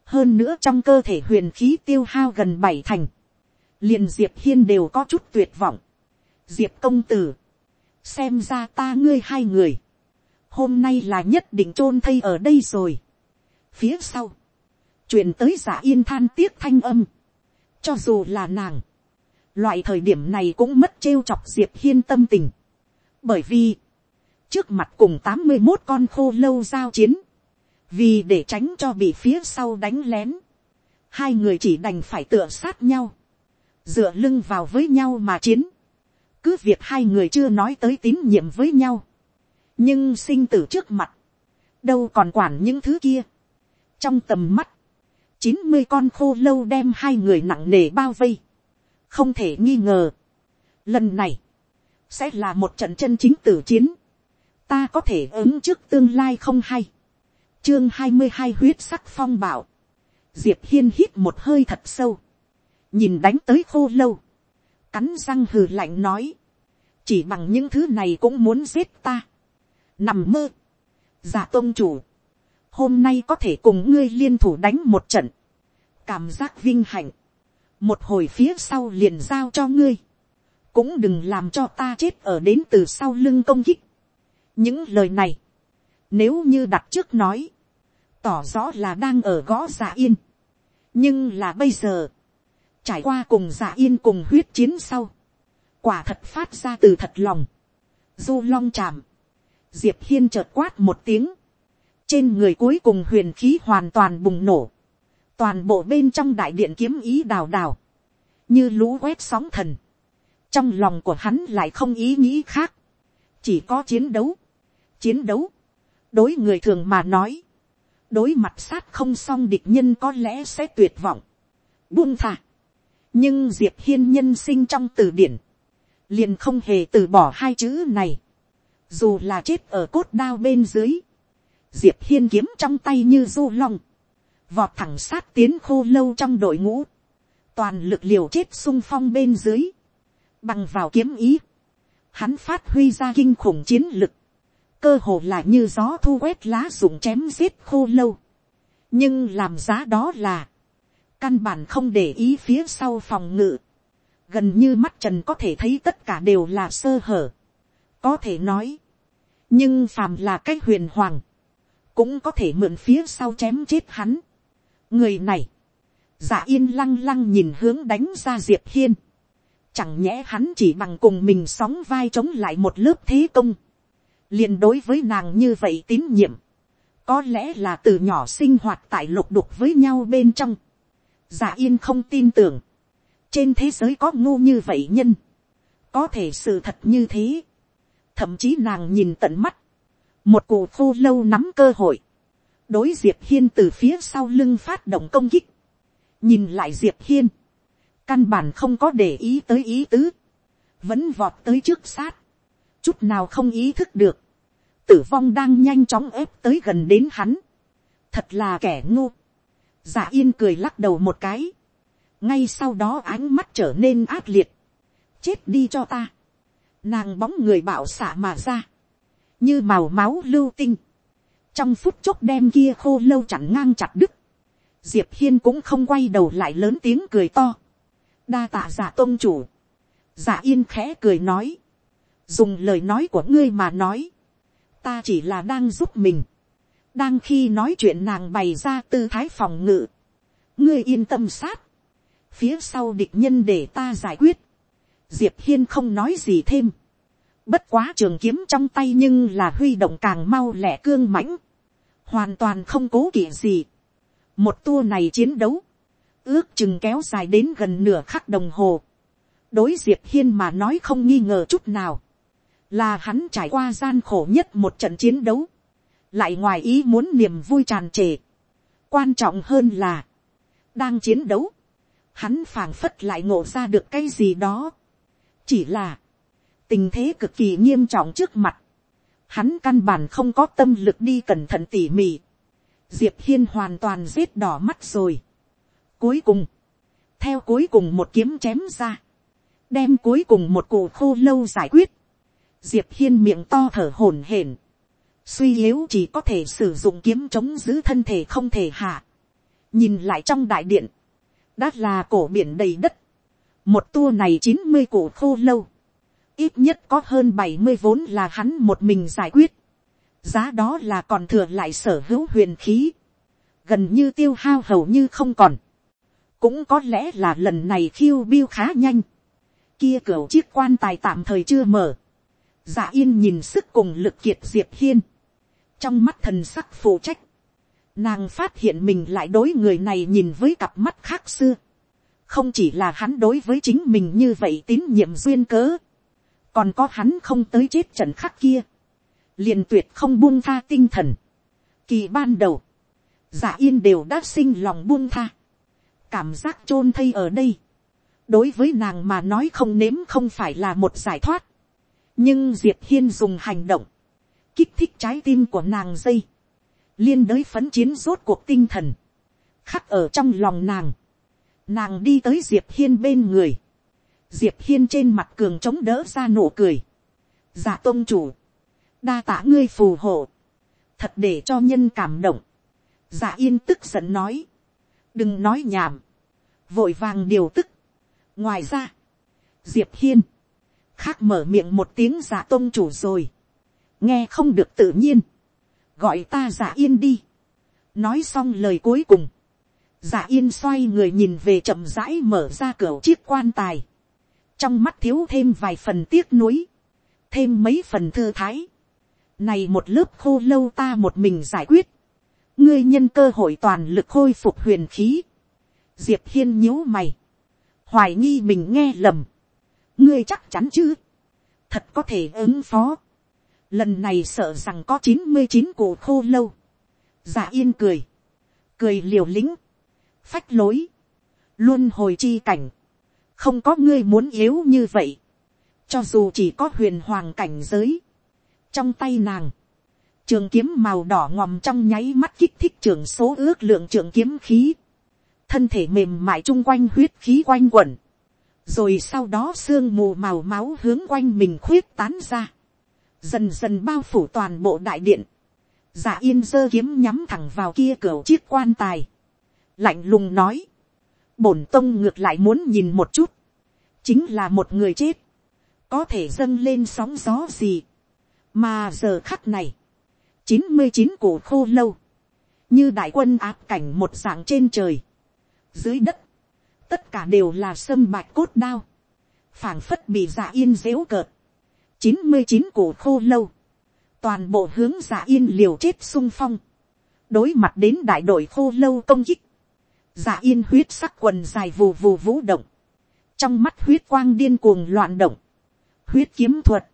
[SPEAKER 1] hơn nữa trong cơ thể huyền khí tiêu hao gần bảy thành, liền diệp hiên đều có chút tuyệt vọng, diệp công tử, xem ra ta ngươi hai người, hôm nay là nhất định chôn thây ở đây rồi. phía sau, truyền tới giả yên than tiếc thanh âm, Cho dù là nàng, loại thời điểm này cũng mất trêu chọc diệp hiên tâm tình. Bởi vì, trước mặt cùng tám mươi một con khô lâu giao chiến, vì để tránh cho bị phía sau đánh lén, hai người chỉ đành phải tựa sát nhau, dựa lưng vào với nhau mà chiến. cứ việc hai người chưa nói tới tín nhiệm với nhau, nhưng sinh tử trước mặt, đâu còn quản những thứ kia. trong tầm mắt, chín mươi con khô lâu đem hai người nặng nề bao vây, không thể nghi ngờ. lần này, sẽ là một trận chân chính tử chiến, ta có thể ứng trước tương lai không hay. chương hai mươi hai huyết sắc phong bảo, diệp hiên hít một hơi thật sâu, nhìn đánh tới khô lâu, cắn răng hừ lạnh nói, chỉ bằng những thứ này cũng muốn giết ta, nằm mơ, dạ giả tôn chủ, hôm nay có thể cùng ngươi liên thủ đánh một trận, cảm giác vinh hạnh, một hồi phía sau liền giao cho ngươi, cũng đừng làm cho ta chết ở đến từ sau lưng công kích. những lời này, nếu như đặt trước nói, tỏ rõ là đang ở gõ giả yên. nhưng là bây giờ, trải qua cùng giả yên cùng huyết chiến sau, quả thật phát ra từ thật lòng, du long chạm, diệp hiên chợt quát một tiếng, trên người cuối cùng huyền khí hoàn toàn bùng nổ, toàn bộ bên trong đại điện kiếm ý đào đào, như lũ quét sóng thần, trong lòng của hắn lại không ý nghĩ khác, chỉ có chiến đấu, chiến đấu, đối người thường mà nói, đối mặt sát không xong địch nhân có lẽ sẽ tuyệt vọng, buông thả, nhưng diệp hiên nhân sinh trong từ điển, liền không hề từ bỏ hai chữ này, dù là chết ở cốt đao bên dưới, diệp hiên kiếm trong tay như du long, vọt thẳng sát tiến khô lâu trong đội ngũ, toàn lực liều chết sung phong bên dưới, bằng vào kiếm ý, hắn phát huy ra kinh khủng chiến lực, cơ hồ là như gió thu quét lá rụng chém giết khô lâu, nhưng làm giá đó là, căn bản không để ý phía sau phòng ngự, gần như mắt trần có thể thấy tất cả đều là sơ hở, có thể nói, nhưng phàm là cái huyền hoàng, cũng có thể mượn phía sau chém chết hắn. người này, giả yên lăng lăng nhìn hướng đánh ra diệp hiên, chẳng nhẽ hắn chỉ bằng cùng mình sóng vai chống lại một lớp thế công, liền đối với nàng như vậy tín nhiệm, có lẽ là từ nhỏ sinh hoạt tại lục đục với nhau bên trong, giả yên không tin tưởng, trên thế giới có ngu như vậy nhân, có thể sự thật như thế, thậm chí nàng nhìn tận mắt, một cụ khô lâu nắm cơ hội, đối diệp hiên từ phía sau lưng phát động công kích, nhìn lại diệp hiên, căn bản không có để ý tới ý tứ, vẫn vọt tới trước sát, chút nào không ý thức được, tử vong đang nhanh chóng ép tới gần đến hắn, thật là kẻ ngu, giả yên cười lắc đầu một cái, ngay sau đó ánh mắt trở nên ác liệt, chết đi cho ta, nàng bóng người bảo xạ mà ra, như màu máu lưu tinh, trong phút chốc đem kia khô lâu chặn ngang chặt đứt, diệp hiên cũng không quay đầu lại lớn tiếng cười to, đa tạ giả tôn chủ, giả yên khẽ cười nói, dùng lời nói của ngươi mà nói, ta chỉ là đang giúp mình, đang khi nói chuyện nàng bày ra tư thái phòng ngự, ngươi yên tâm sát, phía sau địch nhân để ta giải quyết, diệp hiên không nói gì thêm, bất quá trường kiếm trong tay nhưng là huy động càng mau lẻ cương mãnh, hoàn toàn không cố kỵ gì, một tour này chiến đấu, ước chừng kéo dài đến gần nửa khắc đồng hồ, đối diệp hiên mà nói không nghi ngờ chút nào, là hắn trải qua gian khổ nhất một trận chiến đấu, lại ngoài ý muốn niềm vui tràn trề. quan trọng hơn là, đang chiến đấu, hắn phảng phất lại ngộ ra được cái gì đó. chỉ là, tình thế cực kỳ nghiêm trọng trước mặt, hắn căn bản không có tâm lực đi cẩn thận tỉ mỉ. diệp hiên hoàn toàn giết đỏ mắt rồi. cuối cùng, theo cuối cùng một kiếm chém ra, đem cuối cùng một cụ khô lâu giải quyết, diệp hiên miệng to thở hổn hển, suy yếu chỉ có thể sử dụng kiếm chống giữ thân thể không thể hạ. nhìn lại trong đại điện, đã là cổ biển đầy đất, một tour này chín mươi cổ khô lâu, ít nhất có hơn bảy mươi vốn là hắn một mình giải quyết, giá đó là còn thừa lại sở hữu huyền khí, gần như tiêu hao hầu như không còn, cũng có lẽ là lần này khiêu biêu khá nhanh, kia cửa chiếc quan tài tạm thời chưa mở, dạ yên nhìn sức cùng lực kiệt diệp hiên, trong mắt thần sắc phụ trách, nàng phát hiện mình lại đối người này nhìn với cặp mắt khác xưa, không chỉ là hắn đối với chính mình như vậy tín nhiệm duyên cớ, còn có hắn không tới chết trận khắc kia, liền tuyệt không buông tha tinh thần. Kỳ ban đầu, giả yên đều đã sinh lòng buông tha, cảm giác chôn thây ở đây, đối với nàng mà nói không nếm không phải là một giải thoát, nhưng diệp hiên dùng hành động, kích thích trái tim của nàng dây, liên đới phấn chiến rốt cuộc tinh thần, khắc ở trong lòng nàng, nàng đi tới diệp hiên bên người, diệp hiên trên mặt cường chống đỡ ra nụ cười, dạ giả tôn chủ, đa tả ngươi phù hộ, thật để cho nhân cảm động, giả yên tức giận nói, đừng nói nhảm, vội vàng điều tức. ngoài ra, diệp hiên, khác mở miệng một tiếng dạ giả tôn chủ rồi, nghe không được tự nhiên, gọi ta giả yên đi, nói xong lời cuối cùng, giả yên xoay người nhìn về chậm rãi mở ra cửa chiếc quan tài, trong mắt thiếu thêm vài phần tiếc nuối, thêm mấy phần thư thái, này một lớp khô lâu ta một mình giải quyết, ngươi nhân cơ hội toàn lực khôi phục huyền khí, diệp hiên nhíu mày, hoài nghi mình nghe lầm, ngươi chắc chắn chứ, thật có thể ứng phó, lần này sợ rằng có chín mươi chín cổ khô lâu, giả yên cười, cười liều lĩnh, phách lối, luôn hồi chi cảnh, không có ngươi muốn yếu như vậy, cho dù chỉ có huyền hoàng cảnh giới, trong tay nàng, trường kiếm màu đỏ ngòm trong nháy mắt kích thích trường số ước lượng trường kiếm khí, thân thể mềm mại chung quanh huyết khí quanh quẩn, rồi sau đó sương mù màu máu hướng quanh mình khuyết tán ra, dần dần bao phủ toàn bộ đại điện, giả yên giơ kiếm nhắm thẳng vào kia cửa chiếc quan tài, lạnh lùng nói, bổn tông ngược lại muốn nhìn một chút, chính là một người chết, có thể dâng lên sóng gió gì, mà giờ khắc này, chín mươi chín cổ khô lâu, như đại quân áp cảnh một dạng trên trời, dưới đất, tất cả đều là sâm bạch cốt đao, phảng phất bị dạ yên dếu cợt, chín mươi chín cổ khô lâu, toàn bộ hướng dạ yên liều chết sung phong, đối mặt đến đại đội khô lâu công kích, dạ yên huyết sắc quần dài vù vù vũ động, trong mắt huyết quang điên cuồng loạn động, huyết kiếm thuật,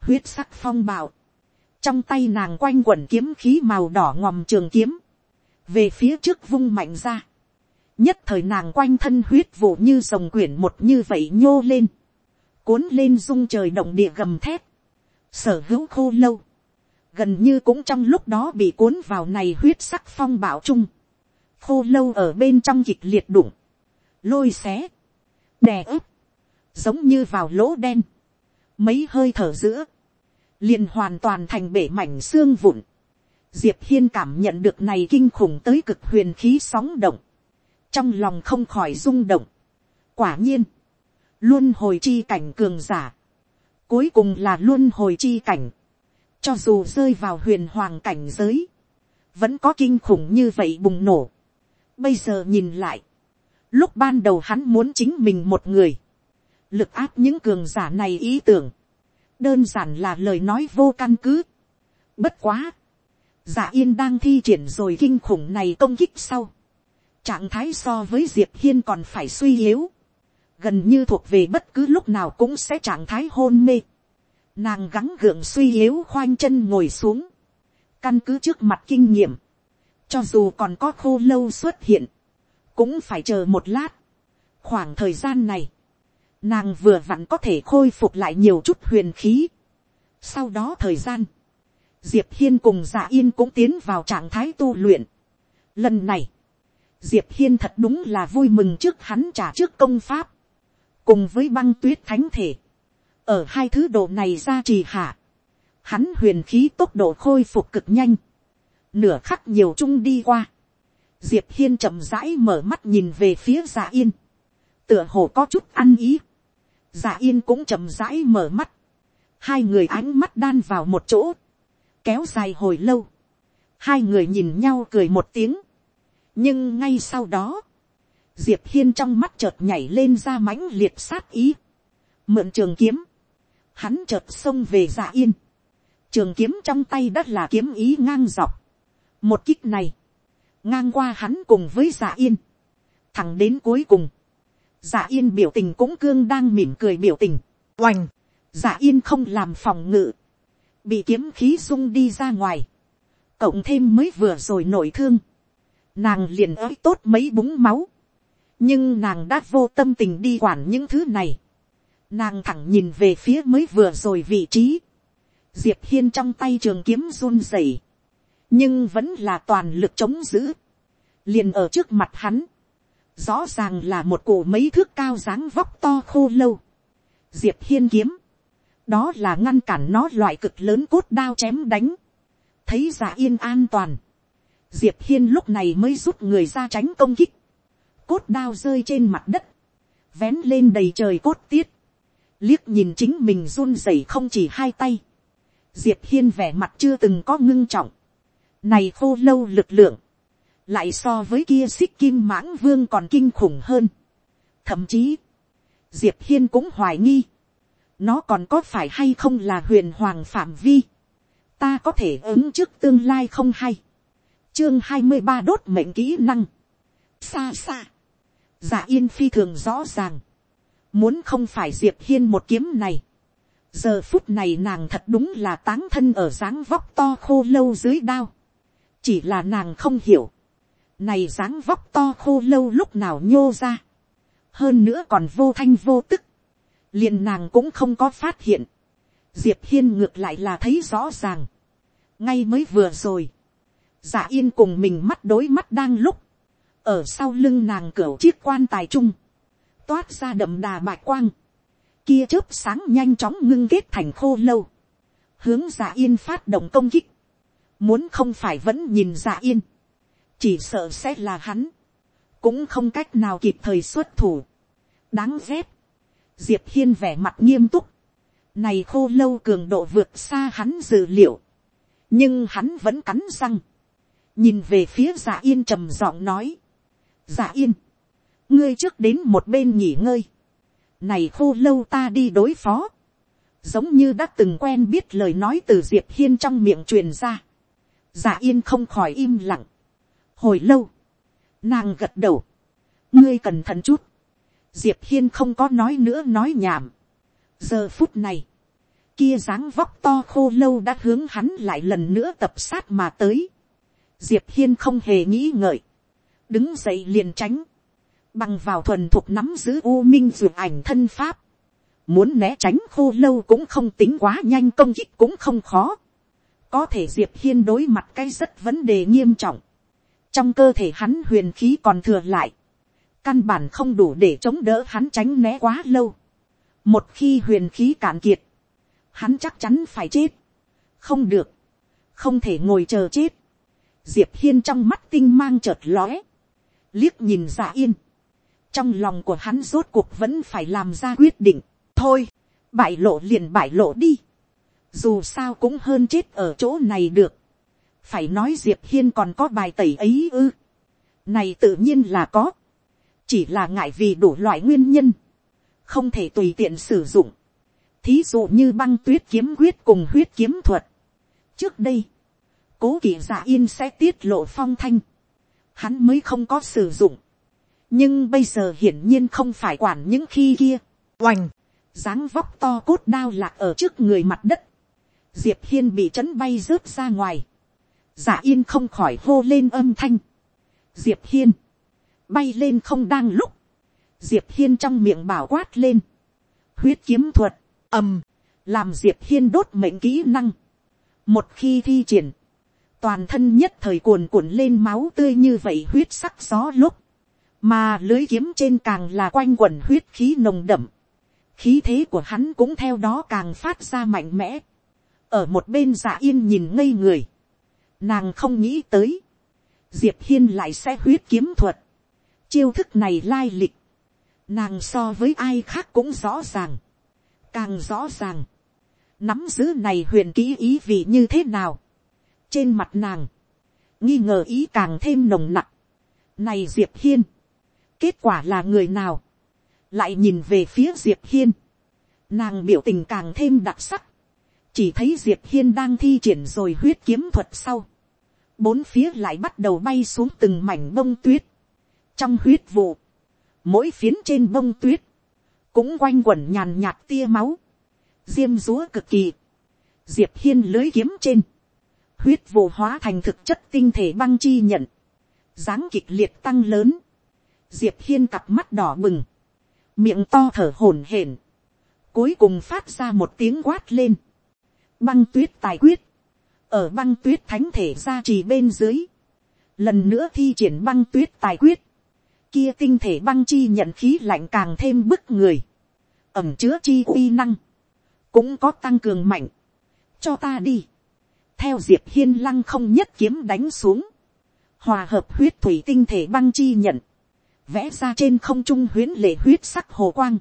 [SPEAKER 1] huyết sắc phong bạo, trong tay nàng quanh quẩn kiếm khí màu đỏ ngòm trường kiếm, về phía trước vung mạnh ra, nhất thời nàng quanh thân huyết vụ như rồng quyển một như vậy nhô lên, cuốn lên dung trời động địa gầm thép, sở hữu khô lâu, gần như cũng trong lúc đó bị cuốn vào này huyết sắc phong bạo chung, khô lâu ở bên trong kịch liệt đụng, lôi xé, đè ướp, giống như vào lỗ đen, mấy hơi thở giữa, liền hoàn toàn thành bể mảnh xương vụn. Diệp hiên cảm nhận được này kinh khủng tới cực huyền khí sóng động, trong lòng không khỏi rung động. quả nhiên, luôn hồi chi cảnh cường giả, cuối cùng là luôn hồi chi cảnh, cho dù rơi vào huyền hoàng cảnh giới, vẫn có kinh khủng như vậy bùng nổ. Bây giờ nhìn lại, lúc ban đầu hắn muốn chính mình một người, lực áp những cường giả này ý tưởng, đơn giản là lời nói vô căn cứ. Bất quá, giả yên đang thi triển rồi kinh khủng này công kích sau. Trạng thái so với diệp hiên còn phải suy yếu, gần như thuộc về bất cứ lúc nào cũng sẽ trạng thái hôn mê. Nàng gắng gượng suy yếu khoanh chân ngồi xuống, căn cứ trước mặt kinh nghiệm, cho dù còn có khô lâu xuất hiện, cũng phải chờ một lát. khoảng thời gian này, nàng vừa vặn có thể khôi phục lại nhiều chút huyền khí. sau đó thời gian, diệp hiên cùng dạ yên cũng tiến vào trạng thái tu luyện. lần này, diệp hiên thật đúng là vui mừng trước hắn trả trước công pháp, cùng với băng tuyết thánh thể. ở hai thứ độ này ra trì hạ, hắn huyền khí tốc độ khôi phục cực nhanh, nửa khắc nhiều chung đi qua, diệp hiên chậm rãi mở mắt nhìn về phía dạ yên, tựa hồ có chút ăn ý, dạ yên cũng chậm rãi mở mắt, hai người ánh mắt đan vào một chỗ, kéo dài hồi lâu, hai người nhìn nhau cười một tiếng, nhưng ngay sau đó, diệp hiên trong mắt chợt nhảy lên ra mãnh liệt sát ý, mượn trường kiếm, hắn chợt xông về dạ yên, trường kiếm trong tay đất là kiếm ý ngang dọc, một kích này, ngang qua hắn cùng với giả yên, thẳng đến cuối cùng, giả yên biểu tình cũng cương đang mỉm cười biểu tình, oành, giả yên không làm phòng ngự, bị kiếm khí sung đi ra ngoài, cộng thêm mới vừa rồi nổi thương, nàng liền ới tốt mấy búng máu, nhưng nàng đã vô tâm tình đi quản những thứ này, nàng thẳng nhìn về phía mới vừa rồi vị trí, diệp hiên trong tay trường kiếm run rẩy, nhưng vẫn là toàn lực chống giữ, liền ở trước mặt hắn, rõ ràng là một cổ mấy thước cao dáng vóc to khô lâu, diệp hiên kiếm, đó là ngăn cản nó loại cực lớn cốt đao chém đánh, thấy giả yên an toàn, diệp hiên lúc này mới rút người ra tránh công kích, cốt đao rơi trên mặt đất, vén lên đầy trời cốt tiết, liếc nhìn chính mình run rẩy không chỉ hai tay, diệp hiên vẻ mặt chưa từng có ngưng trọng, này khô lâu lực lượng, lại so với kia xích kim mãng vương còn kinh khủng hơn. thậm chí, diệp hiên cũng hoài nghi, nó còn có phải hay không là huyền hoàng phạm vi, ta có thể ứng trước tương lai không hay. chương hai mươi ba đốt mệnh kỹ năng, xa xa, dạ yên phi thường rõ ràng, muốn không phải diệp hiên một kiếm này, giờ phút này nàng thật đúng là táng thân ở dáng vóc to khô lâu dưới đao, chỉ là nàng không hiểu, này dáng vóc to khô lâu lúc nào nhô ra, hơn nữa còn vô thanh vô tức, liền nàng cũng không có phát hiện, diệp hiên ngược lại là thấy rõ ràng, ngay mới vừa rồi, giả yên cùng mình mắt đối mắt đang lúc, ở sau lưng nàng cửa chiếc quan tài trung, toát ra đậm đà bạch quang, kia chớp sáng nhanh chóng ngưng kết thành khô lâu, hướng giả yên phát động công kích, muốn không phải vẫn nhìn giả yên, chỉ sợ sẽ là hắn, cũng không cách nào kịp thời xuất thủ, đáng ghét, diệp hiên vẻ mặt nghiêm túc, này khô lâu cường độ vượt xa hắn dự liệu, nhưng hắn vẫn cắn răng, nhìn về phía giả yên trầm giọng nói, giả yên, ngươi trước đến một bên nghỉ ngơi, này khô lâu ta đi đối phó, giống như đã từng quen biết lời nói từ diệp hiên trong miệng truyền ra, dạ yên không khỏi im lặng, hồi lâu, nàng gật đầu, ngươi cẩn thận chút, diệp hiên không có nói nữa nói nhảm. giờ phút này, kia dáng vóc to khô lâu đã hướng hắn lại lần nữa tập sát mà tới. diệp hiên không hề nghĩ ngợi, đứng dậy liền tránh, bằng vào thuần thuộc nắm giữ u minh dược ảnh thân pháp, muốn né tránh khô lâu cũng không tính quá nhanh công kích cũng không khó có thể diệp hiên đối mặt cái rất vấn đề nghiêm trọng, trong cơ thể hắn huyền khí còn thừa lại, căn bản không đủ để chống đỡ hắn tránh né quá lâu. một khi huyền khí cạn kiệt, hắn chắc chắn phải chết. không được, không thể ngồi chờ chết. diệp hiên trong mắt tinh mang chợt lóe, liếc nhìn dạ yên. trong lòng của hắn rốt cuộc vẫn phải làm ra quyết định. thôi, bại lộ liền bại lộ đi dù sao cũng hơn chết ở chỗ này được. phải nói diệp hiên còn có bài tẩy ấy ư. này tự nhiên là có. Chỉ là ngại vì đủ loại nguyên nhân, không thể tùy tiện sử dụng, thí dụ như băng tuyết kiếm quyết cùng huyết kiếm thuật. trước đây, cố kỳ giả yên sẽ tiết lộ phong thanh, hắn mới không có sử dụng, nhưng bây giờ hiển nhiên không phải quản những khi kia, oành, dáng vóc to cốt đao lạc ở trước người mặt đất, diệp hiên bị chấn bay rớt ra ngoài, giả yên không khỏi hô lên âm thanh, diệp hiên, bay lên không đang lúc, diệp hiên trong miệng bảo quát lên, huyết kiếm thuật, ầm, làm diệp hiên đốt mệnh kỹ năng, một khi thi triển, toàn thân nhất thời cuồn cuộn lên máu tươi như vậy huyết sắc gió lúc, mà lưới kiếm trên càng là quanh quẩn huyết khí nồng đậm, khí thế của hắn cũng theo đó càng phát ra mạnh mẽ, ở một bên dạ yên nhìn ngây người, nàng không nghĩ tới, diệp hiên lại sẽ huyết kiếm thuật, Chiêu thức này lai lịch. Nàng so với ai khác cũng rõ ràng. Càng rõ ràng. Nắm giữ này huyền ký ý vị như thế nào. Trên mặt nàng. Nghi ngờ ý càng thêm nồng nặng. Này Diệp Hiên. kết quả là người nào, lại nhìn về phía diệp hiên, nàng biểu tình càng thêm đặc sắc, chỉ thấy diệp hiên đang thi triển rồi huyết kiếm thuật sau, bốn phía lại bắt đầu bay xuống từng mảnh bông tuyết, trong huyết vụ, mỗi phiến trên bông tuyết, cũng quanh quẩn nhàn nhạt tia máu, diêm dúa cực kỳ, diệp hiên lưới kiếm trên, huyết vụ hóa thành thực chất tinh thể băng chi nhận, dáng kịch liệt tăng lớn, diệp hiên cặp mắt đỏ bừng, miệng to thở hổn hển, cuối cùng phát ra một tiếng quát lên, băng tuyết tài quyết, ở băng tuyết thánh thể ra trì bên dưới, lần nữa thi triển băng tuyết tài quyết, kia tinh thể băng chi nhận khí lạnh càng thêm bức người, ẩm chứa chi uy năng, cũng có tăng cường mạnh, cho ta đi, theo diệp hiên lăng không nhất kiếm đánh xuống, hòa hợp huyết thủy tinh thể băng chi nhận, vẽ ra trên không trung huyến lệ huyết sắc hồ quang,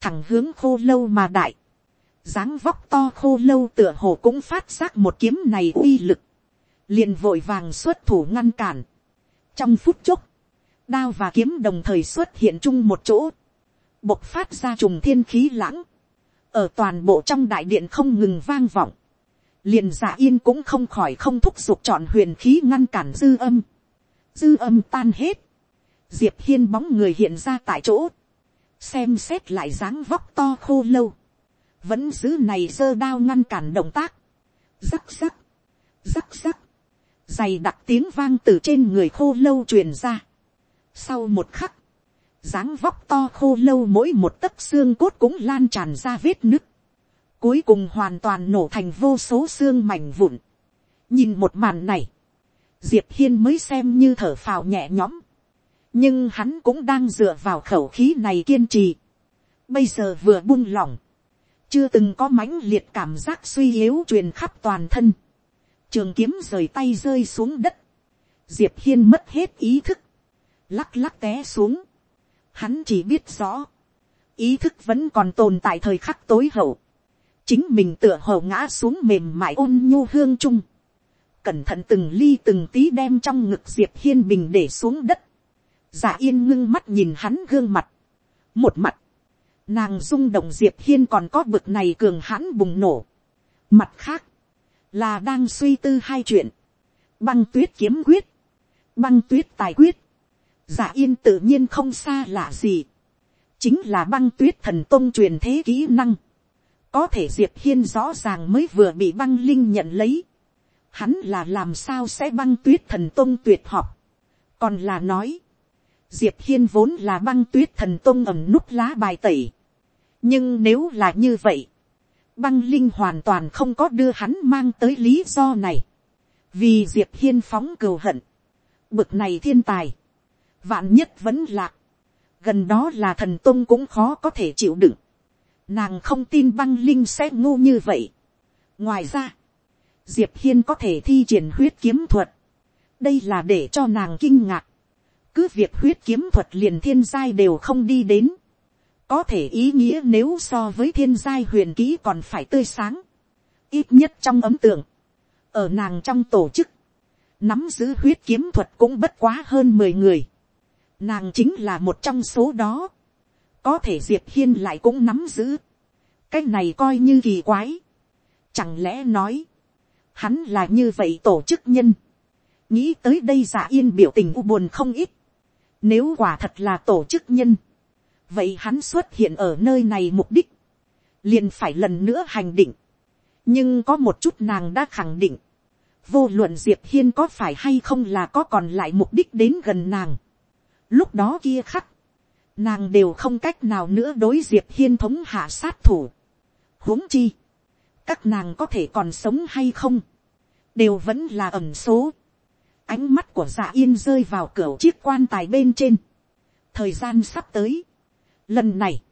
[SPEAKER 1] thẳng hướng khô lâu mà đại, dáng vóc to khô lâu tựa hồ cũng phát giác một kiếm này uy lực, liền vội vàng xuất thủ ngăn cản. trong phút chốc, đao và kiếm đồng thời xuất hiện chung một chỗ, bộc phát ra trùng thiên khí lãng, ở toàn bộ trong đại điện không ngừng vang vọng, liền giả yên cũng không khỏi không thúc giục chọn huyền khí ngăn cản dư âm, dư âm tan hết, diệp hiên bóng người hiện ra tại chỗ, xem xét lại dáng vóc to khô lâu, vẫn giữ này sơ đao ngăn cản động tác, rắc rắc, rắc rắc, dày đặc tiếng vang từ trên người khô lâu truyền ra. Sau một khắc, dáng vóc to khô lâu mỗi một tấc xương cốt cũng lan tràn ra vết nứt, cuối cùng hoàn toàn nổ thành vô số xương mảnh vụn. nhìn một màn này, diệp hiên mới xem như thở phào nhẹ nhõm, nhưng hắn cũng đang dựa vào khẩu khí này kiên trì. bây giờ vừa buông lỏng, chưa từng có mãnh liệt cảm giác suy yếu truyền khắp toàn thân, trường kiếm rời tay rơi xuống đất, diệp hiên mất hết ý thức, lắc lắc té xuống, hắn chỉ biết rõ, ý thức vẫn còn tồn tại thời khắc tối hậu, chính mình tựa hậu ngã xuống mềm mại ôn nhu hương trung, cẩn thận từng ly từng tí đem trong ngực diệp hiên bình để xuống đất, giả yên ngưng mắt nhìn hắn gương mặt, một mặt, nàng rung động diệp hiên còn có bực này cường hãn bùng nổ, mặt khác, là đang suy tư hai chuyện, băng tuyết kiếm quyết, băng tuyết tài quyết, giả yên tự nhiên không xa lạ gì, chính là băng tuyết thần tôn truyền thế kỹ năng, có thể diệp hiên rõ ràng mới vừa bị băng linh nhận lấy, hắn là làm sao sẽ băng tuyết thần tôn tuyệt học, còn là nói, diệp hiên vốn là băng tuyết thần tôn ẩm nút lá bài tẩy, nhưng nếu là như vậy, băng linh hoàn toàn không có đưa hắn mang tới lý do này, vì diệp hiên phóng cừu hận, bực này thiên tài, vạn nhất vẫn lạc, gần đó là thần tôn cũng khó có thể chịu đựng, nàng không tin băng linh sẽ ngu như vậy. ngoài ra, diệp hiên có thể thi triển huyết kiếm thuật, đây là để cho nàng kinh ngạc, cứ việc huyết kiếm thuật liền thiên giai đều không đi đến, có thể ý nghĩa nếu so với thiên giai huyền kỹ còn phải tươi sáng, ít nhất trong ấm tượng, ở nàng trong tổ chức, nắm giữ huyết kiếm thuật cũng bất quá hơn mười người, nàng chính là một trong số đó, có thể diệp hiên lại cũng nắm giữ, cái này coi như kỳ quái, chẳng lẽ nói, hắn là như vậy tổ chức nhân, nghĩ tới đây giả yên biểu tình u buồn không ít, nếu quả thật là tổ chức nhân, vậy hắn xuất hiện ở nơi này mục đích, liền phải lần nữa hành định. nhưng có một chút nàng đã khẳng định, vô luận diệp hiên có phải hay không là có còn lại mục đích đến gần nàng. lúc đó kia khắc, nàng đều không cách nào nữa đối diệp hiên thống hạ sát thủ. huống chi, các nàng có thể còn sống hay không, đều vẫn là ẩm số ánh mắt của dạ yên rơi vào cửa chiếc quan tài bên trên. thời gian sắp tới, Lần này,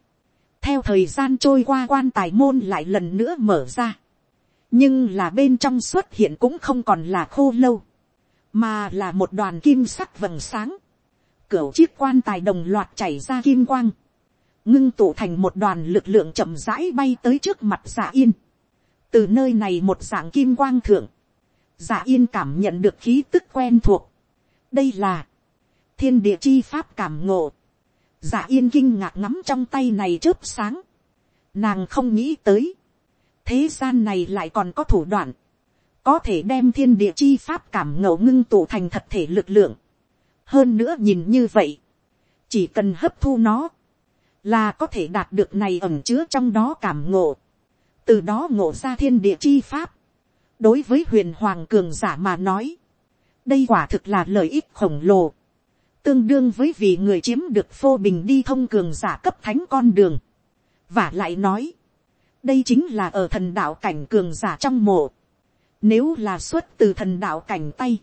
[SPEAKER 1] theo thời gian trôi qua quan tài môn lại lần nữa mở ra. Nhưng là bên trong xuất hiện cũng không còn là khô lâu. Mà là một đoàn kim sắc vầng sáng. Cửu chiếc quan tài đồng loạt chảy ra kim quang. Ngưng tụ thành một đoàn lực lượng chậm rãi bay tới trước mặt giả yên. Từ nơi này một dạng kim quang thượng. Giả yên cảm nhận được khí tức quen thuộc. Đây là, thiên địa chi pháp cảm ngộ Dạ yên kinh ngạc ngắm trong tay này chớp sáng. Nàng không nghĩ tới. Thế gian này lại còn có thủ đoạn. Có thể đem thiên địa chi pháp cảm ngộ ngưng tụ thành thật thể lực lượng. Hơn nữa nhìn như vậy. Chỉ cần hấp thu nó. Là có thể đạt được này ẩm chứa trong đó cảm ngộ. Từ đó ngộ ra thiên địa chi pháp. Đối với huyền hoàng cường giả mà nói. Đây quả thực là lợi ích khổng lồ tương đương với vì người chiếm được phô bình đi thông cường giả cấp thánh con đường. và lại nói, đây chính là ở thần đạo cảnh cường giả trong mộ. Nếu là xuất từ thần đạo cảnh tay,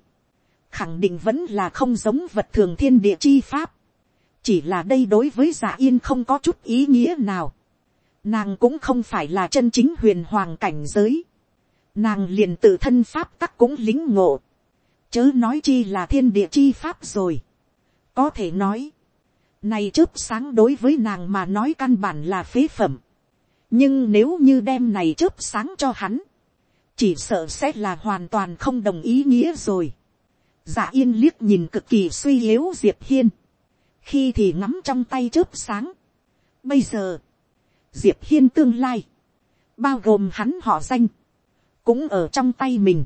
[SPEAKER 1] khẳng định vẫn là không giống vật thường thiên địa chi pháp. chỉ là đây đối với giả yên không có chút ý nghĩa nào. Nàng cũng không phải là chân chính huyền hoàng cảnh giới. Nàng liền tự thân pháp tắc cũng lính ngộ. Chớ nói chi là thiên địa chi pháp rồi có thể nói, này chớp sáng đối với nàng mà nói căn bản là phế phẩm. nhưng nếu như đem này chớp sáng cho hắn, chỉ sợ sẽ là hoàn toàn không đồng ý nghĩa rồi. Dạ yên liếc nhìn cực kỳ suy yếu diệp hiên, khi thì ngắm trong tay chớp sáng. bây giờ, diệp hiên tương lai, bao gồm hắn họ danh, cũng ở trong tay mình.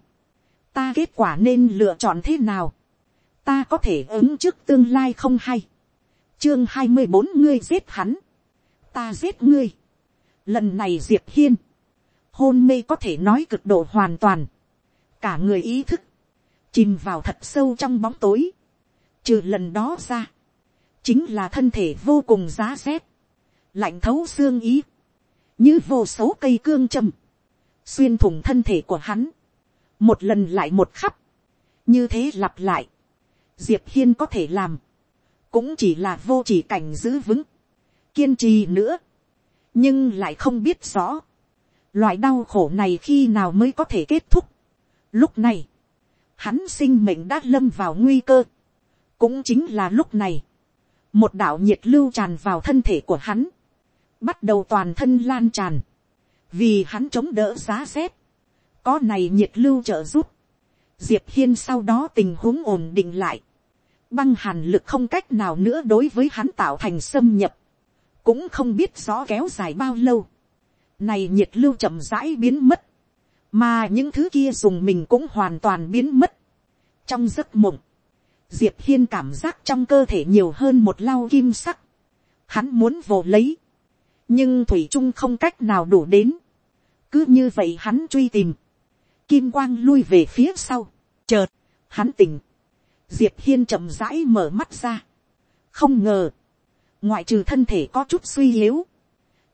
[SPEAKER 1] ta kết quả nên lựa chọn thế nào? Ta có thể ứng trước tương lai không hay. chương hai mươi bốn ngươi giết hắn, ta giết ngươi. lần này diệp hiên, hôn mê có thể nói cực độ hoàn toàn, cả người ý thức, chìm vào thật sâu trong bóng tối, trừ lần đó ra, chính là thân thể vô cùng giá rét, lạnh thấu xương ý, như vô số cây cương châm, xuyên thủng thân thể của hắn, một lần lại một khắp, như thế lặp lại, diệp hiên có thể làm, cũng chỉ là vô chỉ cảnh giữ vững, kiên trì nữa, nhưng lại không biết rõ, loại đau khổ này khi nào mới có thể kết thúc. Lúc này, hắn sinh mệnh đã lâm vào nguy cơ, cũng chính là lúc này, một đạo nhiệt lưu tràn vào thân thể của hắn, bắt đầu toàn thân lan tràn, vì hắn chống đỡ giá rét, có này nhiệt lưu trợ giúp, diệp hiên sau đó tình huống ổn định lại, băng hàn lực không cách nào nữa đối với hắn tạo thành xâm nhập, cũng không biết rõ kéo dài bao lâu, này nhiệt lưu chậm rãi biến mất, mà những thứ kia dùng mình cũng hoàn toàn biến mất. trong giấc mộng, diệp hiên cảm giác trong cơ thể nhiều hơn một lau kim sắc, hắn muốn vồ lấy, nhưng thủy trung không cách nào đủ đến, cứ như vậy hắn truy tìm, kim quang lui về phía sau, chợt, hắn tỉnh, diệp hiên chậm rãi mở mắt ra. không ngờ, ngoại trừ thân thể có chút suy yếu,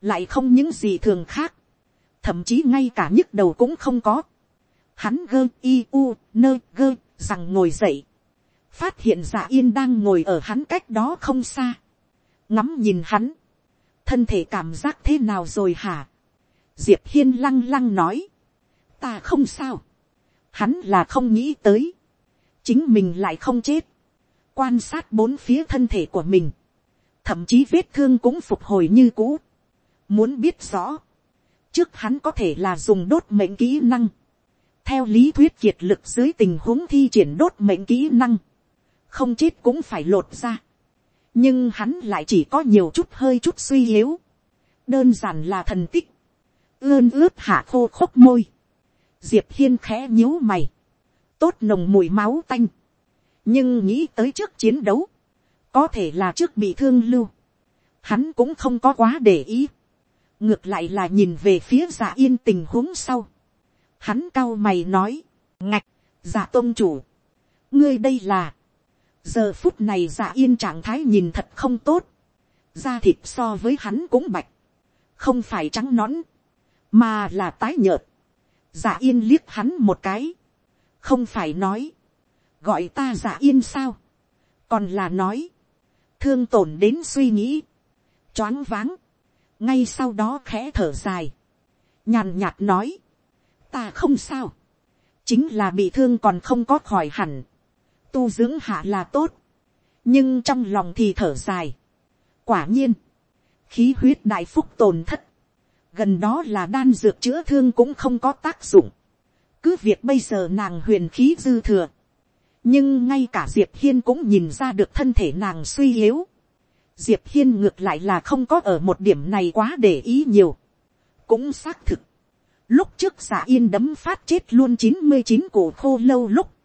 [SPEAKER 1] lại không những gì thường khác, thậm chí ngay cả nhức đầu cũng không có. Hắn gơ i u nơ gơ rằng ngồi dậy, phát hiện dạ yên đang ngồi ở hắn cách đó không xa, ngắm nhìn hắn, thân thể cảm giác thế nào rồi hả, diệp hiên lăng lăng nói, ta không sao, hắn là không nghĩ tới, chính mình lại không chết, quan sát bốn phía thân thể của mình, thậm chí vết thương cũng phục hồi như cũ. Muốn biết rõ, trước hắn có thể là dùng đốt mệnh kỹ năng, theo lý thuyết kiệt lực dưới tình huống thi triển đốt mệnh kỹ năng, không chết cũng phải lột ra, nhưng hắn lại chỉ có nhiều chút hơi chút suy yếu, đơn giản là thần tích, ươn ướt hạ khô khốc môi, diệp hiên khẽ nhíu mày, tốt nồng mùi máu tanh. nhưng nghĩ tới trước chiến đấu, có thể là trước bị thương lưu, hắn cũng không có quá để ý. ngược lại là nhìn về phía giả yên tình huống sau. hắn cao mày nói, ngạch, giả tôn chủ, ngươi đây là, giờ phút này giả yên trạng thái nhìn thật không tốt, da thịt so với hắn cũng bạch, không phải trắng nõn, mà là tái nhợt. giả yên liếc hắn một cái, không phải nói, gọi ta giả yên sao, còn là nói, thương tổn đến suy nghĩ, choáng váng, ngay sau đó khẽ thở dài, nhàn nhạt nói, ta không sao, chính là bị thương còn không có khỏi hẳn, tu dưỡng hạ là tốt, nhưng trong lòng thì thở dài, quả nhiên, khí huyết đại phúc tồn thất, gần đó là đan dược chữa thương cũng không có tác dụng, cứ việc bây giờ nàng huyền khí dư thừa, nhưng ngay cả diệp hiên cũng nhìn ra được thân thể nàng suy yếu. diệp hiên ngược lại là không có ở một điểm này quá để ý nhiều, cũng xác thực, lúc trước giả yên đấm phát chết luôn chín mươi chín cổ khô lâu lúc,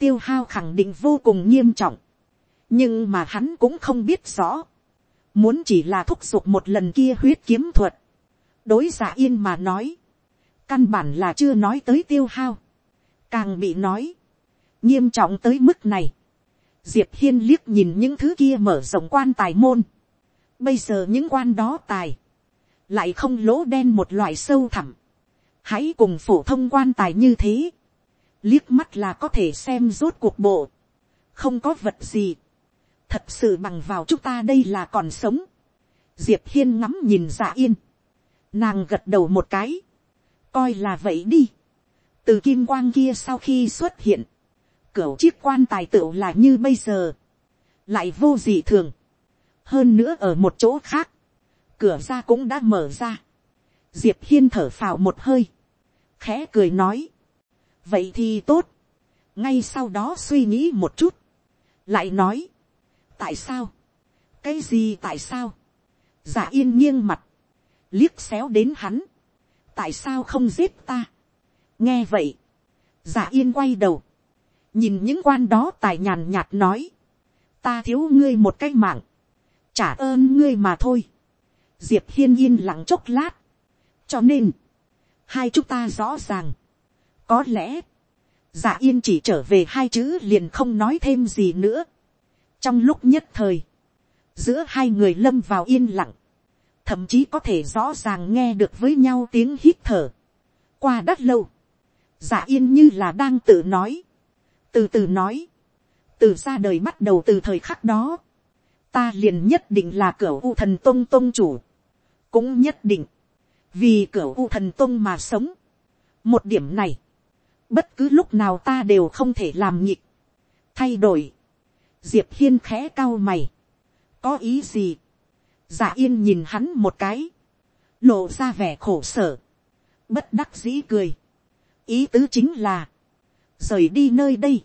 [SPEAKER 1] tiêu hao khẳng định vô cùng nghiêm trọng, nhưng mà hắn cũng không biết rõ, muốn chỉ là thúc giục một lần kia huyết kiếm thuật, đối giả yên mà nói, căn bản là chưa nói tới tiêu hao, càng bị nói, nghiêm trọng tới mức này, diệp hiên liếc nhìn những thứ kia mở rộng quan tài môn, bây giờ những quan đó tài, lại không lỗ đen một loại sâu thẳm, hãy cùng phổ thông quan tài như thế, liếc mắt là có thể xem rốt cuộc bộ, không có vật gì, thật sự bằng vào chúng ta đây là còn sống, diệp hiên ngắm nhìn dạ yên, nàng gật đầu một cái, coi là vậy đi, từ kim quang kia sau khi xuất hiện, cửa chiếc quan tài tựu là như bây giờ, lại vô gì thường, hơn nữa ở một chỗ khác, cửa ra cũng đã mở ra, diệp hiên thở phào một hơi, khẽ cười nói, vậy thì tốt, ngay sau đó suy nghĩ một chút, lại nói, tại sao, cái gì tại sao, giả yên nghiêng mặt, liếc xéo đến hắn, tại sao không giết ta, nghe vậy, giả yên quay đầu, nhìn những quan đó tài nhàn nhạt nói, ta thiếu ngươi một cái mạng, trả ơn ngươi mà thôi, diệp hiên yên lặng chốc lát, cho nên, hai chúng ta rõ ràng, có lẽ, dạ yên chỉ trở về hai chữ liền không nói thêm gì nữa, trong lúc nhất thời, giữa hai người lâm vào yên lặng, thậm chí có thể rõ ràng nghe được với nhau tiếng hít thở. qua đất lâu, dạ yên như là đang tự nói, từ từ nói, từ ra đời bắt đầu từ thời khắc đó, ta liền nhất định là cửa u thần tôn tôn chủ, cũng nhất định, vì cửa u thần tôn mà sống. một điểm này, bất cứ lúc nào ta đều không thể làm nhịp, thay đổi, diệp hiên khẽ cao mày, có ý gì, giả yên nhìn hắn một cái, lộ ra vẻ khổ sở, bất đắc dĩ cười, ý tứ chính là, rời đi nơi đây,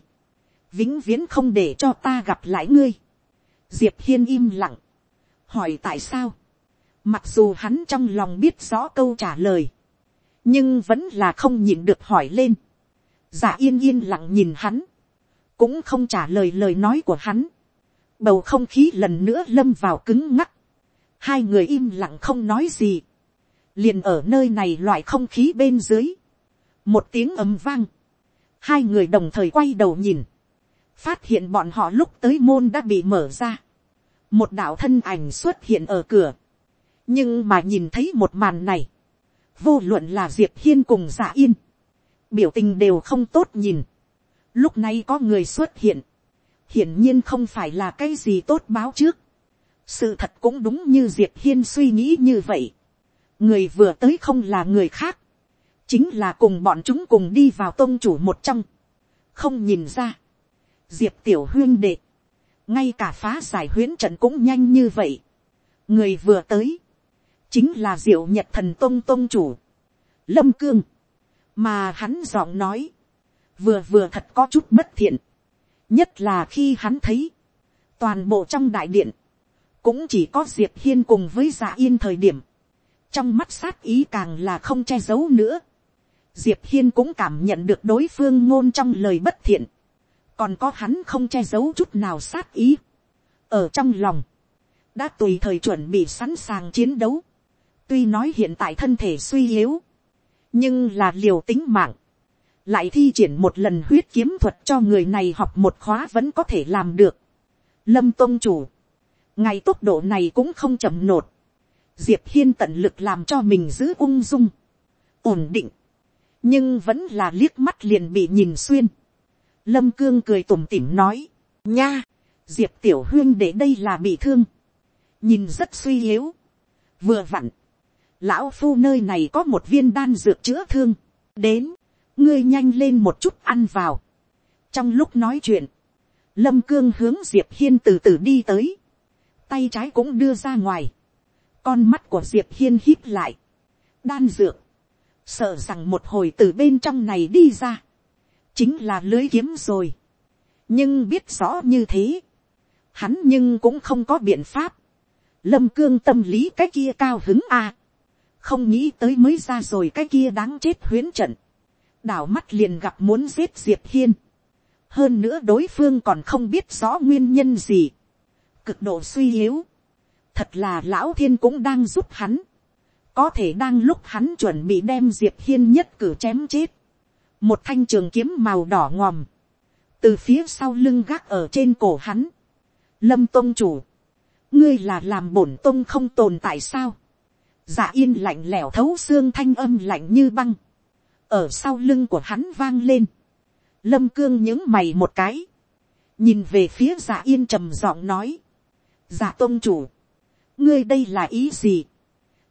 [SPEAKER 1] vĩnh viễn không để cho ta gặp lại ngươi. diệp hiên im lặng, hỏi tại sao, mặc dù hắn trong lòng biết rõ câu trả lời, nhưng vẫn là không nhịn được hỏi lên giả yên yên lặng nhìn hắn, cũng không trả lời lời nói của hắn. bầu không khí lần nữa lâm vào cứng ngắc, hai người im lặng không nói gì, liền ở nơi này loại không khí bên dưới, một tiếng ấm vang, hai người đồng thời quay đầu nhìn, phát hiện bọn họ lúc tới môn đã bị mở ra, một đạo thân ảnh xuất hiện ở cửa, nhưng mà nhìn thấy một màn này, vô luận là diệp hiên cùng giả yên, biểu tình đều không tốt nhìn, lúc này có người xuất hiện, hiển nhiên không phải là cái gì tốt báo trước, sự thật cũng đúng như diệp hiên suy nghĩ như vậy, người vừa tới không là người khác, chính là cùng bọn chúng cùng đi vào tôn chủ một trong, không nhìn ra, diệp tiểu huyên đệ, ngay cả phá giải huyến trận cũng nhanh như vậy, người vừa tới, chính là diệu nhật thần tông tông chủ, lâm cương, mà hắn giọng nói, vừa vừa thật có chút bất thiện, nhất là khi hắn thấy, toàn bộ trong đại điện, cũng chỉ có diệp hiên cùng với dạ yên thời điểm, trong mắt sát ý càng là không che giấu nữa, diệp hiên cũng cảm nhận được đối phương ngôn trong lời bất thiện, còn có hắn không che giấu chút nào sát ý, ở trong lòng, đã tùy thời chuẩn bị sẵn sàng chiến đấu, tuy nói hiện tại thân thể suy yếu, nhưng là liều tính mạng, lại thi triển một lần huyết kiếm thuật cho người này học một khóa vẫn có thể làm được. Lâm tôn chủ, ngày tốc độ này cũng không chậm nột, diệp hiên tận lực làm cho mình giữ ung dung, ổn định, nhưng vẫn là liếc mắt liền bị nhìn xuyên. Lâm cương cười tủm tỉm nói, nha, diệp tiểu huyên để đây là bị thương, nhìn rất suy yếu, vừa vặn, lão phu nơi này có một viên đan dược chữa thương, đến, ngươi nhanh lên một chút ăn vào. trong lúc nói chuyện, lâm cương hướng diệp hiên từ từ đi tới, tay trái cũng đưa ra ngoài, con mắt của diệp hiên hít lại, đan dược, sợ rằng một hồi từ bên trong này đi ra, chính là lưới kiếm rồi. nhưng biết rõ như thế, hắn nhưng cũng không có biện pháp, lâm cương tâm lý cái kia cao hứng a, không nghĩ tới mới ra rồi cái kia đáng chết huyến trận, đảo mắt liền gặp muốn giết diệp hiên, hơn nữa đối phương còn không biết rõ nguyên nhân gì, cực độ suy yếu, thật là lão thiên cũng đang giúp hắn, có thể đang lúc hắn chuẩn bị đem diệp hiên nhất cử chém chết, một thanh trường kiếm màu đỏ ngòm, từ phía sau lưng gác ở trên cổ hắn, lâm tôn chủ, ngươi là làm bổn tôn không tồn tại sao, giả yên lạnh lẽo thấu xương thanh âm lạnh như băng, ở sau lưng của hắn vang lên, lâm cương những mày một cái, nhìn về phía giả yên trầm giọng nói, dạ giả tôn chủ, ngươi đây là ý gì,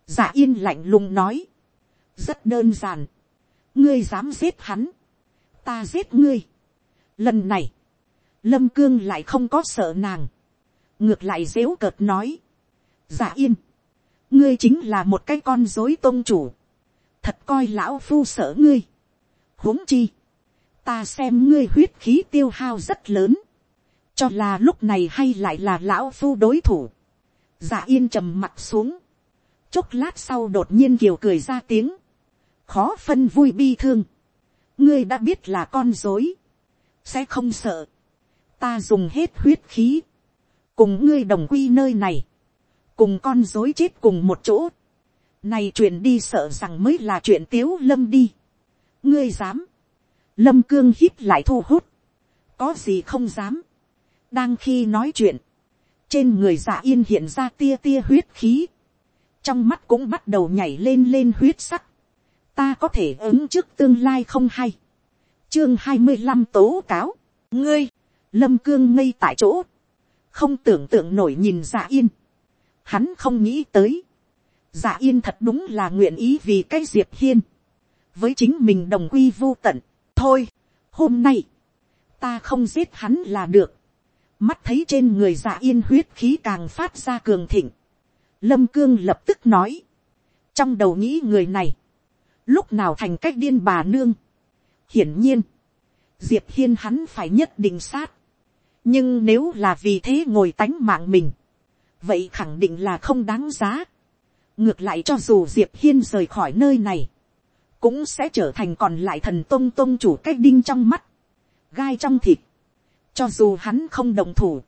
[SPEAKER 1] giả yên lạnh lùng nói, rất đơn giản, ngươi dám giết hắn, ta giết ngươi. Lần này, lâm cương lại không có sợ nàng, ngược lại dếu cợt nói, giả yên, ngươi chính là một cái con dối tôn chủ, thật coi lão phu sợ ngươi, huống chi, ta xem ngươi huyết khí tiêu hao rất lớn, cho là lúc này hay lại là lão phu đối thủ, giả yên trầm mặt xuống, chốc lát sau đột nhiên kiều cười ra tiếng, khó phân vui bi thương, ngươi đã biết là con dối, sẽ không sợ, ta dùng hết huyết khí, cùng ngươi đồng quy nơi này, cùng con dối chết cùng một chỗ, này chuyện đi sợ rằng mới là chuyện tiếu lâm đi, ngươi dám, lâm cương hít lại thu hút, có gì không dám, đang khi nói chuyện, trên người giả yên hiện ra tia tia huyết khí, trong mắt cũng bắt đầu nhảy lên lên huyết sắc, ta có thể ứng trước tương lai không hay. chương hai mươi năm tố cáo, ngươi, lâm cương ngây tại chỗ, không tưởng tượng nổi nhìn dạ yên. Hắn không nghĩ tới, dạ yên thật đúng là nguyện ý vì cái diệp hiên, với chính mình đồng quy vô tận. thôi, hôm nay, ta không giết hắn là được. mắt thấy trên người dạ yên huyết khí càng phát ra cường thịnh. lâm cương lập tức nói, trong đầu nghĩ người này, lúc nào thành cách điên bà nương. hiển nhiên, diệp hiên hắn phải nhất định sát. nhưng nếu là vì thế ngồi tánh mạng mình, vậy khẳng định là không đáng giá. ngược lại cho dù diệp hiên rời khỏi nơi này, cũng sẽ trở thành còn lại thần tôn tôn chủ cách đinh trong mắt, gai trong thịt. cho dù hắn không đồng thủ,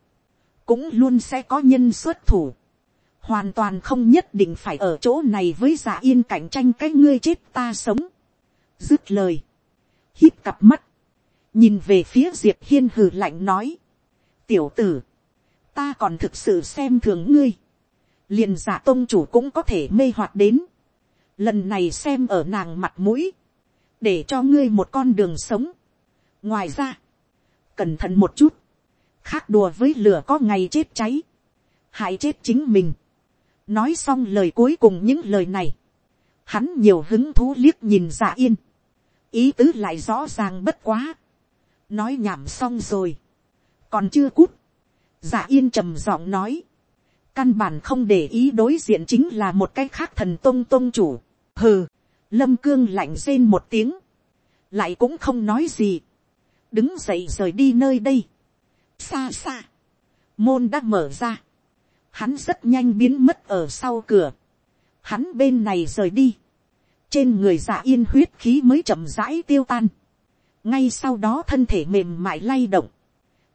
[SPEAKER 1] cũng luôn sẽ có nhân xuất thủ hoàn toàn không nhất định phải ở chỗ này với giả yên cạnh tranh cái ngươi chết ta sống. dứt lời, hít cặp mắt, nhìn về phía diệp hiên hừ lạnh nói, tiểu tử, ta còn thực sự xem thường ngươi, liền giả tôn chủ cũng có thể mê hoặc đến, lần này xem ở nàng mặt mũi, để cho ngươi một con đường sống. ngoài ra, cẩn thận một chút, khác đùa với lửa có ngày chết cháy, hại chết chính mình. Nói xong lời cuối cùng những lời này, hắn nhiều hứng thú liếc nhìn dạ yên, ý tứ lại rõ ràng bất quá, nói nhảm xong rồi, còn chưa cút, dạ yên trầm giọng nói, căn bản không để ý đối diện chính là một cái khác thần tôn tôn chủ, hừ, lâm cương lạnh rên một tiếng, lại cũng không nói gì, đứng dậy rời đi nơi đây, xa xa, môn đã mở ra, hắn rất nhanh biến mất ở sau cửa, hắn bên này rời đi, trên người dạ yên huyết khí mới chậm rãi tiêu tan, ngay sau đó thân thể mềm mại lay động,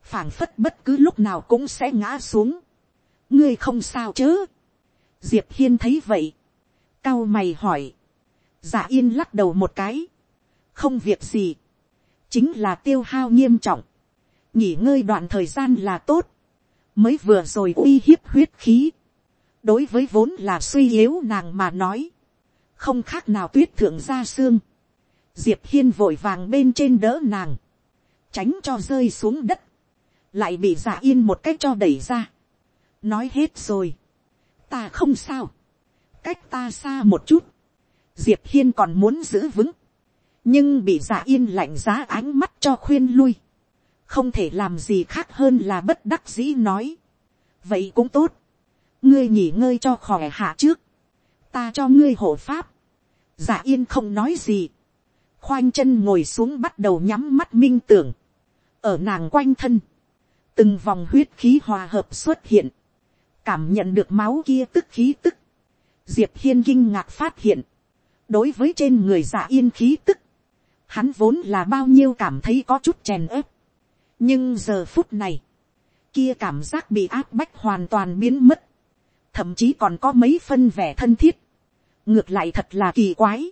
[SPEAKER 1] phảng phất bất cứ lúc nào cũng sẽ ngã xuống, ngươi không sao chứ? diệp hiên thấy vậy, cao mày hỏi, dạ yên lắc đầu một cái, không việc gì, chính là tiêu hao nghiêm trọng, nghỉ ngơi đoạn thời gian là tốt, mới vừa rồi uy hiếp huyết khí, đối với vốn là suy yếu nàng mà nói, không khác nào tuyết thượng ra xương, diệp hiên vội vàng bên trên đỡ nàng, tránh cho rơi xuống đất, lại bị giả yên một cách cho đẩy ra, nói hết rồi, ta không sao, cách ta xa một chút, diệp hiên còn muốn giữ vững, nhưng bị giả yên lạnh giá ánh mắt cho khuyên lui, không thể làm gì khác hơn là bất đắc dĩ nói. vậy cũng tốt, ngươi nghỉ ngơi cho khỏe hạ trước, ta cho ngươi hộ pháp, giả yên không nói gì, khoanh chân ngồi xuống bắt đầu nhắm mắt minh tưởng, ở nàng quanh thân, từng vòng huyết khí hòa hợp xuất hiện, cảm nhận được máu kia tức khí tức, diệp hiên kinh ngạc phát hiện, đối với trên người giả yên khí tức, hắn vốn là bao nhiêu cảm thấy có chút chèn ớp, nhưng giờ phút này, kia cảm giác bị áp bách hoàn toàn biến mất, thậm chí còn có mấy phân vẻ thân thiết, ngược lại thật là kỳ quái.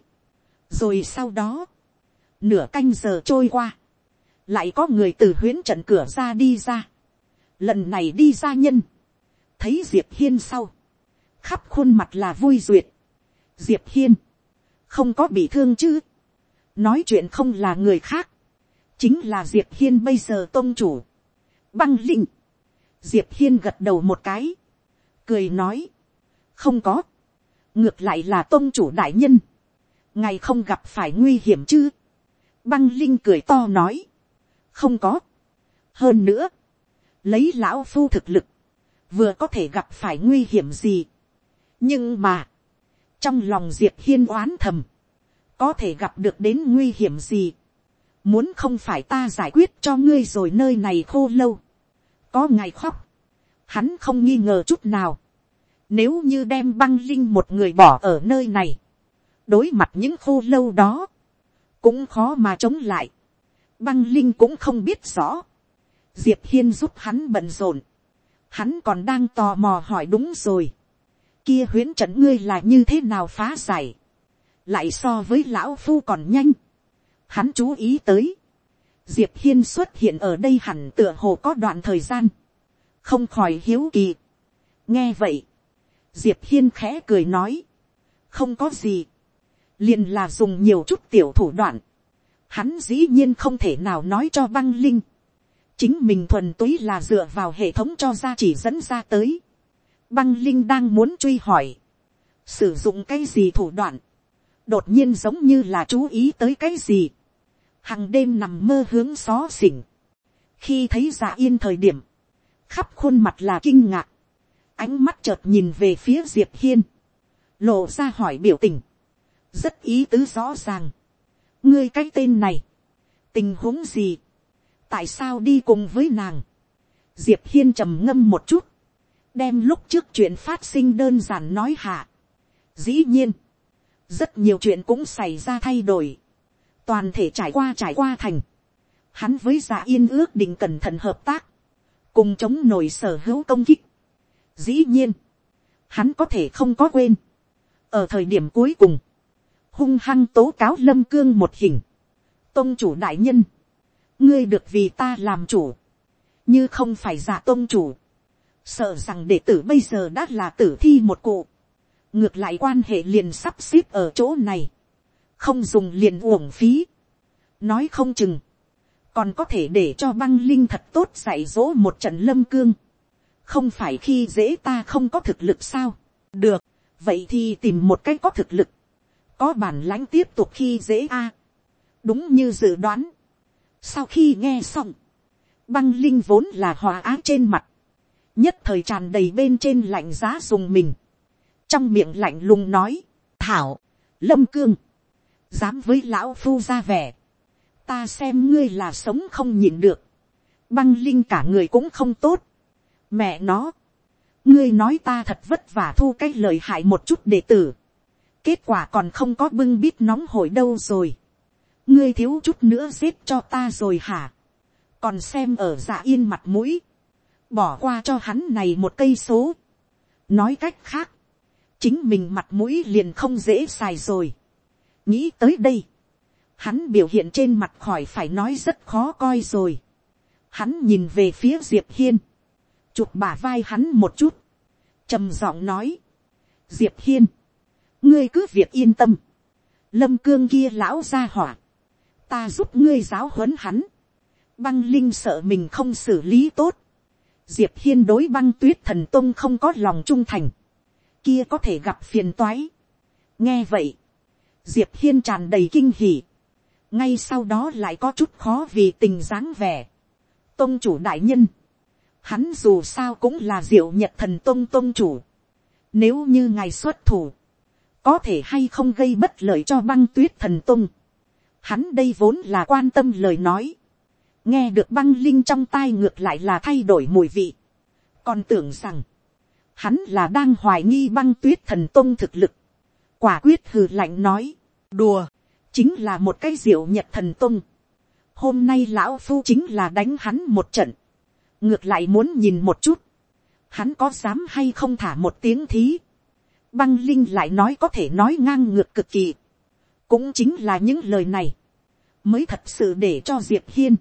[SPEAKER 1] rồi sau đó, nửa canh giờ trôi qua, lại có người từ huyến trận cửa ra đi ra, lần này đi ra nhân, thấy diệp hiên sau, khắp khuôn mặt là vui duyệt, diệp hiên, không có bị thương chứ, nói chuyện không là người khác, chính là diệp hiên bây giờ tôn chủ, băng linh, diệp hiên gật đầu một cái, cười nói, không có, ngược lại là tôn chủ đại nhân, ngày không gặp phải nguy hiểm chứ, băng linh cười to nói, không có, hơn nữa, lấy lão phu thực lực, vừa có thể gặp phải nguy hiểm gì, nhưng mà, trong lòng diệp hiên oán thầm, có thể gặp được đến nguy hiểm gì, muốn không phải ta giải quyết cho ngươi rồi nơi này khô lâu, có ngày khóc, hắn không nghi ngờ chút nào, nếu như đem băng linh một người bỏ ở nơi này, đối mặt những khô lâu đó, cũng khó mà chống lại, băng linh cũng không biết rõ, diệp hiên giúp hắn bận rộn, hắn còn đang tò mò hỏi đúng rồi, kia huyễn trận ngươi là như thế nào phá giải, lại so với lão phu còn nhanh, hắn chú ý tới, diệp hiên xuất hiện ở đây hẳn tựa hồ có đoạn thời gian, không khỏi hiếu kỳ. nghe vậy, diệp hiên khẽ cười nói, không có gì, liền là dùng nhiều chút tiểu thủ đoạn, hắn dĩ nhiên không thể nào nói cho băng linh, chính mình thuần túy là dựa vào hệ thống cho ra chỉ dẫn ra tới. Băng linh đang muốn truy hỏi, sử dụng cái gì thủ đoạn, đột nhiên giống như là chú ý tới cái gì, hằng đêm nằm mơ hướng xó xỉnh, khi thấy dạ yên thời điểm, khắp khuôn mặt là kinh ngạc, ánh mắt chợt nhìn về phía diệp hiên, lộ ra hỏi biểu tình, rất ý tứ rõ ràng, ngươi cái tên này, tình huống gì, tại sao đi cùng với nàng, diệp hiên trầm ngâm một chút, đem lúc trước chuyện phát sinh đơn giản nói hạ. dĩ nhiên, rất nhiều chuyện cũng xảy ra thay đổi, toàn thể trải qua trải qua thành, hắn với giả yên ước định cẩn thận hợp tác, cùng chống nổi sở hữu công kích. dĩ nhiên, hắn có thể không có quên, ở thời điểm cuối cùng, hung hăng tố cáo lâm cương một hình, tôn chủ đại nhân, ngươi được vì ta làm chủ, như không phải giả tôn chủ, sợ rằng đệ tử bây giờ đã là tử thi một cụ, ngược lại quan hệ liền sắp xếp ở chỗ này, không dùng liền uổng phí, nói không chừng, còn có thể để cho băng linh thật tốt dạy dỗ một trận lâm cương, không phải khi dễ ta không có thực lực sao, được, vậy thì tìm một cách có thực lực, có bản lãnh tiếp tục khi dễ a, đúng như dự đoán, sau khi nghe xong, băng linh vốn là hòa á trên mặt, nhất thời tràn đầy bên trên lạnh giá dùng mình, trong miệng lạnh lùng nói, thảo, lâm cương, dám với lão phu ra vẻ, ta xem ngươi là sống không nhịn được, băng linh cả người cũng không tốt, mẹ nó, ngươi nói ta thật vất vả thu cái lời hại một chút đệ tử, kết quả còn không có bưng bít nóng hổi đâu rồi, ngươi thiếu chút nữa giết cho ta rồi hả, còn xem ở dạ yên mặt mũi, bỏ qua cho hắn này một cây số, nói cách khác, chính mình mặt mũi liền không dễ xài rồi. nghĩ tới đây, hắn biểu hiện trên mặt khỏi phải nói rất khó coi rồi. hắn nhìn về phía diệp hiên, chụp bả vai hắn một chút, trầm giọng nói, diệp hiên, ngươi cứ việc yên tâm, lâm cương kia lão ra hỏa, ta giúp ngươi giáo huấn hắn, băng linh sợ mình không xử lý tốt, diệp hiên đối băng tuyết thần tông không có lòng trung thành, kia có thể gặp phiền toái. nghe vậy, diệp hiên tràn đầy kinh hỉ, ngay sau đó lại có chút khó vì tình dáng vẻ. tôn chủ đại nhân, hắn dù sao cũng là diệu nhật thần tông tôn chủ, nếu như ngài xuất thủ, có thể hay không gây bất lợi cho băng tuyết thần tông? Hắn đây vốn là quan tâm lời nói. Nghe được băng linh trong tai ngược lại là thay đổi mùi vị. Còn tưởng rằng, hắn là đang hoài nghi băng tuyết thần tôn thực lực, quả quyết hừ lạnh nói, đùa, chính là một cái diệu nhật thần tôn. hôm nay lão phu chính là đánh hắn một trận, ngược lại muốn nhìn một chút, hắn có dám hay không thả một tiếng thí. băng linh lại nói có thể nói ngang ngược cực kỳ, cũng chính là những lời này, mới thật sự để cho diệp hiên,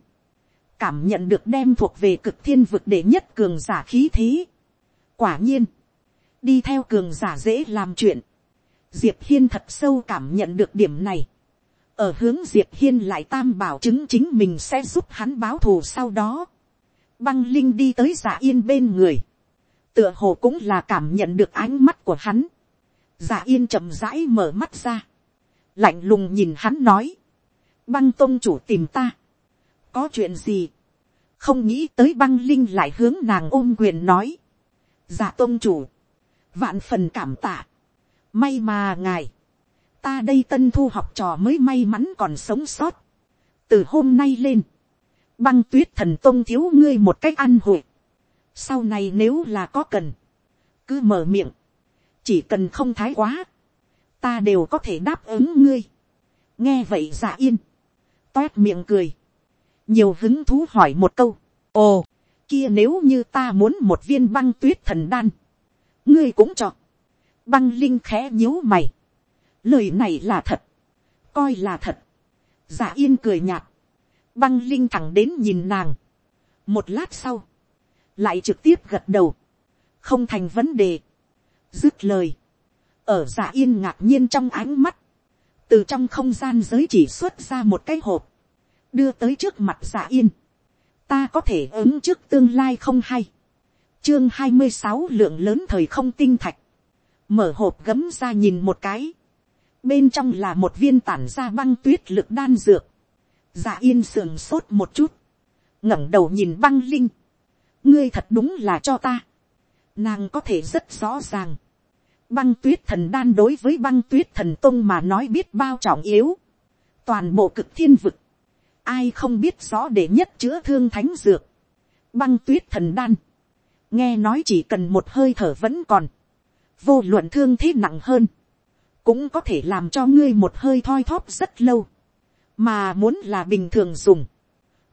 [SPEAKER 1] cảm nhận được đem thuộc về cực thiên vực để nhất cường giả khí thế. quả nhiên, đi theo cường giả dễ làm chuyện, diệp hiên thật sâu cảm nhận được điểm này, ở hướng diệp hiên lại tam bảo chứng chính mình sẽ giúp hắn báo thù sau đó, băng linh đi tới giả yên bên người, tựa hồ cũng là cảm nhận được ánh mắt của hắn, giả yên chậm rãi mở mắt ra, lạnh lùng nhìn hắn nói, băng tôn chủ tìm ta, có chuyện gì, không nghĩ tới băng linh lại hướng nàng ôm quyền nói, dạ giả tôn chủ, vạn phần cảm tạ, may mà ngài, ta đây tân thu học trò mới may mắn còn sống sót, từ hôm nay lên, băng tuyết thần tôn thiếu ngươi một cách ăn hội, sau này nếu là có cần, cứ mở miệng, chỉ cần không thái quá, ta đều có thể đáp ứng ngươi. nghe vậy giả yên, toét miệng cười, nhiều hứng thú hỏi một câu, ồ, kia nếu như ta muốn một viên băng tuyết thần đan, ngươi cũng cho, băng linh khẽ nhíu mày, lời này là thật, coi là thật, giả yên cười nhạt, băng linh thẳng đến nhìn nàng, một lát sau, lại trực tiếp gật đầu, không thành vấn đề, dứt lời, ở giả yên ngạc nhiên trong ánh mắt, từ trong không gian giới chỉ xuất ra một cái hộp, đưa tới trước mặt giả yên, ta có thể ứng trước tương lai không hay, chương hai mươi sáu lượng lớn thời không tinh thạch, mở hộp gấm ra nhìn một cái, bên trong là một viên tản ra băng tuyết lực đan dược, giả yên sườn sốt một chút, ngẩng đầu nhìn băng linh, ngươi thật đúng là cho ta, nàng có thể rất rõ ràng, băng tuyết thần đan đối với băng tuyết thần tông mà nói biết bao trọng yếu, toàn bộ cực thiên vực, ai không biết rõ để nhất chữa thương thánh dược, băng tuyết thần đan, nghe nói chỉ cần một hơi thở vẫn còn, vô luận thương thế nặng hơn, cũng có thể làm cho ngươi một hơi thoi thóp rất lâu, mà muốn là bình thường dùng,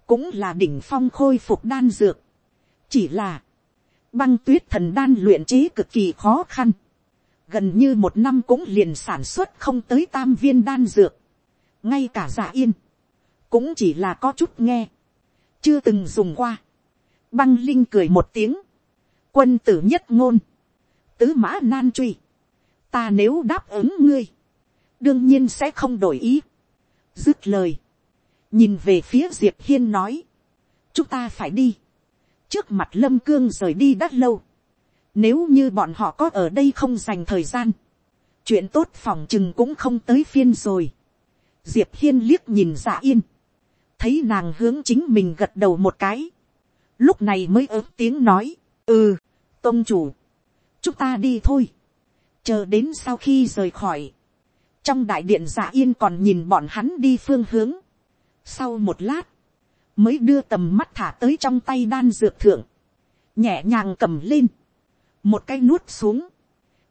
[SPEAKER 1] cũng là đỉnh phong khôi phục đan dược, chỉ là, băng tuyết thần đan luyện chế cực kỳ khó khăn, gần như một năm cũng liền sản xuất không tới tam viên đan dược, ngay cả giả yên, cũng chỉ là có chút nghe, chưa từng dùng qua. Băng linh cười một tiếng, quân tử nhất ngôn, tứ mã nan truy, ta nếu đáp ứng ngươi, đương nhiên sẽ không đổi ý. dứt lời, nhìn về phía diệp hiên nói, chúng ta phải đi, trước mặt lâm cương rời đi đã lâu, nếu như bọn họ có ở đây không dành thời gian, chuyện tốt phòng chừng cũng không tới phiên rồi. diệp hiên liếc nhìn dạ yên, thấy nàng hướng chính mình gật đầu một cái, lúc này mới ớt tiếng nói, ừ, tôn chủ, chúng ta đi thôi, chờ đến sau khi rời khỏi, trong đại điện dạ yên còn nhìn bọn hắn đi phương hướng, sau một lát, mới đưa tầm mắt thả tới trong tay đan dược thượng, nhẹ nhàng cầm lên, một cái nuốt xuống,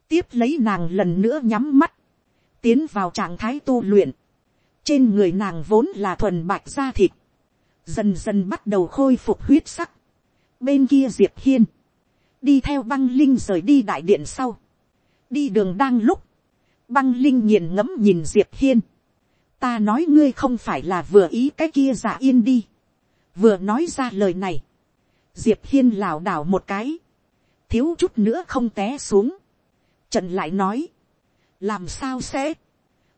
[SPEAKER 1] tiếp lấy nàng lần nữa nhắm mắt, tiến vào trạng thái tu luyện, trên người nàng vốn là thuần bạch da thịt, dần dần bắt đầu khôi phục huyết sắc, bên kia diệp hiên, đi theo băng linh rời đi đại điện sau, đi đường đang lúc, băng linh nghiền ngẫm nhìn diệp hiên, ta nói ngươi không phải là vừa ý cái kia giả yên đi, vừa nói ra lời này, diệp hiên lảo đảo một cái, thiếu chút nữa không té xuống, Trần lại nói, làm sao sẽ,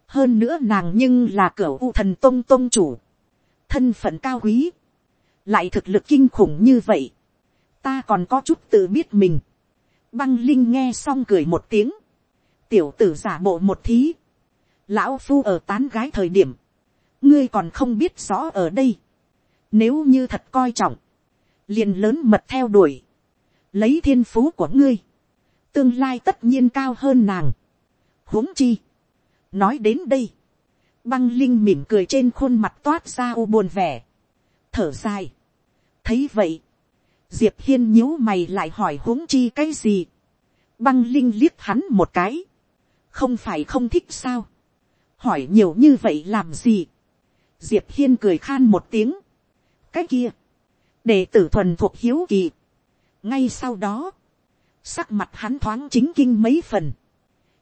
[SPEAKER 1] hơn nữa nàng nhưng là cửa u thần tôn tôn chủ, thân phận cao quý, lại thực lực kinh khủng như vậy, ta còn có chút tự biết mình, băng linh nghe xong cười một tiếng, tiểu tử giả bộ một thí, lão phu ở tán gái thời điểm, ngươi còn không biết rõ ở đây, nếu như thật coi trọng, liền lớn mật theo đuổi, lấy thiên phú của ngươi, tương lai tất nhiên cao hơn nàng. huống chi, nói đến đây, băng linh mỉm cười trên khuôn mặt toát ra u buồn vẻ, thở dài. thấy vậy, diệp hiên nhíu mày lại hỏi huống chi cái gì, băng linh liếc hắn một cái, không phải không thích sao, hỏi nhiều như vậy làm gì, diệp hiên cười khan một tiếng, cái kia, đệ tử thuần thuộc hiếu kỳ, ngay sau đó, sắc mặt hắn thoáng chính kinh mấy phần,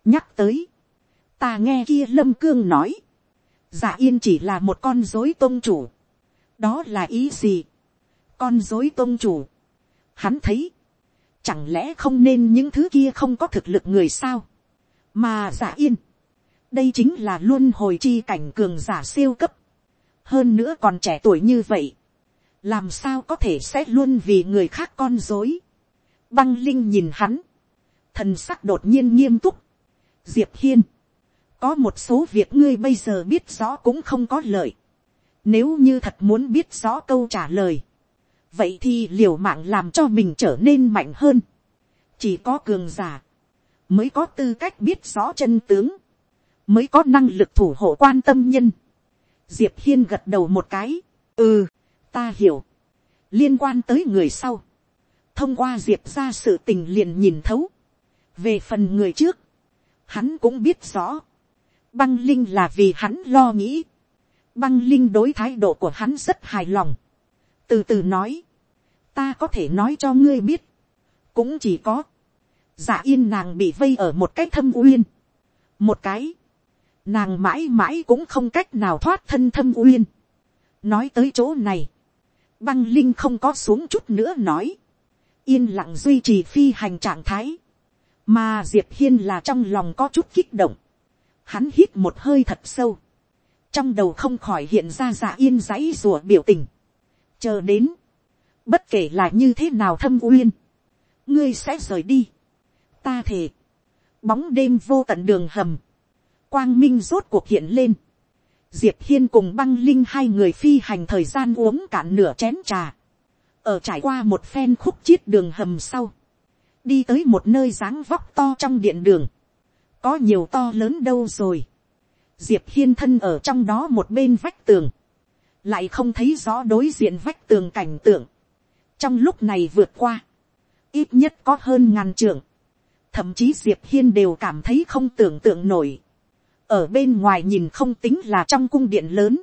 [SPEAKER 1] nhắc tới, ta nghe kia lâm cương nói, giả yên chỉ là một con dối tôn chủ, đó là ý gì, con dối tôn chủ, hắn thấy, chẳng lẽ không nên những thứ kia không có thực lực người sao, mà giả yên, đây chính là luôn hồi chi cảnh cường giả siêu cấp, hơn nữa còn trẻ tuổi như vậy, làm sao có thể sẽ luôn vì người khác con dối. băng linh nhìn hắn, thần sắc đột nhiên nghiêm túc, diệp hiên, có một số việc ngươi bây giờ biết rõ cũng không có lợi, nếu như thật muốn biết rõ câu trả lời, vậy thì liều mạng làm cho mình trở nên mạnh hơn, chỉ có cường giả, mới có tư cách biết rõ chân tướng, mới có năng lực thủ hộ quan tâm nhân. Diệp hiên gật đầu một cái, ừ, ta hiểu, liên quan tới người sau, thông qua diệp ra sự tình liền nhìn thấu, về phần người trước, hắn cũng biết rõ, băng linh là vì hắn lo nghĩ, băng linh đối thái độ của hắn rất hài lòng, từ từ nói, ta có thể nói cho ngươi biết, cũng chỉ có, giả yên nàng bị vây ở một cái thâm uyên, một cái, nàng mãi mãi cũng không cách nào thoát thân thâm uyên. nói tới chỗ này, băng linh không có xuống chút nữa nói, yên lặng duy trì phi hành trạng thái, mà diệp hiên là trong lòng có chút kích động, hắn hít một hơi thật sâu, trong đầu không khỏi hiện ra dạ yên giấy rùa biểu tình, chờ đến, bất kể là như thế nào thâm uyên, ngươi sẽ rời đi, ta thề, bóng đêm vô tận đường hầm, quang minh rốt cuộc hiện lên, diệp hiên cùng băng linh hai người phi hành thời gian uống cạn nửa chén trà, ở trải qua một phen khúc chiết đường hầm sau, đi tới một nơi dáng vóc to trong điện đường, có nhiều to lớn đâu rồi, diệp hiên thân ở trong đó một bên vách tường, lại không thấy rõ đối diện vách tường cảnh tượng, trong lúc này vượt qua, ít nhất có hơn ngàn trưởng, thậm chí diệp hiên đều cảm thấy không tưởng tượng nổi, ở bên ngoài nhìn không tính là trong cung điện lớn,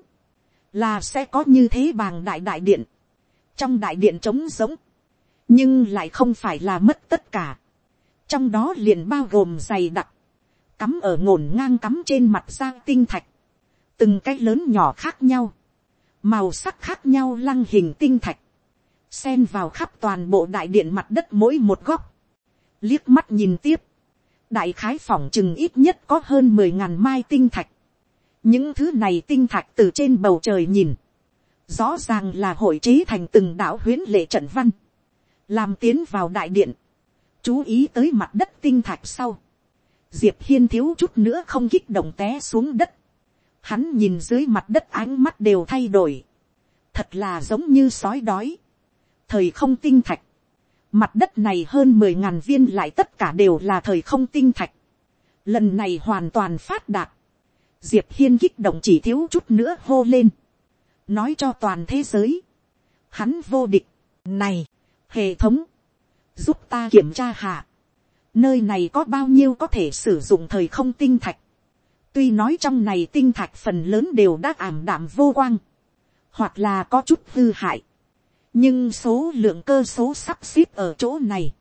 [SPEAKER 1] là sẽ có như thế bàng đại đại điện, trong đại điện trống giống, nhưng lại không phải là mất tất cả, trong đó liền bao gồm dày đặc, cắm ở ngổn ngang cắm trên mặt giang tinh thạch, từng cái lớn nhỏ khác nhau, màu sắc khác nhau lăng hình tinh thạch, xen vào khắp toàn bộ đại điện mặt đất mỗi một góc, liếc mắt nhìn tiếp, đại khái phỏng chừng ít nhất có hơn mười ngàn mai tinh thạch. những thứ này tinh thạch từ trên bầu trời nhìn, rõ ràng là hội chế thành từng đạo huyến lệ trận văn, làm tiến vào đại điện, chú ý tới mặt đất tinh thạch sau, diệp hiên thiếu chút nữa không kích động té xuống đất, hắn nhìn dưới mặt đất ánh mắt đều thay đổi, thật là giống như sói đói, thời không tinh thạch, Mặt đất này hơn mười ngàn viên lại tất cả đều là thời không tinh thạch. Lần này hoàn toàn phát đạt. Diệp Hiên kích động chỉ thiếu chút nữa hô lên. Nói cho toàn thế giới. Hắn vô địch. Này, hệ thống. Giúp ta kiểm tra hạ. Nơi này có bao nhiêu có thể sử dụng thời không tinh thạch. Tuy nói trong này tinh thạch phần lớn đều đã ảm đạm vô quang. Hoặc là có chút hư hại nhưng số lượng cơ số sắp xếp ở chỗ này,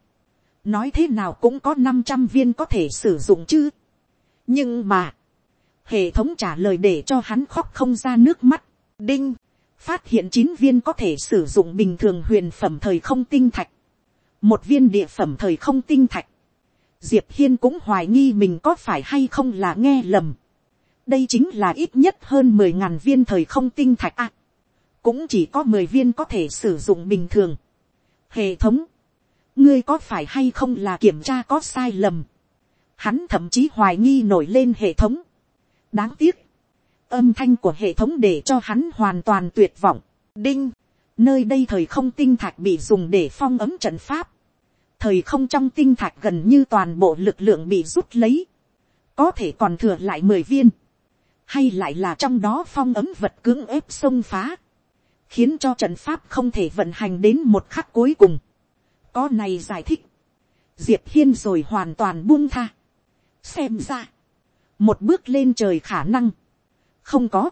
[SPEAKER 1] nói thế nào cũng có năm trăm viên có thể sử dụng chứ. nhưng mà, hệ thống trả lời để cho hắn khóc không ra nước mắt, đinh, phát hiện chín viên có thể sử dụng bình thường huyền phẩm thời không tinh thạch, một viên địa phẩm thời không tinh thạch, diệp hiên cũng hoài nghi mình có phải hay không là nghe lầm. đây chính là ít nhất hơn mười ngàn viên thời không tinh thạch à cũng chỉ có mười viên có thể sử dụng bình thường. Hệ thống, ngươi có phải hay không là kiểm tra có sai lầm. Hắn thậm chí hoài nghi nổi lên hệ thống. đáng tiếc, âm thanh của hệ thống để cho hắn hoàn toàn tuyệt vọng. đinh, nơi đây thời không tinh thạch bị dùng để phong ấm trận pháp. thời không trong tinh thạch gần như toàn bộ lực lượng bị rút lấy. có thể còn thừa lại mười viên. hay lại là trong đó phong ấm vật cưỡng ép xông phá khiến cho trận pháp không thể vận hành đến một khắc cuối cùng. có này giải thích, diệp hiên rồi hoàn toàn buông tha. xem ra, một bước lên trời khả năng, không có,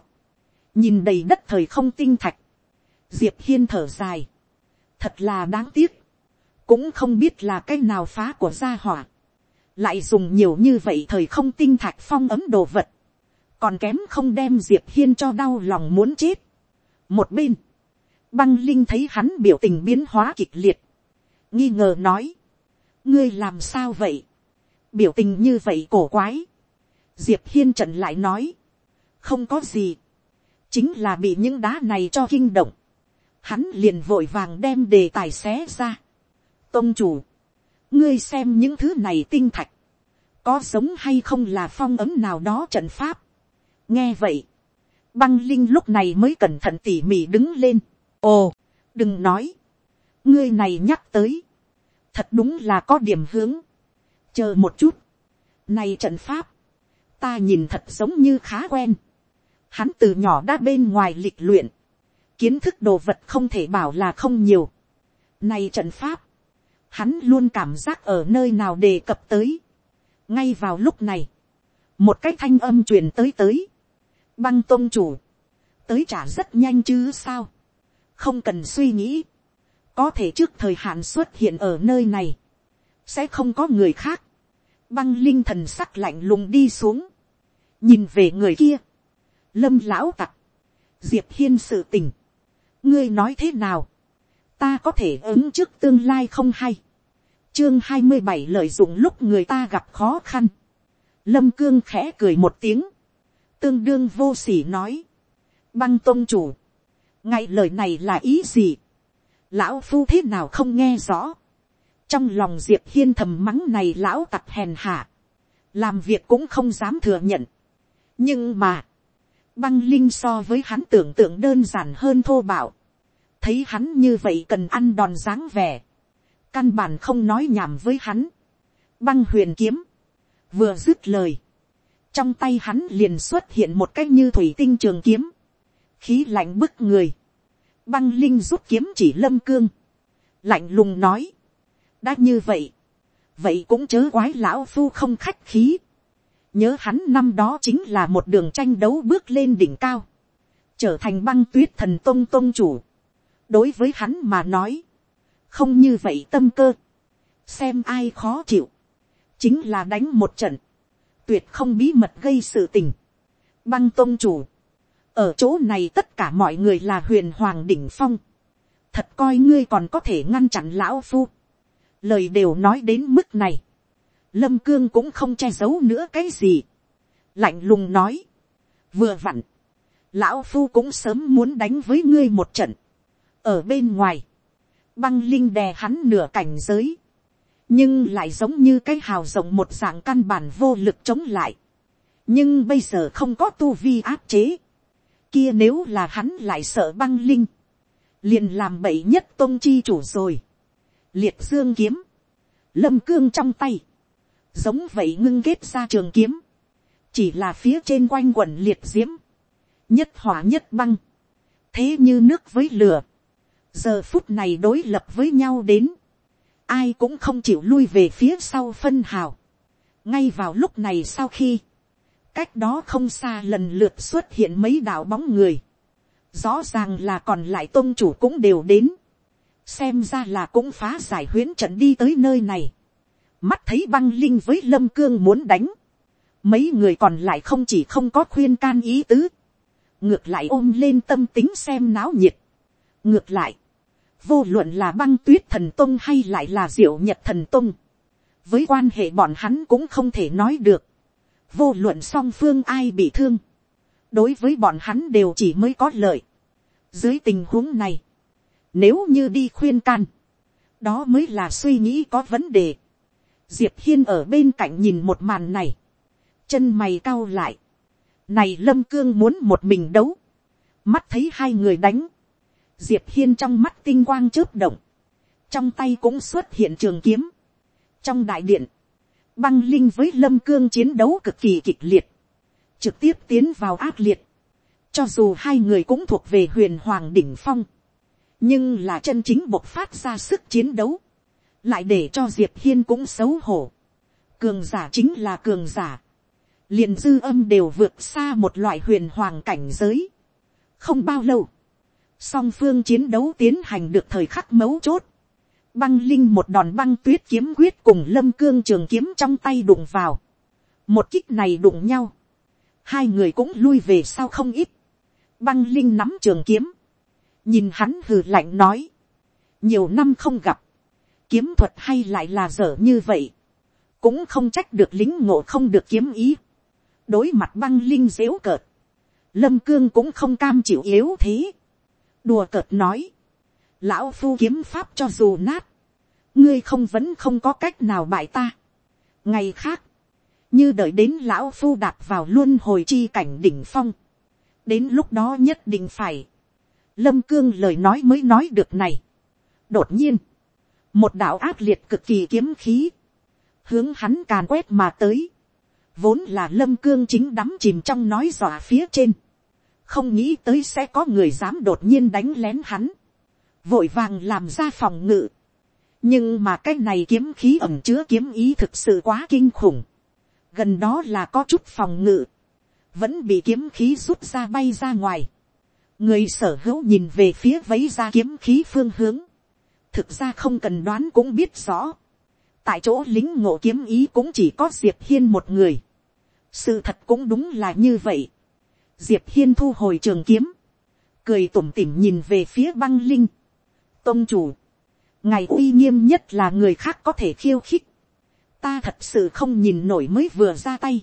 [SPEAKER 1] nhìn đầy đất thời không tinh thạch, diệp hiên thở dài, thật là đáng tiếc, cũng không biết là cái nào phá của gia hỏa, lại dùng nhiều như vậy thời không tinh thạch phong ấm đồ vật, còn kém không đem diệp hiên cho đau lòng muốn chết. một bên, băng linh thấy hắn biểu tình biến hóa kịch liệt, nghi ngờ nói, ngươi làm sao vậy, biểu tình như vậy cổ quái, diệp hiên trận lại nói, không có gì, chính là bị những đá này cho kinh động, hắn liền vội vàng đem đề tài xé ra. tôn chủ, ngươi xem những thứ này tinh thạch, có giống hay không là phong ấm nào đó trận pháp. nghe vậy, băng linh lúc này mới cẩn thận tỉ mỉ đứng lên ồ, đừng nói, ngươi này nhắc tới, thật đúng là có điểm hướng. chờ một chút, này trận pháp, ta nhìn thật giống như khá quen. Hắn từ nhỏ đã bên ngoài lịch luyện, kiến thức đồ vật không thể bảo là không nhiều. Này trận pháp, hắn luôn cảm giác ở nơi nào đề cập tới. ngay vào lúc này, một cái thanh âm truyền tới tới. băng tôn chủ, tới trả rất nhanh chứ sao không cần suy nghĩ, có thể trước thời hạn xuất hiện ở nơi này, sẽ không có người khác. băng linh thần sắc lạnh lùng đi xuống, nhìn về người kia, lâm lão tặc, diệp hiên sự tình, ngươi nói thế nào, ta có thể ứng trước tương lai không hay, chương hai mươi bảy lợi dụng lúc người ta gặp khó khăn, lâm cương khẽ cười một tiếng, tương đương vô s ỉ nói, băng tôn chủ, ngay lời này là ý gì, lão phu thế nào không nghe rõ, trong lòng diệp hiên thầm mắng này lão tặc hèn hạ, làm việc cũng không dám thừa nhận, nhưng mà, băng linh so với hắn tưởng tượng đơn giản hơn thô bạo, thấy hắn như vậy cần ăn đòn dáng vẻ, căn bản không nói nhảm với hắn, băng huyền kiếm, vừa dứt lời, trong tay hắn liền xuất hiện một cách như thủy tinh trường kiếm, khí lạnh bức người, băng linh rút kiếm chỉ lâm cương, lạnh lùng nói, đã như vậy, vậy cũng chớ quái lão phu không khách khí, nhớ hắn năm đó chính là một đường tranh đấu bước lên đỉnh cao, trở thành băng tuyết thần tôn tôn chủ. đối với hắn mà nói, không như vậy tâm cơ, xem ai khó chịu, chính là đánh một trận, tuyệt không bí mật gây sự tình. băng tôn chủ, ở chỗ này tất cả mọi người là huyền hoàng đỉnh phong, thật coi ngươi còn có thể ngăn chặn lão phu, lời đều nói đến mức này, lâm cương cũng không che giấu nữa cái gì. lạnh lùng nói, vừa vặn, lão phu cũng sớm muốn đánh với ngươi một trận. ở bên ngoài, băng linh đè hắn nửa cảnh giới, nhưng lại giống như cái hào rộng một dạng căn bản vô lực chống lại. nhưng bây giờ không có tu vi áp chế kia nếu là hắn lại sợ băng linh, liền làm bậy nhất tôn chi chủ rồi. liệt dương kiếm, lâm cương trong tay, giống vậy ngưng kết ra trường kiếm, chỉ là phía trên quanh quần liệt diễm, nhất hỏa nhất băng, thế như nước với lửa, giờ phút này đối lập với nhau đến, ai cũng không chịu lui về phía sau phân hào, ngay vào lúc này sau khi, cách đó không xa lần lượt xuất hiện mấy đạo bóng người, rõ ràng là còn lại tôn chủ cũng đều đến, xem ra là cũng phá giải huyến trận đi tới nơi này, mắt thấy băng linh với lâm cương muốn đánh, mấy người còn lại không chỉ không có khuyên can ý tứ, ngược lại ôm lên tâm tính xem náo nhiệt. ngược lại, vô luận là băng tuyết thần tông hay lại là diệu nhật thần tông, với quan hệ bọn hắn cũng không thể nói được, vô luận song phương ai bị thương, đối với bọn hắn đều chỉ mới có lợi. dưới tình huống này, nếu như đi khuyên can, đó mới là suy nghĩ có vấn đề. Diệp hiên ở bên cạnh nhìn một màn này, chân mày cau lại, này lâm cương muốn một mình đấu, mắt thấy hai người đánh, diệp hiên trong mắt tinh quang chớp động, trong tay cũng xuất hiện trường kiếm, trong đại điện, băng linh với lâm cương chiến đấu cực kỳ kịch liệt, trực tiếp tiến vào ác liệt, cho dù hai người cũng thuộc về huyền hoàng đỉnh phong, nhưng là chân chính bộc phát ra sức chiến đấu, lại để cho diệp hiên cũng xấu hổ. cường giả chính là cường giả. liền dư âm đều vượt xa một loại huyền hoàng cảnh giới. không bao lâu, song phương chiến đấu tiến hành được thời khắc mấu chốt băng linh một đòn băng tuyết kiếm quyết cùng lâm cương trường kiếm trong tay đụng vào. một kích này đụng nhau. hai người cũng lui về sau không ít. băng linh nắm trường kiếm. nhìn hắn hừ lạnh nói. nhiều năm không gặp kiếm thuật hay lại là dở như vậy, cũng không trách được lính ngộ không được kiếm ý, đối mặt băng linh dếu cợt, lâm cương cũng không cam chịu yếu thế, đùa cợt nói, lão phu kiếm pháp cho dù nát, ngươi không vẫn không có cách nào bại ta. ngày khác, như đợi đến lão phu đạp vào luôn hồi chi cảnh đỉnh phong, đến lúc đó nhất định phải, lâm cương lời nói mới nói được này. đột nhiên, một đạo ác liệt cực kỳ kiếm khí, hướng hắn càn quét mà tới, vốn là lâm cương chính đắm chìm trong nói dọa phía trên, không nghĩ tới sẽ có người dám đột nhiên đánh lén hắn, vội vàng làm ra phòng ngự, nhưng mà cái này kiếm khí ẩm chứa kiếm ý thực sự quá kinh khủng, gần đó là có chút phòng ngự, vẫn bị kiếm khí rút ra bay ra ngoài, người sở hữu nhìn về phía vấy ra kiếm khí phương hướng, thực ra không cần đoán cũng biết rõ. tại chỗ lính ngộ kiếm ý cũng chỉ có diệp hiên một người. sự thật cũng đúng là như vậy. diệp hiên thu hồi trường kiếm, cười tủm tỉm nhìn về phía băng linh tôn chủ, ngày uy nghiêm nhất là người khác có thể khiêu khích. ta thật sự không nhìn nổi mới vừa ra tay.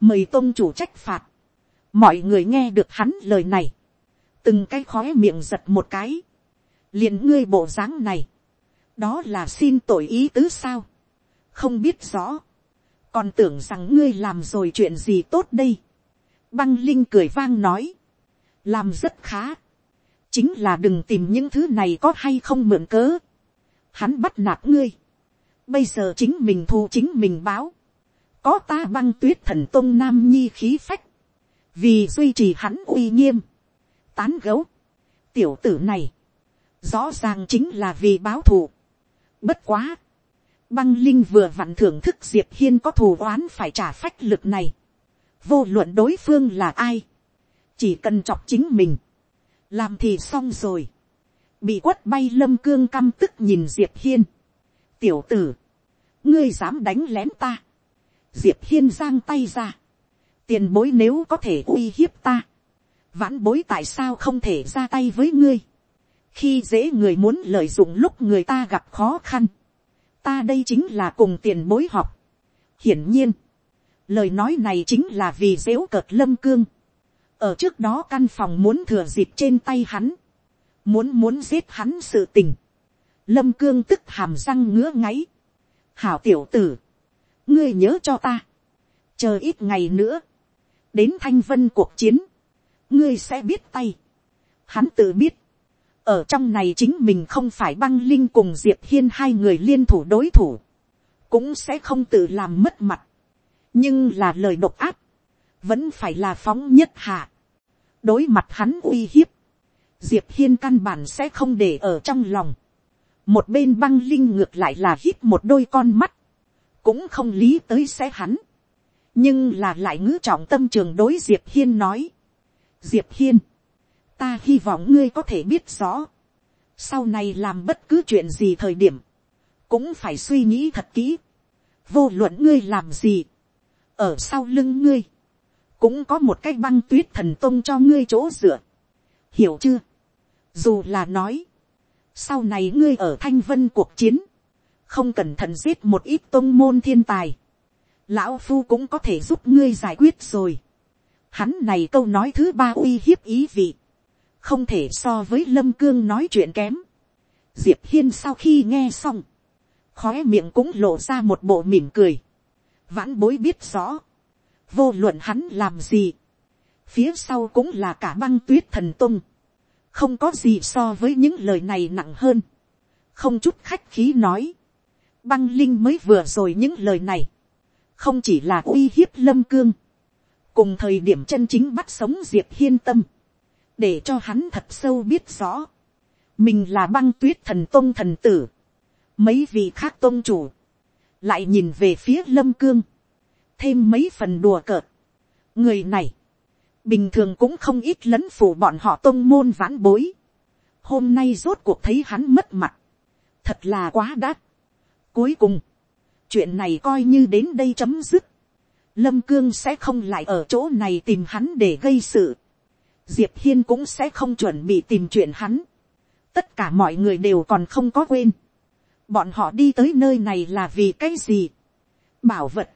[SPEAKER 1] mời tôn chủ trách phạt. mọi người nghe được hắn lời này. từng cái khói miệng giật một cái liền ngươi bộ dáng này, đó là xin tội ý tứ sao, không biết rõ, còn tưởng rằng ngươi làm rồi chuyện gì tốt đây. Băng linh cười vang nói, làm rất khá, chính là đừng tìm những thứ này có hay không mượn cớ, hắn bắt nạt ngươi, bây giờ chính mình thu chính mình báo, có ta băng tuyết thần tôn nam nhi khí phách, vì duy trì hắn uy nghiêm, tán gấu, tiểu tử này, rõ ràng chính là vì báo thù. Bất quá, băng linh vừa vặn thưởng thức diệp hiên có thù oán phải trả phách lực này. vô luận đối phương là ai, chỉ cần chọc chính mình, làm thì xong rồi. bị quất bay lâm cương căm tức nhìn diệp hiên. tiểu tử, ngươi dám đánh lén ta. diệp hiên giang tay ra. tiền bối nếu có thể uy hiếp ta, vãn bối tại sao không thể ra tay với ngươi khi dễ người muốn lợi dụng lúc người ta gặp khó khăn, ta đây chính là cùng tiền bối học. hiển nhiên, lời nói này chính là vì dếu cợt lâm cương ở trước đó căn phòng muốn thừa dịp trên tay hắn, muốn muốn giết hắn sự tình. lâm cương tức hàm răng ngứa ngáy. hảo tiểu tử, ngươi nhớ cho ta, chờ ít ngày nữa, đến thanh vân cuộc chiến, ngươi sẽ biết tay. hắn tự biết, ở trong này chính mình không phải băng linh cùng diệp hiên hai người liên thủ đối thủ, cũng sẽ không tự làm mất mặt, nhưng là lời độc áp, vẫn phải là phóng nhất hạ, đối mặt hắn uy hiếp, diệp hiên căn bản sẽ không để ở trong lòng, một bên băng linh ngược lại là hít một đôi con mắt, cũng không lý tới sẽ hắn, nhưng là lại ngữ trọng tâm trường đối diệp hiên nói, diệp hiên, ta hy vọng ngươi có thể biết rõ, sau này làm bất cứ chuyện gì thời điểm, cũng phải suy nghĩ thật kỹ, vô luận ngươi làm gì, ở sau lưng ngươi, cũng có một cái băng tuyết thần tông cho ngươi chỗ dựa, hiểu chưa, dù là nói, sau này ngươi ở thanh vân cuộc chiến, không cẩn thận giết một ít tôn môn thiên tài, lão phu cũng có thể giúp ngươi giải quyết rồi. Hắn này câu nói thứ ba uy hiếp ý vị không thể so với lâm cương nói chuyện kém. diệp hiên sau khi nghe xong, khói miệng cũng lộ ra một bộ mỉm cười. vãn bối biết rõ, vô luận hắn làm gì, phía sau cũng là cả băng tuyết thần tung, không có gì so với những lời này nặng hơn, không chút khách khí nói, băng linh mới vừa rồi những lời này, không chỉ là uy hiếp lâm cương, cùng thời điểm chân chính bắt sống diệp hiên tâm, để cho hắn thật sâu biết rõ, mình là băng tuyết thần tôn thần tử, mấy vị khác tôn chủ, lại nhìn về phía lâm cương, thêm mấy phần đùa cợt. người này, bình thường cũng không ít lấn phủ bọn họ tôn môn vãn bối. hôm nay rốt cuộc thấy hắn mất mặt, thật là quá đắt. cuối cùng, chuyện này coi như đến đây chấm dứt. lâm cương sẽ không lại ở chỗ này tìm hắn để gây sự. diệp hiên cũng sẽ không chuẩn bị tìm chuyện hắn. tất cả mọi người đều còn không có quên bọn họ đi tới nơi này là vì cái gì. bảo vật,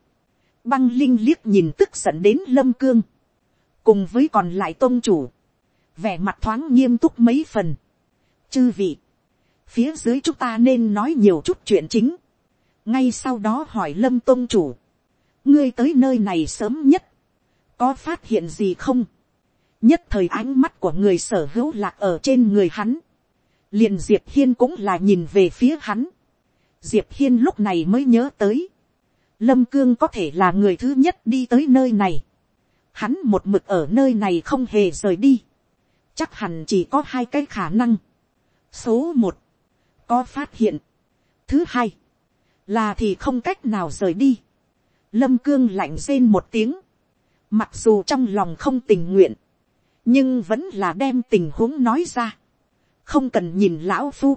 [SPEAKER 1] băng linh liếc nhìn tức giận đến lâm cương, cùng với còn lại tôn chủ, vẻ mặt thoáng nghiêm túc mấy phần. chư vị, phía dưới chúng ta nên nói nhiều chút chuyện chính. ngay sau đó hỏi lâm tôn chủ, ngươi tới nơi này sớm nhất, có phát hiện gì không. nhất thời ánh mắt của người sở hữu lạc ở trên người hắn. liền diệp hiên cũng là nhìn về phía hắn diệp hiên lúc này mới nhớ tới, lâm cương có thể là người thứ nhất đi tới nơi này, hắn một mực ở nơi này không hề rời đi, chắc hẳn chỉ có hai cái khả năng. số một, có phát hiện, thứ hai, là thì không cách nào rời đi. lâm cương lạnh rên một tiếng, mặc dù trong lòng không tình nguyện, nhưng vẫn là đem tình huống nói ra, không cần nhìn lão phu,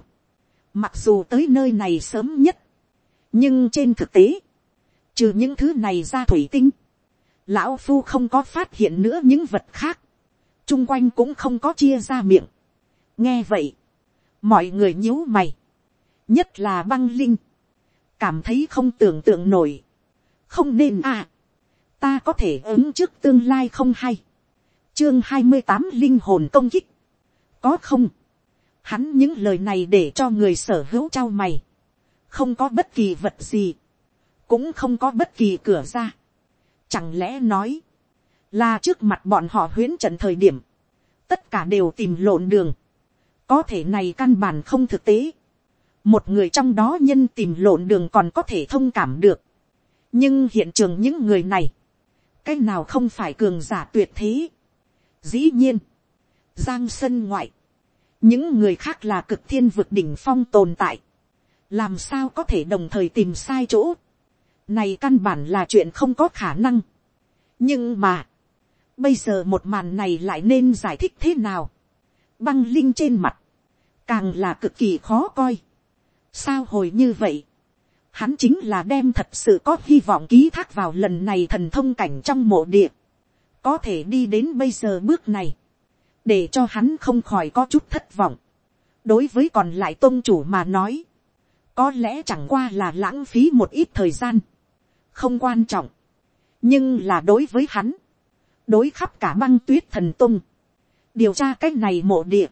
[SPEAKER 1] Mặc dù tới nơi này sớm nhất. Nhưng trên thực tế. Trừ những thứ này ra thủy tinh. Lão Phu không có phát hiện nữa những vật khác. chung quanh cũng không có chia ra miệng. Nghe vậy. Mọi người nhíu mày. Nhất là băng linh. Cảm thấy không tưởng tượng nổi. Không nên à. Ta có thể ứng trước tương lai không hay. Chương hai mươi tám linh hồn công kích. Có không? Hắn những lời này để cho người sở hữu trao mày. Không có bất kỳ vật gì. Cũng không có bất kỳ cửa ra. Chẳng lẽ nói. Là trước mặt bọn họ huyến trận thời điểm. Tất cả đều tìm lộn đường. Có thể này căn bản không thực tế. Một người trong đó nhân tìm lộn đường còn có thể thông cảm được. Nhưng hiện trường những người này. Cái nào không phải cường giả tuyệt thế. Dĩ nhiên. Giang sân ngoại những người khác là cực thiên vực đỉnh phong tồn tại, làm sao có thể đồng thời tìm sai chỗ, này căn bản là chuyện không có khả năng. nhưng mà, bây giờ một màn này lại nên giải thích thế nào, băng linh trên mặt, càng là cực kỳ khó coi. sao hồi như vậy, hắn chính là đem thật sự có hy vọng ký thác vào lần này thần thông cảnh trong mộ địa, có thể đi đến bây giờ bước này, để cho hắn không khỏi có chút thất vọng. đối với còn lại tôn chủ mà nói, có lẽ chẳng qua là lãng phí một ít thời gian, không quan trọng, nhưng là đối với hắn, đối khắp cả băng tuyết thần tung, điều tra cái này mộ địa,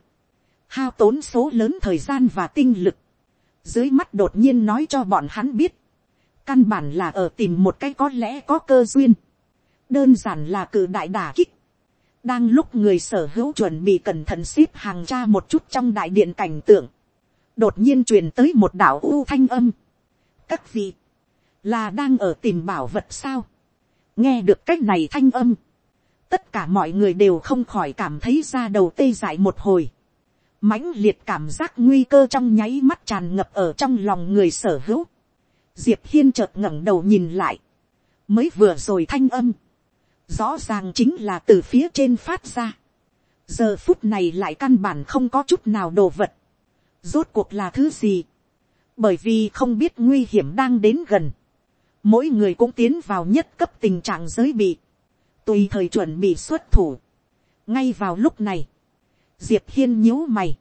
[SPEAKER 1] hao tốn số lớn thời gian và tinh lực, dưới mắt đột nhiên nói cho bọn hắn biết, căn bản là ở tìm một cái có lẽ có cơ duyên, đơn giản là cử đại đả kích, đang lúc người sở hữu chuẩn bị cẩn thận xếp hàng ra một chút trong đại điện cảnh tượng, đột nhiên truyền tới một đạo u thanh âm. các vị, là đang ở tìm bảo vật sao, nghe được c á c h này thanh âm, tất cả mọi người đều không khỏi cảm thấy ra đầu tê dại một hồi, mãnh liệt cảm giác nguy cơ trong nháy mắt tràn ngập ở trong lòng người sở hữu, diệp hiên chợt ngẩng đầu nhìn lại, mới vừa rồi thanh âm, rõ ràng chính là từ phía trên phát ra. giờ phút này lại căn bản không có chút nào đồ vật. rốt cuộc là thứ gì. bởi vì không biết nguy hiểm đang đến gần mỗi người cũng tiến vào nhất cấp tình trạng giới bị. tùy thời chuẩn bị xuất thủ. ngay vào lúc này, diệp hiên nhíu mày.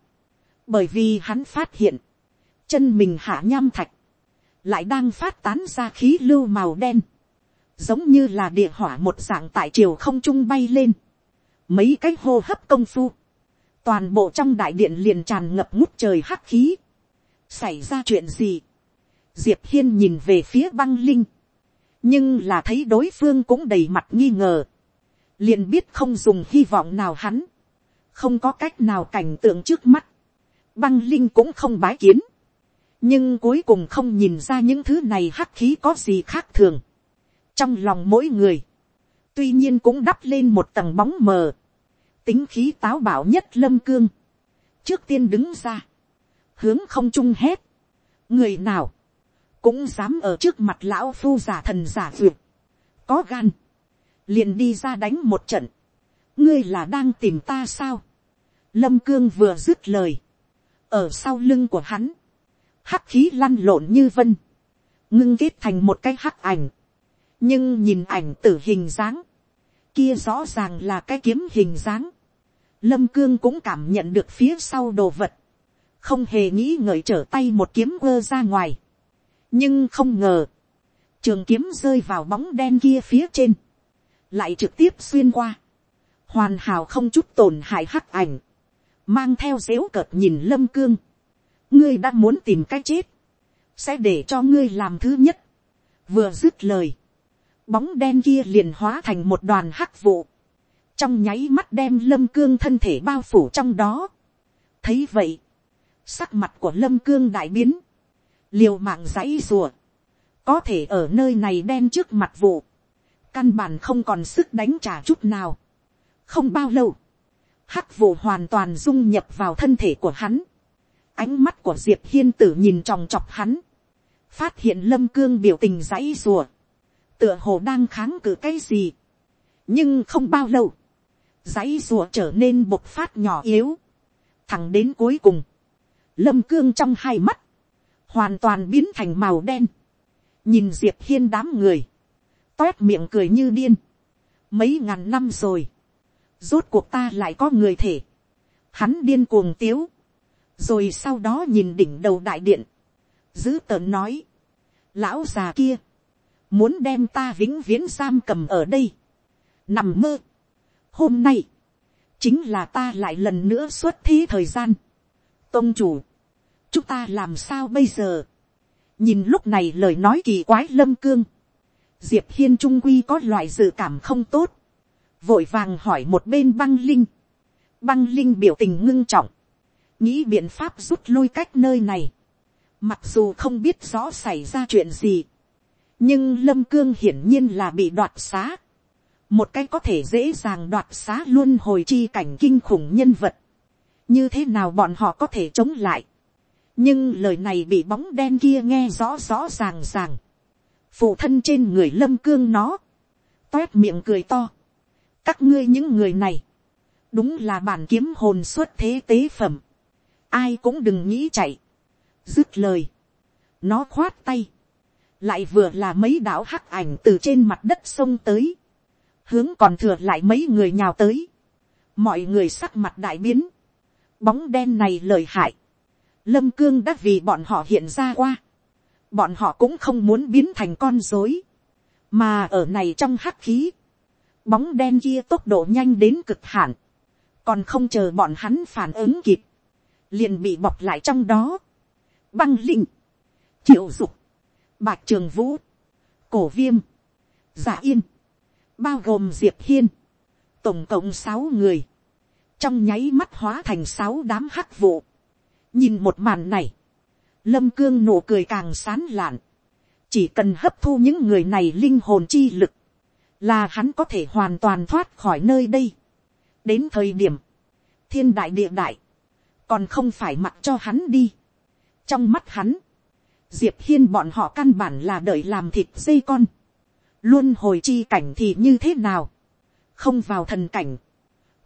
[SPEAKER 1] bởi vì hắn phát hiện, chân mình hạ nham thạch, lại đang phát tán ra khí lưu màu đen giống như là địa hỏa một dạng tại chiều không trung bay lên, mấy cái hô hấp công phu, toàn bộ trong đại điện liền tràn ngập ngút trời hắc khí, xảy ra chuyện gì, diệp hiên nhìn về phía băng linh, nhưng là thấy đối phương cũng đầy mặt nghi ngờ, liền biết không dùng hy vọng nào hắn, không có cách nào cảnh tượng trước mắt, băng linh cũng không bái kiến, nhưng cuối cùng không nhìn ra những thứ này hắc khí có gì khác thường. Trong lòng mỗi người, tuy nhiên cũng đắp lên một tầng bóng mờ, tính khí táo bạo nhất lâm cương, trước tiên đứng ra, hướng không trung hét, người nào, cũng dám ở trước mặt lão phu giả thần giả duyệt, có gan, liền đi ra đánh một trận, ngươi là đang tìm ta sao, lâm cương vừa dứt lời, ở sau lưng của hắn, hắc khí lăn lộn như vân, ngưng kết thành một cái hắc ảnh, nhưng nhìn ảnh tử hình dáng, kia rõ ràng là cái kiếm hình dáng, lâm cương cũng cảm nhận được phía sau đồ vật, không hề nghĩ ngợi trở tay một kiếm quơ ra ngoài, nhưng không ngờ, trường kiếm rơi vào bóng đen kia phía trên, lại trực tiếp xuyên qua, hoàn hảo không chút tổn hại hắc ảnh, mang theo dếu cợt nhìn lâm cương, ngươi đã muốn tìm cái chết, sẽ để cho ngươi làm thứ nhất, vừa dứt lời, bóng đen kia liền hóa thành một đoàn hắc vụ, trong nháy mắt đem lâm cương thân thể bao phủ trong đó. thấy vậy, sắc mặt của lâm cương đại biến, liều mạng dãy rùa, có thể ở nơi này đen trước mặt vụ, căn bản không còn sức đánh trả chút nào. không bao lâu, hắc vụ hoàn toàn dung nhập vào thân thể của hắn. ánh mắt của diệp hiên tử nhìn tròng trọc hắn, phát hiện lâm cương biểu tình dãy rùa, tựa hồ đang kháng cự cái gì. nhưng không bao lâu, dãy rùa trở nên bộc phát nhỏ yếu, thẳng đến cuối cùng, lâm cương trong hai mắt, hoàn toàn biến thành màu đen, nhìn diệp hiên đám người, toét miệng cười như điên, mấy ngàn năm rồi, rốt cuộc ta lại có người thể, hắn điên cuồng tiếu, rồi sau đó nhìn đỉnh đầu đại điện, giữ tợn nói, lão già kia, muốn đem ta vĩnh viễn giam cầm ở đây, nằm mơ, hôm nay, chính là ta lại lần nữa xuất thi thời gian, tôn chủ, chúng ta làm sao bây giờ, nhìn lúc này lời nói kỳ quái lâm cương, diệp hiên trung quy có loại dự cảm không tốt, vội vàng hỏi một bên băng linh, băng linh biểu tình ngưng trọng, nghĩ biện pháp rút lui cách nơi này, mặc dù không biết rõ xảy ra chuyện gì, nhưng lâm cương hiển nhiên là bị đoạt xá, một cái có thể dễ dàng đoạt xá luôn hồi chi cảnh kinh khủng nhân vật, như thế nào bọn họ có thể chống lại, nhưng lời này bị bóng đen kia nghe rõ rõ ràng ràng, phụ thân trên người lâm cương nó, toét miệng cười to, các ngươi những người này, đúng là bản kiếm hồn xuất thế tế phẩm, ai cũng đừng nghĩ chạy, dứt lời, nó khoát tay, lại vừa là mấy đạo hắc ảnh từ trên mặt đất sông tới, hướng còn thừa lại mấy người nhào tới, mọi người sắc mặt đại biến, bóng đen này lời hại, lâm cương đã vì bọn họ hiện ra qua, bọn họ cũng không muốn biến thành con dối, mà ở này trong hắc khí, bóng đen kia tốc độ nhanh đến cực hạn, còn không chờ bọn hắn phản ứng kịp, liền bị bọc lại trong đó, băng linh, triệu dục, bạc trường vũ, cổ viêm, giả yên, bao gồm diệp hiên, tổng cộng sáu người, trong nháy mắt hóa thành sáu đám hắc vụ nhìn một màn này, lâm cương nụ cười càng sán lạn, chỉ cần hấp thu những người này linh hồn chi lực, là hắn có thể hoàn toàn thoát khỏi nơi đây. đến thời điểm, thiên đại địa đại, còn không phải mặc cho hắn đi. trong mắt hắn, diệp hiên bọn họ căn bản là đợi làm thịt dây con luôn hồi chi cảnh thì như thế nào, không vào thần cảnh,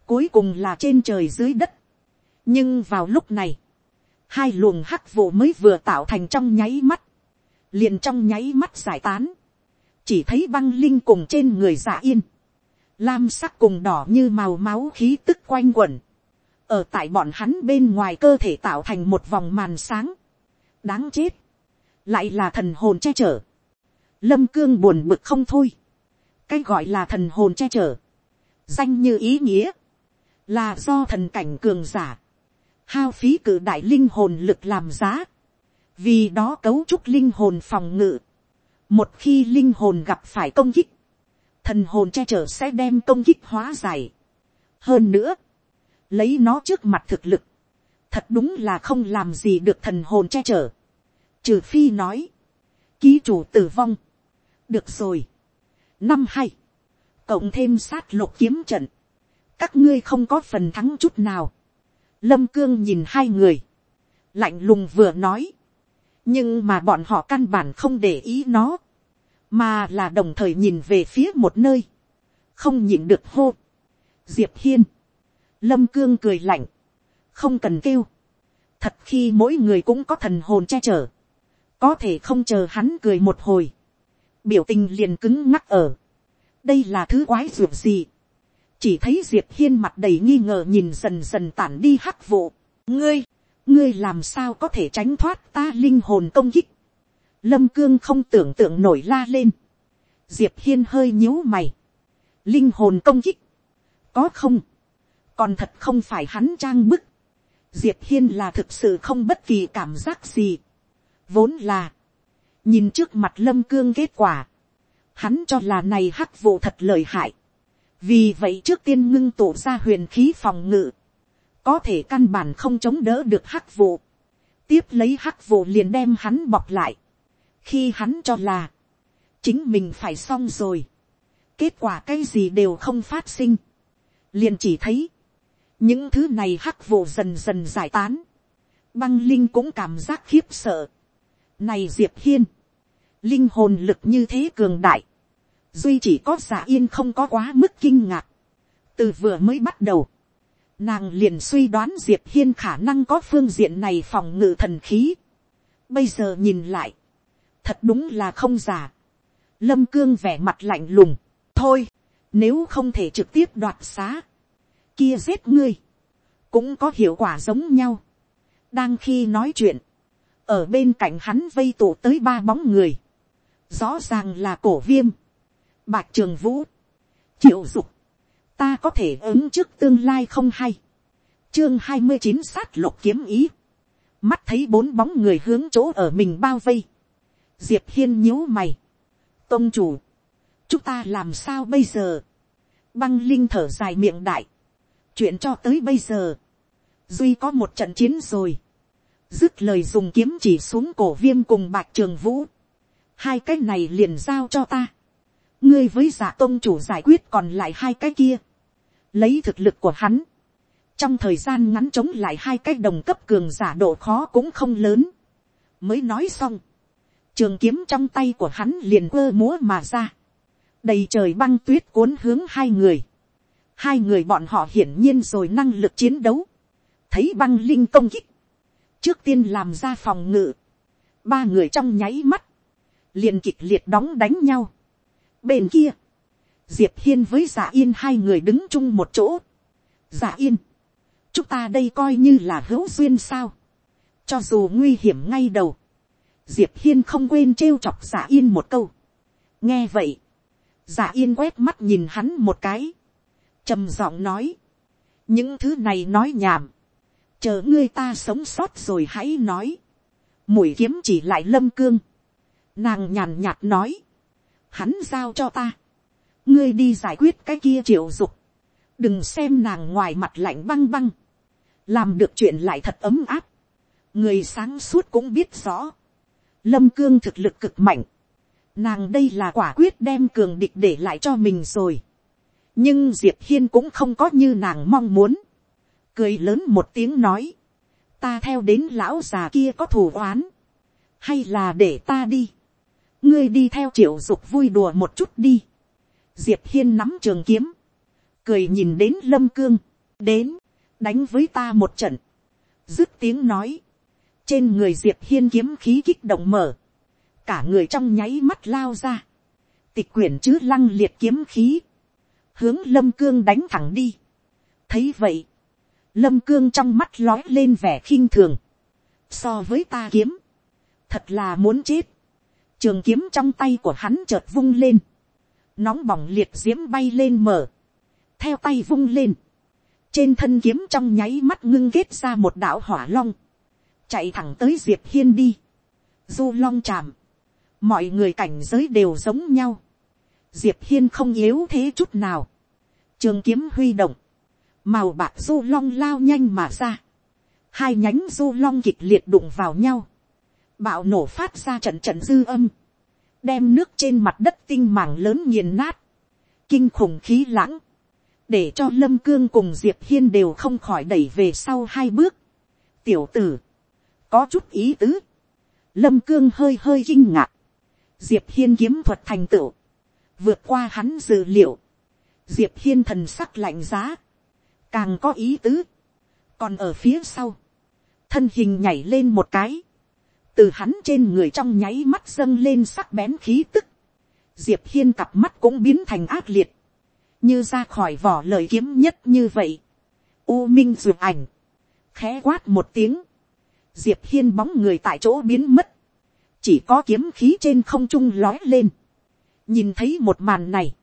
[SPEAKER 1] cuối cùng là trên trời dưới đất. nhưng vào lúc này, hai luồng hắc vụ mới vừa tạo thành trong nháy mắt, liền trong nháy mắt giải tán, chỉ thấy băng linh cùng trên người dạ yên, lam sắc cùng đỏ như màu máu khí tức quanh quẩn, ở tại bọn hắn bên ngoài cơ thể tạo thành một vòng màn sáng, đáng chết, lại là thần hồn che chở, lâm cương buồn bực không thôi, cái gọi là thần hồn che chở, danh như ý nghĩa, là do thần cảnh cường giả, hao phí cử đại linh hồn lực làm giá, vì đó cấu trúc linh hồn phòng ngự, một khi linh hồn gặp phải công kích, thần hồn che chở sẽ đem công kích hóa giải. hơn nữa, lấy nó trước mặt thực lực, thật đúng là không làm gì được thần hồn che chở, trừ phi nói, ký chủ tử vong, được rồi. năm hai, cộng thêm sát lục kiếm trận, các ngươi không có phần thắng chút nào lâm cương nhìn hai người, lạnh lùng vừa nói, nhưng mà bọn họ căn bản không để ý nó, mà là đồng thời nhìn về phía một nơi, không nhịn được hô. diệp hiên, lâm cương cười lạnh, không cần kêu, thật khi mỗi người cũng có thần hồn che chở, có thể không chờ hắn cười một hồi, biểu tình liền cứng ngắc ở, đây là thứ quái ruột gì, chỉ thấy diệp hiên mặt đầy nghi ngờ nhìn dần dần tản đi hắc vụ, ngươi, ngươi làm sao có thể tránh thoát ta linh hồn công kích, lâm cương không tưởng tượng nổi la lên, diệp hiên hơi nhíu mày, linh hồn công kích, có không, còn thật không phải hắn trang bức, diệp hiên là thực sự không bất kỳ cảm giác gì, vốn là, nhìn trước mặt lâm cương kết quả, hắn cho là này hắc vụ thật lợi hại, vì vậy trước tiên ngưng tụ ra huyền khí phòng ngự, có thể căn bản không chống đỡ được hắc vụ, tiếp lấy hắc vụ liền đem hắn bọc lại, khi hắn cho là, chính mình phải xong rồi, kết quả cái gì đều không phát sinh, liền chỉ thấy, những thứ này hắc vụ dần dần giải tán, băng linh cũng cảm giác khiếp sợ. Này diệp hiên, linh hồn lực như thế cường đại, duy chỉ có giả yên không có quá mức kinh ngạc, từ vừa mới bắt đầu, nàng liền suy đoán diệp hiên khả năng có phương diện này phòng ngự thần khí. bây giờ nhìn lại, thật đúng là không giả. lâm cương vẻ mặt lạnh lùng, thôi, nếu không thể trực tiếp đoạt xá, kia giết ngươi, cũng có hiệu quả giống nhau. đang khi nói chuyện, ở bên cạnh hắn vây tụ tới ba bóng người, rõ ràng là cổ viêm, bạc trường vũ, triệu dục, ta có thể ứng trước tương lai không hay. chương hai mươi chín sát lục kiếm ý, mắt thấy bốn bóng người hướng chỗ ở mình bao vây, diệp hiên nhíu mày, tôn chủ, chúng ta làm sao bây giờ, băng linh thở dài miệng đại, chuyện cho tới bây giờ, duy có một trận chiến rồi, dứt lời dùng kiếm chỉ xuống cổ viêm cùng bạc trường vũ, hai cái này liền giao cho ta, ngươi với dạ giả tôn chủ giải quyết còn lại hai cái kia, lấy thực lực của hắn, trong thời gian ngắn chống lại hai cái đồng cấp cường giả độ khó cũng không lớn, mới nói xong, trường kiếm trong tay của hắn liền quơ múa mà ra, đầy trời băng tuyết cuốn hướng hai người, hai người bọn họ hiển nhiên rồi năng lực chiến đấu, thấy băng linh công kích, trước tiên làm ra phòng ngự, ba người trong nháy mắt, liền kịch liệt đóng đánh nhau. Bên kia, diệp hiên với giả yên hai người đứng chung một chỗ. giả yên, chúng ta đây coi như là hữu duyên sao. cho dù nguy hiểm ngay đầu, diệp hiên không quên trêu chọc giả yên một câu. nghe vậy, giả yên quét mắt nhìn hắn một cái, trầm giọng nói, những thứ này nói nhảm, chờ ngươi ta sống sót rồi hãy nói, mũi kiếm chỉ lại lâm cương, nàng nhàn nhạt nói, hắn giao cho ta, ngươi đi giải quyết cái kia triệu dục, đừng xem nàng ngoài mặt lạnh băng băng, làm được chuyện lại thật ấm áp, người sáng suốt cũng biết rõ, lâm cương thực lực cực mạnh, nàng đây là quả quyết đem cường địch để lại cho mình rồi, nhưng diệp hiên cũng không có như nàng mong muốn, cười lớn một tiếng nói, ta theo đến lão già kia có thù oán, hay là để ta đi, ngươi đi theo triệu dục vui đùa một chút đi, diệp hiên nắm trường kiếm, cười nhìn đến lâm cương, đến, đánh với ta một trận, dứt tiếng nói, trên người diệp hiên kiếm khí kích động mở, cả người trong nháy mắt lao ra, tịch quyển chứ lăng liệt kiếm khí, hướng lâm cương đánh thẳng đi. thấy vậy, lâm cương trong mắt lói lên vẻ khinh thường, so với ta kiếm, thật là muốn chết, trường kiếm trong tay của hắn chợt vung lên, nóng bỏng liệt diễm bay lên mở, theo tay vung lên, trên thân kiếm trong nháy mắt ngưng kết ra một đạo hỏa long, chạy thẳng tới diệp hiên đi, du long chạm, mọi người cảnh giới đều giống nhau, diệp hiên không yếu thế chút nào, trường kiếm huy động, màu bạc du long lao nhanh mà ra, hai nhánh du long kịch liệt đụng vào nhau, bạo nổ phát ra trận trận dư âm, đem nước trên mặt đất tinh mảng lớn nghiền nát, kinh khủng khí lãng, để cho lâm cương cùng diệp hiên đều không khỏi đẩy về sau hai bước. tiểu tử, có chút ý tứ, lâm cương hơi hơi kinh ngạc, diệp hiên kiếm thuật thành tựu, vượt qua hắn dự liệu, diệp hiên thần sắc lạnh giá, càng có ý tứ, còn ở phía sau, thân hình nhảy lên một cái, từ hắn trên người trong nháy mắt dâng lên sắc bén khí tức, diệp hiên cặp mắt cũng biến thành ác liệt, như ra khỏi vỏ lời kiếm nhất như vậy, u minh duyệt ảnh, khẽ quát một tiếng, diệp hiên bóng người tại chỗ biến mất, chỉ có kiếm khí trên không trung lói lên, nhìn thấy một màn này,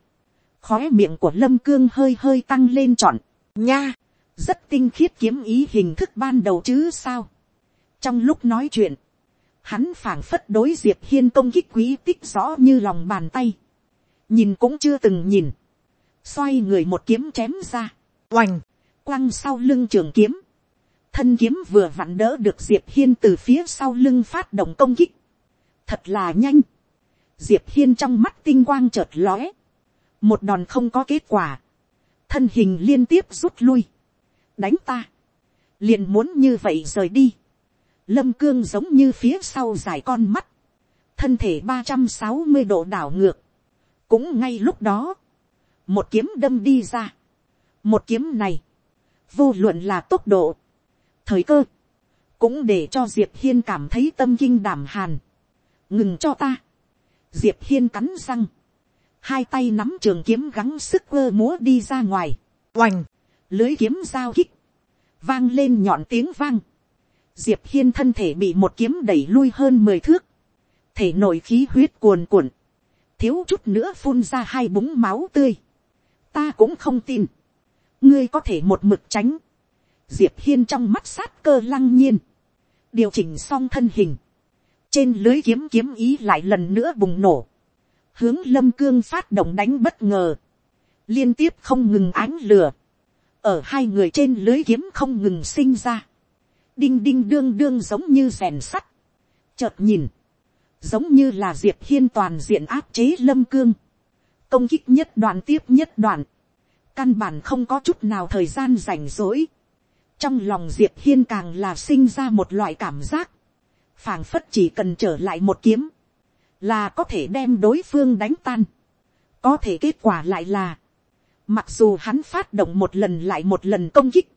[SPEAKER 1] khói miệng của lâm cương hơi hơi tăng lên trọn, nha, rất tinh khiết kiếm ý hình thức ban đầu chứ sao. trong lúc nói chuyện, hắn phảng phất đối diệp hiên công kích quý tích rõ như lòng bàn tay, nhìn cũng chưa từng nhìn, xoay người một kiếm chém ra, oành, quăng sau lưng trường kiếm, thân kiếm vừa vặn đỡ được diệp hiên từ phía sau lưng phát động công kích, thật là nhanh, diệp hiên trong mắt tinh quang chợt lóe, một đòn không có kết quả, thân hình liên tiếp rút lui, đánh ta, liền muốn như vậy rời đi, lâm cương giống như phía sau dài con mắt, thân thể ba trăm sáu mươi độ đảo ngược, cũng ngay lúc đó, một kiếm đâm đi ra, một kiếm này, vô luận là tốc độ, thời cơ, cũng để cho diệp hiên cảm thấy tâm kinh đảm hàn, ngừng cho ta, diệp hiên cắn răng, hai tay nắm trường kiếm gắng sức cơ múa đi ra ngoài, oành, lưới kiếm giao kích, vang lên nhọn tiếng vang, diệp hiên thân thể bị một kiếm đẩy lui hơn mười thước, thể nội khí huyết cuồn cuộn, thiếu chút nữa phun ra hai búng máu tươi, ta cũng không tin, ngươi có thể một mực tránh, diệp hiên trong mắt sát cơ lăng nhiên, điều chỉnh xong thân hình, trên lưới kiếm kiếm ý lại lần nữa bùng nổ, hướng lâm cương phát động đánh bất ngờ, liên tiếp không ngừng ánh lửa, ở hai người trên lưới kiếm không ngừng sinh ra, đinh đinh đương đương giống như rèn sắt, chợt nhìn, giống như là diệp hiên toàn diện áp chế lâm cương, công kích nhất đoạn tiếp nhất đoạn, căn bản không có chút nào thời gian rảnh rỗi, trong lòng diệp hiên càng là sinh ra một loại cảm giác, phảng phất chỉ cần trở lại một kiếm, là có thể đem đối phương đánh tan. có thể kết quả lại là, mặc dù hắn phát động một lần lại một lần công kích,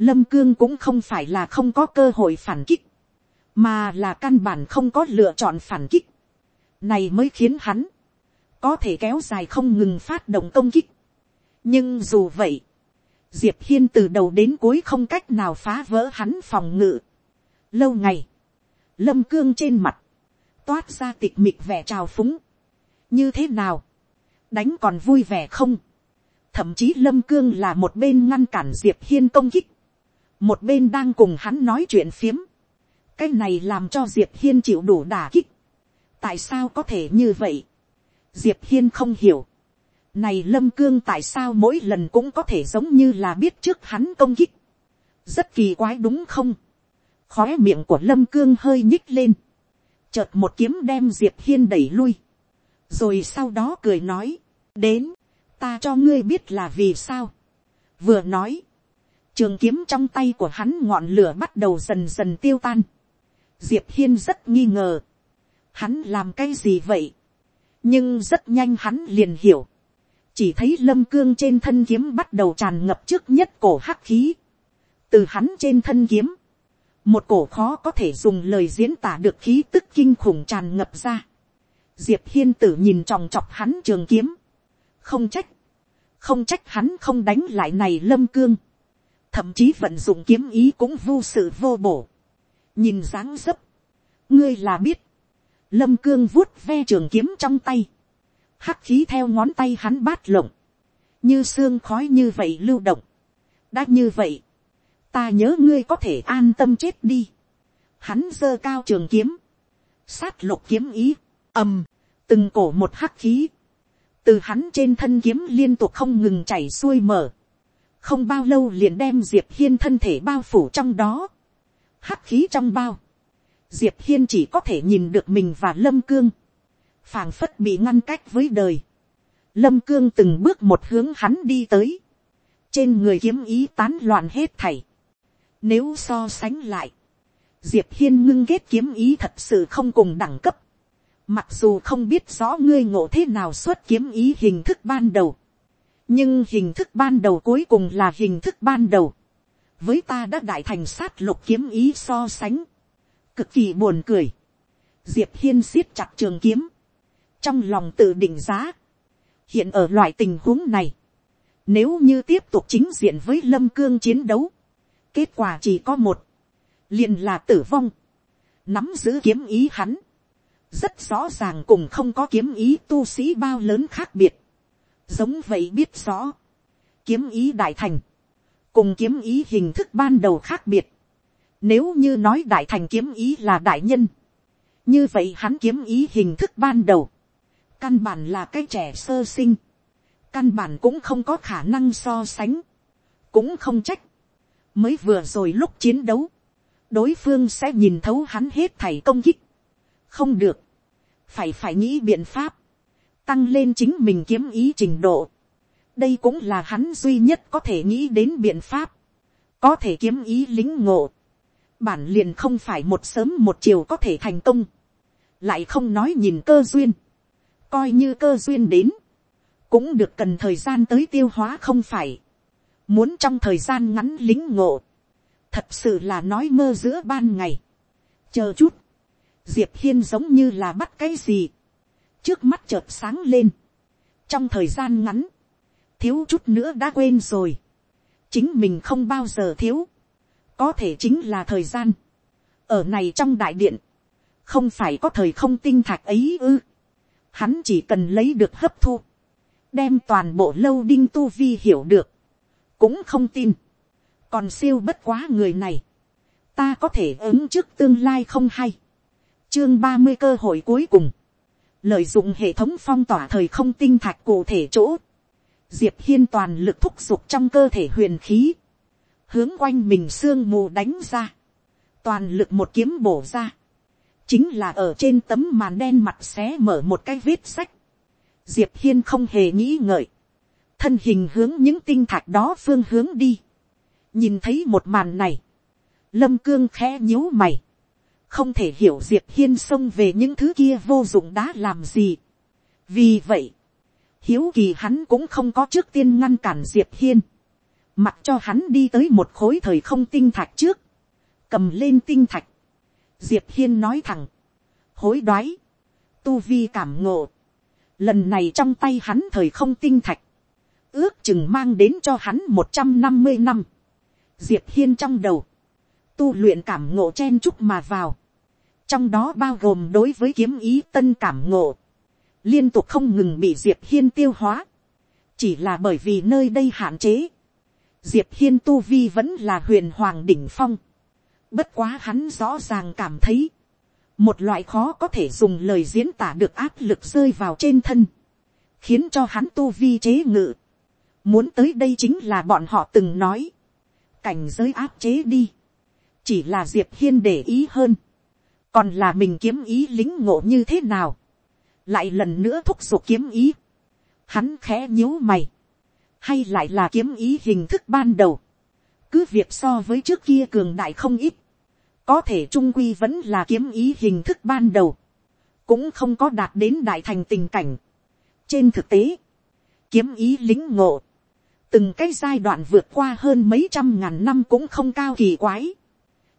[SPEAKER 1] lâm cương cũng không phải là không có cơ hội phản kích, mà là căn bản không có lựa chọn phản kích. này mới khiến hắn, có thể kéo dài không ngừng phát động công kích. nhưng dù vậy, diệp hiên từ đầu đến cuối không cách nào phá vỡ hắn phòng ngự. lâu ngày, lâm cương trên mặt, toát ra tịch mịch vẻ trào phúng. như thế nào, đánh còn vui vẻ không. thậm chí lâm cương là một bên ngăn cản diệp hiên công kích, một bên đang cùng hắn nói chuyện phiếm. cái này làm cho diệp hiên chịu đủ đả kích. tại sao có thể như vậy. diệp hiên không hiểu. này lâm cương tại sao mỗi lần cũng có thể giống như là biết trước hắn công kích. rất kỳ quái đúng không khóe miệng của lâm cương hơi nhích lên, chợt một kiếm đem diệp hiên đẩy lui, rồi sau đó cười nói, đến, ta cho ngươi biết là vì sao. vừa nói, trường kiếm trong tay của hắn ngọn lửa bắt đầu dần dần tiêu tan. diệp hiên rất nghi ngờ, hắn làm cái gì vậy, nhưng rất nhanh hắn liền hiểu, chỉ thấy lâm cương trên thân kiếm bắt đầu tràn ngập trước nhất cổ hắc khí, từ hắn trên thân kiếm, một cổ khó có thể dùng lời diễn tả được khí tức kinh khủng tràn ngập ra. diệp hiên tử nhìn tròng trọc hắn trường kiếm. không trách, không trách hắn không đánh lại này lâm cương thậm chí vận dụng kiếm ý cũng vô sự vô bổ. nhìn dáng dấp, ngươi là biết, lâm cương vuốt ve trường kiếm trong tay, hắc khí theo ngón tay hắn bát lộng, như xương khói như vậy lưu động. đã như vậy, ta nhớ ngươi có thể an tâm chết đi. Hắn giơ cao trường kiếm, sát lục kiếm ý, ầm, từng cổ một hắc khí, từ hắn trên thân kiếm liên tục không ngừng chảy xuôi mở, không bao lâu liền đem diệp hiên thân thể bao phủ trong đó, hắc khí trong bao, diệp hiên chỉ có thể nhìn được mình và lâm cương, phảng phất bị ngăn cách với đời, lâm cương từng bước một hướng hắn đi tới, trên người kiếm ý tán loạn hết thảy, nếu so sánh lại, diệp hiên ngưng kết kiếm ý thật sự không cùng đẳng cấp. mặc dù không biết rõ ngươi ngộ thế nào xuất kiếm ý hình thức ban đầu nhưng hình thức ban đầu cuối cùng là hình thức ban đầu. với ta đã đại thành sát lục kiếm ý so sánh. cực kỳ buồn cười. diệp hiên siết chặt trường kiếm. trong lòng tự định giá. hiện ở loại tình huống này, nếu như tiếp tục chính diện với lâm cương chiến đấu, kết quả chỉ có một, liền là tử vong, nắm giữ kiếm ý hắn, rất rõ ràng cùng không có kiếm ý tu sĩ bao lớn khác biệt, giống vậy biết rõ, kiếm ý đại thành, cùng kiếm ý hình thức ban đầu khác biệt, nếu như nói đại thành kiếm ý là đại nhân, như vậy hắn kiếm ý hình thức ban đầu, căn bản là cái trẻ sơ sinh, căn bản cũng không có khả năng so sánh, cũng không trách, mới vừa rồi lúc chiến đấu, đối phương sẽ nhìn thấu hắn hết thảy công kích, không được, phải phải nghĩ biện pháp, tăng lên chính mình kiếm ý trình độ, đây cũng là hắn duy nhất có thể nghĩ đến biện pháp, có thể kiếm ý lính ngộ, bản liền không phải một sớm một chiều có thể thành công, lại không nói nhìn cơ duyên, coi như cơ duyên đến, cũng được cần thời gian tới tiêu hóa không phải, muốn trong thời gian ngắn lính ngộ, thật sự là nói mơ giữa ban ngày, chờ chút, diệp hiên giống như là bắt cái gì, trước mắt chợt sáng lên, trong thời gian ngắn, thiếu chút nữa đã quên rồi, chính mình không bao giờ thiếu, có thể chính là thời gian, ở này trong đại điện, không phải có thời không tinh thạch ấy ư, hắn chỉ cần lấy được hấp thu, đem toàn bộ lâu đinh tu vi hiểu được, cũng không tin, còn siêu bất quá người này, ta có thể ứng trước tương lai không hay, chương ba mươi cơ hội cuối cùng, lợi dụng hệ thống phong tỏa thời không tinh thạch cụ thể chỗ, diệp hiên toàn lực thúc giục trong cơ thể huyền khí, hướng quanh mình sương mù đánh ra, toàn lực một kiếm bổ ra, chính là ở trên tấm màn đen mặt xé mở một cái vết sách, diệp hiên không hề nghĩ ngợi, thân hình hướng những tinh thạch đó phương hướng đi, nhìn thấy một màn này, lâm cương khẽ nhíu mày, không thể hiểu diệp hiên xông về những thứ kia vô dụng đã làm gì. vì vậy, hiếu kỳ hắn cũng không có trước tiên ngăn cản diệp hiên, mặc cho hắn đi tới một khối thời không tinh thạch trước, cầm lên tinh thạch, diệp hiên nói thẳng, hối đoái, tu vi cảm ngộ, lần này trong tay hắn thời không tinh thạch, ước chừng mang đến cho hắn một trăm năm mươi năm, diệp hiên trong đầu, tu luyện cảm ngộ chen chúc mà vào, trong đó bao gồm đối với kiếm ý tân cảm ngộ, liên tục không ngừng bị diệp hiên tiêu hóa, chỉ là bởi vì nơi đây hạn chế, diệp hiên tu vi vẫn là huyền hoàng đỉnh phong, bất quá hắn rõ ràng cảm thấy, một loại khó có thể dùng lời diễn tả được áp lực rơi vào trên thân, khiến cho hắn tu vi chế ngự. Muốn tới đây chính là bọn họ từng nói, cảnh giới áp chế đi, chỉ là diệp hiên để ý hơn, còn là mình kiếm ý lính ngộ như thế nào, lại lần nữa thúc giục kiếm ý, hắn khẽ nhíu mày, hay lại là kiếm ý hình thức ban đầu, cứ việc so với trước kia cường đại không ít, có thể trung quy vẫn là kiếm ý hình thức ban đầu, cũng không có đạt đến đại thành tình cảnh. trên thực tế, kiếm ý lính ngộ, từng cái giai đoạn vượt qua hơn mấy trăm ngàn năm cũng không cao kỳ quái,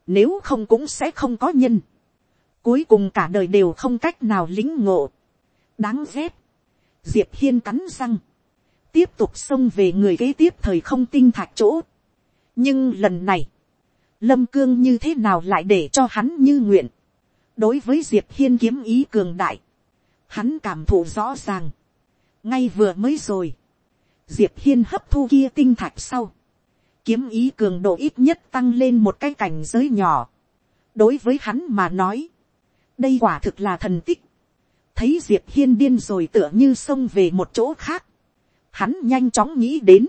[SPEAKER 1] nếu không cũng sẽ không có nhân, cuối cùng cả đời đều không cách nào lính ngộ, đáng ghét, diệp hiên cắn răng, tiếp tục xông về người kế tiếp thời không tinh thạch chỗ, nhưng lần này, lâm cương như thế nào lại để cho hắn như nguyện. đối với diệp hiên kiếm ý cường đại, hắn cảm thụ rõ ràng. ngay vừa mới rồi, diệp hiên hấp thu kia tinh thạch sau, kiếm ý cường độ ít nhất tăng lên một cái cảnh giới nhỏ. đối với hắn mà nói, đây quả thực là thần tích. thấy diệp hiên điên rồi tựa như xông về một chỗ khác. hắn nhanh chóng nghĩ đến,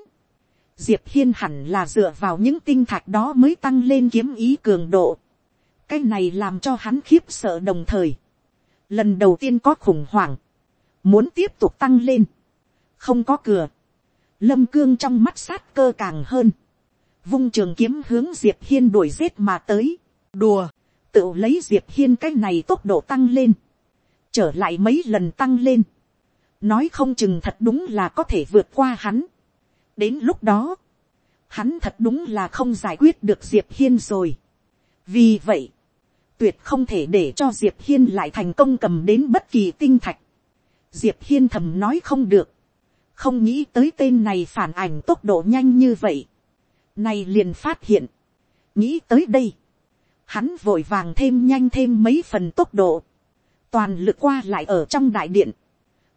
[SPEAKER 1] diệp hiên hẳn là dựa vào những tinh thạch đó mới tăng lên kiếm ý cường độ. cái này làm cho hắn khiếp sợ đồng thời. lần đầu tiên có khủng hoảng, muốn tiếp tục tăng lên, không có cửa. lâm cương trong mắt sát cơ càng hơn, vung trường kiếm hướng diệp hiên đuổi giết mà tới. đùa, tự lấy diệp hiên cái này tốc độ tăng lên, trở lại mấy lần tăng lên, nói không chừng thật đúng là có thể vượt qua hắn. đến lúc đó, hắn thật đúng là không giải quyết được diệp hiên rồi. vì vậy, tuyệt không thể để cho diệp hiên lại thành công cầm đến bất kỳ tinh thạch. diệp hiên thầm nói không được, không nghĩ tới tên này phản ảnh tốc độ nhanh như vậy. nay liền phát hiện, nghĩ tới đây, hắn vội vàng thêm nhanh thêm mấy phần tốc độ, toàn lực qua lại ở trong đại điện,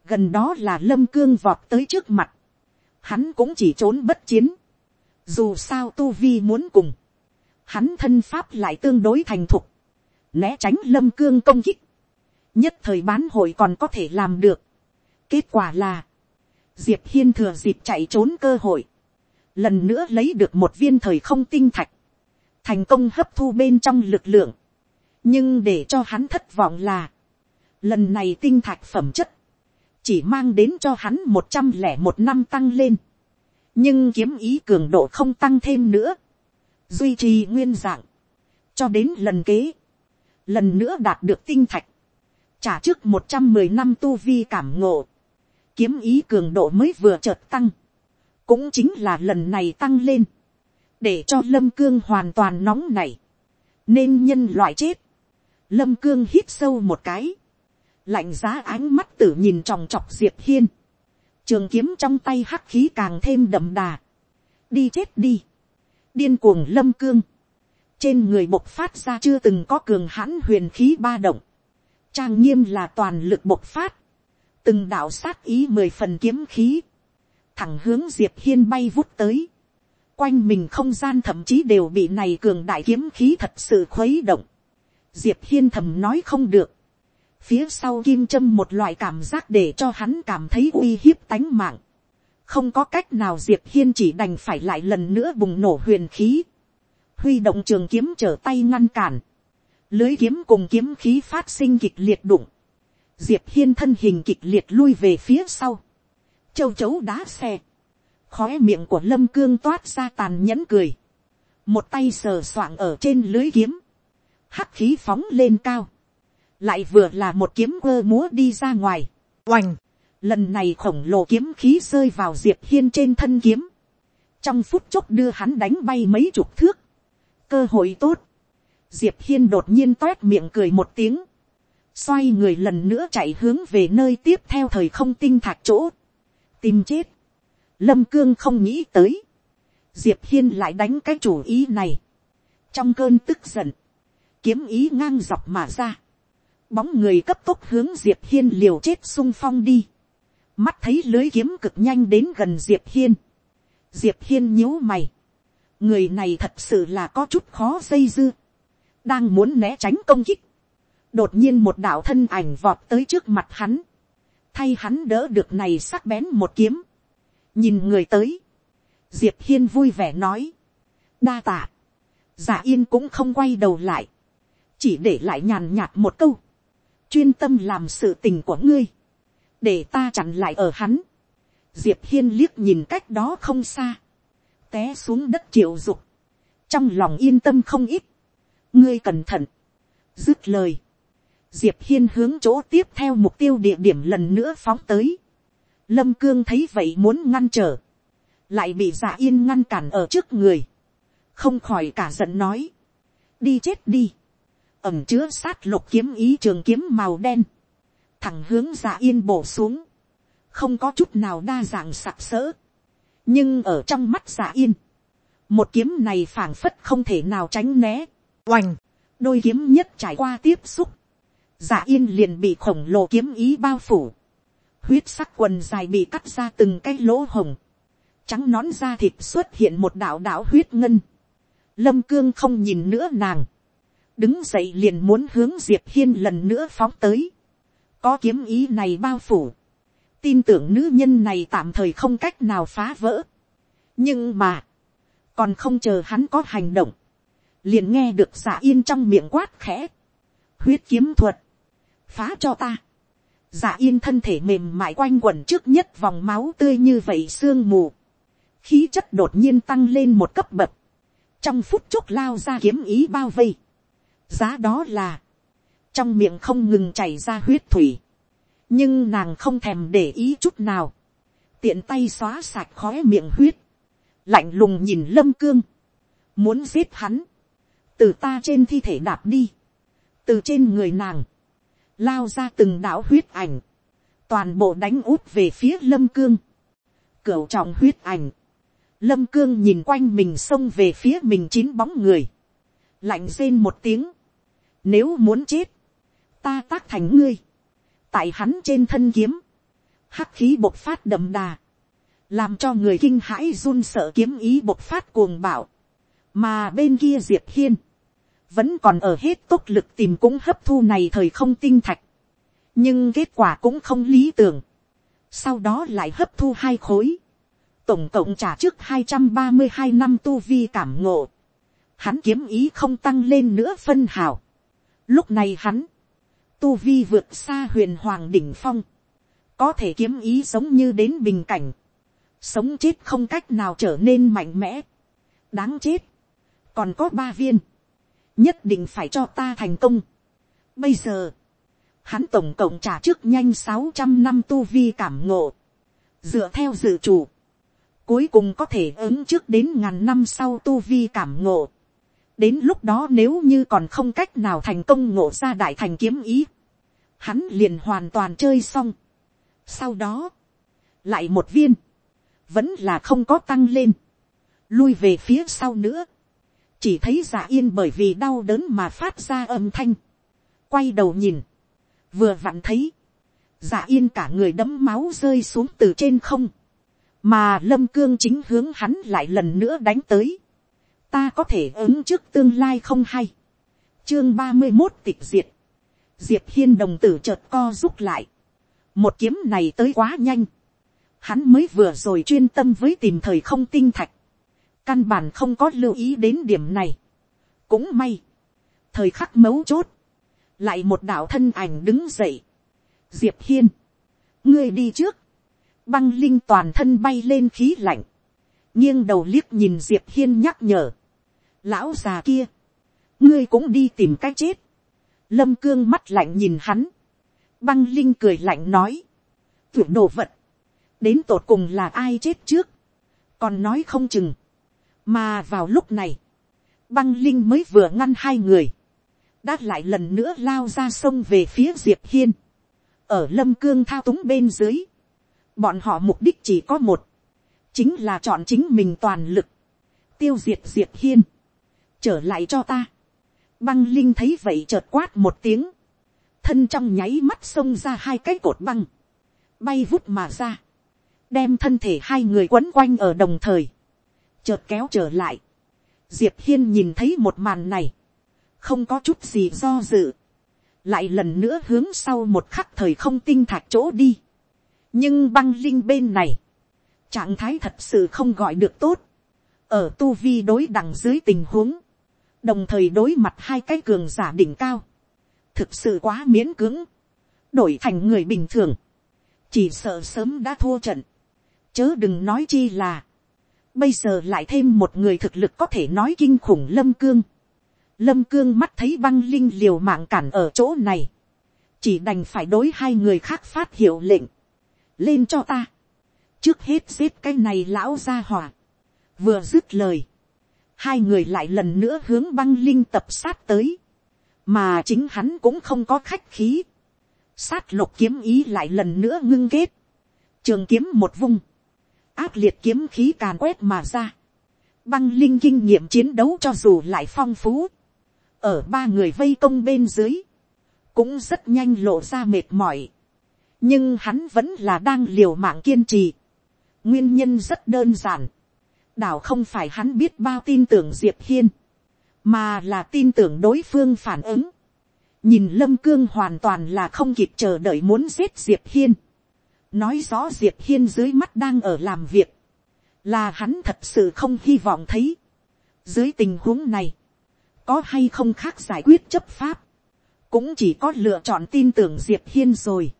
[SPEAKER 1] gần đó là lâm cương vọt tới trước mặt, hắn cũng chỉ trốn bất chiến, dù sao tu vi muốn cùng, hắn thân pháp lại tương đối thành thục, né tránh lâm cương công kích, nhất thời bán hội còn có thể làm được. kết quả là, diệp hiên thừa dịp chạy trốn cơ hội, lần nữa lấy được một viên thời không tinh thạch, thành công hấp thu bên trong lực lượng, nhưng để cho hắn thất vọng là, lần này tinh thạch phẩm chất, chỉ mang đến cho hắn một trăm lẻ một năm tăng lên, nhưng kiếm ý cường độ không tăng thêm nữa, duy trì nguyên dạng, cho đến lần kế, lần nữa đạt được tinh thạch, trả trước một trăm mười năm tu vi cảm ngộ, kiếm ý cường độ mới vừa chợt tăng, cũng chính là lần này tăng lên, để cho lâm cương hoàn toàn nóng này, nên nhân loại chết, lâm cương hít sâu một cái, lạnh giá ánh mắt tử nhìn tròng trọc diệp hiên, trường kiếm trong tay hắc khí càng thêm đậm đà, đi chết đi, điên cuồng lâm cương, trên người bộc phát ra chưa từng có cường hãn huyền khí ba động, trang nghiêm là toàn lực bộc phát, từng đạo sát ý mười phần kiếm khí, thẳng hướng diệp hiên bay vút tới, quanh mình không gian thậm chí đều bị này cường đại kiếm khí thật sự khuấy động, diệp hiên thầm nói không được, phía sau kim châm một loại cảm giác để cho hắn cảm thấy uy hiếp tánh mạng, không có cách nào diệp hiên chỉ đành phải lại lần nữa bùng nổ huyền khí, huy động trường kiếm trở tay ngăn cản, lưới kiếm cùng kiếm khí phát sinh kịch liệt đụng, diệp hiên thân hình kịch liệt lui về phía sau, châu chấu đá xe, khóe miệng của lâm cương toát ra tàn nhẫn cười, một tay sờ soạng ở trên lưới kiếm, hắc khí phóng lên cao, lại vừa là một kiếm ơ múa đi ra ngoài, oành, lần này khổng lồ kiếm khí rơi vào diệp hiên trên thân kiếm, trong phút chốc đưa hắn đánh bay mấy chục thước, cơ hội tốt, diệp hiên đột nhiên toét miệng cười một tiếng, xoay người lần nữa chạy hướng về nơi tiếp theo thời không tinh thạch chỗ, tìm chết, lâm cương không nghĩ tới, diệp hiên lại đánh cái chủ ý này, trong cơn tức giận, kiếm ý ngang dọc mà ra, bóng người cấp tốc hướng diệp hiên liều chết sung phong đi, mắt thấy lưới kiếm cực nhanh đến gần diệp hiên, diệp hiên nhíu mày, người này thật sự là có chút khó dây dưa, đang muốn né tránh công kích, đột nhiên một đạo thân ảnh vọt tới trước mặt hắn, thay hắn đỡ được này sắc bén một kiếm, nhìn người tới, diệp hiên vui vẻ nói, đa tạ, giả yên cũng không quay đầu lại, chỉ để lại nhàn nhạt một câu, chuyên tâm làm sự tình của ngươi, để ta chặn lại ở hắn, diệp hiên liếc nhìn cách đó không xa, té xuống đất triệu dục, trong lòng yên tâm không ít, ngươi cẩn thận, dứt lời, diệp hiên hướng chỗ tiếp theo mục tiêu địa điểm lần nữa phóng tới, lâm cương thấy vậy muốn ngăn trở, lại bị dạ yên ngăn cản ở trước người, không khỏi cả giận nói, đi chết đi, ẩm chứa sát lục kiếm ý trường kiếm màu đen, thẳng hướng dạ yên bổ xuống, không có chút nào đa dạng sặc sỡ, nhưng ở trong mắt giả yên, một kiếm này phảng phất không thể nào tránh né, oành, đôi kiếm nhất trải qua tiếp xúc, giả yên liền bị khổng lồ kiếm ý bao phủ, huyết sắc quần dài bị cắt ra từng cái lỗ hồng, trắng nón da thịt xuất hiện một đạo đạo huyết ngân, lâm cương không nhìn nữa nàng, đứng dậy liền muốn hướng diệp hiên lần nữa phóng tới, có kiếm ý này bao phủ, tin tưởng nữ nhân này tạm thời không cách nào phá vỡ. nhưng mà, còn không chờ hắn có hành động, liền nghe được giả yên trong miệng quát khẽ, huyết kiếm thuật, phá cho ta dạ yên thân thể mềm mại quanh quẩn trước nhất vòng máu tươi như vậy sương mù, khí chất đột nhiên tăng lên một cấp bậc, trong phút chốc lao ra kiếm ý bao vây, giá đó là, trong miệng không ngừng chảy ra huyết thủy, nhưng nàng không thèm để ý chút nào, tiện tay xóa sạch khói miệng huyết, lạnh lùng nhìn lâm cương, muốn giết hắn, từ ta trên thi thể đạp đi, từ trên người nàng, lao ra từng đạo huyết ảnh, toàn bộ đánh út về phía lâm cương, cửu trọng huyết ảnh, lâm cương nhìn quanh mình xông về phía mình chín bóng người, lạnh rên một tiếng, nếu muốn chết, ta tác thành ngươi, tại hắn trên thân kiếm, hắc khí bộc phát đậm đà, làm cho người kinh hãi run sợ kiếm ý bộc phát cuồng bạo, mà bên kia diệp hiên, vẫn còn ở hết tốc lực tìm cũng hấp thu này thời không tinh thạch, nhưng kết quả cũng không lý tưởng, sau đó lại hấp thu hai khối, tổng cộng trả trước hai trăm ba mươi hai năm tu vi cảm ngộ, hắn kiếm ý không tăng lên nữa phân hào, lúc này hắn, tu vi vượt xa huyền hoàng đỉnh phong, có thể kiếm ý giống như đến bình cảnh, sống chết không cách nào trở nên mạnh mẽ, đáng chết, còn có ba viên, nhất định phải cho ta thành công. Bây giờ, hắn tổng cộng trả trước nhanh sáu trăm năm tu vi cảm ngộ, dựa theo dự chủ, cuối cùng có thể ứng trước đến ngàn năm sau tu vi cảm ngộ. đến lúc đó nếu như còn không cách nào thành công ngộ ra đại thành kiếm ý, hắn liền hoàn toàn chơi xong. sau đó, lại một viên, vẫn là không có tăng lên, lui về phía sau nữa, chỉ thấy giả yên bởi vì đau đớn mà phát ra âm thanh, quay đầu nhìn, vừa vặn thấy, giả yên cả người đấm máu rơi xuống từ trên không, mà lâm cương chính hướng hắn lại lần nữa đánh tới, ta có thể ứng trước tương lai không hay, chương ba mươi một tịch diệt, diệp hiên đồng tử chợt co rút lại, một kiếm này tới quá nhanh, hắn mới vừa rồi chuyên tâm với tìm thời không tinh thạch, căn bản không có lưu ý đến điểm này. cũng may, thời khắc mấu chốt, lại một đạo thân ảnh đứng dậy. diệp hiên, ngươi đi trước, băng linh toàn thân bay lên khí lạnh, nghiêng đầu liếc nhìn diệp hiên nhắc nhở, lão già kia, ngươi cũng đi tìm cái chết, lâm cương mắt lạnh nhìn hắn, băng linh cười lạnh nói, tuyển đồ vật, đến tột cùng là ai chết trước, còn nói không chừng, mà vào lúc này, băng linh mới vừa ngăn hai người, đã lại lần nữa lao ra sông về phía diệp hiên, ở lâm cương thao túng bên dưới, bọn họ mục đích chỉ có một, chính là chọn chính mình toàn lực, tiêu diệt diệp hiên, trở lại cho ta. Băng linh thấy vậy chợt quát một tiếng, thân trong nháy mắt xông ra hai cái cột băng, bay vút mà ra, đem thân thể hai người quấn quanh ở đồng thời, chợt kéo trở lại. Diệp hiên nhìn thấy một màn này, không có chút gì do dự, lại lần nữa hướng sau một khắc thời không tinh thạch chỗ đi. nhưng băng linh bên này, trạng thái thật sự không gọi được tốt, ở tu vi đối đằng dưới tình huống, đồng thời đối mặt hai cái cường giả đỉnh cao, thực sự quá miễn cưỡng, đổi thành người bình thường, chỉ sợ sớm đã thua trận, chớ đừng nói chi là, bây giờ lại thêm một người thực lực có thể nói kinh khủng lâm cương, lâm cương mắt thấy băng linh liều mạng cản ở chỗ này, chỉ đành phải đối hai người khác phát hiệu lệnh, lên cho ta, trước hết giết cái này lão ra hỏa, vừa dứt lời, hai người lại lần nữa hướng băng linh tập sát tới, mà chính hắn cũng không có khách khí, sát lục kiếm ý lại lần nữa ngưng kết, trường kiếm một vung, ác liệt kiếm khí càn quét mà ra, băng linh kinh nghiệm chiến đấu cho dù lại phong phú, ở ba người vây công bên dưới, cũng rất nhanh lộ ra mệt mỏi, nhưng hắn vẫn là đang liều mạng kiên trì, nguyên nhân rất đơn giản, đảo không phải hắn biết bao tin tưởng diệp hiên, mà là tin tưởng đối phương phản ứng. nhìn lâm cương hoàn toàn là không kịp chờ đợi muốn giết diệp hiên nói rõ diệp hiên dưới mắt đang ở làm việc, là hắn thật sự không hy vọng thấy. dưới tình huống này, có hay không khác giải quyết chấp pháp, cũng chỉ có lựa chọn tin tưởng diệp hiên rồi.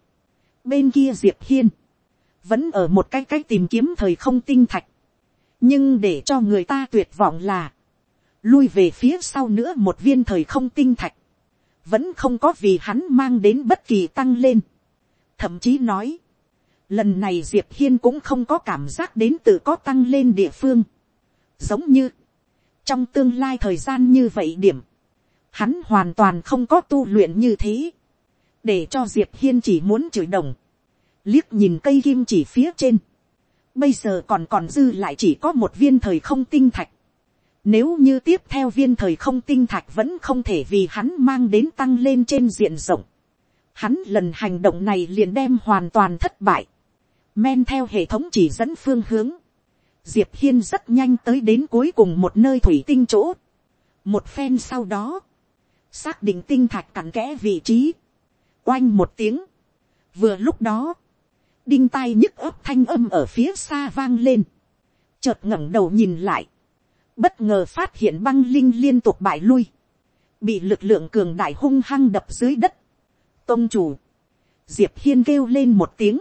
[SPEAKER 1] bên kia diệp hiên, vẫn ở một cái cách tìm kiếm thời không tinh thạch nhưng để cho người ta tuyệt vọng là, lui về phía sau nữa một viên thời không tinh thạch, vẫn không có vì hắn mang đến bất kỳ tăng lên. thậm chí nói, lần này diệp hiên cũng không có cảm giác đến tự có tăng lên địa phương. giống như, trong tương lai thời gian như vậy điểm, hắn hoàn toàn không có tu luyện như thế, để cho diệp hiên chỉ muốn chửi đồng, liếc nhìn cây kim chỉ phía trên, bây giờ còn còn dư lại chỉ có một viên thời không tinh thạch, nếu như tiếp theo viên thời không tinh thạch vẫn không thể vì hắn mang đến tăng lên trên diện rộng, hắn lần hành động này liền đem hoàn toàn thất bại, men theo hệ thống chỉ dẫn phương hướng, diệp hiên rất nhanh tới đến cuối cùng một nơi thủy tinh chỗ, một phen sau đó, xác định tinh thạch cặn kẽ vị trí, oanh một tiếng, vừa lúc đó, đinh tai nhức ấp thanh âm ở phía xa vang lên, chợt ngẩng đầu nhìn lại, bất ngờ phát hiện băng linh liên tục bại lui, bị lực lượng cường đại hung hăng đập dưới đất. tôn chủ, diệp hiên kêu lên một tiếng,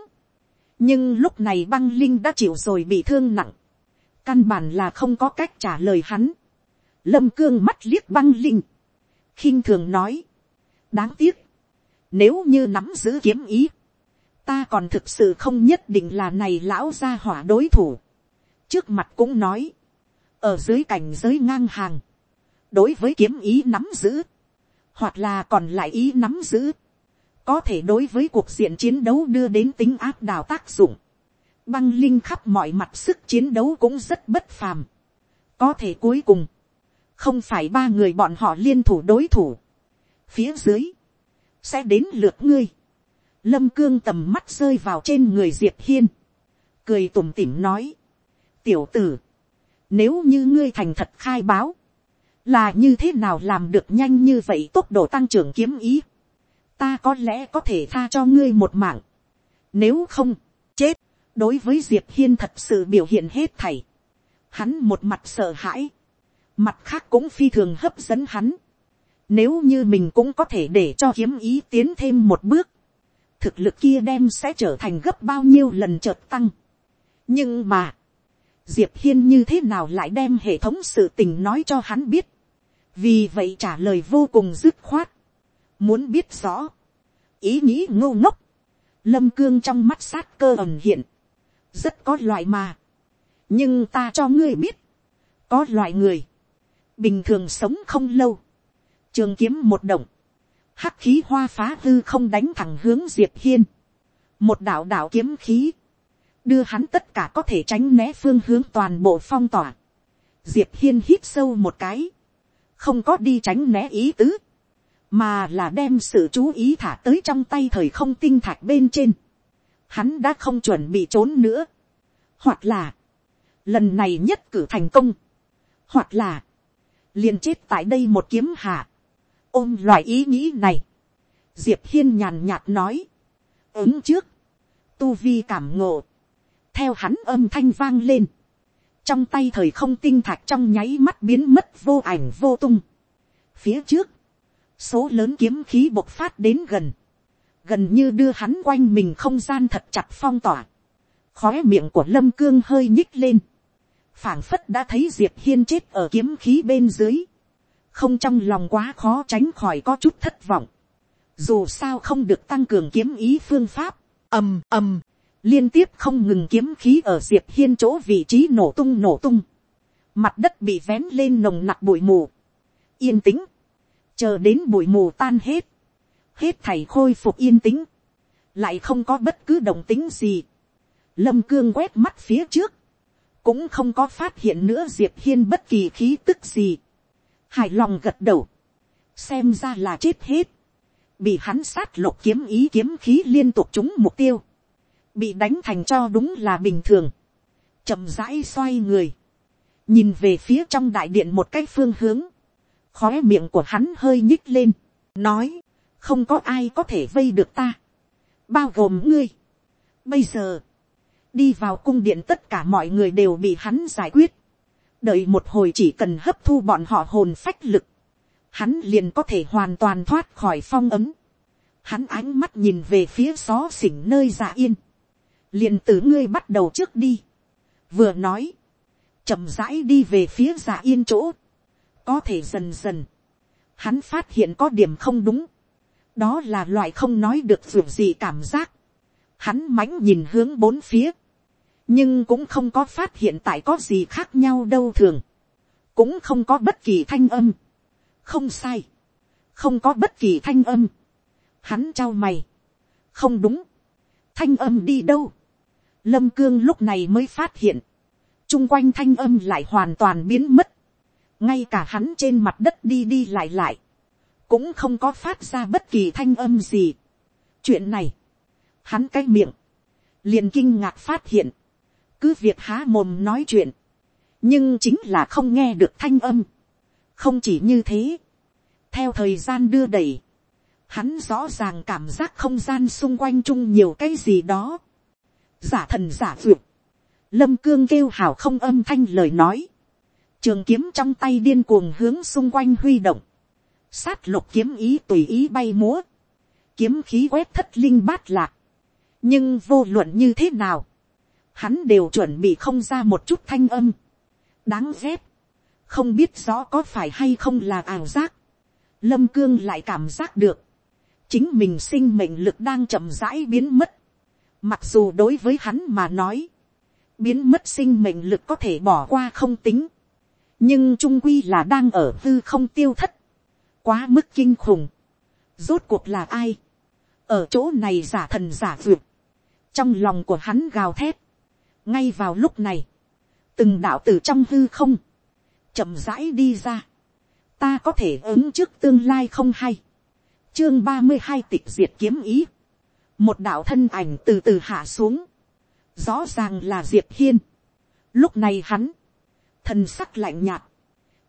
[SPEAKER 1] nhưng lúc này băng linh đã chịu rồi bị thương nặng, căn bản là không có cách trả lời hắn. lâm cương mắt liếc băng linh, khinh thường nói, đáng tiếc, nếu như nắm giữ kiếm ý, ta còn thực sự không nhất định là này lão gia hỏa đối thủ. trước mặt cũng nói, ở dưới cảnh giới ngang hàng, đối với kiếm ý nắm giữ, hoặc là còn lại ý nắm giữ, có thể đối với cuộc diện chiến đấu đưa đến tính áp đào tác dụng, băng linh khắp mọi mặt sức chiến đấu cũng rất bất phàm. có thể cuối cùng, không phải ba người bọn họ liên thủ đối thủ. phía dưới, sẽ đến lượt ngươi. lâm cương tầm mắt rơi vào trên người diệp hiên, cười tủm tỉm nói, tiểu tử, nếu như ngươi thành thật khai báo, là như thế nào làm được nhanh như vậy tốc độ tăng trưởng kiếm ý, ta có lẽ có thể tha cho ngươi một mạng, nếu không, chết, đối với diệp hiên thật sự biểu hiện hết thảy, hắn một mặt sợ hãi, mặt khác cũng phi thường hấp dẫn hắn, nếu như mình cũng có thể để cho kiếm ý tiến thêm một bước, thực lực kia đem sẽ trở thành gấp bao nhiêu lần chợt tăng. nhưng mà, diệp hiên như thế nào lại đem hệ thống sự tình nói cho hắn biết, vì vậy trả lời vô cùng dứt khoát, muốn biết rõ, ý nghĩ ngô ngốc, lâm cương trong mắt sát cơ ẩn hiện, rất có loại mà, nhưng ta cho ngươi biết, có loại người, bình thường sống không lâu, trường kiếm một động, hắc khí hoa phá hư không đánh thẳng hướng diệp hiên, một đạo đạo kiếm khí, đưa hắn tất cả có thể tránh né phương hướng toàn bộ phong tỏa. Diệp hiên hít sâu một cái, không có đi tránh né ý tứ, mà là đem sự chú ý thả tới trong tay thời không tinh thạch bên trên. Hắn đã không chuẩn bị trốn nữa, hoặc là, lần này nhất cử thành công, hoặc là, liền chết tại đây một kiếm hạ, ôm loại ý nghĩ này, diệp hiên nhàn nhạt nói, ứng trước, tu vi cảm ngộ, theo hắn âm thanh vang lên, trong tay thời không tinh thạch trong nháy mắt biến mất vô ảnh vô tung. Phía trước, số lớn kiếm khí bộc phát đến gần, gần như đưa hắn quanh mình không gian thật chặt phong tỏa, khóe miệng của lâm cương hơi nhích lên, phảng phất đã thấy diệp hiên chết ở kiếm khí bên dưới, không trong lòng quá khó tránh khỏi có chút thất vọng, dù sao không được tăng cường kiếm ý phương pháp, ầm ầm, liên tiếp không ngừng kiếm khí ở diệp hiên chỗ vị trí nổ tung nổ tung, mặt đất bị vén lên nồng nặc bụi mù, yên tĩnh, chờ đến bụi mù tan hết, hết thảy khôi phục yên tĩnh, lại không có bất cứ động tính gì, lâm cương quét mắt phía trước, cũng không có phát hiện nữa diệp hiên bất kỳ khí tức gì, hài lòng gật đầu, xem ra là chết hết, bị hắn sát lục kiếm ý kiếm khí liên tục trúng mục tiêu, bị đánh thành cho đúng là bình thường, chậm rãi xoay người, nhìn về phía trong đại điện một cái phương hướng, khóe miệng của hắn hơi nhích lên, nói, không có ai có thể vây được ta, bao gồm ngươi. Bây giờ, đi vào cung điện tất cả mọi người đều bị hắn giải quyết, đợi một hồi chỉ cần hấp thu bọn họ hồn phách lực, hắn liền có thể hoàn toàn thoát khỏi phong ấm. Hắn ánh mắt nhìn về phía xó xỉnh nơi dạ yên, liền từ ngươi bắt đầu trước đi, vừa nói, chậm rãi đi về phía dạ yên chỗ, có thể dần dần, hắn phát hiện có điểm không đúng, đó là loại không nói được dù gì cảm giác, hắn mãnh nhìn hướng bốn phía, nhưng cũng không có phát hiện tại có gì khác nhau đâu thường, cũng không có bất kỳ thanh âm, không sai, không có bất kỳ thanh âm, hắn trao mày, không đúng, thanh âm đi đâu, lâm cương lúc này mới phát hiện, chung quanh thanh âm lại hoàn toàn biến mất, ngay cả hắn trên mặt đất đi đi lại lại, cũng không có phát ra bất kỳ thanh âm gì. chuyện này, hắn cái miệng, liền kinh ngạc phát hiện, cứ việc há mồm nói chuyện, nhưng chính là không nghe được thanh âm. không chỉ như thế, theo thời gian đưa đẩy, hắn rõ ràng cảm giác không gian xung quanh chung nhiều cái gì đó. giả thần giả vượt, lâm cương kêu hào không âm thanh lời nói, trường kiếm trong tay điên cuồng hướng xung quanh huy động, sát lục kiếm ý tùy ý bay múa, kiếm khí quét thất linh bát lạc, nhưng vô luận như thế nào, hắn đều chuẩn bị không ra một chút thanh âm, đáng ghét, không biết rõ có phải hay không là ảo giác, lâm cương lại cảm giác được, chính mình sinh mệnh lực đang chậm rãi biến mất, mặc dù đối với hắn mà nói, biến mất sinh mệnh lực có thể bỏ qua không tính, nhưng trung quy là đang ở hư không tiêu thất, quá mức kinh khủng, rốt cuộc là ai, ở chỗ này giả thần giả duyệt, trong lòng của hắn gào thét, ngay vào lúc này, từng đạo từ trong hư không, chậm rãi đi ra, ta có thể ứng trước tương lai không hay, chương ba mươi hai tịch diệt kiếm ý, một đạo thân ảnh từ từ hạ xuống, rõ ràng là diệp hiên, lúc này hắn, thần sắc lạnh nhạt,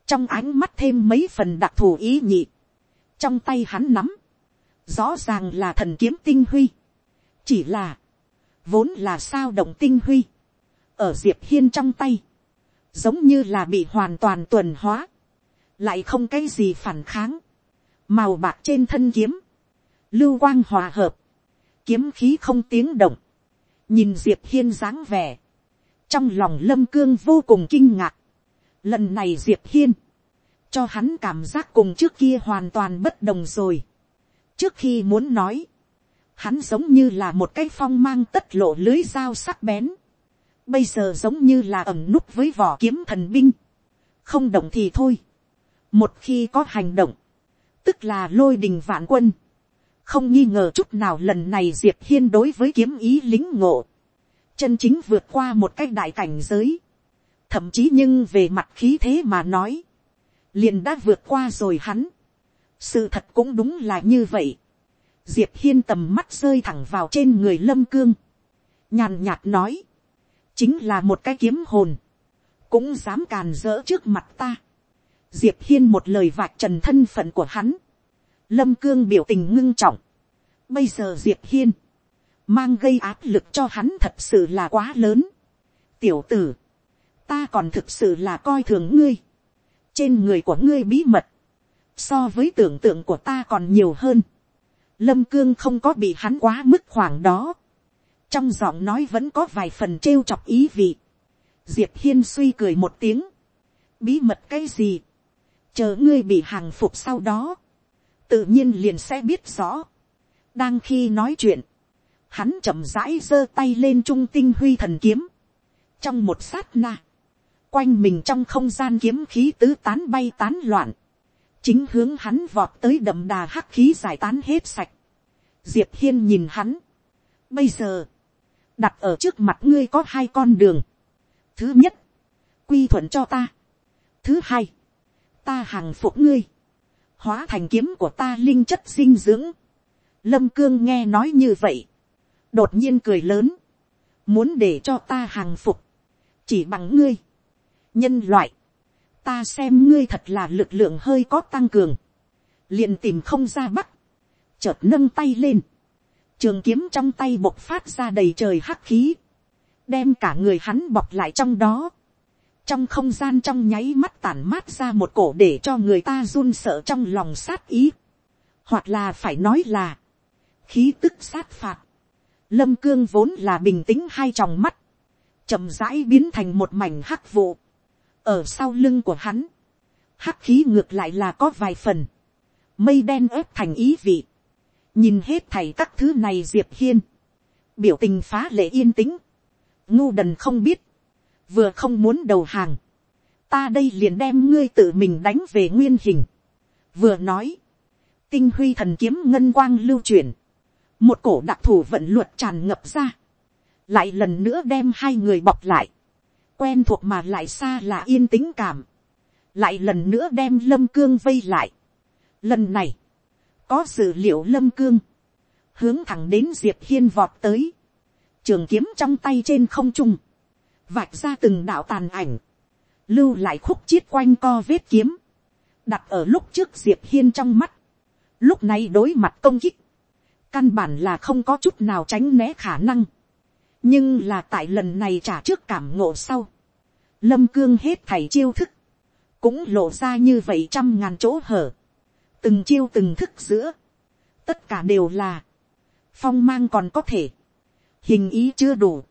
[SPEAKER 1] trong ánh mắt thêm mấy phần đặc thù ý nhị, trong tay hắn nắm, rõ ràng là thần kiếm tinh huy, chỉ là, vốn là sao động tinh huy, ở diệp hiên trong tay, giống như là bị hoàn toàn tuần hóa, lại không cái gì phản kháng, màu bạc trên thân kiếm, lưu quang hòa hợp, kiếm khí không tiếng động, nhìn diệp hiên dáng vẻ, trong lòng lâm cương vô cùng kinh ngạc, lần này diệp hiên, cho hắn cảm giác cùng trước kia hoàn toàn bất đồng rồi. trước khi muốn nói, hắn giống như là một cái phong mang tất lộ lưới dao sắc bén, bây giờ giống như là ẩm núp với vỏ kiếm thần binh, không động thì thôi, một khi có hành động, tức là lôi đình vạn quân, không nghi ngờ chút nào lần này diệp hiên đối với kiếm ý lính ngộ, chân chính vượt qua một cái đại cảnh giới, thậm chí nhưng về mặt khí thế mà nói, liền đã vượt qua rồi hắn. sự thật cũng đúng là như vậy. diệp hiên tầm mắt rơi thẳng vào trên người lâm cương, nhàn nhạt nói, chính là một cái kiếm hồn, cũng dám càn rỡ trước mặt ta. diệp hiên một lời vạch trần thân phận của hắn, lâm cương biểu tình ngưng trọng. bây giờ diệp hiên, mang gây áp lực cho hắn thật sự là quá lớn. tiểu tử, ta còn thực sự là coi thường ngươi trên người của ngươi bí mật, so với tưởng tượng của ta còn nhiều hơn. Lâm cương không có bị hắn quá mức khoảng đó. trong giọng nói vẫn có vài phần trêu chọc ý vị. diệp hiên suy cười một tiếng. bí mật cái gì. chờ ngươi bị hàng phục sau đó. tự nhiên liền sẽ biết rõ. đang khi nói chuyện, hắn chậm rãi giơ tay lên trung tinh huy thần kiếm. trong một sát na, quanh mình trong không gian kiếm khí tứ tán bay tán loạn, chính hướng hắn vọt tới đậm đà hắc khí giải tán hết sạch. Diệp hiên nhìn hắn. Bây giờ, đặt ở trước mặt ngươi có hai con đường. Thứ nhất, quy thuận cho ta. Thứ hai, ta hàng phục ngươi. Hóa thành kiếm của ta linh chất dinh dưỡng. Lâm cương nghe nói như vậy. Đột nhiên cười lớn. Muốn để cho ta hàng phục. Chỉ bằng ngươi nhân loại, ta xem ngươi thật là lực lượng hơi có tăng cường, liền tìm không ra bắt, chợt nâng tay lên, trường kiếm trong tay bộc phát ra đầy trời hắc khí, đem cả người hắn bọc lại trong đó, trong không gian trong nháy mắt tản mát ra một cổ để cho người ta run sợ trong lòng sát ý, hoặc là phải nói là, khí tức sát phạt, lâm cương vốn là bình tĩnh hai tròng mắt, chậm rãi biến thành một mảnh hắc vụ, ở sau lưng của hắn, hắc khí ngược lại là có vài phần, mây đen ép thành ý vị, nhìn hết thảy các thứ này diệp hiên, biểu tình phá lệ yên tĩnh, ngu đần không biết, vừa không muốn đầu hàng, ta đây liền đem ngươi tự mình đánh về nguyên hình, vừa nói, tinh huy thần kiếm ngân quang lưu chuyển, một cổ đặc thù vận luật tràn ngập ra, lại lần nữa đem hai người bọc lại, quen thuộc mà lại xa là yên tĩnh cảm, lại lần nữa đem lâm cương vây lại. Lần này, có sự liệu lâm cương, hướng thẳng đến diệp hiên vọt tới, trường kiếm trong tay trên không trung, vạch ra từng đạo tàn ảnh, lưu lại khúc chiết quanh co vết kiếm, đặt ở lúc trước diệp hiên trong mắt, lúc này đối mặt công kích, căn bản là không có chút nào tránh né khả năng, nhưng là tại lần này trả trước cảm ngộ sau, lâm cương hết thảy chiêu thức, cũng lộ ra như vậy trăm ngàn chỗ hở, từng chiêu từng thức giữa, tất cả đều là, phong mang còn có thể, hình ý chưa đủ,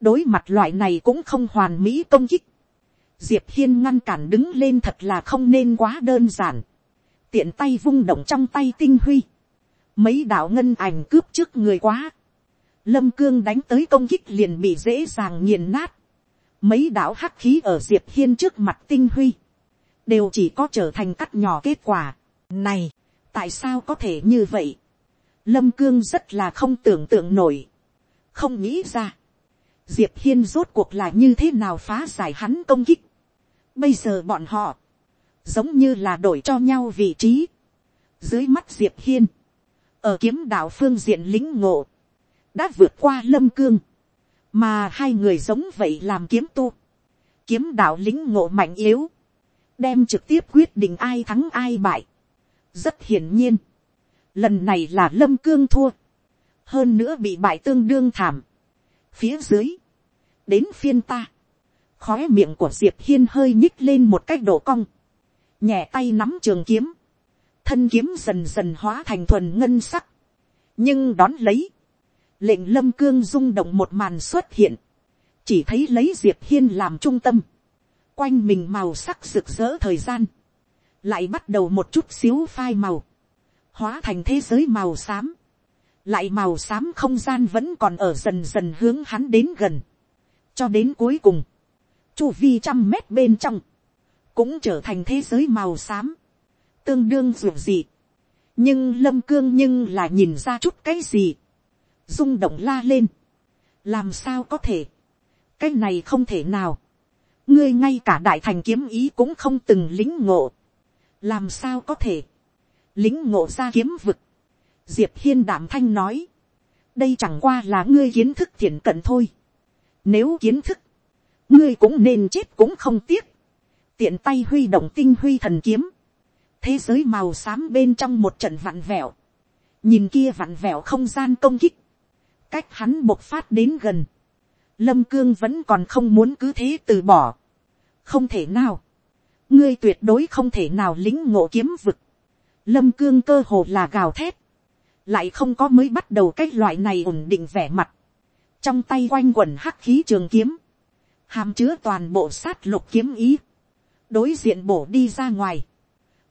[SPEAKER 1] đối mặt loại này cũng không hoàn mỹ công kích, diệp hiên ngăn cản đứng lên thật là không nên quá đơn giản, tiện tay vung động trong tay tinh huy, mấy đạo ngân ảnh cướp trước người quá, lâm cương đánh tới công kích liền bị dễ dàng nghiền nát, mấy đạo hắc khí ở diệp hiên trước mặt tinh huy, đều chỉ có trở thành cắt nhỏ kết quả. Này, tại sao có thể như vậy? Lâm cương rất là không tưởng tượng nổi, không nghĩ ra, diệp hiên rốt cuộc là như thế nào phá giải hắn công kích. Bây giờ bọn họ, giống như là đổi cho nhau vị trí. Dưới mắt diệp hiên, ở kiếm đạo phương diện lính ngộ, đã vượt qua lâm cương, mà hai người giống vậy làm kiếm tu, kiếm đạo lính ngộ mạnh yếu, đem trực tiếp quyết định ai thắng ai bại. rất hiển nhiên, lần này là lâm cương thua, hơn nữa bị bại tương đương thảm. phía dưới, đến phiên ta, khói miệng của diệp hiên hơi nhích lên một cách độ cong, nhẹ tay nắm trường kiếm, thân kiếm dần dần hóa thành thuần ngân sắc, nhưng đón lấy, lệnh lâm cương rung động một màn xuất hiện, chỉ thấy lấy diệp hiên làm trung tâm, quanh mình màu sắc rực rỡ thời gian, lại bắt đầu một chút xíu phai màu, hóa thành thế giới màu xám, lại màu xám không gian vẫn còn ở dần dần hướng hắn đến gần, cho đến cuối cùng, chu vi trăm mét bên trong, cũng trở thành thế giới màu xám, tương đương ruột gì. nhưng lâm cương nhưng là nhìn ra chút cái gì, rung động la lên, làm sao có thể, cái này không thể nào, ngươi ngay cả đại thành kiếm ý cũng không từng lính ngộ, làm sao có thể, lính ngộ ra kiếm vực, diệp hiên đảm thanh nói, đây chẳng qua là ngươi kiến thức thiện cận thôi, nếu kiến thức, ngươi cũng nên chết cũng không tiếc, tiện tay huy động tinh huy thần kiếm, thế giới màu xám bên trong một trận vặn vẹo, nhìn kia vặn vẹo không gian công kích, cách hắn bộc phát đến gần, lâm cương vẫn còn không muốn cứ thế từ bỏ, không thể nào, ngươi tuyệt đối không thể nào lính ngộ kiếm vực, lâm cương cơ hồ là gào thét, lại không có mới bắt đầu cái loại này ổn định vẻ mặt, trong tay quanh quần hắc khí trường kiếm, hàm chứa toàn bộ sát lục kiếm ý, đối diện bổ đi ra ngoài,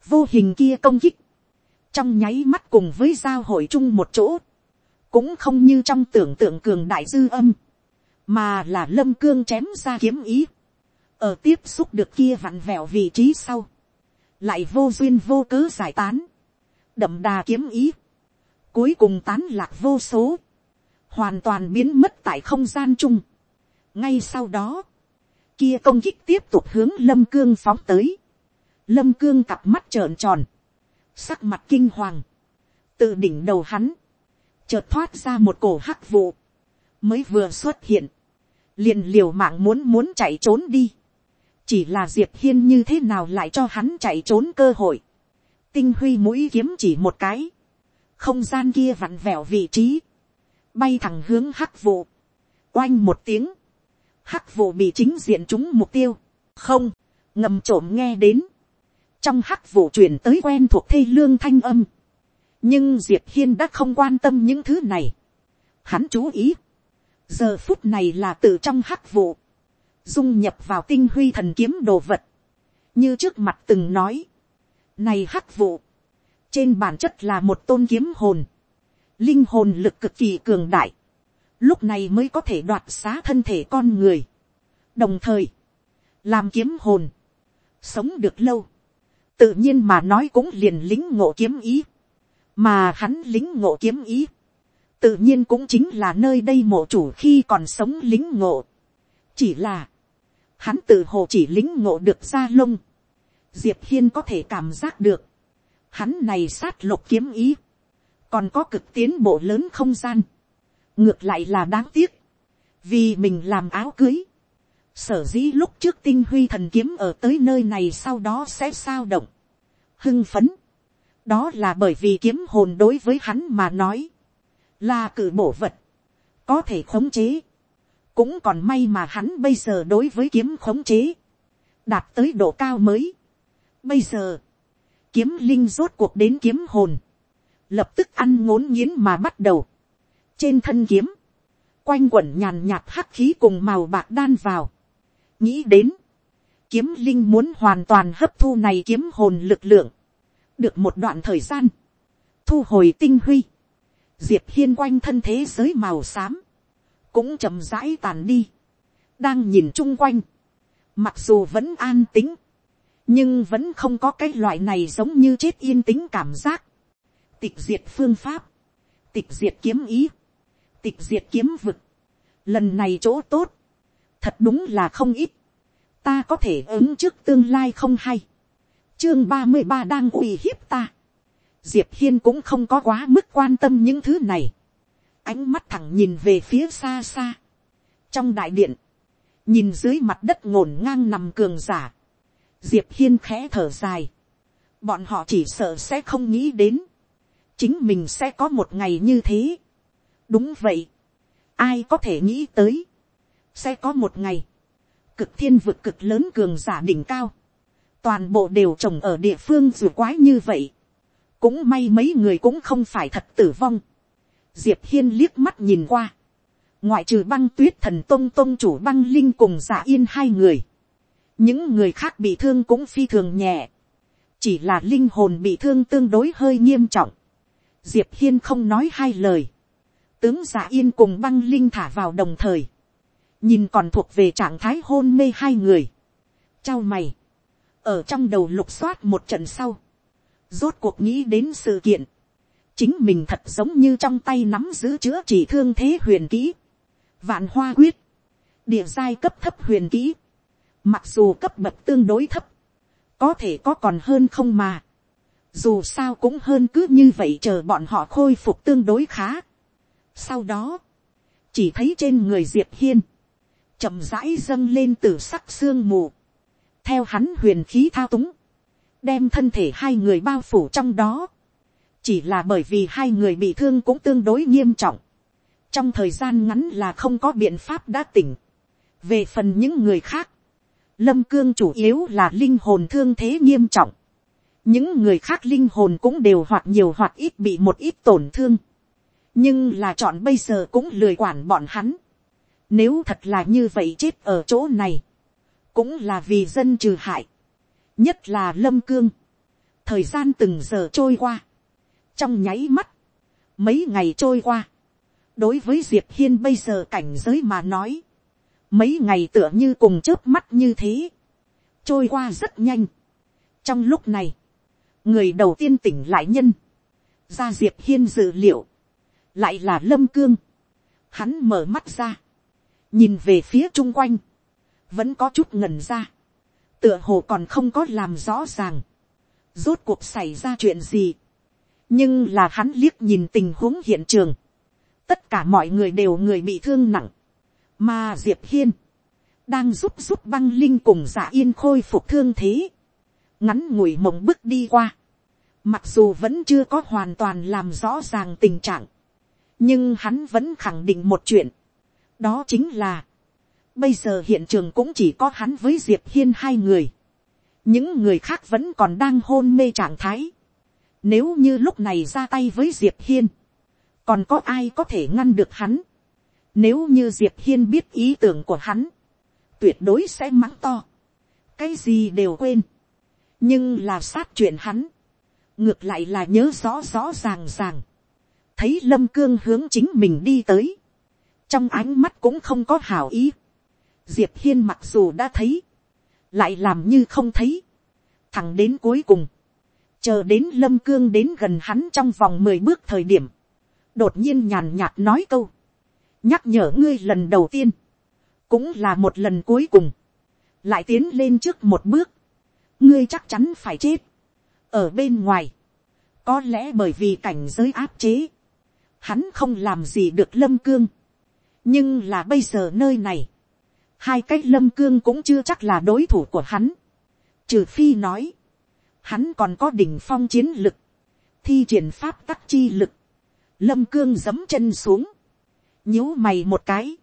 [SPEAKER 1] vô hình kia công kích, trong nháy mắt cùng với giao hội chung một chỗ, cũng không như trong tưởng tượng cường đại dư âm, mà là lâm cương chém ra kiếm ý, ở tiếp xúc được kia vặn vẹo vị trí sau, lại vô duyên vô cớ giải tán, đậm đà kiếm ý, cuối cùng tán lạc vô số, hoàn toàn biến mất tại không gian chung. ngay sau đó, kia công kích tiếp tục hướng lâm cương phóng tới, lâm cương cặp mắt trợn tròn, sắc mặt kinh hoàng, tự đỉnh đầu hắn, chợt thoát ra một cổ hắc vụ, mới vừa xuất hiện, liền liều mạng muốn muốn chạy trốn đi, chỉ là diệp hiên như thế nào lại cho hắn chạy trốn cơ hội, tinh huy mũi kiếm chỉ một cái, không gian kia vặn vẹo vị trí, bay thẳng hướng hắc vụ, oanh một tiếng, hắc vụ bị chính diện trúng mục tiêu, không, ngầm trộm nghe đến, trong hắc vụ chuyển tới quen thuộc thê lương thanh âm, nhưng diệp hiên đã không quan tâm những thứ này, hắn chú ý, giờ phút này là từ trong hắc vụ, dung nhập vào tinh huy thần kiếm đồ vật, như trước mặt từng nói, này hắc vụ, trên bản chất là một tôn kiếm hồn, linh hồn lực cực kỳ cường đại, lúc này mới có thể đoạt xá thân thể con người, đồng thời, làm kiếm hồn, sống được lâu, tự nhiên mà nói cũng liền lính ngộ kiếm ý, mà hắn lính ngộ kiếm ý, tự nhiên cũng chính là nơi đây mộ chủ khi còn sống lính ngộ. chỉ là, hắn tự hồ chỉ lính ngộ được ra lông, diệp hiên có thể cảm giác được, hắn này sát lục kiếm ý, còn có cực tiến bộ lớn không gian, ngược lại là đáng tiếc, vì mình làm áo cưới, sở dĩ lúc trước tinh huy thần kiếm ở tới nơi này sau đó sẽ sao động, hưng phấn, đó là bởi vì kiếm hồn đối với hắn mà nói, là cử bổ vật, có thể khống chế, cũng còn may mà hắn bây giờ đối với kiếm khống chế, đạt tới độ cao mới. Bây giờ, kiếm linh rốt cuộc đến kiếm hồn, lập tức ăn ngốn nghiến mà bắt đầu. Trên thân kiếm, quanh quẩn nhàn nhạt hắc khí cùng màu bạc đan vào. Nghĩ đến, kiếm linh muốn hoàn toàn hấp thu này kiếm hồn lực lượng. Được một đoạn thời gian, thu hồi tinh huy. Diệp hiên quanh thân thế giới màu xám, cũng chậm rãi tàn đi. Đang nhìn chung quanh, mặc dù vẫn an tính, nhưng vẫn không có cái loại này giống như chết yên tĩnh cảm giác. Tịch diệt phương pháp, tịch diệt kiếm ý, tịch diệt kiếm vực. Lần này chỗ tốt, thật đúng là không ít. Ta có thể ứng trước tương lai không hay. Chương ba mươi ba đang uy hiếp ta. Diệp Hiên cũng không có quá mức quan tâm những thứ này. Ánh mắt thẳng nhìn về phía xa xa. Trong đại điện, nhìn dưới mặt đất ngổn ngang nằm cường giả diệp hiên khẽ thở dài, bọn họ chỉ sợ sẽ không nghĩ đến, chính mình sẽ có một ngày như thế. đúng vậy, ai có thể nghĩ tới, sẽ có một ngày, cực thiên vực cực lớn cường giả đỉnh cao, toàn bộ đều trồng ở địa phương dù quái như vậy, cũng may mấy người cũng không phải thật tử vong. diệp hiên liếc mắt nhìn qua, ngoại trừ băng tuyết thần tông tông chủ băng linh cùng giả yên hai người, những người khác bị thương cũng phi thường nhẹ, chỉ là linh hồn bị thương tương đối hơi nghiêm trọng. diệp hiên không nói hai lời, tướng giả yên cùng băng linh thả vào đồng thời, nhìn còn thuộc về trạng thái hôn mê hai người, trao mày, ở trong đầu lục soát một trận sau, rốt cuộc nghĩ đến sự kiện, chính mình thật giống như trong tay nắm giữ chữa chỉ thương thế huyền kỹ, vạn hoa quyết, địa giai cấp thấp huyền kỹ, Mặc dù cấp bậc tương đối thấp. Có thể có còn hơn không mà. Dù sao cũng hơn cứ như vậy chờ bọn họ khôi phục tương đối khá. Sau đó. Chỉ thấy trên người Diệp Hiên. chậm rãi dâng lên từ sắc sương mù. Theo hắn huyền khí thao túng. Đem thân thể hai người bao phủ trong đó. Chỉ là bởi vì hai người bị thương cũng tương đối nghiêm trọng. Trong thời gian ngắn là không có biện pháp đã tỉnh. Về phần những người khác, Lâm cương chủ yếu là linh hồn thương thế nghiêm trọng. Những người khác linh hồn cũng đều hoặc nhiều hoặc ít bị một ít tổn thương. Nhưng là chọn bây giờ cũng lười quản bọn hắn. Nếu thật là như vậy chết ở chỗ này. Cũng là vì dân trừ hại. Nhất là lâm cương. Thời gian từng giờ trôi qua. Trong nháy mắt. Mấy ngày trôi qua. Đối với Diệp Hiên bây giờ cảnh giới mà nói mấy ngày tựa như cùng trước mắt như thế, trôi qua rất nhanh. trong lúc này, người đầu tiên tỉnh lại nhân, ra diệp hiên dự liệu, lại là lâm cương, hắn mở mắt ra, nhìn về phía chung quanh, vẫn có chút ngần ra, tựa hồ còn không có làm rõ ràng, rốt cuộc xảy ra chuyện gì, nhưng là hắn liếc nhìn tình huống hiện trường, tất cả mọi người đều người bị thương nặng, mà diệp hiên, đang giúp giúp băng linh cùng giả yên khôi phục thương thế, ngắn ngủi mộng bước đi qua, mặc dù vẫn chưa có hoàn toàn làm rõ ràng tình trạng, nhưng hắn vẫn khẳng định một chuyện, đó chính là, bây giờ hiện trường cũng chỉ có hắn với diệp hiên hai người, những người khác vẫn còn đang hôn mê trạng thái, nếu như lúc này ra tay với diệp hiên, còn có ai có thể ngăn được hắn, nếu như Diệp Hiên biết ý tưởng của hắn, tuyệt đối sẽ mắng to. Cái gì đều quên. nhưng là sát chuyện hắn, ngược lại là nhớ rõ rõ ràng ràng, thấy lâm cương hướng chính mình đi tới, trong ánh mắt cũng không có hảo ý, diệp hiên mặc dù đã thấy, lại làm như không thấy, thẳng đến cuối cùng, chờ đến lâm cương đến gần hắn trong vòng mười bước thời điểm, đột nhiên nhàn nhạt nói câu, nhắc nhở ngươi lần đầu tiên, cũng là một lần cuối cùng, lại tiến lên trước một bước, ngươi chắc chắn phải chết, ở bên ngoài, có lẽ bởi vì cảnh giới áp chế, hắn không làm gì được lâm cương, nhưng là bây giờ nơi này, hai cái lâm cương cũng chưa chắc là đối thủ của hắn, trừ phi nói, hắn còn có đỉnh phong chiến lực, thi triển pháp tắc chi lực, lâm cương giấm chân xuống, nhíu mày một cái,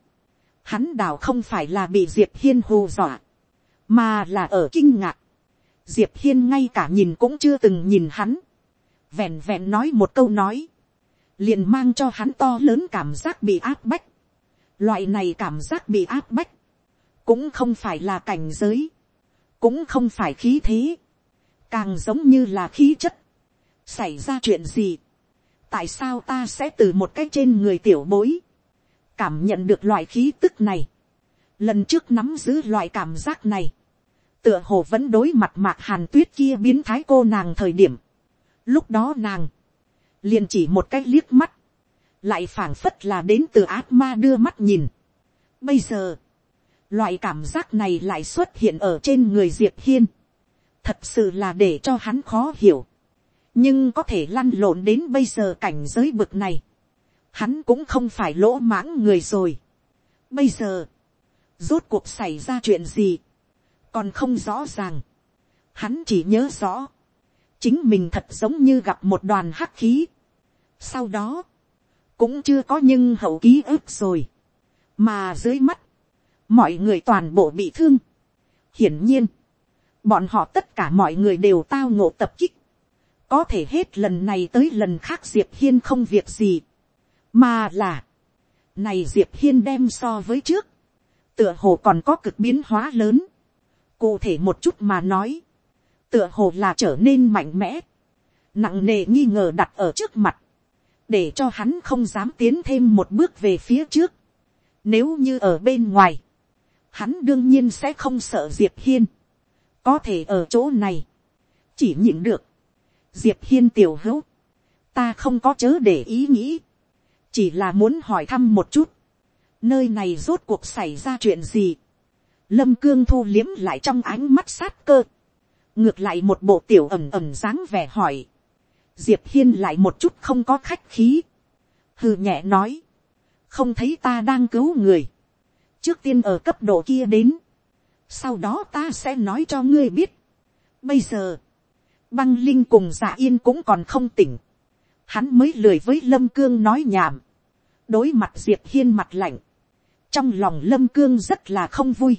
[SPEAKER 1] hắn đảo không phải là bị diệp hiên hù dọa, mà là ở kinh ngạc, diệp hiên ngay cả nhìn cũng chưa từng nhìn hắn, vẹn vẹn nói một câu nói, liền mang cho hắn to lớn cảm giác bị áp bách, loại này cảm giác bị áp bách, cũng không phải là cảnh giới, cũng không phải khí thế, càng giống như là khí chất, xảy ra chuyện gì, tại sao ta sẽ từ một cái trên người tiểu bối, cảm nhận được loại khí tức này, lần trước nắm giữ loại cảm giác này, tựa hồ vẫn đối mặt mạc hàn tuyết kia biến thái cô nàng thời điểm, lúc đó nàng, liền chỉ một cái liếc mắt, lại phảng phất là đến từ ác ma đưa mắt nhìn. Bây giờ, loại cảm giác này lại xuất hiện ở trên người diệp hiên, thật sự là để cho hắn khó hiểu, nhưng có thể lăn lộn đến bây giờ cảnh giới bực này, hắn cũng không phải lỗ mãng người rồi. Bây giờ, rốt cuộc xảy ra chuyện gì, còn không rõ ràng. Hắn chỉ nhớ rõ, chính mình thật giống như gặp một đoàn hắc khí. Sau đó, cũng chưa có nhưng hậu ký ức rồi, mà dưới mắt, mọi người toàn bộ bị thương. hiển nhiên, bọn họ tất cả mọi người đều tao ngộ tập kích, có thể hết lần này tới lần khác diệp hiên không việc gì, mà là, này diệp hiên đem so với trước, tựa hồ còn có cực biến hóa lớn, cụ thể một chút mà nói, tựa hồ là trở nên mạnh mẽ, nặng nề nghi ngờ đặt ở trước mặt, để cho hắn không dám tiến thêm một bước về phía trước. Nếu như ở bên ngoài, hắn đương nhiên sẽ không sợ diệp hiên, có thể ở chỗ này, chỉ nhịn được, diệp hiên tiểu hữu, ta không có chớ để ý nghĩ, chỉ là muốn hỏi thăm một chút, nơi này rốt cuộc xảy ra chuyện gì, lâm cương thu liếm lại trong ánh mắt sát cơ, ngược lại một bộ tiểu ẩm ẩm dáng vẻ hỏi, diệp hiên lại một chút không có khách khí, hừ nhẹ nói, không thấy ta đang cứu người, trước tiên ở cấp độ kia đến, sau đó ta sẽ nói cho ngươi biết. Bây giờ, băng linh cùng giả yên cũng còn không tỉnh, hắn mới lười với lâm cương nói nhảm, đối mặt diệp hiên mặt lạnh, trong lòng lâm cương rất là không vui.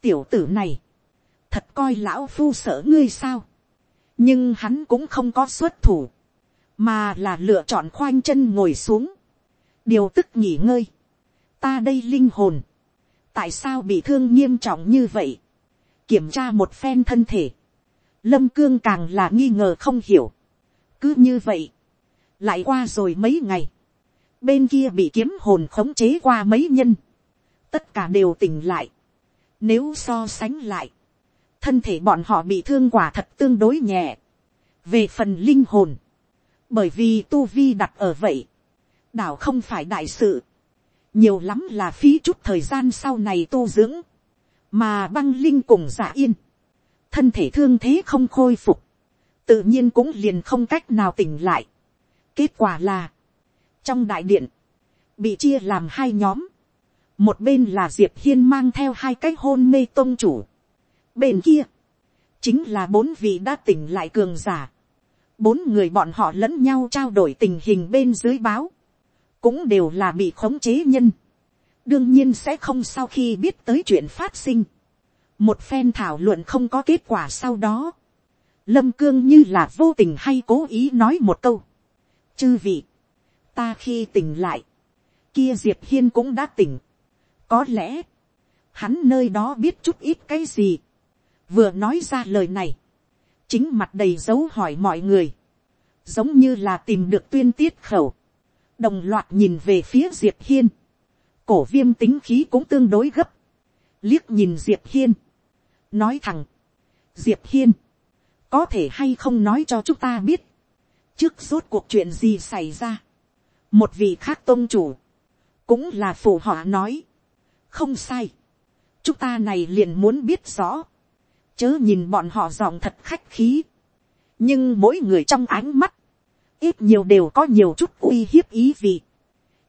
[SPEAKER 1] tiểu tử này, thật coi lão phu sợ ngươi sao, nhưng hắn cũng không có xuất thủ, mà là lựa chọn khoanh chân ngồi xuống, điều tức nghỉ ngơi, ta đây linh hồn, tại sao bị thương nghiêm trọng như vậy, kiểm tra một phen thân thể, lâm cương càng là nghi ngờ không hiểu, cứ như vậy, lại qua rồi mấy ngày, bên kia bị kiếm hồn khống chế qua mấy nhân, tất cả đều tỉnh lại, nếu so sánh lại, thân thể bọn họ bị thương quả thật tương đối nhẹ, về phần linh hồn, bởi vì tu vi đặt ở vậy, đảo không phải đại sự, nhiều lắm là phí chút thời gian sau này tu dưỡng, mà băng linh cùng giả yên, thân thể thương thế không khôi phục, tự nhiên cũng liền không cách nào tỉnh lại. kết quả là, trong đại điện, bị chia làm hai nhóm, một bên là diệp hiên mang theo hai cái hôn mê tôn chủ, bên kia, chính là bốn vị đã tỉnh lại cường giả, bốn người bọn họ lẫn nhau trao đổi tình hình bên dưới báo, cũng đều là bị khống chế nhân, đương nhiên sẽ không sau khi biết tới chuyện phát sinh, một phen thảo luận không có kết quả sau đó, lâm cương như là vô tình hay cố ý nói một câu, chư vị, ta khi tỉnh lại, kia diệp hiên cũng đã tỉnh, có lẽ, hắn nơi đó biết chút ít cái gì, vừa nói ra lời này, chính mặt đầy dấu hỏi mọi người, giống như là tìm được tuyên tiết khẩu, đồng loạt nhìn về phía diệp hiên, cổ viêm tính khí cũng tương đối gấp, liếc nhìn diệp hiên, nói thẳng, diệp hiên, có thể hay không nói cho chúng ta biết, trước suốt cuộc chuyện gì xảy ra, một vị khác tôn chủ, cũng là phù họ nói, không sai, chúng ta này liền muốn biết rõ, chớ nhìn bọn họ giọng thật khách khí, nhưng mỗi người trong ánh mắt, ít nhiều đều có nhiều chút uy hiếp ý vị,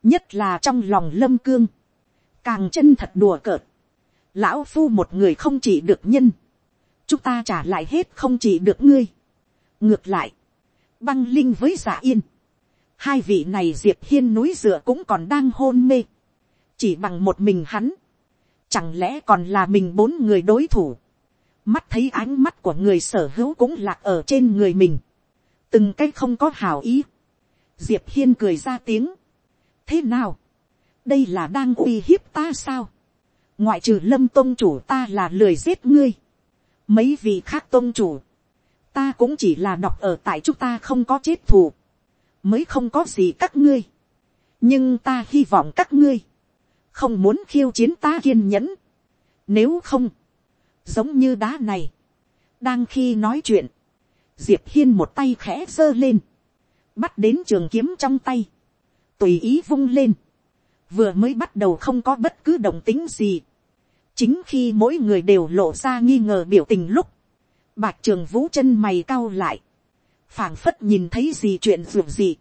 [SPEAKER 1] nhất là trong lòng lâm cương, càng chân thật đùa cợt, lão phu một người không chỉ được nhân, chúng ta trả lại hết không chỉ được ngươi. ngược lại, băng linh với giả yên, hai vị này diệp hiên núi dựa cũng còn đang hôn mê, chỉ bằng một mình hắn, chẳng lẽ còn là mình bốn người đối thủ, mắt thấy ánh mắt của người sở hữu cũng lạc ở trên người mình, từng cái không có hảo ý, diệp hiên cười ra tiếng, thế nào, đây là đang uy hiếp ta sao, ngoại trừ lâm tôn chủ ta là lười giết ngươi, mấy vị khác tôn chủ, ta cũng chỉ là đọc ở tại chúng ta không có chết thù, mới không có gì các ngươi, nhưng ta hy vọng các ngươi, không muốn khiêu chiến ta kiên nhẫn, nếu không, giống như đá này, đang khi nói chuyện, diệp hiên một tay khẽ giơ lên, bắt đến trường kiếm trong tay, tùy ý vung lên, vừa mới bắt đầu không có bất cứ động tính gì, chính khi mỗi người đều lộ ra nghi ngờ biểu tình lúc, bạc trường vũ chân mày cau lại, phảng phất nhìn thấy gì chuyện ruột gì,